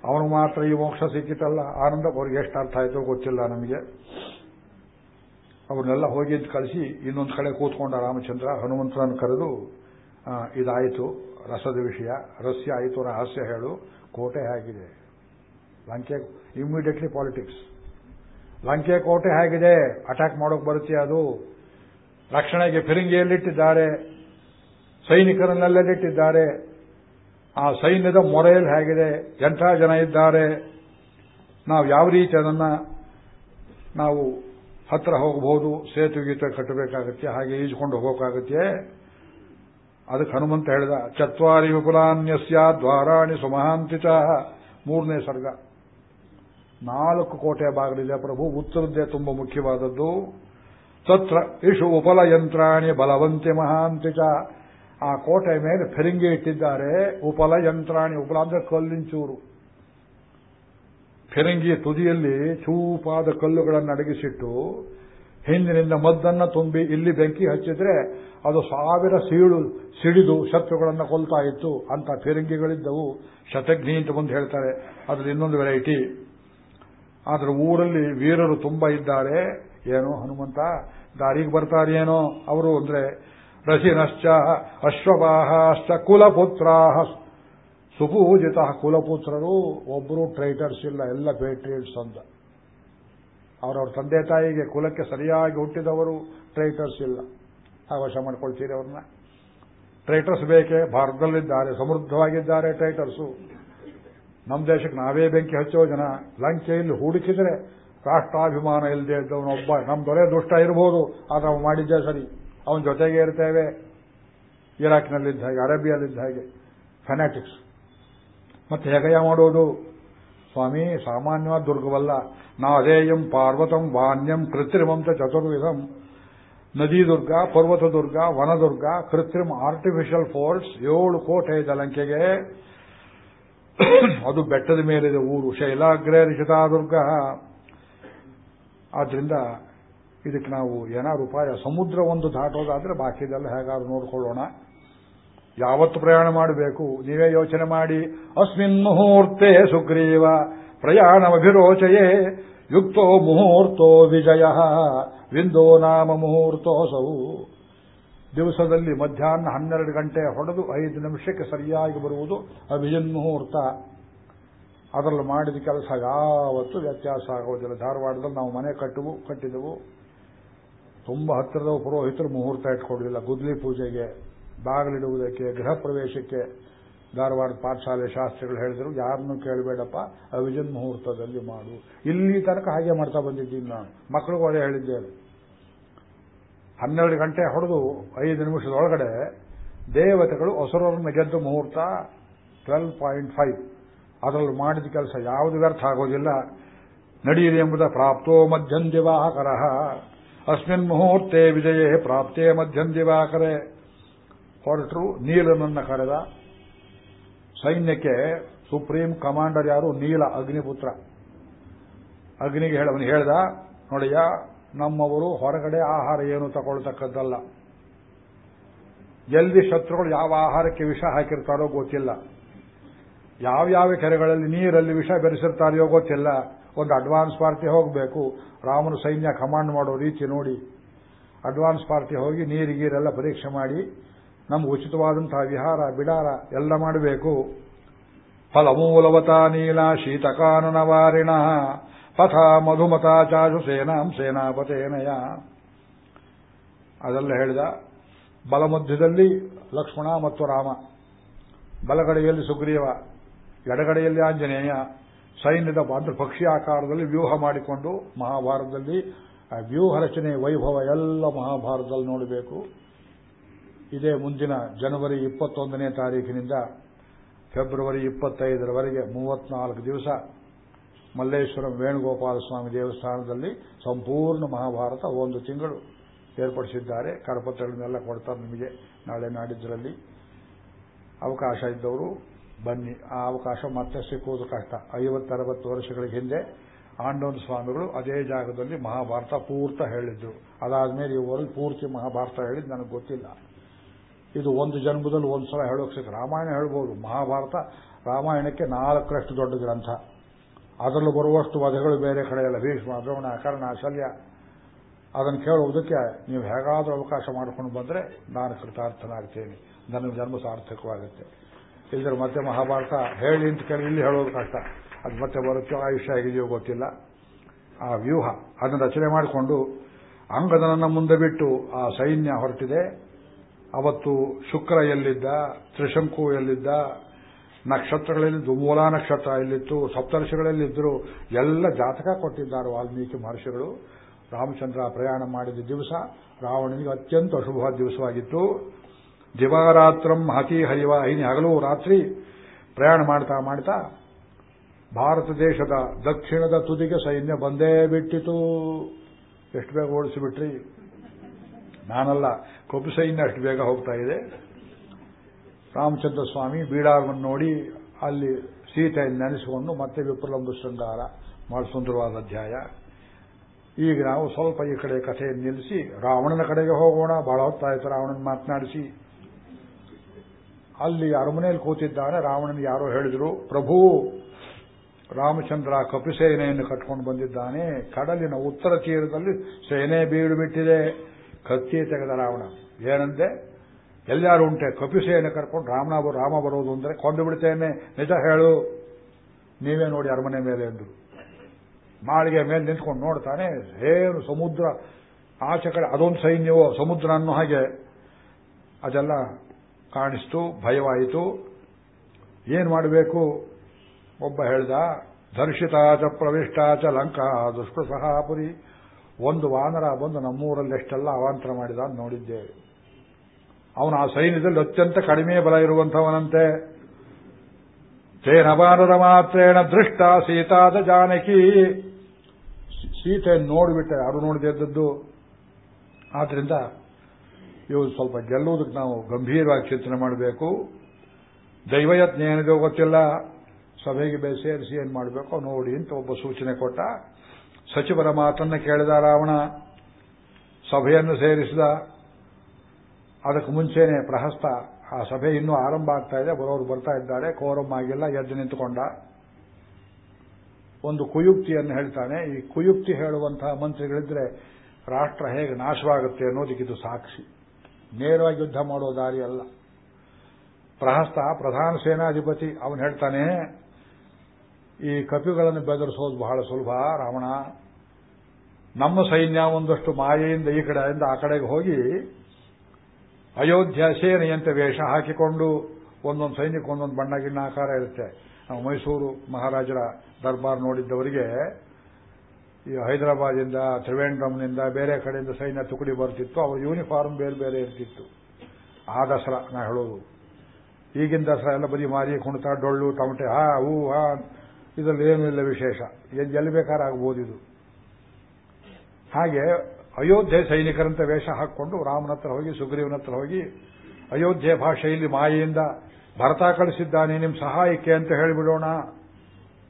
ಅವನು ಮಾತ್ರ ಈ ಮೋಕ್ಷ ಸಿಕ್ಕಿತಲ್ಲ, ಆನಂದ ಅವ್ರಿಗೆ ಎಷ್ಟು ಅರ್ಥ ಆಯ್ತೋ ಗೊತ್ತಿಲ್ಲ ನಮಗೆ. ಅವ್ರನ್ನೆಲ್ಲ ಹೋಗಿದ್ದು ಕಳಿಸಿ, ಇನ್ನೊಂದು ಕಡೆ ಕೂತ್ಕೊಂಡ ರಾಮಚಂದ್ರ, ಹನುಮಂತನನ್ನು ಕರೆದು ಇದಾಯಿತು, ರಸದ ವಿಷಯ. ರಸ್ಯ ಆಯಿತು, ರಹಸ್ಯ ಹೇಳು, ಕೋಟೆ ಹೇಗಿದೆ. ಲಂಕೆ ಇಮ್ಮಿಡಿಯೇಟ್ಲಿ ಪಾಲಿಟಿಕ್ಸ್ ಲಂಕೆ ಕೋಟೆ ಹೇಗಿದೆ ಅಟ್ಯಾಕ್ ಮಾಡೋಕೆ ಬರುತ್ತೆ ಅದು. ರಕ್ಷಣೆಗೆ ಫಿರಿಂಗಿಯಲ್ಲಿಟ್ಟಿದ್ದಾರೆ ಸೈನಿಕರನ್ನೆಲ್ಲಲ್ಲಿಟ್ಟಿದ್ದಾರೆ ಆ ಸೈನ್ಯದ ಮೊರೆಯಲ್ಲಿ ಹೇಗಿದೆ ಎಂಥ ಜನ ಇದ್ದಾರೆ, ನಾವು ಯಾವ ರೀತಿ ಅದನ್ನು ನಾವು ಹತ್ರ ಹೋಗಬಹುದು, ಸೇತುವೆ ಗೀತೆ ಕಟ್ಟಬೇಕಾಗತ್ತೆ, ಹಾಗೆ ಈಜುಕೊಂಡು ಹೋಗೋಕ್ಕಾಗತ್ತೆ. ಅದಕ್ಕೆ ಹನುಮಂತ ಹೇಳಿದ, ಚತ್ವಾರಿ ವಿಪುಲಾನ್ಯಸ್ಯ ದ್ವಾರಾಣಿ ಸುಮಹಾಂತಿತ ಮೂರನೇ ಸರ್ಗ. ನಾಲ್ಕು ಕೋಟೆಯ ಬಾಗಿಲಿದೆ ಪ್ರಭು, ಉತ್ತರದ್ದೇ ತುಂಬಾ ಮುಖ್ಯವಾದದ್ದು. ತತ್ರ ಇಷು ಉಪಲಯಂತ್ರಾಣಿ ಬಲವಂತಿ ಮಹಾಂತಿಚ ಆ ಕೋಟೆ ಮೇಲೆ ಫೆರಿಂಗಿ ಇಟ್ಟಿದ್ದಾರೆ. ಉಪಲ ಯಂತ್ರಾಣಿ, ಉಪಲ ಅಂದ್ರೆ ಕಲ್ಲಿಂಚೂರು. ಫೆರಿಂಗಿಯ ತುದಿಯಲ್ಲಿ ಚೂಪಾದ ಕಲ್ಲುಗಳನ್ನು ಅಡಗಿಸಿಟ್ಟು ಹಿಂದಿನಿಂದ ಮದ್ದನ್ನು ತುಂಬಿ ಇಲ್ಲಿ ಬೆಂಕಿ ಹಚ್ಚಿದ್ರೆ ಅದು ಸಾವಿರ ಸೀಳು ಸಿಡಿದು ಶತ್ರುಗಳನ್ನು ಕೊಲ್ತಾ ಇತ್ತು. ಅಂತ ಫಿರಂಗಿಗಳಿದ್ದವು. ಶತಘ್ನಿ ಅಂತ ಬಂದು ಹೇಳ್ತಾರೆ. ಅದ್ರ ಇನ್ನೊಂದು ವೆರೈಟಿ ಆದ್ರೆ ಊರಲ್ಲಿ ವೀರರು ತುಂಬಾ ಇದ್ದಾರೆ. ಏನೋ ಹನುಮಂತ, ದಾರಿಗೆ ಬರ್ತಾರೇನೋ ಅವರು ಅಂದ್ರೆ ರಸಿನಶ್ಚ ಅಶ್ವವಾಹಶ್ಚ ಕುಲಪುತ್ರ ಸುಪೂಜಿತ ಕುಲಪುತ್ರರು ಒಬ್ಬರು ಟ್ರೈಟರ್ಸ್ ಇಲ್ಲ, ಎಲ್ಲ ಪೇಟ್ರಿಯಟ್ಸ್ ಅಂತ ಅವರವ್ರ ತಂದೆ ತಾಯಿಗೆ ಕುಲಕ್ಕೆ ಸರಿಯಾಗಿ ಹುಟ್ಟಿದವರು ಟ್ರೈಟರ್ಸ್ ಇಲ್ಲ. ಅವಶ ಮಾಡ್ಕೊಳ್ತೀರಿ ಅವ್ರನ್ನ. ಟ್ರೈಟರ್ಸ್ ಬೇಕೇ? ಭಾರತದಲ್ಲಿದ್ದಾರೆ, ಸಮೃದ್ಧವಾಗಿದ್ದಾರೆ ಟ್ರೈಟರ್ಸು ನಮ್ಮ ದೇಶಕ್ಕೆ ನಾವೇ ಬೆಂಕಿ ಹಚ್ಚೋ ಜನ. ಲಂಕೆಯಲ್ಲಿ ಹೂಡಿಕಿದ್ರೆ ರಾಷ್ಟ್ರಾಭಿಮಾನ ಇಲ್ಲದೆ ಇದ್ದವನೊಬ್ಬ. ನಮ್ಮ ದೊರೆ ದುಷ್ಟ ಇರಬಹುದು ಆದ್ರೆ ಮಾಡಿದ್ದೇ ಸರಿ. ಅವನ ಜೊತೆಗೆ ಇರ್ತೇವೆ. ಇರಾಕ್ನಲ್ಲಿದ್ದ ಹಾಗೆ ಅರೇಬಿಯಾಲಿದ್ದ ಹಾಗೆ. ಫೆನಾಟಿಕ್ಸ್ ಮತ್ತೆ ಹೆಗಯ ಮಾಡೋದು? ಸ್ವಾಮಿ, ಸಾಮಾನ್ಯವಾದ ದುರ್ಗವಲ್ಲ. ನಾದೇಯಂ ಪಾರ್ವತಂ ವಾನ್ಯಂ ಕೃತ್ರಿಮಂ ಚತುರ್ವಿಧಂ. ನದಿ ದುರ್ಗ ಪರ್ವತ ದುರ್ಗ ವನದುರ್ಗ, ಕೃತ್ರಿಮ ಆರ್ಟಿಫಿಷಿಯಲ್ ಫೋರ್ಟ್ಸ್ ಏಳು ಕೋಟೆ ಇದೆ ಲಂಕೆಗೆ. ಅದು ಬೆಟ್ಟದ ಮೇಲಿದೆ ಊರು. ಶೈಲಾಗ್ರೇ ದುರ್ಗ ಆದ್ರಿಂದ ಇದಕ್ಕೆ ನಾವು ಏನಾದ್ರು ಉಪಾಯ, ಸಮುದ್ರ ಒಂದು ದಾಟೋದಾದ್ರೆ ಬಾಕಿದೆಲ್ಲ ಹೇಗಾದ್ರು ನೋಡ್ಕೊಳ್ಳೋಣ. ಯಾವತ್ತು ಪ್ರಯಾಣ ಮಾಡಬೇಕು? ನೀವೇ ಯೋಚನೆ ಮಾಡಿ. ಅಸ್ಮಿನ್ ಮುಹೂರ್ತೆ ಸುಗ್ರೀವ ಪ್ರಯಾಣ ಅಭಿರೋಚಯೇ ಯುಕ್ತೋ ಮುಹೂರ್ತೋ ವಿಜಯ, ವಿಂದೋ ನಾಮ ಮುಹೂರ್ತೋಸವು ದಿವಸದಲ್ಲಿ ಮಧ್ಯಾಹ್ನ ಹನ್ನೆರಡು ಗಂಟೆ ಹೊಡೆದು ಐದು ನಿಮಿಷಕ್ಕೆ ಸರಿಯಾಗಿ ಬರುವುದು ಅಭಿಜಿನ್ ಮುಹೂರ್ತ. ಅದರಲ್ಲಿ ಮಾಡಿದ ಕೆಲಸ ಯಾವತ್ತೂ ವ್ಯತ್ಯಾಸ ಆಗೋದಿಲ್ಲ. ಧಾರವಾಡದಲ್ಲಿ ನಾವು ಮನೆ ಕಟ್ಟುವು, ಕಟ್ಟಿದೆವು. ತುಂಬಾ ಹತ್ತಿರದ ಪುರೋಹಿತರು ಮುಹೂರ್ತ ಇಟ್ಕೊಡಲಿಲ್ಲ ಗುದ್ಲಿ ಪೂಜೆಗೆ, ಬಾಗಿಲಿಡುವುದಕ್ಕೆ, ಗೃಹ ಪ್ರವೇಶಕ್ಕೆ ಧಾರವಾಡ ಪಾಠಶಾಲೆ ಶಾಸ್ತ್ರಿಗಳು ಹೇಳಿದ್ರು. ಯಾರನ್ನು ಕೇಳಬೇಡಪ್ಪ ಅವಿಜನ್ ಮುಹೂರ್ತದಲ್ಲಿ ಮಾಡು. ಇಲ್ಲಿ ತನಕ ಹಾಗೆ ಮಾಡ್ತಾ ಬಂದಿದ್ದೀನಿ ನಾನು. ಮಕ್ಕಳಿಗೂ ಅದೇ ಹೇಳಿದ್ದೇನೆ. ಹನ್ನೆರಡು ಗಂಟೆ ಹೊಡೆದು ಐದು ನಿಮಿಷದೊಳಗಡೆ ದೇವತೆಗಳು ಹೊಸರನ್ನು ಗೆದ್ದು ಮುಹೂರ್ತ ಟ್ವೆಲ್ ಪಾಯಿಂಟ್ ಫೈವ್. ಅದರಲ್ಲಿ ಮಾಡಿದ ಕೆಲಸ ಯಾವುದು ವ್ಯರ್ಥ ಆಗೋದಿಲ್ಲ. ನಡೆಯಿರಿ ಎಂಬುದ ಪ್ರಾಪ್ತೋ ಮಧ್ಯಂ ದಿವಾಕರ ಅಸ್ಮಿನ್ ಮುಹೂರ್ತೆ ವಿಜಯೇ ಪ್ರಾಪ್ತೇ ಮಧ್ಯಂ ದಿವಾಕರೆ ಹೊರಟರು ನೀಲನನ್ನ ಕರೆದ ಸೈನ್ಯಕ್ಕೆ ಸುಪ್ರೀಂ ಕಮಾಂಡರ್ ಯಾರು? ನೀಲ ಅಗ್ನಿಪುತ್ರ। ಅಗ್ನಿಗೆ ಹೇಳವನು ಹೇಳ್ದ ನೋಡಿಯ ನಮ್ಮವರು ಹೊರಗಡೆ ಆಹಾರ ಏನು ತಗೊಳ್ತಕ್ಕದ್ದಲ್ಲ। ಎಲ್ಲಿ ಶತ್ರುಗಳು ಯಾವ ಆಹಾರಕ್ಕೆ ವಿಷ ಹಾಕಿರ್ತಾರೋ ಗೊತ್ತಿಲ್ಲ। ಯಾವ್ಯಾವ ಕೆರೆಗಳಲ್ಲಿ ನೀರಲ್ಲಿ ವಿಷ ಬೆರೆಸಿರ್ತಾರೆಯೋ ಗೊತ್ತಿಲ್ಲ। ಒಂದು ಅಡ್ವಾನ್ಸ್ ಪಾರ್ಟಿ ಹೋಗಬೇಕು. ರಾಮನ ಸೈನ್ಯ ಕಮಾಂಡ್ ಮಾಡೋ ರೀತಿ ನೋಡಿ. ಅಡ್ವಾನ್ಸ್ ಪಾರ್ಟಿ ಹೋಗಿ ನೀರಿಗೀರೆಲ್ಲ ಪರೀಕ್ಷೆ ಮಾಡಿ. ನಮ್ಗೆ ಉಚಿತವಾದಂತಹ ವಿಹಾರ, ಬಿಡಾರ ಎಲ್ಲ ಮಾಡಬೇಕು. ಫಲಮೂಲವತ ನೀಲ ಶೀತಕಾನನವಾರಿಣ. ಪಥ ಮಧುಮತ ಚಾಶು ಸೇನಾಂ ಸೇನಾಪತೇನಯ. ಅದೆಲ್ಲ ಹೇಳಿದ ಬಲಮಧ್ಯದಲ್ಲಿ ಲಕ್ಷ್ಮಣ ಮತ್ತು ರಾಮ. ಬಲಗಡೆಯಲ್ಲಿ ಸುಗ್ರೀವ, ಎಡಗಡೆಯಲ್ಲಿ ಆಂಜನೇಯ. ಸೈನ್ಯದ ಅಂದ್ರೆ ಪಕ್ಷಿ ಆಕಾರದಲ್ಲಿ ವ್ಯೂಹ ಮಾಡಿಕೊಂಡು ಮಹಾಭಾರತದಲ್ಲಿ, ಆ ವ್ಯೂಹ ರಚನೆ ವೈಭವ ಎಲ್ಲ ಮಹಾಭಾರತದಲ್ಲಿ ನೋಡಬೇಕು. ಇದೇ ಮುಂದಿನ ಜನವರಿ ಇಪ್ಪತ್ತೊಂದನೇ ತಾರೀಕಿನಿಂದ ಫೆಬ್ರವರಿ ಇಪ್ಪತ್ತೈದರವರೆಗೆ ಮೂವತ್ನಾಲ್ಕು ದಿವಸ ಮಲ್ಲೇಶ್ವರಂ ವೇಣುಗೋಪಾಲ ಸ್ವಾಮಿ ದೇವಸ್ಥಾನದಲ್ಲಿ ಸಂಪೂರ್ಣ ಮಹಾಭಾರತ ಒಂದು ತಿಂಗಳು ಏರ್ಪಡಿಸಿದ್ದಾರೆ. ಕರಪತ್ರಗಳನ್ನೆಲ್ಲ ಕೊಡ್ತಾರೆ ನಿಮಗೆ ನಾಳೆ ನಾಡಿದ್ದರಲ್ಲಿ ಅವಕಾಶ ಇದ್ದವರು ಬನ್ನಿ. ಆ ಅವಕಾಶ ಮತ್ತೆ ಸಿಕ್ಕುವುದು ಕಷ್ಟ. ಐವತ್ತರವತ್ತು ವರ್ಷಗಳ ಹಿಂದೆ ಆಂಡೋನ್ ಸ್ವಾಮಿಗಳು ಅದೇ ಜಾಗದಲ್ಲಿ ಮಹಾಭಾರತ ಪೂರ್ತ ಹೇಳಿದ್ರು. ಅದಾದ್ಮೇಲೆ ಇವರಲ್ಲಿ ಪೂರ್ತಿ ಮಹಾಭಾರತ ಹೇಳಿದ್ದು ನನಗೆ ಗೊತ್ತಿಲ್ಲ. ಇದು ಒಂದು ಜನ್ಮದಲ್ಲಿ ಒಂದು ಸಲ ಹೇಳೋಕೆ ಸಿಕ್ಕ ರಾಮಾಯಣ ಹೇಳ್ಬೋದು. ಮಹಾಭಾರತ ರಾಮಾಯಣಕ್ಕೆ ನಾಲ್ಕರಷ್ಟು ದೊಡ್ಡ ಗ್ರಂಥ. ಅದರಲ್ಲೂ ಬರುವಷ್ಟು ವಧೆಗಳು ಬೇರೆ ಕಡೆಯಲ್ಲ ಭೀಷ್ಮ, ದ್ರೋಣ, ಕರ್ಣ, ಶಲ್ಯ. ಅದನ್ನು ಕೇಳುವುದಕ್ಕೆ ನೀವು ಹೇಗಾದರೂ ಅವಕಾಶ ಮಾಡಿಕೊಂಡು ಬಂದರೆ ನಾನು ಕೃತಾರ್ಥನಾಗ್ತೇನೆ. ನನ್ನ ಜನ್ಮ ಸಾರ್ಥಕವಾಗುತ್ತೆ. ಇಲ್ಲದ್ರೆ ಮತ್ತೆ ಮಹಾಭಾರತ ಹೇಳಿ ಅಂತ ಕೇಳಿ ಇಲ್ಲಿ ಹೇಳೋದು ಕಷ್ಟ. ಅದು ಮತ್ತೆ ಬರುತ್ತೋ ಆಯುಷ್ಯ ಆಗಿದೆಯೋ ಗೊತ್ತಿಲ್ಲ. ಆ ವ್ಯೂಹ, ಅದನ್ನು ರಚನೆ ಮಾಡಿಕೊಂಡು ಅಂಗದನನ್ನ ಮುಂದೆ ಬಿಟ್ಟು ಆ ಸೈನ್ಯ ಹೊರಟಿದೆ. ಅವತ್ತು ಶುಕ್ರ ಎಲ್ಲಿದ್ದ, ತ್ರಿಶಂಕು ಎಲ್ಲಿದ್ದ, ನಕ್ಷತ್ರಗಳಲ್ಲಿ ಮೂಲ ನಕ್ಷತ್ರ ಎಲ್ಲಿತ್ತು, ಸಪ್ತರ್ಷಿಗಳಲ್ಲಿದ್ದರು ಎಲ್ಲ ಜಾತಕ ಕೊಟ್ಟಿದ್ದಾರೆ ವಾಲ್ಮೀಕಿ ಮಹರ್ಷಿಗಳು. ರಾಮಚಂದ್ರ ಪ್ರಯಾಣ ಮಾಡಿದ ದಿವಸ ರಾವಣನಿಗೆ ಅತ್ಯಂತ ಅಶುಭ ದಿವಸವಾಗಿತ್ತು. ದಿವಾರಾತ್ರಂ ಹತಿ ಹರಿವ ಐನಿ ಹಗಲು ರಾತ್ರಿ ಪ್ರಯಾಣ ಮಾಡ್ತಾ ಮಾಡ್ತಾ ಭಾರತ ದೇಶದ ದಕ್ಷಿಣದ ತುದಿಗೆ ಸೈನ್ಯ ಬಂದೇ ಬಿಟ್ಟಿತು. ಎಷ್ಟು ಬೇಗ ಓಡಿಸಿಬಿಟ್ರಿ? ನಾನಲ್ಲ, ಕೊಬ್ಬು ಸೈನ್ಯ ಅಷ್ಟು ಬೇಗ ಹೋಗ್ತಾ ಇದೆ. ರಾಮಚಂದ್ರ ಸ್ವಾಮಿ ಬೀಡಾರವನ್ನು ನೋಡಿ ಅಲ್ಲಿ ಸೀತೆಯನ್ನು ನೆನೆಸಿಕೊಂಡು ಮತ್ತೆ ವಿಪ್ರಲಂಬ ಶೃಂಗಾರ ಬಹಳ ಸುಂದರವಾದ ಅಧ್ಯಾಯ. ಈಗ ನಾವು ಸ್ವಲ್ಪ ಈ ಕಡೆ ಕಥೆಯನ್ನು ನಿಲ್ಲಿಸಿ ರಾವಣನ ಕಡೆಗೆ ಹೋಗೋಣ. ಬಹಳ ಹೊತ್ತಾಯಿತು ರಾವಣನ ಮಾತನಾಡಿಸಿ. ಅಲ್ಲಿ ಅರಮನೆಯಲ್ಲಿ ಕೂತಿದ್ದಾನೆ, ರಾವಣನ ಯಾರೋ ಹೇಳಿದ್ರು, ಪ್ರಭು, ರಾಮಚಂದ್ರ ಕಪಿಸೇನೆಯನ್ನು ಕಟ್ಕೊಂಡು ಬಂದಿದ್ದಾನೆ. ಕಡಲಿನ ಉತ್ತರ ತೀರದಲ್ಲಿ ಸೇನೆ ಬೀಡು ಬಿಟ್ಟಿದೆ. ಕತ್ತಿ ತೆಗೆದ ರಾವಣ. ಏನಂತೆ? ಎಲ್ಲಾರು ಉಂಟೆ? ಕಪಿಸೇನೆ ಕರ್ಕೊಂಡು ರಾಮನ ರಾಮ ಬರೋದು ಅಂದ್ರೆ ಕೊಂದು ಬಿಡ್ತೇನೆ. ನಿಜ ಹೇಳು. ನೀವೇ ನೋಡಿ ಅರಮನೆ ಮೇಲೆ ಎಂದು ಮಾಳಿಗೆ ಮೇಲೆ ನಿಂತ್ಕೊಂಡು ನೋಡ್ತಾನೆ, ಏನು ಸಮುದ್ರ, ಆಚೆ ಕಡೆ, ಅದೊಂದು ಸೈನ್ಯವೋ ಸಮುದ್ರ ಅನ್ನೋ ಹಾಗೆ. ಅದೆಲ್ಲ ಕಾಣಿಸ್ತು, ಭಯವಾಯಿತು. ಏನು ಮಾಡಬೇಕು? ಒಬ್ಬ ಹೇಳ್ದ ಧರ್ಷಿತಾಚ ಪ್ರವಿಷ್ಟಾಚ ಲಂಕಾ ದುಷ್ಟ ಸಹಾಪುರಿ. ಒಂದು ವಾನರ ಬಂದು ನಮ್ಮೂರಲ್ಲಿ ಎಷ್ಟೆಲ್ಲ ಅವಾಂತರ ಮಾಡಿದ ಅಂತ ನೋಡಿದ್ದೇವೆ ಅವನು ಆ ಸೈನ್ಯದಲ್ಲಿ ಅತ್ಯಂತ ಕಡಿಮೆ ಬಲ ಇರುವಂಥವನಂತೆ. ತೇನ ವಾನರ ಮಾತ್ರೇಣ ದೃಷ್ಟ ಸೀತಾದ ಜಾನಕಿ. ಸೀತೆಯನ್ನು ನೋಡಿಬಿಟ್ಟೆ, ಯಾರು ನೋಡಿದದ್ದು ಆದ್ರಿಂದ ಇವು ಸ್ವಲ್ಪ ಗೆಲ್ಲುವುದಕ್ಕೆ ನಾವು ಗಂಭೀರವಾಗಿ ಚಿಂತನೆ ಮಾಡಬೇಕು. ದೈವಯತ್ನ ಏನಿದೆ ಗೊತ್ತಿಲ್ಲ. ಸಭೆಗೆ ಸೇರಿಸಿ ಏನು ಮಾಡಬೇಕೋ ನೋಡಿ ಅಂತ ಒಬ್ಬ ಸೂಚನೆ ಕೊಟ್ಟ. ಸಚಿವರ ಮಾತನ್ನು ಕೇಳಿದ ರಾವಣ, ಸಭೆಯನ್ನು ಸೇರಿಸಿದ. ಅದಕ್ಕೆ ಮುಂಚೆನೆ ಪ್ರಹಸ್ತ, ಆ ಸಭೆ ಇನ್ನೂ ಆರಂಭ ಆಗ್ತಾ ಇದೆ. ಬರೋರು ಬರ್ತಾ ಇದ್ದಾರೆ. ಕೋರಂ ಆಗಿಲ್ಲ. ಎದ್ದು ನಿಂತುಕೊಂಡ. ಒಂದು ಕುಯುಕ್ತಿಯನ್ನು ಹೇಳ್ತಾನೆ. ಈ ಕುಯುಕ್ತಿ ಹೇಳುವಂತಹ ಮಂತ್ರಿಗಳಿದ್ರೆ ರಾಷ್ಟ್ರ ಹೇಗೆ ನಾಶವಾಗುತ್ತೆ ಅನ್ನೋದಕ್ಕಿದು ಸಾಕ್ಷಿ. ನೇರವಾಗಿ ಯುದ್ಧ ಮಾಡೋ ದಾರಿ ಅಲ್ಲ. ಪ್ರಹಸ್ತ, ಪ್ರಧಾನ ಸೇನಾಧಿಪತಿ, ಅವನು ಹೇಳ್ತಾನೆ, ಈ ಕಪಿಗಳನ್ನು ಬೆದರಿಸೋದು ಬಹಳ ಸುಲಭ, ರಾವಣ. ನಮ್ಮ ಸೈನ್ಯ ಒಂದಷ್ಟು ಮಾಯೆಯಿಂದ ಈ ಕಡೆಯಿಂದ ಆ ಕಡೆಗೆ ಹೋಗಿ ಅಯೋಧ್ಯ ಸೇನೆಯಂತೆ ವೇಷ ಹಾಕಿಕೊಂಡು ಒಂದೊಂದು ಸೈನ್ಯಕ್ಕೆ ಒಂದೊಂದು ಬಣ್ಣ ಆಕಾರ ಇರುತ್ತೆ. ನಾವು ಮೈಸೂರು ಮಹಾರಾಜರ ದರ್ಬಾರ್ ನೋಡಿದ್ದವರಿಗೆ ಈ ಹೈದರಾಬಾದಿಂದ ತ್ರಿವೇಂದ್ರಂನಿಂದ ಬೇರೆ ಕಡೆಯಿಂದ ಸೈನ್ಯ ತುಕಡಿ ಬರ್ತಿತ್ತು. ಅವ್ರ ಯೂನಿಫಾರ್ಮ್ ಬೇರೆ ಬೇರೆ ಇರ್ತಿತ್ತು. ಆ ದಸರಾ, ನಾ ಹೇಳೋದು. ಈಗಿನ ದಸರಾ ಎಲ್ಲ ಬದಿ ಮಾರಿ ಕುಣಿತ, ಡೊಳ್ಳು ತಮಟೆ ಹಾ, ಹೂ, ಹಾ, ಇದರಲ್ಲಿ ಏನೂ ಇಲ್ಲ ವಿಶೇಷ. ಎಲ್ಲಿ ಬೇಕಾದ್ರೆ ಆಗ್ಬೋದು ಇದು. ಹಾಗೆ ಅಯೋಧ್ಯೆ ಸೈನಿಕರಂತ ವೇಷ ಹಾಕ್ಕೊಂಡು ರಾಮನ ಹತ್ರ ಹೋಗಿ, ಸುಗ್ರೀವನ ಹತ್ರ ಹೋಗಿ ಅಯೋಧ್ಯೆ ಭಾಷೆಯಲ್ಲಿ ಮಾಯೆಯಿಂದ ಭರತ ಕಳಿಸಿದ್ದಾನೆ ನಿಮ್ಮ ಸಹಾಯಕ್ಕೆ ಅಂತ ಹೇಳಿಬಿಡೋಣ.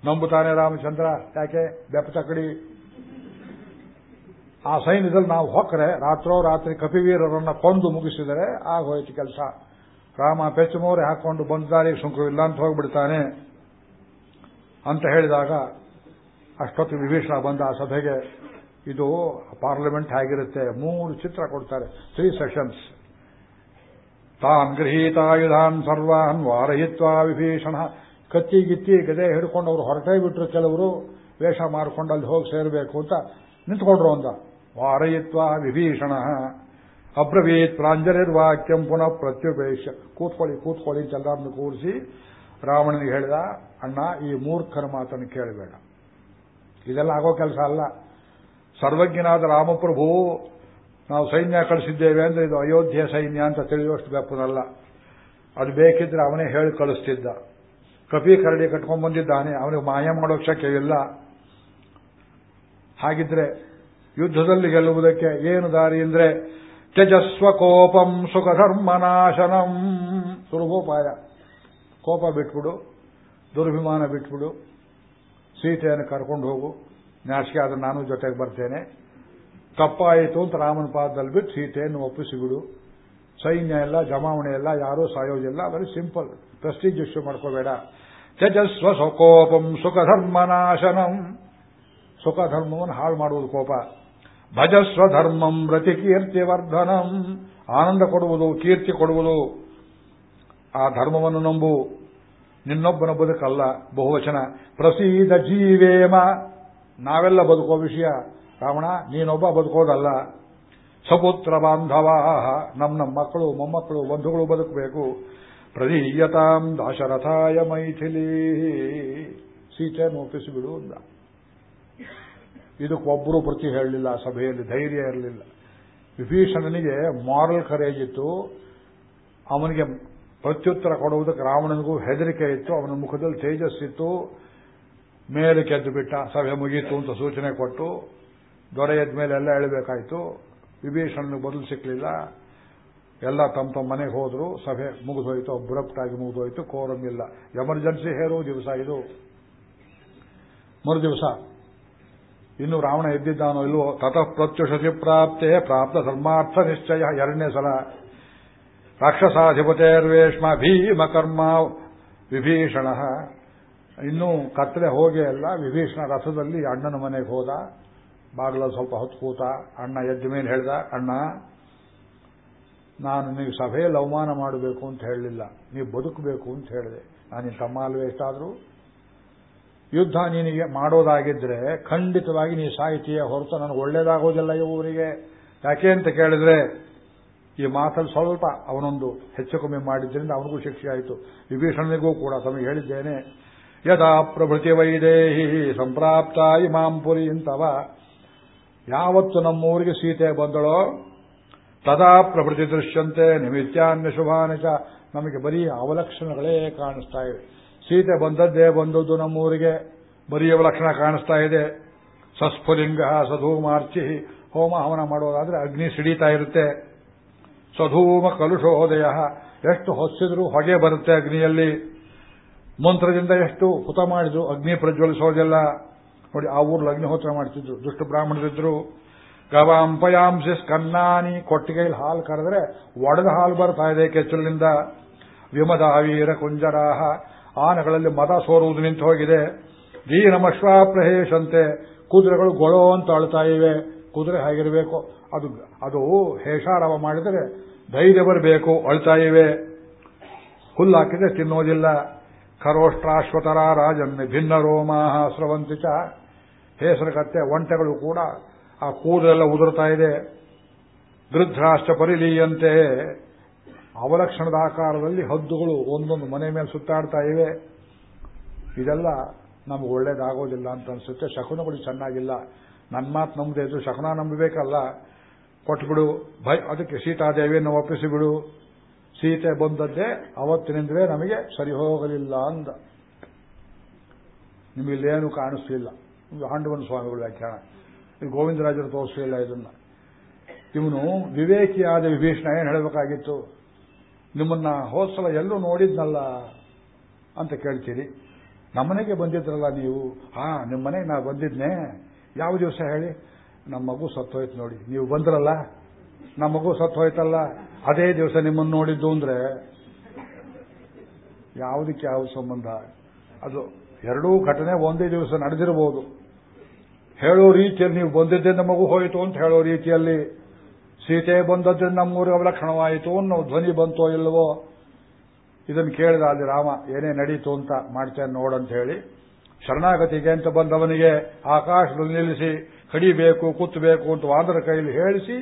ನಂಬುತ್ತಾನೆ ರಾಮಚಂದ್ರ. ಯಾಕೆ? ಬೆಪ್ಪ ತಕಡಿ ಆ ಸೈನ್ಯದಲ್ಲಿ ನಾವು ಹೊಕ್ಕರೆ ರಾತ್ರೋ ರಾತ್ರಿ ಕಪಿವೀರರನ್ನ ಕೊಂದು ಮುಗಿಸಿದರೆ ಆಗೋಯ್ತು ಕೆಲಸ. ರಾಮ ಪೆಚ್ಚಮೋರೆ ಹಾಕೊಂಡು ಬಂದ ದಾರಿ ಸುಂಕವಿಲ್ಲ ಅಂತ ಹೋಗ್ಬಿಡ್ತಾನೆ ಅಂತ ಹೇಳಿದಾಗ ಅಷ್ಟೊತ್ತು ವಿಭೀಷಣ ಬಂದ ಆ ಸಭೆಗೆ, ಇದು ಪಾರ್ಲಿಮೆಂಟ್ ಆಗಿರುತ್ತೆ ಮೂರು ಚಿತ್ರ ಕೊಡ್ತಾರೆ ತ್ರೀ ಸೆಷನ್ಸ್ ತಾನ್ ಗೃಹೀತಾಯುಧಾನ್ ಸರ್ವಾನ್ ವಾರಹಿತ್ವ ವಿಭೀಷಣ. ಕತ್ತಿ ಗಿತ್ತಿ ಗದೆ ಹಿಡ್ಕೊಂಡು ಅವರು ಹೊರಟೇ ಬಿಟ್ರು ಕೆಲವರು, ವೇಷ ಮಾಡಿಕೊಂಡು ಅಲ್ಲಿ ಹೋಗಿ ಸೇರಬೇಕು ಅಂತ ನಿಂತ್ಕೊಂಡ್ರು ಅಂದ. ವಾರಯಿತ್ವ ವಿಭೀಷಣ. ಅಬ್ರವೀತ್ ಪ್ರಾಂಜಲಿರ್ವಾಕ್ಯಂ ಪುನಃ ಪ್ರತ್ಯುಪೇಶ ಕೂತ್ಕೊಳ್ಳಿ ಕೂತ್ಕೊಳ್ಳಿ ಎಲ್ಲರನ್ನು ಕೂರಿಸಿ. ರಾವಣನಿಗೆ ಹೇಳಿದ, ಅಣ್ಣ, ಈ ಮೂರ್ಖನ ಮಾತನ್ನು ಕೇಳಬೇಡ. ಇದೆಲ್ಲ ಆಗೋ ಕೆಲಸ ಅಲ್ಲ. ಸರ್ವಜ್ಞನಾದ ರಾಮಪ್ರಭು, ನಾವು ಸೈನ್ಯ ಕಳಿಸಿದ್ದೇವೆ ಅಂದ್ರೆ ಇದು ಅಯೋಧ್ಯೆ ಸೈನ್ಯ ಅಂತ ತಿಳಿಯುವಷ್ಟು ಬೆಪ್ಪನಲ್ಲ. ಅದು ಬೇಕಿದ್ರೆ ಅವನೇ ಹೇಳಿ ಕಳಿಸ್ತಿದ್ದ. ಕಪಿ ಕರಡಿ ಕಟ್ಕೊಂಡ್ ಬಂದಿದ್ದಾನೆ. ಅವನಿಗೆ ಮಾಯ ಮಾಡೋಕ್ ಶಕ್ಯವಿಲ್ಲ. ಹಾಗಿದ್ರೆ ಯುದ್ಧದಲ್ಲಿ ಗೆಲ್ಲುವುದಕ್ಕೆ ಏನು ದಾರಿ ಅಂದ್ರೆ ತ್ಯಜಸ್ವ ಕೋಪಂ ಸುಖ ಧರ್ಮನಾಶನಂ ಸುಲಭೋಪಾಯ. ಕೋಪ ಬಿಟ್ಬಿಡು, ದುರ್ಭಿಮಾನ ಬಿಟ್ಬಿಡು, ಸೀತೆಯನ್ನು ಕರ್ಕೊಂಡು ಹೋಗು. ನಾಶಿಗೆ ಆದ್ರೆ ನಾನು ಜೊತೆಗೆ ಬರ್ತೇನೆ. ತಪ್ಪಾಯಿತು ಅಂತ ರಾಮನ ಪಾದದಲ್ಲಿ ಬಿಟ್ಟು ಸೀತೆಯನ್ನು ಒಪ್ಪಿಸಿಬಿಡು. ಸೈನ್ಯ ಎಲ್ಲ, ಜಮಾವಣೆ ಎಲ್ಲ, ಯಾರೂ ಸಾಯೋದಿಲ್ಲ. ವೆರಿ ಸಿಂಪಲ್ ಪ್ರೆಸ್ಟೀಜ್ ಇಶ್ಯೂ ಮಾಡ್ಕೋಬೇಡ. ತ್ಯಜಸ್ವ ಸ್ವಕೋಪಂ ಸುಖ ಧರ್ಮನಾಶನಂ ಸುಖ ಧರ್ಮವನ್ನು ಹಾಳು ಮಾಡುವುದು ಕೋಪ. ಭಜಸ್ವ ಧರ್ಮಂ ರತಿ ಕೀರ್ತಿ ವರ್ಧನಂ. ಆನಂದ ಕೊಡುವುದು, ಕೀರ್ತಿ ಕೊಡುವುದು. ಆ ಧರ್ಮವನ್ನು ನಂಬು. ನಿನ್ನೊಬ್ಬನ ಬದುಕಲ್ಲ ಬಹುವಚನ. ಪ್ರಸೀದ ಜೀವೇಮ. ನಾವೆಲ್ಲ ಬದುಕೋ ವಿಷಯ. ರಾವಣ, ನೀನೊಬ್ಬ ಬದುಕೋದಲ್ಲ. ಸಪುತ್ರ ಬಾಂಧವ. ನಮ್ಮ ನಮ್ಮ ಮಕ್ಕಳು, ಮೊಮ್ಮಕ್ಕಳು, ಬಂಧುಗಳು ಬದುಕಬೇಕು. ಪ್ರದೀಯತಾಂ ದಾಶರಥಾಯ ಮೈಥಿಲಿ. ಸೀತೆಯನ್ನು ಒಪ್ಪಿಸಿಬಿಡು ಅಂದ. ಇದಕ್ಕೊಬ್ಬರು ಪ್ರತಿ ಹೇಳಲಿಲ್ಲ, ಸಭೆಯಲ್ಲಿ ಧೈರ್ಯ ಇರಲಿಲ್ಲ. ವಿಭೀಷಣನಿಗೆ ಮಾರಲ್ ಕರೇಜ್ ಇತ್ತು. ಅವನಿಗೆ ಪ್ರತ್ಯುತ್ತರ ಕೊಡುವುದಕ್ಕೆ ರಾವಣನಿಗೂ ಹೆದರಿಕೆ ಇತ್ತು. ಅವನ ಮುಖದಲ್ಲಿ ತೇಜಸ್ಸಿತ್ತು ಮೇಲೆ ಕೆದ್ದು ಬಿಟ್ಟ, ಸಭೆ ಮುಗೀತು ಅಂತ ಸೂಚನೆ ಕೊಟ್ಟು ದೊರೆಯದ ಮೇಲೆ ಎಲ್ಲ ಹೇಳಬೇಕಾಯಿತು. ವಿಭೀಷಣನಿಗೆ ಬದಲು ಸಿಕ್ಕಲಿಲ್ಲ. ಎಲ್ಲ ತಮ್ಮ ತಮ್ಮ ಮನೆಗೆ ಹೋದ್ರು. ಸಭೆ ಮುಗಿದೋಯ್ತು. ಅಬ್ರಪ್ಟ್ ಆಗಿ ಮುಗಿದೋಯ್ತು. ಕೋರಂ ಇಲ್ಲ. ಎಮರ್ಜೆನ್ಸಿ ಹೇರೋ ದಿವಸ ಇದು. ಮರು ದಿವಸ ಇನ್ನು ರಾವಣ ಎದ್ದಿದ್ದಾನೋ ಇಲ್ವೋ, ತತಃ ಪ್ರತ್ಯುಷತಿ ಪ್ರಾಪ್ತೇ, ಪ್ರಾಪ್ತ ಧರ್ಮಾರ್ಥ ನಿಶ್ಚಯ ಎರಡನೇ ಸಲ. ರಾಕ್ಷಸಾಧಿಪತೇರ್ವೇಷ್ಮ ಭೀಮ ಕರ್ಮ ವಿಭೀಷಣ. ಇನ್ನೂ ಕತ್ತಲೆ ಹೋಗೇ ಅಲ್ಲ, ವಿಭೀಷಣ ರಥದಲ್ಲಿ ಅಣ್ಣನ ಮನೆಗೆ ಹೋದ. ಬಾಗಿಲಲ್ಲಿ ಸ್ವಲ್ಪ ಹೊತ್ತು ಕೂತ, ಅಣ್ಣ ಎದ್ದ ಮೇಲೆ ಹೇಳ್ದ, ಅಣ್ಣ, ನಾನು ನೀವು ಸಭೆಯಲ್ಲಿ ಅವಮಾನ ಮಾಡಬೇಕು ಅಂತ ಹೇಳಲಿಲ್ಲ. ನೀವು ಬದುಕಬೇಕು ಅಂತ ಹೇಳಿದೆ. ನಾನು ತಮ್ಮ ಅಲ್ವೇ ಎಷ್ಟಾದರೂ ಯುದ್ಧ ನಿನಗೆ ಮಾಡೋದಾಗಿದ್ರೆ ಖಂಡಿತವಾಗಿ ನೀ ಸಾಹಿತಿಯ ಹೊರತು ನನಗೆ ಒಳ್ಳೇದಾಗೋದಿಲ್ಲ ಇವರಿಗೆ ಯಾಕೆ ಅಂತ ಕೇಳಿದ್ರೆ, ಈ ಮಾತಲ್ಲಿ ಸ್ವಲ್ಪ ಅವನೊಂದು ಹೆಚ್ಚು ಕಮ್ಮಿ ಮಾಡಿದ್ರಿಂದ ಅವನಿಗೂ ಶಿಕ್ಷೆ ಆಯಿತು. ವಿಭೀಷಣನಿಗೂ ಕೂಡ ತಮಗೆ ಹೇಳಿದ್ದೇನೆ. ಯದಾ ಪ್ರಭೃತಿ ವೈದೇಹಿ ಸಂಪ್ರಾಪ್ತ ಇಮಾಂಪುರಿ ಇಂತವ. ಯಾವತ್ತು ನಮ್ಮೂರಿಗೆ ಸೀತೆ ಬಂದಳೋ, ತದಾ ಪ್ರಭೃತಿ ದೃಶ್ಯಂತೆ ನಿಮಿತ್ಯಾನ್ಯ ಶುಭಾನಿಚ. ನಮಗೆ ಬರೀ ಅವಲಕ್ಷಣಗಳೇ ಕಾಣಿಸ್ತಾ ಇವೆ. ಸೀತೆ ಬಂದದ್ದೇ ಬಂದದ್ದು ನಮ್ಮೂರಿಗೆ. ಬರಿಯವ ಲಕ್ಷಣ ಕಾಣಿಸ್ತಾ ಇದೆ. ಸಸ್ಫುಲಿಂಗ, ಸಧೂಮಾರ್ಚಿ, ಹೋಮ ಹವನ ಮಾಡೋದಾದ್ರೆ ಅಗ್ನಿ ಸಿಡಿತಾ ಇರುತ್ತೆ. ಸಧೂಮ ಕಲುಷೋದಯ, ಎಷ್ಟು ಹೊಸಿದ್ರೂ ಹೊಗೆ ಬರುತ್ತೆ ಅಗ್ನಿಯಲ್ಲಿ. ಮಂತ್ರದಿಂದ ಎಷ್ಟು ಹುತ ಮಾಡಿದ್ರು ಅಗ್ನಿ ಪ್ರಜ್ವಲಿಸೋದೆಲ್ಲ. ನೋಡಿ, ಆ ಊರಲ್ಲಿ ಅಗ್ನಿಹೋತ್ರ ಮಾಡ್ತಿದ್ರು, ದುಷ್ಟ ಬ್ರಾಹ್ಮಣರಿದ್ರು. ಗವಾಂಪಯಾಂಸಿ ಕನ್ನಾನಿ ಕೊಟ್ಟಿಗೆಯಲ್ಲಿ ಹಾಲು ಕರೆದ್ರೆ ಒಡೆದ ಹಾಲು ಬರ್ತಾ ಇದೆ ಕೆಚ್ಚಲಿನಿಂದ. ವಿಮದಾವೀರ ಕುಂಜರಾಹ ಆನೆಗಳಲ್ಲಿ ಮದ ಸೋರುವುದು ನಿಂತು ಹೋಗಿದೆ. ದೀನಮಶ್ವಾಪ್ರಹೇಶಂತೆ ಕುದುರೆಗಳು ಗೊಳೋ ಅಂತ ಅಳ್ತಾ ಇವೆ. ಕುದುರೆ ಹೇಗಿರಬೇಕು? ಅದು ಅದು ಹೇಷಾರವ ಮಾಡಿದರೆ ಧೈರ್ಯ ಬರಬೇಕು ಅಳ್ತಾ ಇವೆ. ಹುಲ್ಲಾಕಿದ್ರೆ ತಿನ್ನೋದಿಲ್ಲ. ಖರೋಷ್ಟ್ರಾಶ್ವತರ ರಾಜನ್ ಭಿನ್ನ ರೋಮಾಹ ಸ್ರವಂತಿಚ ಒಂಟೆಗಳು ಕೂಡ ಆ ಕೂದಲೆಲ್ಲ ಉದುರ್ತಾ ಇದೆ. ವೃದ್ಧಾಷ್ಟ ಪರಿಲೀಯಂತೆ. ಅವಲಕ್ಷಣದ ಆಕಾರದಲ್ಲಿ ಹದ್ದುಗಳು ಒಂದೊಂದು ಮನೆ ಮೇಲೆ ಸುತ್ತಾಡ್ತಾ ಇವೆ. ಇದೆಲ್ಲ ನಮ್ಗೆ ಒಳ್ಳೇದಾಗೋದಿಲ್ಲ ಅಂತ ಅನ್ಸುತ್ತೆ. ಶಕುನಗಳು ಚೆನ್ನಾಗಿಲ್ಲ. ನನ್ನ ಮಾತು ನಂಬದೇ ಇದ್ರು ಶಕುನ ನಂಬಬೇಕಲ್ಲ. ಕೊಟ್ಬಿಡು ಭಯ, ಅದಕ್ಕೆ ಸೀತಾದೇವಿಯನ್ನು ಒಪ್ಪಿಸಿಬಿಡು ಸೀತೆ ಬಂದದ್ದೇ ಅವತ್ತಿನಿಂದಲೇ ನಮಗೆ ಸರಿ ಹೋಗಲಿಲ್ಲ ಅಂದ. ನಿಮಗಿಲ್ಲೇನು ಕಾಣಿಸ್ಲಿಲ್ಲ. ಆಂಡವನ ಸ್ವಾಮಿಗಳು ವ್ಯಾಖ್ಯಾನ. ಇದು ಗೋವಿಂದರಾಜರು ತೋರಿಸಲಿಲ್ಲ ಇದನ್ನ. ಇವನು ವಿವೇಕಿಯಾದ ವಿಭೀಷಣ ಏನು ಹೇಳಬೇಕಾಗಿತ್ತು? ನಿಮ್ಮನ್ನ ಹೋದ್ಸಲ ಎಲ್ಲೂ ನೋಡಿದ್ನಲ್ಲ ಅಂತ ಕೇಳ್ತೀರಿ. ನಮ್ಮನೆಗೆ ಬಂದಿದ್ರಲ್ಲ ನೀವು? ಹಾ ನಿಮ್ಮ ಮನೆಗೆ ನಾ ಬಂದಿದ್ನೆ. ಯಾವ ದಿವಸ ಹೇಳಿ? ನಮ್ಮ ಮಗು ಸತ್ತೋಯ್ತು ನೋಡಿ. ನೀವು ಬಂದ್ರಲ್ಲ? ನಮ್ಮ ಮಗು ಸತ್ತೋಯ್ತಲ್ಲ? ಅದೇ ದಿವಸ ನಿಮ್ಮನ್ನು ನೋಡಿದ್ದು ಅಂದ್ರೆ? ಯಾವುದಕ್ಕೆ ಯಾವ ಸಂಬಂಧ? ಅದು ಎರಡೂ ಘಟನೆ ಒಂದೇ ದಿವಸ ನಡೆದಿರಬಹುದು. ಹೇಳೋ ರೀತಿಯಲ್ಲಿ ನೀವು ಬಂದಿದ್ದೆ ನಮಗೂ ಹೋಯಿತು ಅಂತ ಹೇಳೋ ರೀತಿಯಲ್ಲಿ. ಸೀತೆ ಬಂದದ್ರಿಂದ ನಮ್ಮೂರಿಗೆ ಅವಲಕ್ಷಣವಾಯಿತು ಅನ್ನೋ ಧ್ವನಿ ಬಂತೋ ಇಲ್ಲವೋ? ಇದನ್ನು ಕೇಳಿದ ಅಲ್ಲಿ ರಾಮ, ಏನೇ ನಡೀತು ಅಂತ ಮಾಡ್ತೇನೆ ನೋಡಂತ ಹೇಳಿ, ಶರಣಾಗತಿಗೆ ಅಂತ ಬಂದವನಿಗೆ ಆಕಾಶದಲ್ಲಿ ನಿಲ್ಲಿಸಿ, ಕಡಿಬೇಕು ಕುತ್ತಬೇಕು ಅಂತ ವಾದರ ಕೈಯಲ್ಲಿ ಹೇಳಿಸಿ,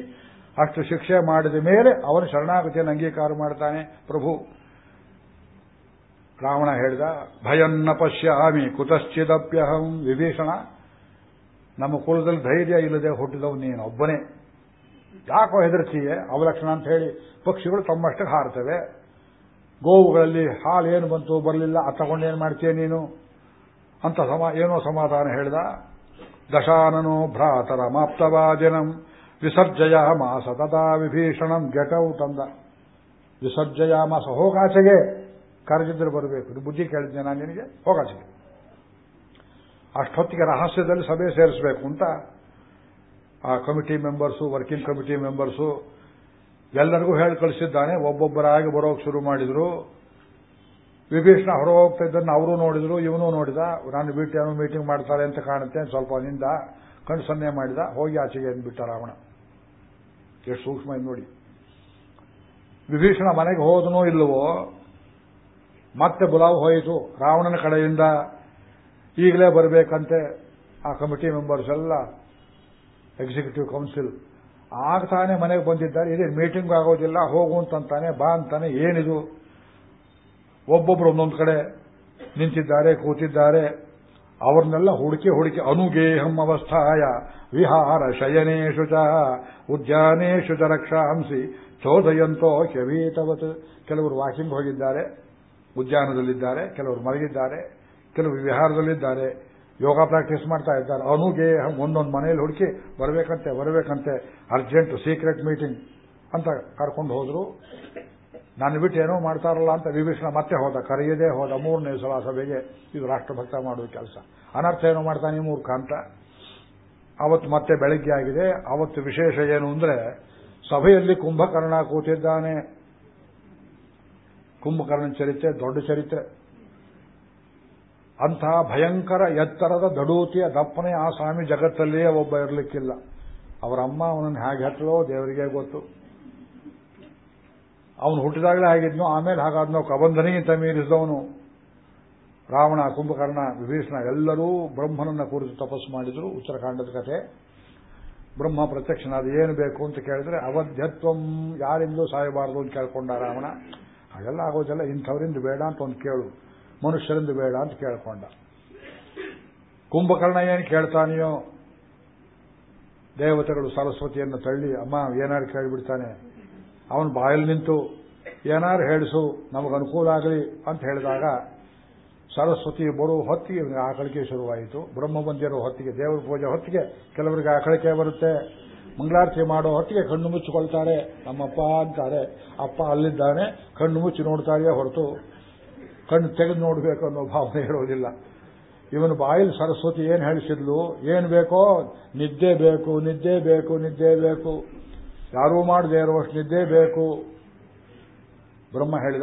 ಅಷ್ಟು ಶಿಕ್ಷೆ ಮಾಡಿದ ಮೇಲೆ ಅವನು ಶರಣಾಗತಿಯನ್ನು ಅಂಗೀಕಾರ ಮಾಡ್ತಾನೆ, ಪ್ರಭು. ರಾವಣ ಹೇಳಿದ, ಭಯನ್ನ ಪಶ್ಯಾಮಿ ಕುತಶ್ಚಿದಪ್ಯಹಂ ವಿಭೀಷಣ. ನಮ್ಮ ಕುಲದಲ್ಲಿ ಧೈರ್ಯ ಇಲ್ಲದೆ ಹುಟ್ಟಿದವು ನೀನು, ಒಬ್ಬನೇ. ಯಾಕೋ ಹೆದರ್ತೀಯೆ ಅವಲಕ್ಷಣ ಅಂತ ಹೇಳಿ ಪಕ್ಷಿಗಳು ತಮ್ಮಷ್ಟಕ್ಕೆ ಹಾರ್ತವೆ. ಗೋವುಗಳಲ್ಲಿ ಹಾಲು ಏನು ಬಂತು, ಬರಲಿಲ್ಲ, ಅದು ತಗೊಂಡೇನು ಮಾಡ್ತೀಯ ನೀನು? ಅಂತ ಸಮ, ಏನೋ ಸಮಾಧಾನ ಹೇಳಿದ. ದಶಾನನೋ ಭ್ರಾತರ ಮಾಪ್ತವಾಜನಂ ವಿಸರ್ಜಯ ಮಾಸ ತದಾ ವಿಭೀಷಣಂ ಗೆಟವು ತಂದ. ವಿಸರ್ಜಯ ಮಾಸ ಹೋಗಾಚೆಗೆ ಕರೆದಿದ್ರೆ ಬರಬೇಕು. ಬುದ್ಧಿ ಕೇಳಿದ್ದೆ ನಾನು ನಿನಗೆ, ಹೋಗಾಚೆಗೆ. ಅಷ್ಟೊತ್ತಿಗೆ ರಹಸ್ಯದಲ್ಲಿ ಸಭೆ ಸೇರಿಸಬೇಕು ಅಂತ ಆ committee members working committee members ಎಲ್ಲರಿಗೂ ಹೇಳಿ ಕಳಿಸಿದ್ದಾನೆ. ಒಬ್ಬೊಬ್ಬರಾಗಿ ಬರೋಕೆ ಶುರು ಮಾಡಿದ್ರು. ವಿಭೀಷಣ ಹೊರ ಹೋಗ್ತಾ ಇದ್ದನ್ನು ಅವರು ನೋಡಿದ್ರು, ಇವನು ನೋಡಿದ. ನಾನು ಬಿಟ್ಟು ಮೀಟಿಂಗ್ ಮಾಡ್ತಾರೆ ಅಂತ ಕಾಣುತ್ತೆ ಸ್ವಲ್ಪ ನಿಂದ ಕಣ್ಣು ಸನ್ನೆ ಮಾಡಿದ. ಹೋಗಿ ಆಚೆಗೆ ಅಂದ್ಬಿಟ್ಟ ರಾವಣ. ಎಷ್ಟು ಸೂಕ್ಷ್ಮ ನೋಡಿ. ವಿಭೀಷಣ ಮನೆಗೆ ಹೋದನೋ ಇಲ್ಲವೋ, ಮತ್ತೆ ಬುಲಾವ್ ಹೋಯಿತು. ರಾವಣನ ಕಡೆಯಿಂದ ಈಗಲೇ ಬರಬೇಕಂತೆ ಆ ಕಮಿಟಿ ಮೆಂಬರ್ಸ್ ಎಲ್ಲ. ಎಕ್ಸಿಕ್ಯೂಟಿವ್ ಕೌನ್ಸಿಲ್ ಆಗ ತಾನೇ ಮನೆಗೆ ಬಂದಿದ್ದಾರೆ. ಇದೇ ಮೀಟಿಂಗ್ ಆಗೋದಿಲ್ಲ. ಹೋಗು ಅಂತಂತಾನೆ ಬಾ ಅಂತಾನೆ, ಏನಿದು? ಒಬ್ಬೊಬ್ರು ಒಂದೊಂದು ಕಡೆ ನಿಂತಿದ್ದಾರೆ, ಕೂತಿದ್ದಾರೆ. ಅವ್ರನ್ನೆಲ್ಲ ಹುಡುಕಿ ಹುಡುಕಿ ಅನುಗೇಹಂ ಅವಸ್ಥಾಯ. ವಿಹಾರ ಶಯನೇಶು ಚ, ಉದ್ಯಾನೇಶು ಚ ರಕ್ಷಾಂಸಿ. ಚೋದಯಂತೋ ಕೆವೀತವತ್. ಕೆಲವರು ವಾಕಿಂಗ್ ಹೋಗಿದ್ದಾರೆ, ಉದ್ಯಾನದಲ್ಲಿದ್ದಾರೆ, ಕೆಲವರು ಮಲಗಿದ್ದಾರೆ, ಕೆಲವರು ವಿಹಾರದಲ್ಲಿದ್ದಾರೆ. ಯೋಗ ಪ್ರಾಕ್ಟೀಸ್ ಮಾಡ್ತಾ ಇದ್ದಾರೆ. ಅವನಿಗೆ ಒಂದೊಂದು ಮನೆಯಲ್ಲಿ ಹುಡುಕಿ ಬರಬೇಕಂತೆ ಬರಬೇಕಂತೆ ಅರ್ಜೆಂಟ್ ಸೀಕ್ರೆಟ್ ಮೀಟಿಂಗ್ ಅಂತ ಕರ್ಕೊಂಡು ಹೋದ್ರು. ನಾನು ಬಿಟ್ಟು ಏನೋ ಮಾಡ್ತಾರಲ್ಲ ಅಂತ ವಿಭೀಷಣ ಮತ್ತೆ ಹೋದ. ಕರೆಯದೇ ಹೋದ ಮೂರನೇ ಸಲ ಸಭೆಗೆ ಇದು ರಾಷ್ಟ್ರಭಕ್ತ ಮಾಡುವ ಕೆಲಸ. ಅನರ್ಥ ಏನೋ ಮಾಡ್ತಾನೆ ಮೂರ್ಖ ಅಂತ. ಅವತ್ತು ಮತ್ತೆ ಬೆಳಗ್ಗೆ ಆಗಿದೆ. ಅವತ್ತು ವಿಶೇಷ ಏನು ಅಂದ್ರೆ ಸಭೆಯಲ್ಲಿ ಕುಂಭಕರ್ಣ ಕೂತಿದ್ದಾನೆ. ಕುಂಭಕರ್ಣ ಚರಿತ್ರೆ, ದೊಡ್ಡ ಚರಿತ್ರೆ. ಅಂಥ ಭಯಂಕರ ಎತ್ತರದ ದಡೂತಿಯ ದಪ್ಪನೆ ಆ ಸ್ವಾಮಿ ಜಗತ್ತಲ್ಲಿಯೇ ಒಬ್ಬ ಇರಲಿಕ್ಕಿಲ್ಲ. ಅವರ ಅಮ್ಮ ಅವನನ್ನು ಹೇಗೆ ಹತ್ತಲೋ ದೇವರಿಗೆ ಗೊತ್ತು. ಅವನು ಹುಟ್ಟಿದಾಗಲೇ ಆಗಿದ್ನು ಆಮೇಲೆ ಹಾಗಾದ್ನೋ ಕಬಂಧನಿಗಿಂತ ಮೀರಿಸಿದವನು ರಾವಣ, ಕುಂಭಕರ್ಣ, ವಿಭೀಷಣ ಎಲ್ಲರೂ ಬ್ರಹ್ಮನನ್ನ ಕುರಿತು ತಪಸ್ಸು ಮಾಡಿದ್ರು ಉತ್ತರಕಾಂಡದ ಕಥೆ. ಬ್ರಹ್ಮ ಪ್ರತ್ಯಕ್ಷನಾದ ಏನು ಬೇಕು ಅಂತ ಕೇಳಿದ್ರೆ, ಅವಧ್ಯತ್ವಂ ಯಾರಿಂದಲೂ ಸಾಯಬಾರದು ಅಂತ ಕೇಳ್ಕೊಂಡ ರಾವಣ. ಹಾಗೆಲ್ಲ ಆಗೋದಿಲ್ಲ, ಇಂಥವರಿಂದ ಬೇಡ ಅಂತ ಒಂದು ಕೇಳು. ಮನುಷ್ಯರಿಂದ ಬೇಡ ಅಂತ ಕೇಳ್ಕೊಂಡ. ಕುಂಭಕರ್ಣ ಏನು ಕೇಳ್ತಾನೆಯೋ? ದೇವತೆಗಳು ಸರಸ್ವತಿಯನ್ನು ತಳ್ಳಿ, ಅಮ್ಮ, ಏನಾರು ಕೇಳಿಬಿಡ್ತಾನೆ? ಅವನು ಬಾಯಲ್ಲಿ ನಿಂತು, ಏನಾರು ಹೇಳಿಸು, ನಮಗೆ ಅನುಕೂಲ ಆಗಲಿ, ಅಂತ ಹೇಳಿದಾಗ ಸರಸ್ವತಿ ಬರೋ ಹೊತ್ತಿಗೆ ಇವನಿಗೆ ಆಕಳಿಕೆ ಶುರುವಾಯಿತು. ಬ್ರಹ್ಮ ಮಂದಿರೋ ಹೊತ್ತಿಗೆ, ದೇವರ ಪೂಜೆ ಹೊತ್ತಿಗೆ ಕೆಲವರಿಗೆ ಆಕಳಿಕೆ ಬರುತ್ತೆ. ಮಂಗಳಾರತಿ ಮಾಡೋ ಹೊತ್ತಿಗೆ ಕಣ್ಣು ಮುಚ್ಚಿಕೊಳ್ತಾರೆ. ನಮ್ಮಪ್ಪ ಅಂತಾರೆ. ಅಪ್ಪ ಅಲ್ಲಿದ್ದಾನೆ, ಕಣ್ಣು ಮುಚ್ಚಿ ನೋಡ್ತಾರೆಯೇ ಹೊರತು ಕಣ್ಣು ತೆಗೆದು ನೋಡಬೇಕು ಅನ್ನೋ ಭಾವನೆ ಇರೋದಿಲ್ಲ. ಇವನು ಬಾಯಿಲ್ ಸರಸ್ವತಿ ಏನು ಹೇಳಿಸಿದ್ಲು? ಏನು ಬೇಕೋ? ನಿದ್ದೆ ಬೇಕು ನಿದ್ದೆ ಬೇಕು ನಿದ್ದೆ ಬೇಕು. ಯಾರೂ ಮಾಡದೇ ಇರುವಷ್ಟು ನಿದ್ದೆ ಬೇಕು. ಬ್ರಹ್ಮ ಹೇಳಿದ,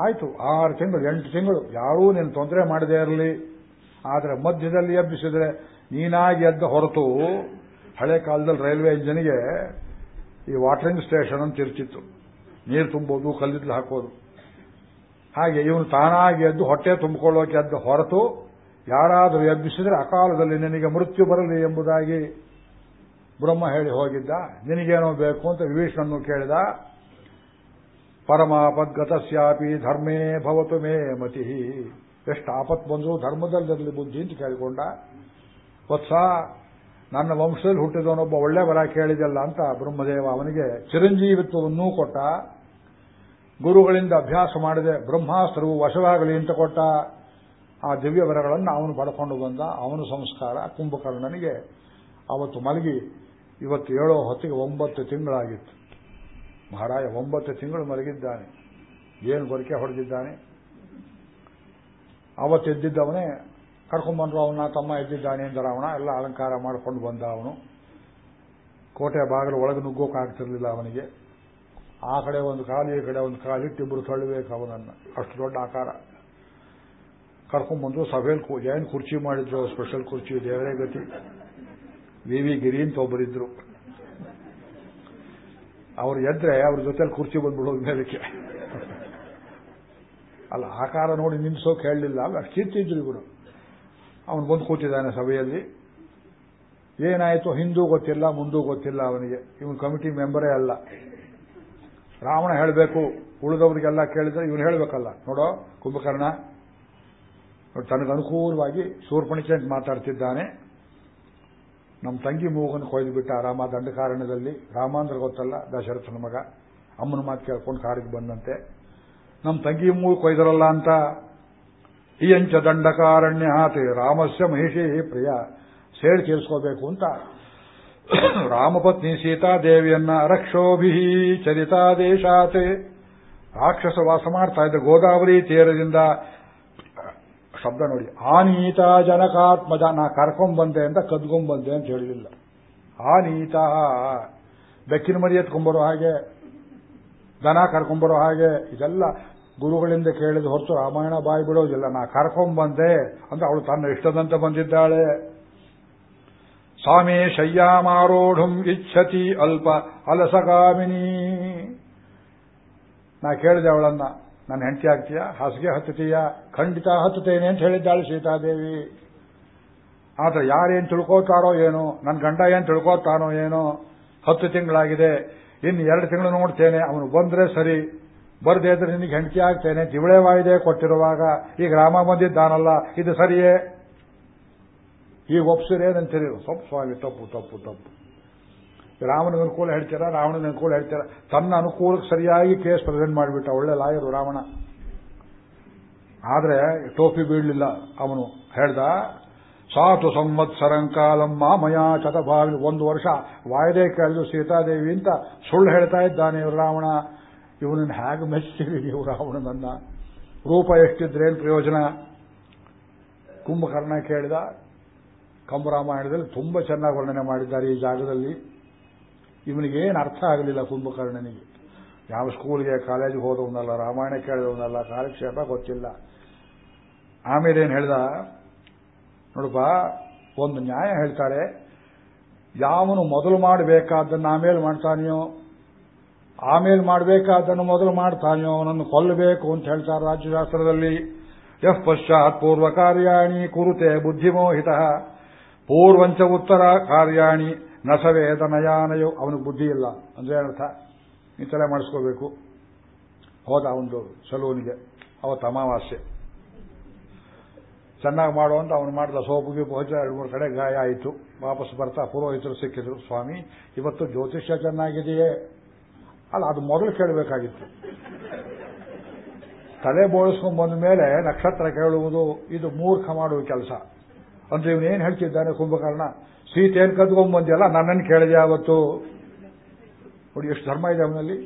ಆಯ್ತು, ಆರು ತಿಂಗಳು, ಎಂಟು ತಿಂಗಳು, ಯಾರೂ ನೀನು ತೊಂದರೆ ಮಾಡದೇ ಇರಲಿ. ಆದರೆ ಮಧ್ಯದಲ್ಲಿ ಎಬ್ಬಿಸಿದ್ರೆ ನೀನಾಗಿ ಎದ್ದ ಹೊರತು ಹಳೆ ಕಾಲದಲ್ಲಿ ರೈಲ್ವೆ ಇಂಜಿನ್ಗೆ ಈ ವಾಟರಿಂಗ್ ಸ್ಟೇಷನ್ ಅಂತ ಇರ್ತಿತ್ತು. ನೀರು ತುಂಬೋದು, ಕಲ್ಲಿದ್ದಲು ಹಾಕೋದು. ಹಾಗೆ ಇವನು ತಾನಾಗಿ ಎದ್ದು ಹೊಟ್ಟೆ ತುಂಬಿಕೊಳ್ಳೋಕೆ ಎದ್ದು ಹೊರತು ಯಾರಾದರೂ ಎಬ್ಬಿಸಿದರೆ ಅಕಾಲದಲ್ಲಿ ನಿನಗೆ ಮೃತ್ಯು ಬರಲಿ ಎಂಬುದಾಗಿ ಬ್ರಹ್ಮ ಹೇಳಿ ಹೋಗಿದ್ದ. ನಿನಗೇನೋ ಬೇಕು ಅಂತ ವಿಭೀಷಣನ್ನು ಕೇಳಿದ. ಪರಮಾಪದ್ಗತಸ್ಯಾಪಿ ಧರ್ಮೇ ಭವತು ಮೇ ಮತಿ. ಎಷ್ಟು ಆಪತ್ ಬಂದರೂ ಧರ್ಮದಲ್ಲಿರಲಿ ಬುದ್ಧಿ ಅಂತ ಕೇಳಿಕೊಂಡ. ವತ್ಸ, ನನ್ನ ವಂಶದಲ್ಲಿ ಹುಟ್ಟಿದವನೊಬ್ಬ ಒಳ್ಳೆ ಬರ ಕೇಳಿದಲ್ಲ ಅಂತ ಬ್ರಹ್ಮದೇವ ಅವನಿಗೆ ಚಿರಂಜೀವಿತ್ವವನ್ನೂ ಕೊಟ್ಟ. ಗುರುಗಳಿಂದ ಅಭ್ಯಾಸ ಮಾಡಿದೆ, ಬ್ರಹ್ಮಾಸ್ತ್ರವು ವಶವಾಗಲಿ ಅಂತ ಕೊಟ್ಟ ಆ ದಿವ್ಯ ವರಗಳನ್ನು ಅವನು ಪಡ್ಕೊಂಡು ಬಂದ, ಅವನು ಸಂಸ್ಕಾರ ಕುಂಭಕರ್ಣನಿಗೆ ಅವತ್ತು ಮಲಗಿ, ಇವತ್ತು ಏಳೋ ಹೊತ್ತಿಗೆ ಒಂಬತ್ತು ತಿಂಗಳಾಗಿತ್ತು. ಮಹಾರಾಯ ಒಂಬತ್ತು ತಿಂಗಳು ಮಲಗಿದ್ದಾನೆ. ಏನು ಗೊರಕೆ ಹೊಡೆದಿದ್ದಾನೆ? ಅವತ್ತು ಎದ್ದಿದ್ದವನೇ ಕರ್ಕೊಂಡ್ಬಂದ್ರು ಅವನ ತಮ್ಮ ಎದ್ದಿದ್ದಾನೆ ಎಂದ ರಾವಣ, ಎಲ್ಲ ಅಲಂಕಾರ ಮಾಡಿಕೊಂಡು ಬಂದ ಅವನು. ಕೋಟೆ ಬಾಗಿಲು ಒಳಗೆ ನುಗ್ಗೋಕಾಗ್ತಿರ್ಲಿಲ್ಲ ಅವನಿಗೆ. ಆ ಕಡೆ ಒಂದು ಕಾಲು ಈ ಕಡೆ ಒಂದು ಕಾಲು ಇಟ್ಟಿಬ್ಬರು ತಳ್ಳಬೇಕು ಅವನನ್ನು. ಅಷ್ಟು ದೊಡ್ಡ ಆಕಾರ. ಕರ್ಕೊಂಡ್ಬಂದು ಸಭೆಯಲ್ಲಿ ಏನು ಕುರ್ಚಿ ಮಾಡಿದ್ರು, ಸ್ಪೆಷಲ್ ಕುರ್ಚಿ, ದೇವರೇ ಗತಿ. ವಿ. ವಿ. ಗಿರಿ ಅಂತ ಒಬ್ಬರಿದ್ರು. ಅವ್ರು ಎದ್ರೆ ಅವ್ರ ಜೊತೆಲಿ ಕುರ್ಚಿ ಬಂದ್ಬಿಡೋದು ಮೇಲಕ್ಕೆ. ಅಲ್ಲ, ಆಕಾರ ನೋಡಿ ನಿನ್ಸೋಕೆ ಹೇಳಲಿಲ್ಲ. ಅಲ್ಲ ಚಿತ್ತಿದ್ರು ಇವರು ಅವನು ಬಂದು ಕೂತಿದ್ದಾನೆ ಸಭೆಯಲ್ಲಿ. ಏನಾಯಿತು? ಹಿಂದೂ ಗೊತ್ತಿಲ್ಲ, ಮುಂದೂ ಗೊತ್ತಿಲ್ಲ ಅವನಿಗೆ. ಇವನು ಕಮಿಟಿ ಮೆಂಬರೇ ಅಲ್ಲ. ರಾವಣ ಹೇಳಬೇಕು, ಉಳಿದವರಿಗೆಲ್ಲ ಕೇಳಿದ್ರೆ ಇವನು ಹೇಳಬೇಕಲ್ಲ. ನೋಡೋ, ಕುಂಭಕರ್ಣ. ತನಗನುಕೂಲವಾಗಿ ಅಂತ ಮಾತಾಡ್ತಿದ್ದಾನೆ. ನಮ್ಮ ತಂಗಿ ಮೂಗನ್ನು ಕೊಯ್ದು ಬಿಟ್ಟ ರಾಮ ದಂಡಕಾರಣ್ಯದಲ್ಲಿ ರಾಮ ಅಂದ್ರೆ ಗೊತ್ತಲ್ಲ, ದಶರಥನ ಮಗ. ಅಮ್ಮನ ಮಾತು ಕೇಳ್ಕೊಂಡು ಕಾರಿಗೆ ಬಂದಂತೆ. ನಮ್ಮ ತಂಗಿ ಮೂಗು ಕೊಯ್ದರಲ್ಲ ಅಂತ. ಇಯಂಚ ದಂಡಕಾರಣ್ಯ ಆತ, ರಾಮಸ್ಯ ಮಹಿಷಿ ಪ್ರಿಯ ಸೇಡ್ ತೀರಿಸ್ಕೋಬೇಕು ಅಂತ ರಾಮಪತ್ನಿ ಸೀತಾದೇವಿಯನ್ನ ರಕ್ಷೋಭಿ ಚರಿತಾದೇಶಾತೆ ರಾಕ್ಷಸ ವಾಸ ಮಾಡ್ತಾ ಇದ್ದ ಗೋದಾವರಿ ತೀರದಿಂದ, ಶಬ್ದ ನೋಡಿ, ಆನೀತ ಜನಕಾತ್ಮಜ, ನಾ ಕರ್ಕೊಂಬಂದೆ ಅಂತ ಕದ್ಕೊಂಬಂದೆ ಅಂತ ಹೇಳಲಿಲ್ಲ ಆನೀತ, ಬೆಕ್ಕಿನ ಮರಿ ಎತ್ಕೊಂಬರೋ ಹಾಗೆ, ದನ ಕರ್ಕೊಂಬರೋ ಹಾಗೆ, ಇದೆಲ್ಲ ಗುರುಗಳಿಂದ ಕೇಳಿದ ಹೊರತು ರಾಮಾಯಣ ಬಾಯಿ ಬಿಡೋದಿಲ್ಲ. ನಾ ಕರ್ಕೊಂಬಂದೆ ಅಂತ ಅವಳು ತನ್ನ ಇಷ್ಟದಂತೆ ಬಂದಿದ್ದಾಳೆ. ಸ್ವಾಮಿ ಶಯ್ಯಾಮಾರೋಢುಂ ಇಚ್ಛತಿ ಅಲ್ಪ ಅಲಸಗಾಮಿನಿ. ನಾ ಕೇಳಿದೆ ಅವಳನ್ನ, ನನ್ನ ಹೆಂಡತಿ ಆಗ್ತೀಯಾ? ಹಾಸಿಗೆ ಹತ್ತುತ್ತೀಯ? ಖಂಡಿತ ಹತ್ತುತ್ತೇನೆ ಅಂತ ಹೇಳಿದ್ದಾಳೆ ಸೀತಾದೇವಿ. ಆದ್ರೆ ಯಾರೇನು ತಿಳ್ಕೋತಾರೋ ಏನೋ ನನ್ನ ಗಂಡ ಏನು ತಿಳ್ಕೋತಾನೋ ಏನೋ, ಹತ್ತು ತಿಂಗಳಾಗಿದೆ, ಇನ್ನು ಎರಡು ತಿಂಗಳು ನೋಡ್ತೇನೆ, ಅವನು ಬಂದ್ರೆ ಸರಿ, ಬರದೇ ಇದ್ರೆ ನಿನಗೆ ಹೆಂಡತಿ ಆಗ್ತೇನೆ ತಿವಳೆ ವಾಯಿದೆ ಕೊಟ್ಟಿರುವಾಗ, ಈಗ ರಾಮ ಬಂದಿದ್ದಾನಲ್ಲ, ಇದು ಸರಿಯೇ? ಈಗ ಒಪ್ಸಿರೇನಂತೀರಿ ಸ್ವಲ್ಪ ಸ್ವಾಮಿ, ತಪ್ಪು ತಪ್ಪು ತಪ್ಪು. ರಾಮನ ಅನುಕೂಲ ಹೇಳ್ತೀರಾ? ರಾವಣನ ಅನುಕೂಲ ಹೇಳ್ತೀರಾ? ತನ್ನ ಅನುಕೂಲಕ್ಕೆ ಸರಿಯಾಗಿ ಕೇಸ್ ಪ್ರೆಸೆಂಟ್ ಮಾಡಿಬಿಟ್ಟ ಒಳ್ಳೆ ಲಾಯರು ರಾವಣ. ಆದ್ರೆ ಟೋಪಿ ಬೀಳಲಿಲ್ಲ ಅವನು. ಹೇಳ್ದ, ಸಾತು ಸಂವತ್ಸರಂಕಾಲಮ್ಮ ಮಯಾ ಚತಭಾವಿ ಒಂದು ವರ್ಷ ವಾಯದೆ ಕೇಳಿದ್ರು ಸೀತಾದೇವಿ ಅಂತ ಸುಳ್ಳು ಹೇಳ್ತಾ ಇದ್ದಾನೆ ರಾವಣ. ಇವನನ್ನು ಹೇಗೆ ಮೆಚ್ಚಿರಿ ನೀವು ರಾವಣನನ್ನ? ರೂಪ ಎಷ್ಟಿದ್ರೇನು ಪ್ರಯೋಜನ? ಕುಂಭಕರ್ಣ ಕೇಳಿದ ಕಂಬರಾಮಾಯಣದಲ್ಲಿ ತುಂಬಾ ಚೆನ್ನಾಗಿ ವರ್ಣನೆ ಮಾಡಿದ್ದಾರೆ ಈ ಜಾಗದಲ್ಲಿ. ಇವನಿಗೇನು ಅರ್ಥ ಆಗಲಿಲ್ಲ ಕುಂಭಕರ್ಣನಿಗೆ. ಯಾವ ಸ್ಕೂಲ್ಗೆ ಕಾಲೇಜಿಗೆ ಹೋದವನಲ್ಲ, ರಾಮಾಯಣ ಕೇಳಿದವನಲ್ಲ, ಕಾಲಕ್ಷೇಪ ಗೊತ್ತಿಲ್ಲ. ಆಮೇಲೆ ಏನು ಹೇಳ್ದ? ನೋಡಪ್ಪ, ಒಂದು ನ್ಯಾಯ ಹೇಳ್ತಾರೆ ಯಾವನು ಮೊದಲು ಮಾಡಬೇಕಾದ್ದನ್ನು ಆಮೇಲೆ ಮಾಡ್ತಾನೆಯೋ ಆಮೇಲೆ ಮಾಡಬೇಕಾದ್ದನ್ನು ಮೊದಲು ಮಾಡ್ತಾನೆಯೋ, ಅವನನ್ನು ಕೊಲ್ಲಬೇಕು ಅಂತ ಹೇಳ್ತಾರೆ ರಾಜ್ಯಶಾಸ್ತ್ರದಲ್ಲಿ. ಯಃ ಪಶ್ಚಾತ್ ಪೂರ್ವ ಕಾರ್ಯಾಣಿ ಕುರುತೆ ಬುದ್ಧಿಮೋಹಿತ. ಪೂರ್ವಂಚ ಉತ್ತರ ಕಾರ್ಯಾಣಿ ನಸವೇದ ನಯಾನಯು ಅವನಿಗೆ ಬುದ್ಧಿ ಇಲ್ಲ ಅಂದ್ರೆ ಏನರ್ಥ? ಈ ತಲೆ ಮಾಡಿಸ್ಕೋಬೇಕು. ಹೋದ ಒಂದು ಸಲೂನಿಗೆ. ಅವತ್ತು ಅಮಾವಾಸ್ಯೆ. ಚೆನ್ನಾಗಿ ಮಾಡುವಂತ ಅವನು ಮಾಡಿದ. ಸೋಪು ಗೀಪು ಹಚ್ಚ ಎರಡು ಮೂರು ಕಡೆ ಗಾಯ ಆಯಿತು. ವಾಪಸ್ ಬರ್ತಾ ಪುರೋಹಿತರು ಸಿಕ್ಕಿದ್ರು. ಸ್ವಾಮಿ, ಇವತ್ತು ಜ್ಯೋತಿಷ್ಯ ಚೆನ್ನಾಗಿದೆಯೇ? ಅಲ್ಲ, ಅದು ಮೊದಲು ಕೇಳಬೇಕಾಗಿತ್ತು. ತಲೆ ಬೋಳಿಸ್ಕೊಂಡ್ ಬಂದ ಮೇಲೆ ನಕ್ಷತ್ರ ಕೇಳುವುದು, ಇದು ಮೂರ್ಖ ಮಾಡುವ ಕೆಲಸ. ಅಂದ್ರೆ ಇವನೇನು ಹೇಳ್ತಿದ್ದಾನೆ ಕುಂಭಕರ್ಣ? ಸೀತೆಯನ್ನು ಕದ್ಕೊಂಡ್ ಬಂದಿಲ್ಲ ನನ್ನನ್ನು ಕೇಳಿದೆ ಅವತ್ತು ನೋಡಿ, ಎಷ್ಟು ಧರ್ಮ ಇದೆ ಅವನಲ್ಲಿ.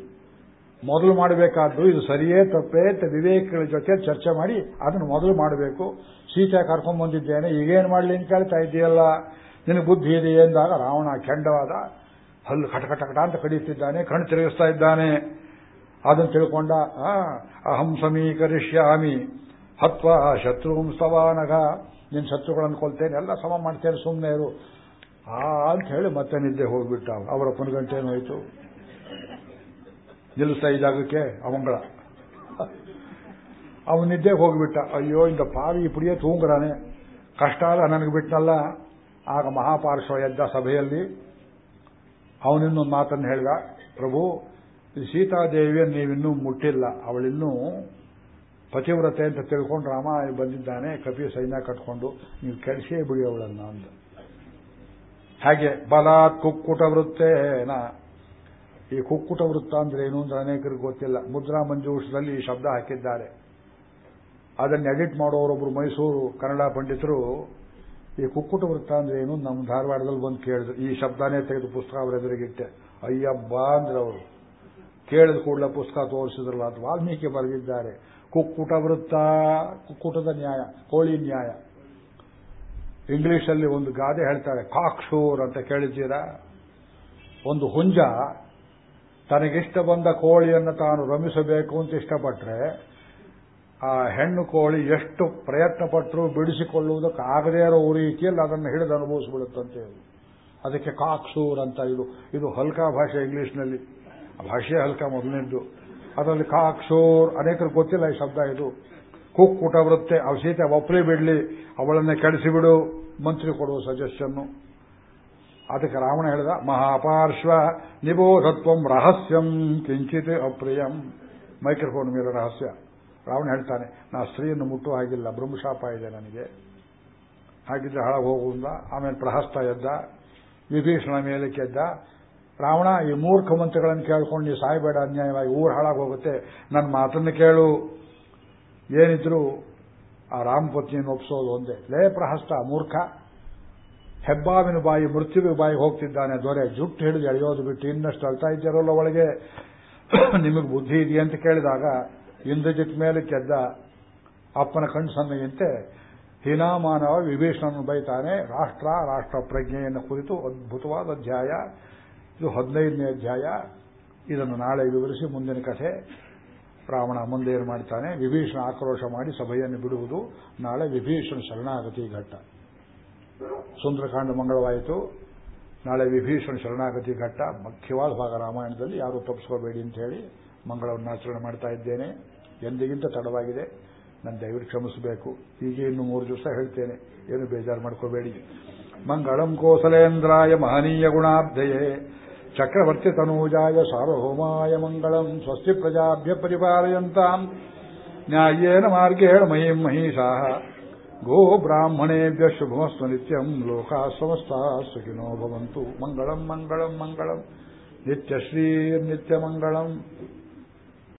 ಮೊದಲು ಮಾಡಬೇಕಾದ್ದು ಇದು ಸರಿಯೇ ತಪ್ಪೇ ಅಂತ ವಿವೇಕಗಳ ಜೊತೆ ಚರ್ಚೆ ಮಾಡಿ ಅದನ್ನು ಮೊದಲು ಮಾಡಬೇಕು. ಸೀತೆ ಕರ್ಕೊಂಡ್ ಬಂದಿದ್ದೇನೆ ಈಗೇನು ಮಾಡಲಿ ಅಂತ ಕೇಳ್ತಾ ಇದೆಯಲ್ಲ ನಿನಗೆ ಬುದ್ಧಿ ಇದೆ ಎಂದಾಗ ರಾವಣ ಕೆಂಡವಾದ ಹಲ್ಲು ಕಟಕಟಕಟ ಅಂತ ಕಡಿಯುತ್ತಿದ್ದಾನೆ, ಕಣ್ಣು ತಿರುಗಿಸ್ತಾ ಇದ್ದಾನೆ. ಅದನ್ನು ತಿಳ್ಕೊಂಡ ಅಹಂ ಸಮೀಕರಿಷ್ಯಾಮಿ, ಹತ್ವ ಶತ್ರುಂ ಸವಾನಗ ನಿನ್ನ ಶತ್ರುಗಳನ್ನು ಕೊಲ್ತೇನೆ, ಎಲ್ಲ ಸಮ ಮಾಡ್ತೇನೆ ಸುಮ್ಮನೆ ಇರು. ಆ, ಅಂತ ಹೇಳಿ ಮತ್ತೆ ನಿದ್ದೆ ಹೋಗ್ಬಿಟ್ಟ ಅವರ ಪುನಗಂಟೇನು ಹೋಯ್ತು ನಿಲ್ಲಿಸ್ತಾ ಈ ಜಾಗಕ್ಕೆ ಅವಂಗಳ ಅವನ ನಿದ್ದೆ ಹೋಗ್ಬಿಟ್ಟ. ಅಯ್ಯೋ ಇಂದ ಪಾವಿ ಪುಡಿಯ ತೂಂಗ್ರಾನೆ. ಕಷ್ಟ ಅಲ್ಲ ನನಗೆ ಬಿಟ್ಟನಲ್ಲ ಆಗ ಮಹಾಪಾರ್ಶ್ವ ಎದ್ದ ಸಭೆಯಲ್ಲಿ ಅವನಿನ್ನೊಂದು ಮಾತನ್ನು ಹೇಳಿದ, ಪ್ರಭು ಸೀತಾದೇವಿಯನ್ನು ನೀವಿನ್ನೂ ಮುಟ್ಟಿಲ್ಲ. ಅವಳಿನ್ನೂ ಪತಿವ್ರತೆ ಅಂತ ತಿಳ್ಕೊಂಡು ರಾಮ ಬಂದಿದ್ದಾನೆ ಕಪಿ ಸೈನ್ಯ ಕಟ್ಕೊಂಡು ನೀವು ಕೆಡಿಸೇ ಬಿಡಿ ಅವಳನ್ನ ಅಂತ ಹಾಗೆ, ಬಲಾತ್ ಕುಕ್ಕುಟ ವೃತ್ತೇನ. ಈ ಕುಕ್ಕುಟ ವೃತ್ತ ಅಂದ್ರೆ ಏನು ಅಂದ್ರೆ ಅನೇಕರಿಗೆ ಗೊತ್ತಿಲ್ಲ. ಮುದ್ರಾ ಮಂಜೂಷದಲ್ಲಿ ಈ ಶಬ್ದ ಹಾಕಿದ್ದಾರೆ. ಅದನ್ನು ಎಡಿಟ್ ಮಾಡೋರೊಬ್ರು ಮೈಸೂರು ಕನ್ನಡ ಪಂಡಿತರು, ಈ ಕುಕ್ಕುಟ ವೃತ್ತ ಅಂದ್ರೆ ಏನು ನಮ್ಮ ಧಾರವಾಡದಲ್ಲಿ ಬಂದು ಕೇಳಿದ್ರು. ಈ ಶಬ್ದನೇ ತೆಗೆದು ಪುಸ್ತಕ ಅವ್ರ ಎದುರಿಗಿಟ್ಟೆ ಅಯ್ಯಬ್ಬ ಅಂದ್ರೆ ಅವರು ಕೇಳಿದ ಕೂಡಲೇ ಪುಸ್ತಕ ತೋರಿಸಿದ್ರಲ್ಲ, ಅದು ವಾಲ್ಮೀಕಿ ಬರೆದಿದ್ದಾರೆ. ಕುಕ್ಕುಟ ವೃತ್ತ ಕುಕ್ಕುಟದ ನ್ಯಾಯ ಕೋಳಿ ನ್ಯಾಯ. ಇಂಗ್ಲಿಷಲ್ಲಿ ಒಂದು ಗಾದೆ ಹೇಳ್ತಾರೆ, ಕಾಕ್ಷೂರ್ ಅಂತ ಕೇಳಿದ್ದೀರಾ? ಒಂದು ಹುಂಜ ತನಗಿಷ್ಟ ಬಂದ ಕೋಳಿಯನ್ನು ತಾನು ರಮಿಸಬೇಕು ಅಂತ ಇಷ್ಟಪಟ್ಟರೆ ಆ ಹೆಣ್ಣು ಕೋಳಿ ಎಷ್ಟು ಪ್ರಯತ್ನ ಬಿಡಿಸಿಕೊಳ್ಳುವುದಕ್ಕೆ ಆಗದೇ ಇರೋ ರೀತಿಯಲ್ಲಿ ಅದನ್ನು ಹಿಡಿದು ಅನುಭವಿಸ್ಬಿಡುತ್ತಂತೆ ಅದಕ್ಕೆ ಕಾಕ್ಸೂರ್ ಅಂತ ಇದು. ಇದು ಹಲ್ಕಾ ಭಾಷೆ ಇಂಗ್ಲಿಷ್ನಲ್ಲಿ. ಭಾಷೆ ಹಲ್ಕಾ ಮೊದಲನೇದ್ದು ಅದರಲ್ಲಿ ಕಾಕ್ಷೋರ್ ಅನೇಕರು ಗೊತ್ತಿಲ್ಲ ಈ ಶಬ್ದ ಇದು. ಕುಕ್ಕುಟ ವೃತ್ತೆ ಅವ ಸೀತೆ ಒಪ್ಪಲಿ ಬಿಡ್ಲಿ, ಅವಳನ್ನೇ ಕೆಡಿಸಿಬಿಡು ಮಂತ್ರಿ ಕೊಡುವ ಸಜೆಷನ್ನು ಅದಕ್ಕೆ ರಾವಣ ಹೇಳಿದ, ಮಹಾಪಾರ್ಶ್ವ ನಿಬೋಧತ್ವಂ ರಹಸ್ಯಂ ಕಿಂಚಿತ್ ಅಪ್ರಿಯಂ. ಮೈಕ್ರೋಫೋನ್ ಮೇಲೆ ರಹಸ್ಯ. ರಾವಣ ಹೇಳ್ತಾನೆ, ನಾ ಸ್ತ್ರೀಯನ್ನು ಮುಟ್ಟುವ ಹಾಗಿಲ್ಲ ಬ್ರಹ್ಮಶಾಪ ಇದೆ ನನಗೆ. ಹಾಗಿದ್ರೆ ಹಾಳಾಗಿ ಹೋಗುವುದ ಆಮೇಲೆ ಪ್ರಹಸ್ತ ಎದ್ದ, ವಿಭೀಷಣ ಮೇಲೆ ಕೆದ್ದ ರಾವಣ, ಈ ಮೂರ್ಖ ಮಂತ್ರಿಗಳನ್ನು ಕೇಳ್ಕೊಂಡು ನೀವು ಸಾಯಬೇಡ, ಅನ್ಯಾಯವಾಗಿ ಊರು ಹಾಳಾಗಿ ಹೋಗುತ್ತೆ. ನನ್ನ ಮಾತನ್ನು ಕೇಳು. ಏನಿದ್ರು ಆ ರಾಮಪತ್ನಿಯನ್ನು ಒಪ್ಪಿಸೋದು ಒಂದೇ. ಲೇ ಪ್ರಹಸ್ತ, ಮೂರ್ಖ! ಹೆಬ್ಬಾವಿನ ಬಾಯಿ, ಮೃತ್ಯುವಿನ ಬಾಯಿ ಹೋಗ್ತಿದ್ದಾನೆ. ದೊರೆ, ಜುಟ್ಟು ಹಿಡಿದು ಎಳೆಯೋದು ಬಿಟ್ಟು ಇನ್ನಷ್ಟು ಅಳ್ತಾ ಇದ್ದಾರಲ್ಲ ಒಳಗೆ? ನಿಮಗೆ ಬುದ್ಧಿ ಇದೆಯಾ ಅಂತ ಕೇಳಿದಾಗ ಇಂದ್ರಜಿತ್ ಮೇಲೆ ಕೆದ್ದ ಅಪ್ಪನ ಕಣ್ಣು ಸನ್ನೆಯಂತೆ ಹೀನಾಮಾನವ ವಿಭೀಷಣನ್ನು ಬೈತಾನೆ, ರಾಷ್ಟ್ರ ರಾಷ್ಟ್ರ ಪ್ರಜ್ಞೆಯನ್ನು ಕುರಿತು ಅದ್ಭುತವಾದ ಅಧ್ಯಾಯ. ಇದು ಹದಿನೈದನೇ ಅಧ್ಯಾಯ. ಇದನ್ನು ನಾಳೆ ವಿವರಿಸಿ ಮುಂದಿನ ಕಥೆ. ರಾವಣ ಮುಂದೆ ಏನು ಮಾಡ್ತಾನೆ? ವಿಭೀಷಣ ಆಕ್ರೋಶ ಮಾಡಿ ಸಭೆಯನ್ನು ಬಿಡುವುದು. ನಾಳೆ ವಿಭೀಷಣ ಶರಣಾಗತಿ ಘಟ್ಟ. ಸುಂದರಕಾಂಡ ಮಂಗಳವಾಯಿತು. ನಾಳೆ ವಿಭೀಷಣ ಶರಣಾಗತಿ ಘಟ್ಟ. ಮುಖ್ಯವಾದ ಭಾಗ ರಾಮಾಯಣದಲ್ಲಿ ಯಾರು ತಪ್ಪಿಸ್ಕೋಬೇಡಿ ಅಂತ ಹೇಳಿ ಮಂಗಳವನ್ನು ಆಚರಣೆ ಮಾಡ್ತಾ ಇದ್ದೇನೆ. ಎಂದಿಗಿಂತ ತಡವಾಗಿದೆ. ನನ್ನ ದಯವಿಟ್ಟು ಕ್ಷಮಿಸಬೇಕು. ಹೀಗೆ ಇನ್ನು ಮೂರು ದಿವಸ ಹೇಳ್ತೇನೆ. ಏನು ಬೇಜಾರು ಮಾಡ್ಕೋಬೇಡಿ. ಮಂಗಳಂ ಕೋಸಲೇಂದ್ರಾಯ ಮಹನೀಯ ಗುಣಾಬ್ಧಯೇ. ಚಕ್ರವರ್ತಿ ತನೂಜಾಯ ಸಾರ್ವಭೌಮಾಯ ಮಂಗಳಂ ಸ್ವಸ್ತಿ ಪ್ರಜಾಭ್ಯ ಪರಿಪಾಲಯಂತಾಂ. ನ್ಯಾಯೇನ ಮಾರ್ಗೇಣ ಮಹಿಂ ಮಹಿಷಾ ಗೋ ಬ್ರಾಹ್ಮಣೇಭ್ಯ ಶುಭಮಸ್ತು ನಿತ್ಯಂ ಲೋಕಾ ಸಮಸ್ತಾ ಸುಖಿನೋ ಭವಂತು. ಮಂಗಳಂ ಮಂಗಳಂ ಮಂಗಳಂ. ನಿತ್ಯಶ್ರೀರ್ನಿತ್ಯಮಂಗಳಂ